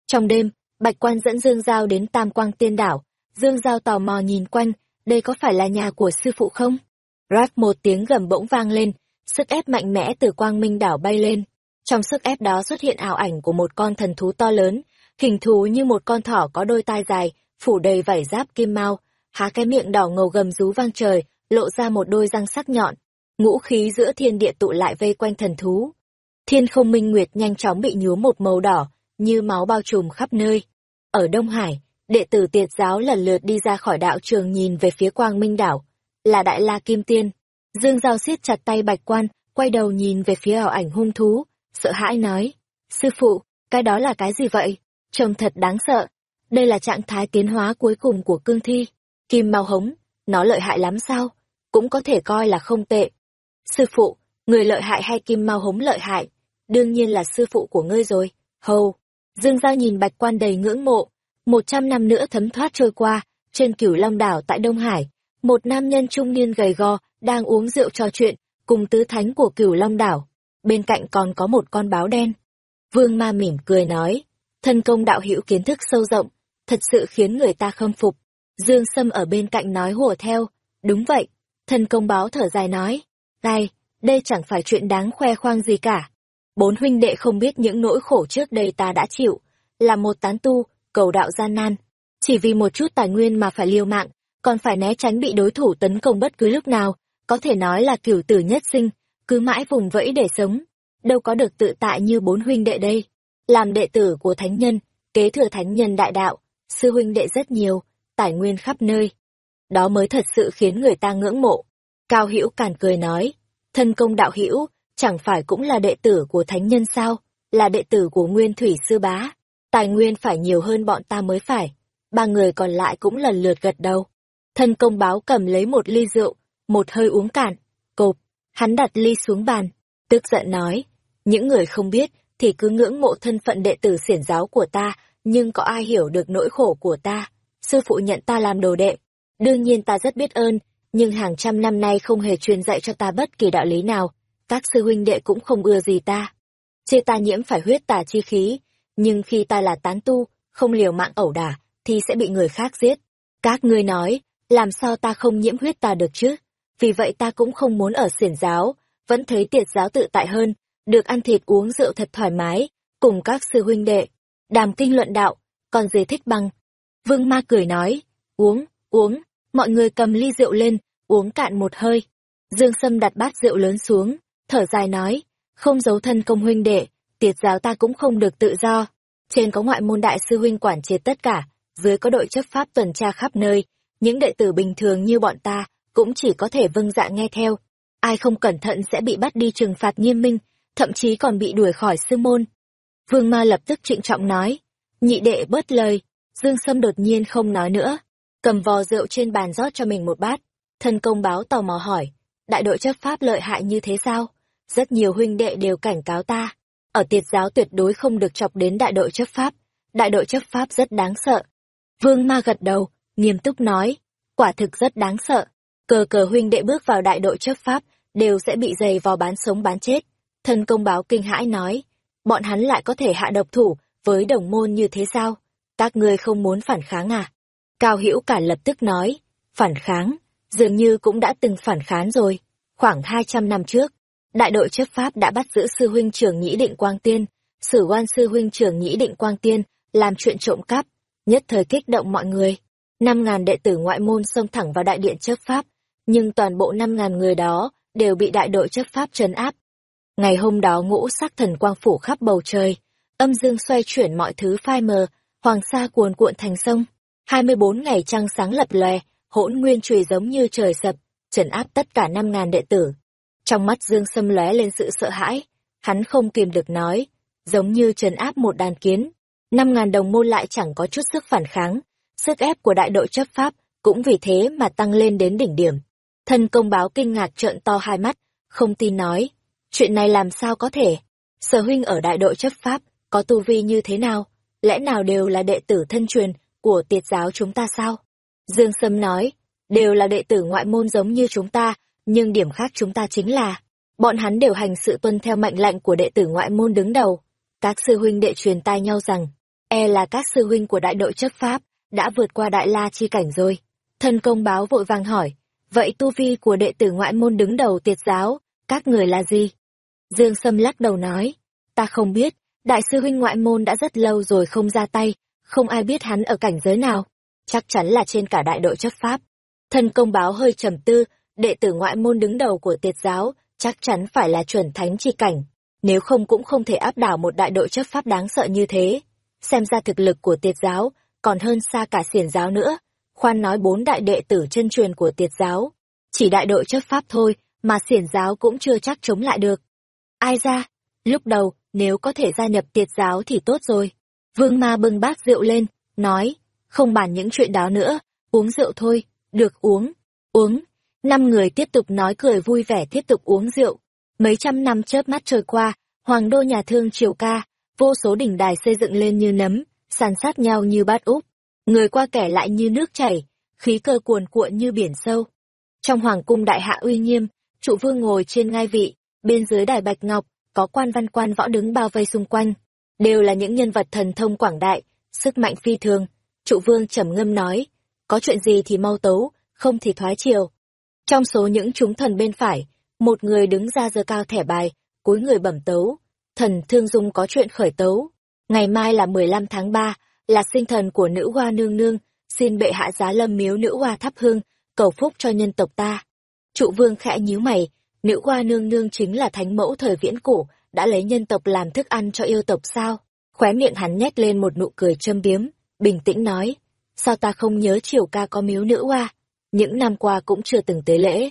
Trong đêm, Bạch Quan dẫn Dương Giao đến Tam Quang Tiên Đảo. Dương Giao tò mò nhìn quanh, đây có phải là nhà của sư phụ không? Rát một tiếng gầm bỗng vang lên, sức ép mạnh mẽ từ Quang Minh Đảo bay lên. Trong sức ép đó xuất hiện ảo ảnh của một con thần thú to lớn, hình thú như một con thỏ có đôi tai dài, phủ đầy vảy giáp kim mau, há cái miệng đỏ ngầu gầm rú vang trời, lộ ra một đôi răng sắc nhọn. Ngũ khí giữa thiên địa tụ lại vây quanh thần thú. Thiên không minh nguyệt nhanh chóng bị nhuốm một màu đỏ, như máu bao trùm khắp nơi. Ở Đông Hải, đệ tử tiệt giáo lần lượt đi ra khỏi đạo trường nhìn về phía quang minh đảo, là Đại La Kim Tiên. Dương Giao siết chặt tay bạch quan, quay đầu nhìn về phía ảo ảnh hung thú, sợ hãi nói, sư phụ, cái đó là cái gì vậy? Trông thật đáng sợ. Đây là trạng thái tiến hóa cuối cùng của cương thi. Kim mau hống, nó lợi hại lắm sao? Cũng có thể coi là không tệ. Sư phụ, người lợi hại hay kim mau hống lợi hại? Đương nhiên là sư phụ của ngươi rồi. Hầu. Dương Giao nhìn bạch quan đầy ngưỡng mộ. Một trăm năm nữa thấm thoát trôi qua, trên cửu long đảo tại Đông Hải, một nam nhân trung niên gầy gò đang uống rượu trò chuyện cùng tứ thánh của cửu long đảo. Bên cạnh còn có một con báo đen. Vương ma mỉm cười nói thân công đạo hữu kiến thức sâu rộng thật sự khiến người ta khâm phục. Dương sâm ở bên cạnh nói hùa theo đúng vậy. Thân công báo thở dài nói này, đây chẳng phải chuyện đáng khoe khoang gì cả. Bốn huynh đệ không biết những nỗi khổ trước đây ta đã chịu là một tán tu cầu đạo gian nan chỉ vì một chút tài nguyên mà phải liều mạng còn phải né tránh bị đối thủ tấn công bất cứ lúc nào, có thể nói là cửu tử nhất sinh, cứ mãi vùng vẫy để sống. Đâu có được tự tại như bốn huynh đệ đây. Làm đệ tử của thánh nhân, kế thừa thánh nhân đại đạo, sư huynh đệ rất nhiều, tài nguyên khắp nơi. Đó mới thật sự khiến người ta ngưỡng mộ. Cao Hữu càn cười nói, thân công đạo hữu chẳng phải cũng là đệ tử của thánh nhân sao, là đệ tử của Nguyên Thủy Sư Bá. Tài nguyên phải nhiều hơn bọn ta mới phải. Ba người còn lại cũng lần lượt gật đầu. Thân công báo cầm lấy một ly rượu, một hơi uống cạn, cộp, hắn đặt ly xuống bàn, tức giận nói, những người không biết thì cứ ngưỡng mộ thân phận đệ tử xiển giáo của ta, nhưng có ai hiểu được nỗi khổ của ta, sư phụ nhận ta làm đồ đệ. Đương nhiên ta rất biết ơn, nhưng hàng trăm năm nay không hề truyền dạy cho ta bất kỳ đạo lý nào, các sư huynh đệ cũng không ưa gì ta. Chê ta nhiễm phải huyết tà chi khí, nhưng khi ta là tán tu, không liều mạng ẩu đả, thì sẽ bị người khác giết. Các ngươi nói, làm sao ta không nhiễm huyết ta được chứ? Vì vậy ta cũng không muốn ở xiển giáo, vẫn thấy tiệt giáo tự tại hơn, được ăn thịt uống rượu thật thoải mái, cùng các sư huynh đệ, đàm kinh luận đạo, còn gì thích bằng. Vương ma cười nói, uống, uống, mọi người cầm ly rượu lên, uống cạn một hơi. Dương Sâm đặt bát rượu lớn xuống, thở dài nói, không giấu thân công huynh đệ, tiệt giáo ta cũng không được tự do. Trên có ngoại môn đại sư huynh quản chế tất cả, dưới có đội chấp pháp tuần tra khắp nơi, những đệ tử bình thường như bọn ta cũng chỉ có thể vâng dạ nghe theo. Ai không cẩn thận sẽ bị bắt đi trừng phạt nghiêm minh, thậm chí còn bị đuổi khỏi sư môn. Vương Ma lập tức trịnh trọng nói, nhị đệ bớt lời, Dương Sâm đột nhiên không nói nữa, cầm vò rượu trên bàn rót cho mình một bát. Thân công báo tò mò hỏi, đại đội chấp pháp lợi hại như thế sao? Rất nhiều huynh đệ đều cảnh cáo ta, ở tiệt giáo tuyệt đối không được chọc đến đại đội chấp pháp, đại đội chấp pháp rất đáng sợ. Vương Ma gật đầu, nghiêm túc nói, quả thực rất đáng sợ. Cờ cờ huynh đệ bước vào đại đội chấp pháp, đều sẽ bị dày vào bán sống bán chết. Thân công báo kinh hãi nói, bọn hắn lại có thể hạ độc thủ với đồng môn như thế sao? Các ngươi không muốn phản kháng à? Cao Hữu cả lập tức nói, phản kháng, dường như cũng đã từng phản kháng rồi. Khoảng 200 năm trước, đại đội chấp pháp đã bắt giữ sư huynh trưởng Nhĩ Định Quang Tiên, xử quan sư huynh trưởng Nhĩ Định Quang Tiên, làm chuyện trộm cắp, nhất thời kích động mọi người năm ngàn đệ tử ngoại môn xông thẳng vào đại điện chấp pháp, nhưng toàn bộ năm ngàn người đó đều bị đại đội chấp pháp trấn áp. Ngày hôm đó ngũ sắc thần quang phủ khắp bầu trời, âm dương xoay chuyển mọi thứ phai mờ, hoàng sa cuồn cuộn thành sông. hai mươi bốn ngày trăng sáng lập lòe, hỗn nguyên trùy giống như trời sập, trấn áp tất cả năm ngàn đệ tử. Trong mắt Dương Sâm lóe lên sự sợ hãi, hắn không kìm được nói, giống như trấn áp một đàn kiến. Năm ngàn đồng môn lại chẳng có chút sức phản kháng, sức ép của đại đội chấp pháp cũng vì thế mà tăng lên đến đỉnh điểm. Thân công báo kinh ngạc trợn to hai mắt, không tin nói, chuyện này làm sao có thể? Sở huynh ở đại đội chấp pháp, có tu vi như thế nào? Lẽ nào đều là đệ tử thân truyền của tiệt giáo chúng ta sao? Dương Sâm nói, đều là đệ tử ngoại môn giống như chúng ta, nhưng điểm khác chúng ta chính là, bọn hắn đều hành sự tuân theo mệnh lệnh của đệ tử ngoại môn đứng đầu. Các sư huynh đệ truyền tai nhau rằng, e là các sư huynh của đại đội chấp pháp, đã vượt qua đại la chi cảnh rồi. Thân công báo vội vàng hỏi, vậy tu vi của đệ tử ngoại môn đứng đầu tiệt giáo, các người là gì? Dương Sâm lắc đầu nói, ta không biết, đại sư huynh ngoại môn đã rất lâu rồi không ra tay, không ai biết hắn ở cảnh giới nào, chắc chắn là trên cả đại đội chấp pháp. Thân công báo hơi trầm tư, đệ tử ngoại môn đứng đầu của tiệt giáo, chắc chắn phải là chuẩn thánh chi cảnh, nếu không cũng không thể áp đảo một đại đội chấp pháp đáng sợ như thế. Xem ra thực lực của tiệt giáo còn hơn xa cả xiển giáo nữa. Khoan nói bốn đại đệ tử chân truyền của tiệt giáo. Chỉ đại đội chấp pháp thôi, mà xiển giáo cũng chưa chắc chống lại được. Ai ra? Lúc đầu, nếu có thể gia nhập tiệt giáo thì tốt rồi. Vương ma bưng bát rượu lên, nói, không bàn những chuyện đó nữa, uống rượu thôi, được uống, uống. Năm người tiếp tục nói cười vui vẻ tiếp tục uống rượu. Mấy trăm năm chớp mắt trôi qua, hoàng đô nhà thương triều ca, vô số đỉnh đài xây dựng lên như nấm, sàn sát nhau như bát úp. Người qua kẻ lại như nước chảy, khí cơ cuồn cuộn như biển sâu. Trong hoàng cung đại hạ uy nghiêm, trụ vương ngồi trên ngai vị, bên dưới đài bạch ngọc, có quan văn quan võ đứng bao vây xung quanh. Đều là những nhân vật thần thông quảng đại, sức mạnh phi thường. Trụ vương trầm ngâm nói, có chuyện gì thì mau tấu, không thì thoái chiều. Trong số những chúng thần bên phải, một người đứng ra giơ cao thẻ bài, cúi người bẩm tấu. Thần Thương Dung có chuyện khởi tấu. Ngày mai là 15 tháng 3, là sinh thần của nữ hoa nương nương, xin bệ hạ giá lâm miếu nữ hoa thắp hương, cầu phúc cho nhân tộc ta. Trụ vương khẽ nhíu mày, nữ hoa nương nương chính là thánh mẫu thời viễn cổ, đã lấy nhân tộc làm thức ăn cho yêu tộc sao? Khóe miệng hắn nhét lên một nụ cười châm biếm, bình tĩnh nói, sao ta không nhớ triều ca có miếu nữ hoa, những năm qua cũng chưa từng tế lễ.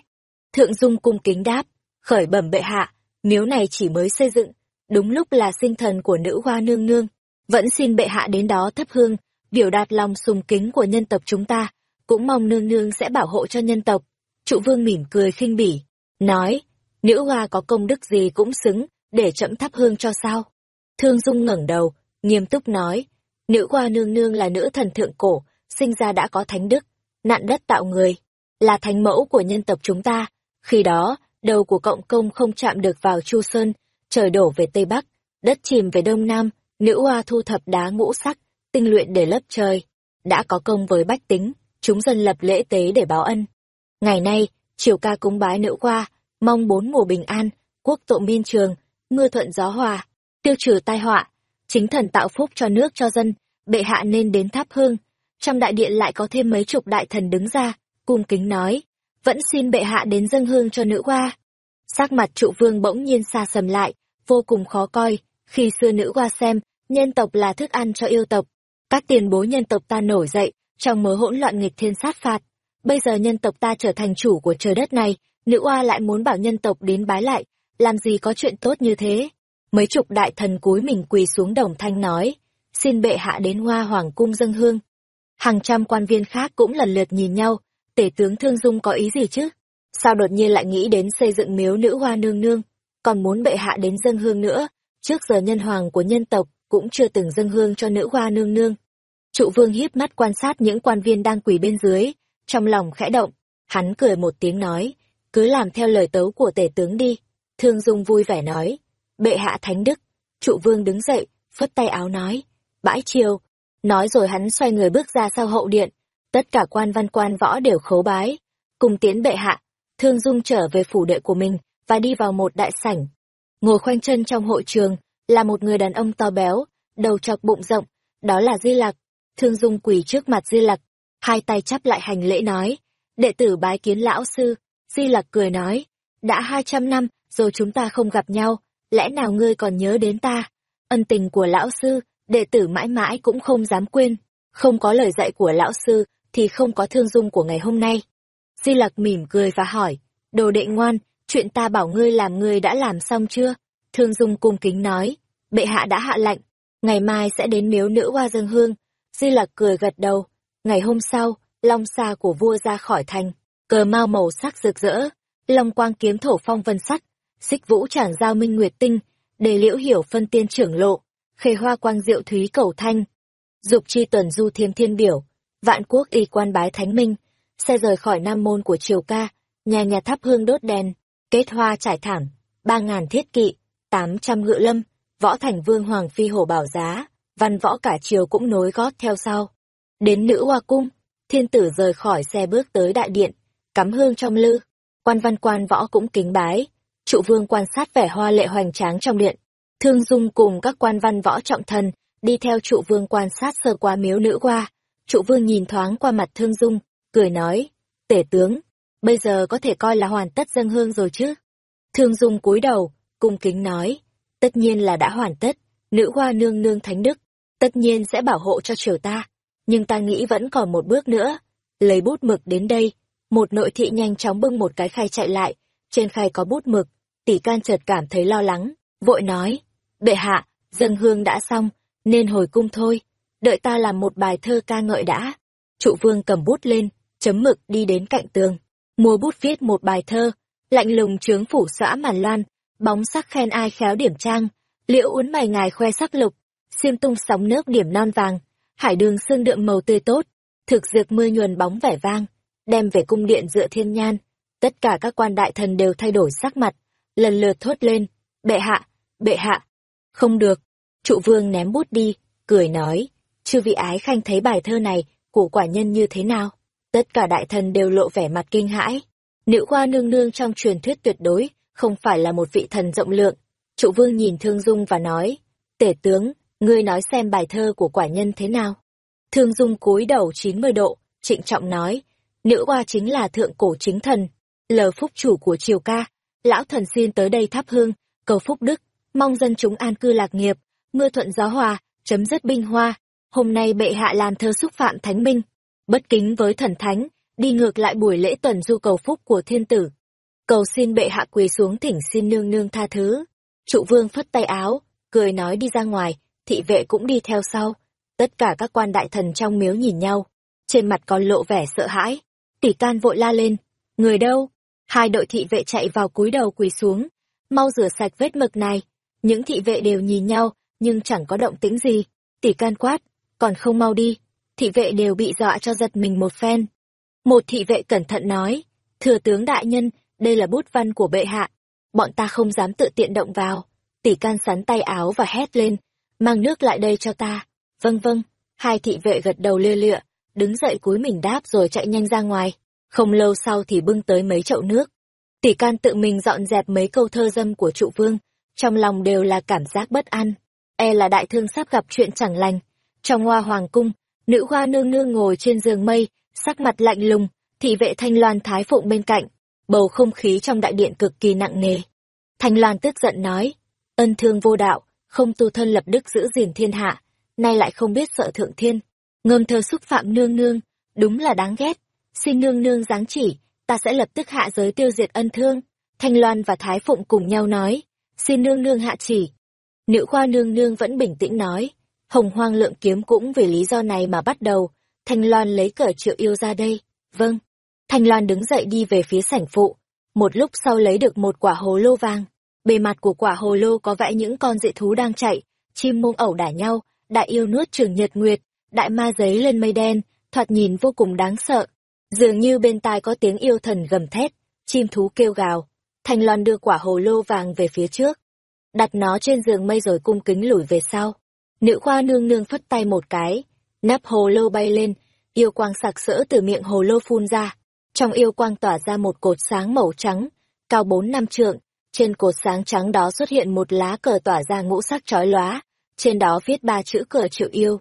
Thượng Dung cung kính đáp, khởi bẩm bệ hạ, miếu này chỉ mới xây dựng, đúng lúc là sinh thần của nữ hoa nương nương, vẫn xin bệ hạ đến đó thắp hương, biểu đạt lòng sùng kính của nhân tộc chúng ta, cũng mong nương nương sẽ bảo hộ cho nhân tộc. Trụ vương mỉm cười khinh bỉ, nói, nữ hoa có công đức gì cũng xứng, để chậm thắp hương cho sao. Thương Dung ngẩng đầu, nghiêm túc nói, nữ hoa nương nương là nữ thần thượng cổ, sinh ra đã có thánh đức, nạn đất tạo người, là thánh mẫu của nhân tộc chúng ta. Khi đó, đầu của cộng công không chạm được vào Chu Sơn, trời đổ về Tây Bắc, đất chìm về Đông Nam, nữ hoa thu thập đá ngũ sắc, tinh luyện để lấp trời. Đã có công với bách tính, chúng dân lập lễ tế để báo ân. Ngày nay, triều ca cúng bái nữ hoa, mong bốn mùa bình an, quốc tộ miên trường, mưa thuận gió hòa, tiêu trừ tai họa, chính thần tạo phúc cho nước cho dân, bệ hạ nên đến tháp hương. Trong đại điện lại có thêm mấy chục đại thần đứng ra, cung kính nói, vẫn xin bệ hạ đến dâng hương cho nữ hoa. Sắc mặt trụ vương bỗng nhiên xa sầm lại, vô cùng khó coi, khi xưa nữ hoa xem, nhân tộc là thức ăn cho yêu tộc. Các tiền bối nhân tộc ta nổi dậy, trong mớ hỗn loạn nghịch thiên sát phạt. Bây giờ nhân tộc ta trở thành chủ của trời đất này, nữ hoa lại muốn bảo nhân tộc đến bái lại, làm gì có chuyện tốt như thế. Mấy chục đại thần cúi mình quỳ xuống đồng thanh nói, xin bệ hạ đến hoa hoàng cung dâng hương. Hàng trăm quan viên khác cũng lần lượt nhìn nhau, tể tướng Thương Dung có ý gì chứ? Sao đột nhiên lại nghĩ đến xây dựng miếu nữ hoa nương nương, còn muốn bệ hạ đến dân hương nữa, trước giờ nhân hoàng của nhân tộc cũng chưa từng dâng hương cho nữ hoa nương nương. Trụ vương hiếp mắt quan sát những quan viên đang quỳ bên dưới, trong lòng khẽ động, hắn cười một tiếng nói, cứ làm theo lời tấu của tể tướng đi. Thương Dung vui vẻ nói, bệ hạ thánh đức. Trụ vương đứng dậy, phất tay áo nói, bãi chiều. Nói rồi hắn xoay người bước ra sau hậu điện, tất cả quan văn quan võ đều khấu bái. Cùng tiến bệ hạ, Thương Dung trở về phủ đệ của mình và đi vào một đại sảnh. Ngồi khoanh chân trong hội trường là một người đàn ông to béo, đầu chọc bụng rộng, đó là Di Lặc. Thương Dung quỳ trước mặt Di Lặc, hai tay chắp lại hành lễ nói, đệ tử bái kiến lão sư. Di Lặc cười nói, đã hai trăm năm rồi chúng ta không gặp nhau, lẽ nào ngươi còn nhớ đến ta? Ân tình của lão sư, đệ tử mãi mãi cũng không dám quên. Không có lời dạy của lão sư, thì không có thương dung của ngày hôm nay. Di Lặc mỉm cười và hỏi, đồ đệ ngoan, chuyện ta bảo ngươi làm ngươi đã làm xong chưa? Thương dung cung kính nói, bệ hạ đã hạ lệnh, ngày mai sẽ đến miếu nữ hoa dân hương. Di Lặc cười gật đầu, ngày hôm sau, long xa của vua ra khỏi thành, cờ mau màu sắc rực rỡ, long quang kiếm thổ phong vân sắt, xích vũ trảng giao minh nguyệt tinh, đề liễu hiểu phân tiên trưởng lộ, khê hoa quang diệu thúy cầu thanh, dục chi tuần du thiêm thiên biểu, vạn quốc y quan bái thánh minh, xe rời khỏi nam môn của triều ca, nhà nhà thắp hương đốt đèn, kết hoa trải thảm, ba ngàn thiết kỵ, tám trăm ngự lâm, võ thành vương hoàng phi hổ bảo giá, văn võ cả triều cũng nối gót theo sau. Đến nữ hoa cung, thiên tử rời khỏi xe bước tới đại điện, cắm hương trong lư, quan văn quan võ cũng kính bái, trụ vương quan sát vẻ hoa lệ hoành tráng trong điện, thương dung cùng các quan văn võ trọng thần, đi theo trụ vương quan sát sơ qua miếu nữ hoa, trụ vương nhìn thoáng qua mặt thương dung, cười nói, tể tướng, bây giờ có thể coi là hoàn tất dâng hương rồi chứ. Thương dung cúi đầu, cung kính nói, tất nhiên là đã hoàn tất, nữ hoa nương nương thánh đức, tất nhiên sẽ bảo hộ cho triều ta, nhưng ta nghĩ vẫn còn một bước nữa. Lấy bút mực đến đây, một nội thị nhanh chóng bưng một cái khay chạy lại, trên khay có bút mực, tỷ can chợt cảm thấy lo lắng, vội nói, bệ hạ, dân hương đã xong, nên hồi cung thôi, đợi ta làm một bài thơ ca ngợi đã. Trụ vương cầm bút lên, chấm mực đi đến cạnh tường, mua bút viết một bài thơ, lạnh lùng trướng phủ xã màn loan, bóng sắc khen ai khéo điểm trang, liễu uốn mày ngài khoe sắc lục, xiêm tung sóng nước điểm non vàng, hải đường xương đượm màu tươi tốt, thực dược mưa nhuần bóng vẻ vang, đem về cung điện dựa thiên nhan. Tất cả các quan đại thần đều thay đổi sắc mặt, lần lượt thốt lên, bệ hạ, bệ hạ. Không được, trụ vương ném bút đi, cười nói, chư vị ái khanh thấy bài thơ này của quả nhân như thế nào? Tất cả đại thần đều lộ vẻ mặt kinh hãi. Nữ khoa nương nương trong truyền thuyết tuyệt đối, không phải là một vị thần rộng lượng. Trụ vương nhìn Thương Dung và nói, tể tướng, ngươi nói xem bài thơ của quả nhân thế nào. Thương Dung cúi đầu 90 độ, trịnh trọng nói, nữ hoa chính là thượng cổ chính thần, lờ phúc chủ của triều ca, lão thần xin tới đây thắp hương, cầu phúc đức, mong dân chúng an cư lạc nghiệp, mưa thuận gió hòa, chấm dứt binh hoa. Hôm nay bệ hạ làm thơ xúc phạm thánh minh, bất kính với thần thánh, đi ngược lại buổi lễ tuần du cầu phúc của thiên tử. Cầu xin bệ hạ quỳ xuống thỉnh xin nương nương tha thứ. Trụ vương phất tay áo, cười nói đi ra ngoài, thị vệ cũng đi theo sau. Tất cả các quan đại thần trong miếu nhìn nhau, trên mặt còn lộ vẻ sợ hãi. Tỷ can vội la lên, người đâu? Hai đội thị vệ chạy vào cúi đầu quỳ xuống, mau rửa sạch vết mực này. Những thị vệ đều nhìn nhau, nhưng chẳng có động tĩnh gì. Tỷ can quát, còn không mau đi. Thị vệ đều bị dọa cho giật mình một phen. Một thị vệ cẩn thận nói, thừa tướng đại nhân, đây là bút văn của bệ hạ. Bọn ta không dám tự tiện động vào. Tỷ can sắn tay áo và hét lên, mang nước lại đây cho ta. Vâng vâng, hai thị vệ gật đầu lưa lịa, đứng dậy cúi mình đáp rồi chạy nhanh ra ngoài. Không lâu sau thì bưng tới mấy chậu nước. Tỷ can tự mình dọn dẹp mấy câu thơ dâm của trụ vương, trong lòng đều là cảm giác bất an. E là đại thương sắp gặp chuyện chẳng lành. Trong hoa hoàng cung, nữ hoa nương nương ngồi trên giường mây, sắc mặt lạnh lùng, thị vệ thanh loan thái phụng bên cạnh. Bầu không khí trong đại điện cực kỳ nặng nề. Thanh loan tức giận nói, ân thương vô đạo, không tu thân lập đức giữ gìn thiên hạ, nay lại không biết sợ thượng thiên. Ngâm thơ xúc phạm nương nương, đúng là đáng ghét. Xin nương nương giáng chỉ, ta sẽ lập tức hạ giới tiêu diệt ân thương. Thanh Loan và Thái Phụng cùng nhau nói, xin nương nương hạ chỉ. Nữ khoa nương nương vẫn bình tĩnh nói, hồng hoang lượng kiếm cũng vì lý do này mà bắt đầu. Thanh Loan lấy cờ triệu yêu ra đây. Vâng. Thanh Loan đứng dậy đi về phía sảnh phụ. Một lúc sau lấy được một quả hồ lô vàng. Bề mặt của quả hồ lô có vẽ những con dị thú đang chạy, chim mông ẩu đả nhau, đại yêu nuốt trường nhật nguyệt, đại ma giấy lên mây đen, thoạt nhìn vô cùng đáng sợ. Dường như bên tai có tiếng yêu thần gầm thét, chim thú kêu gào. Thanh Loan đưa quả hồ lô vàng về phía trước, đặt nó trên giường mây rồi cung kính lùi về sau. Nữ khoa nương nương phất tay một cái, nắp hồ lô bay lên, yêu quang sặc sỡ từ miệng hồ lô phun ra. Trong yêu quang tỏa ra một cột sáng màu trắng, cao bốn năm trượng, trên cột sáng trắng đó xuất hiện một lá cờ tỏa ra ngũ sắc chói lóa, trên đó viết ba chữ cờ triệu yêu.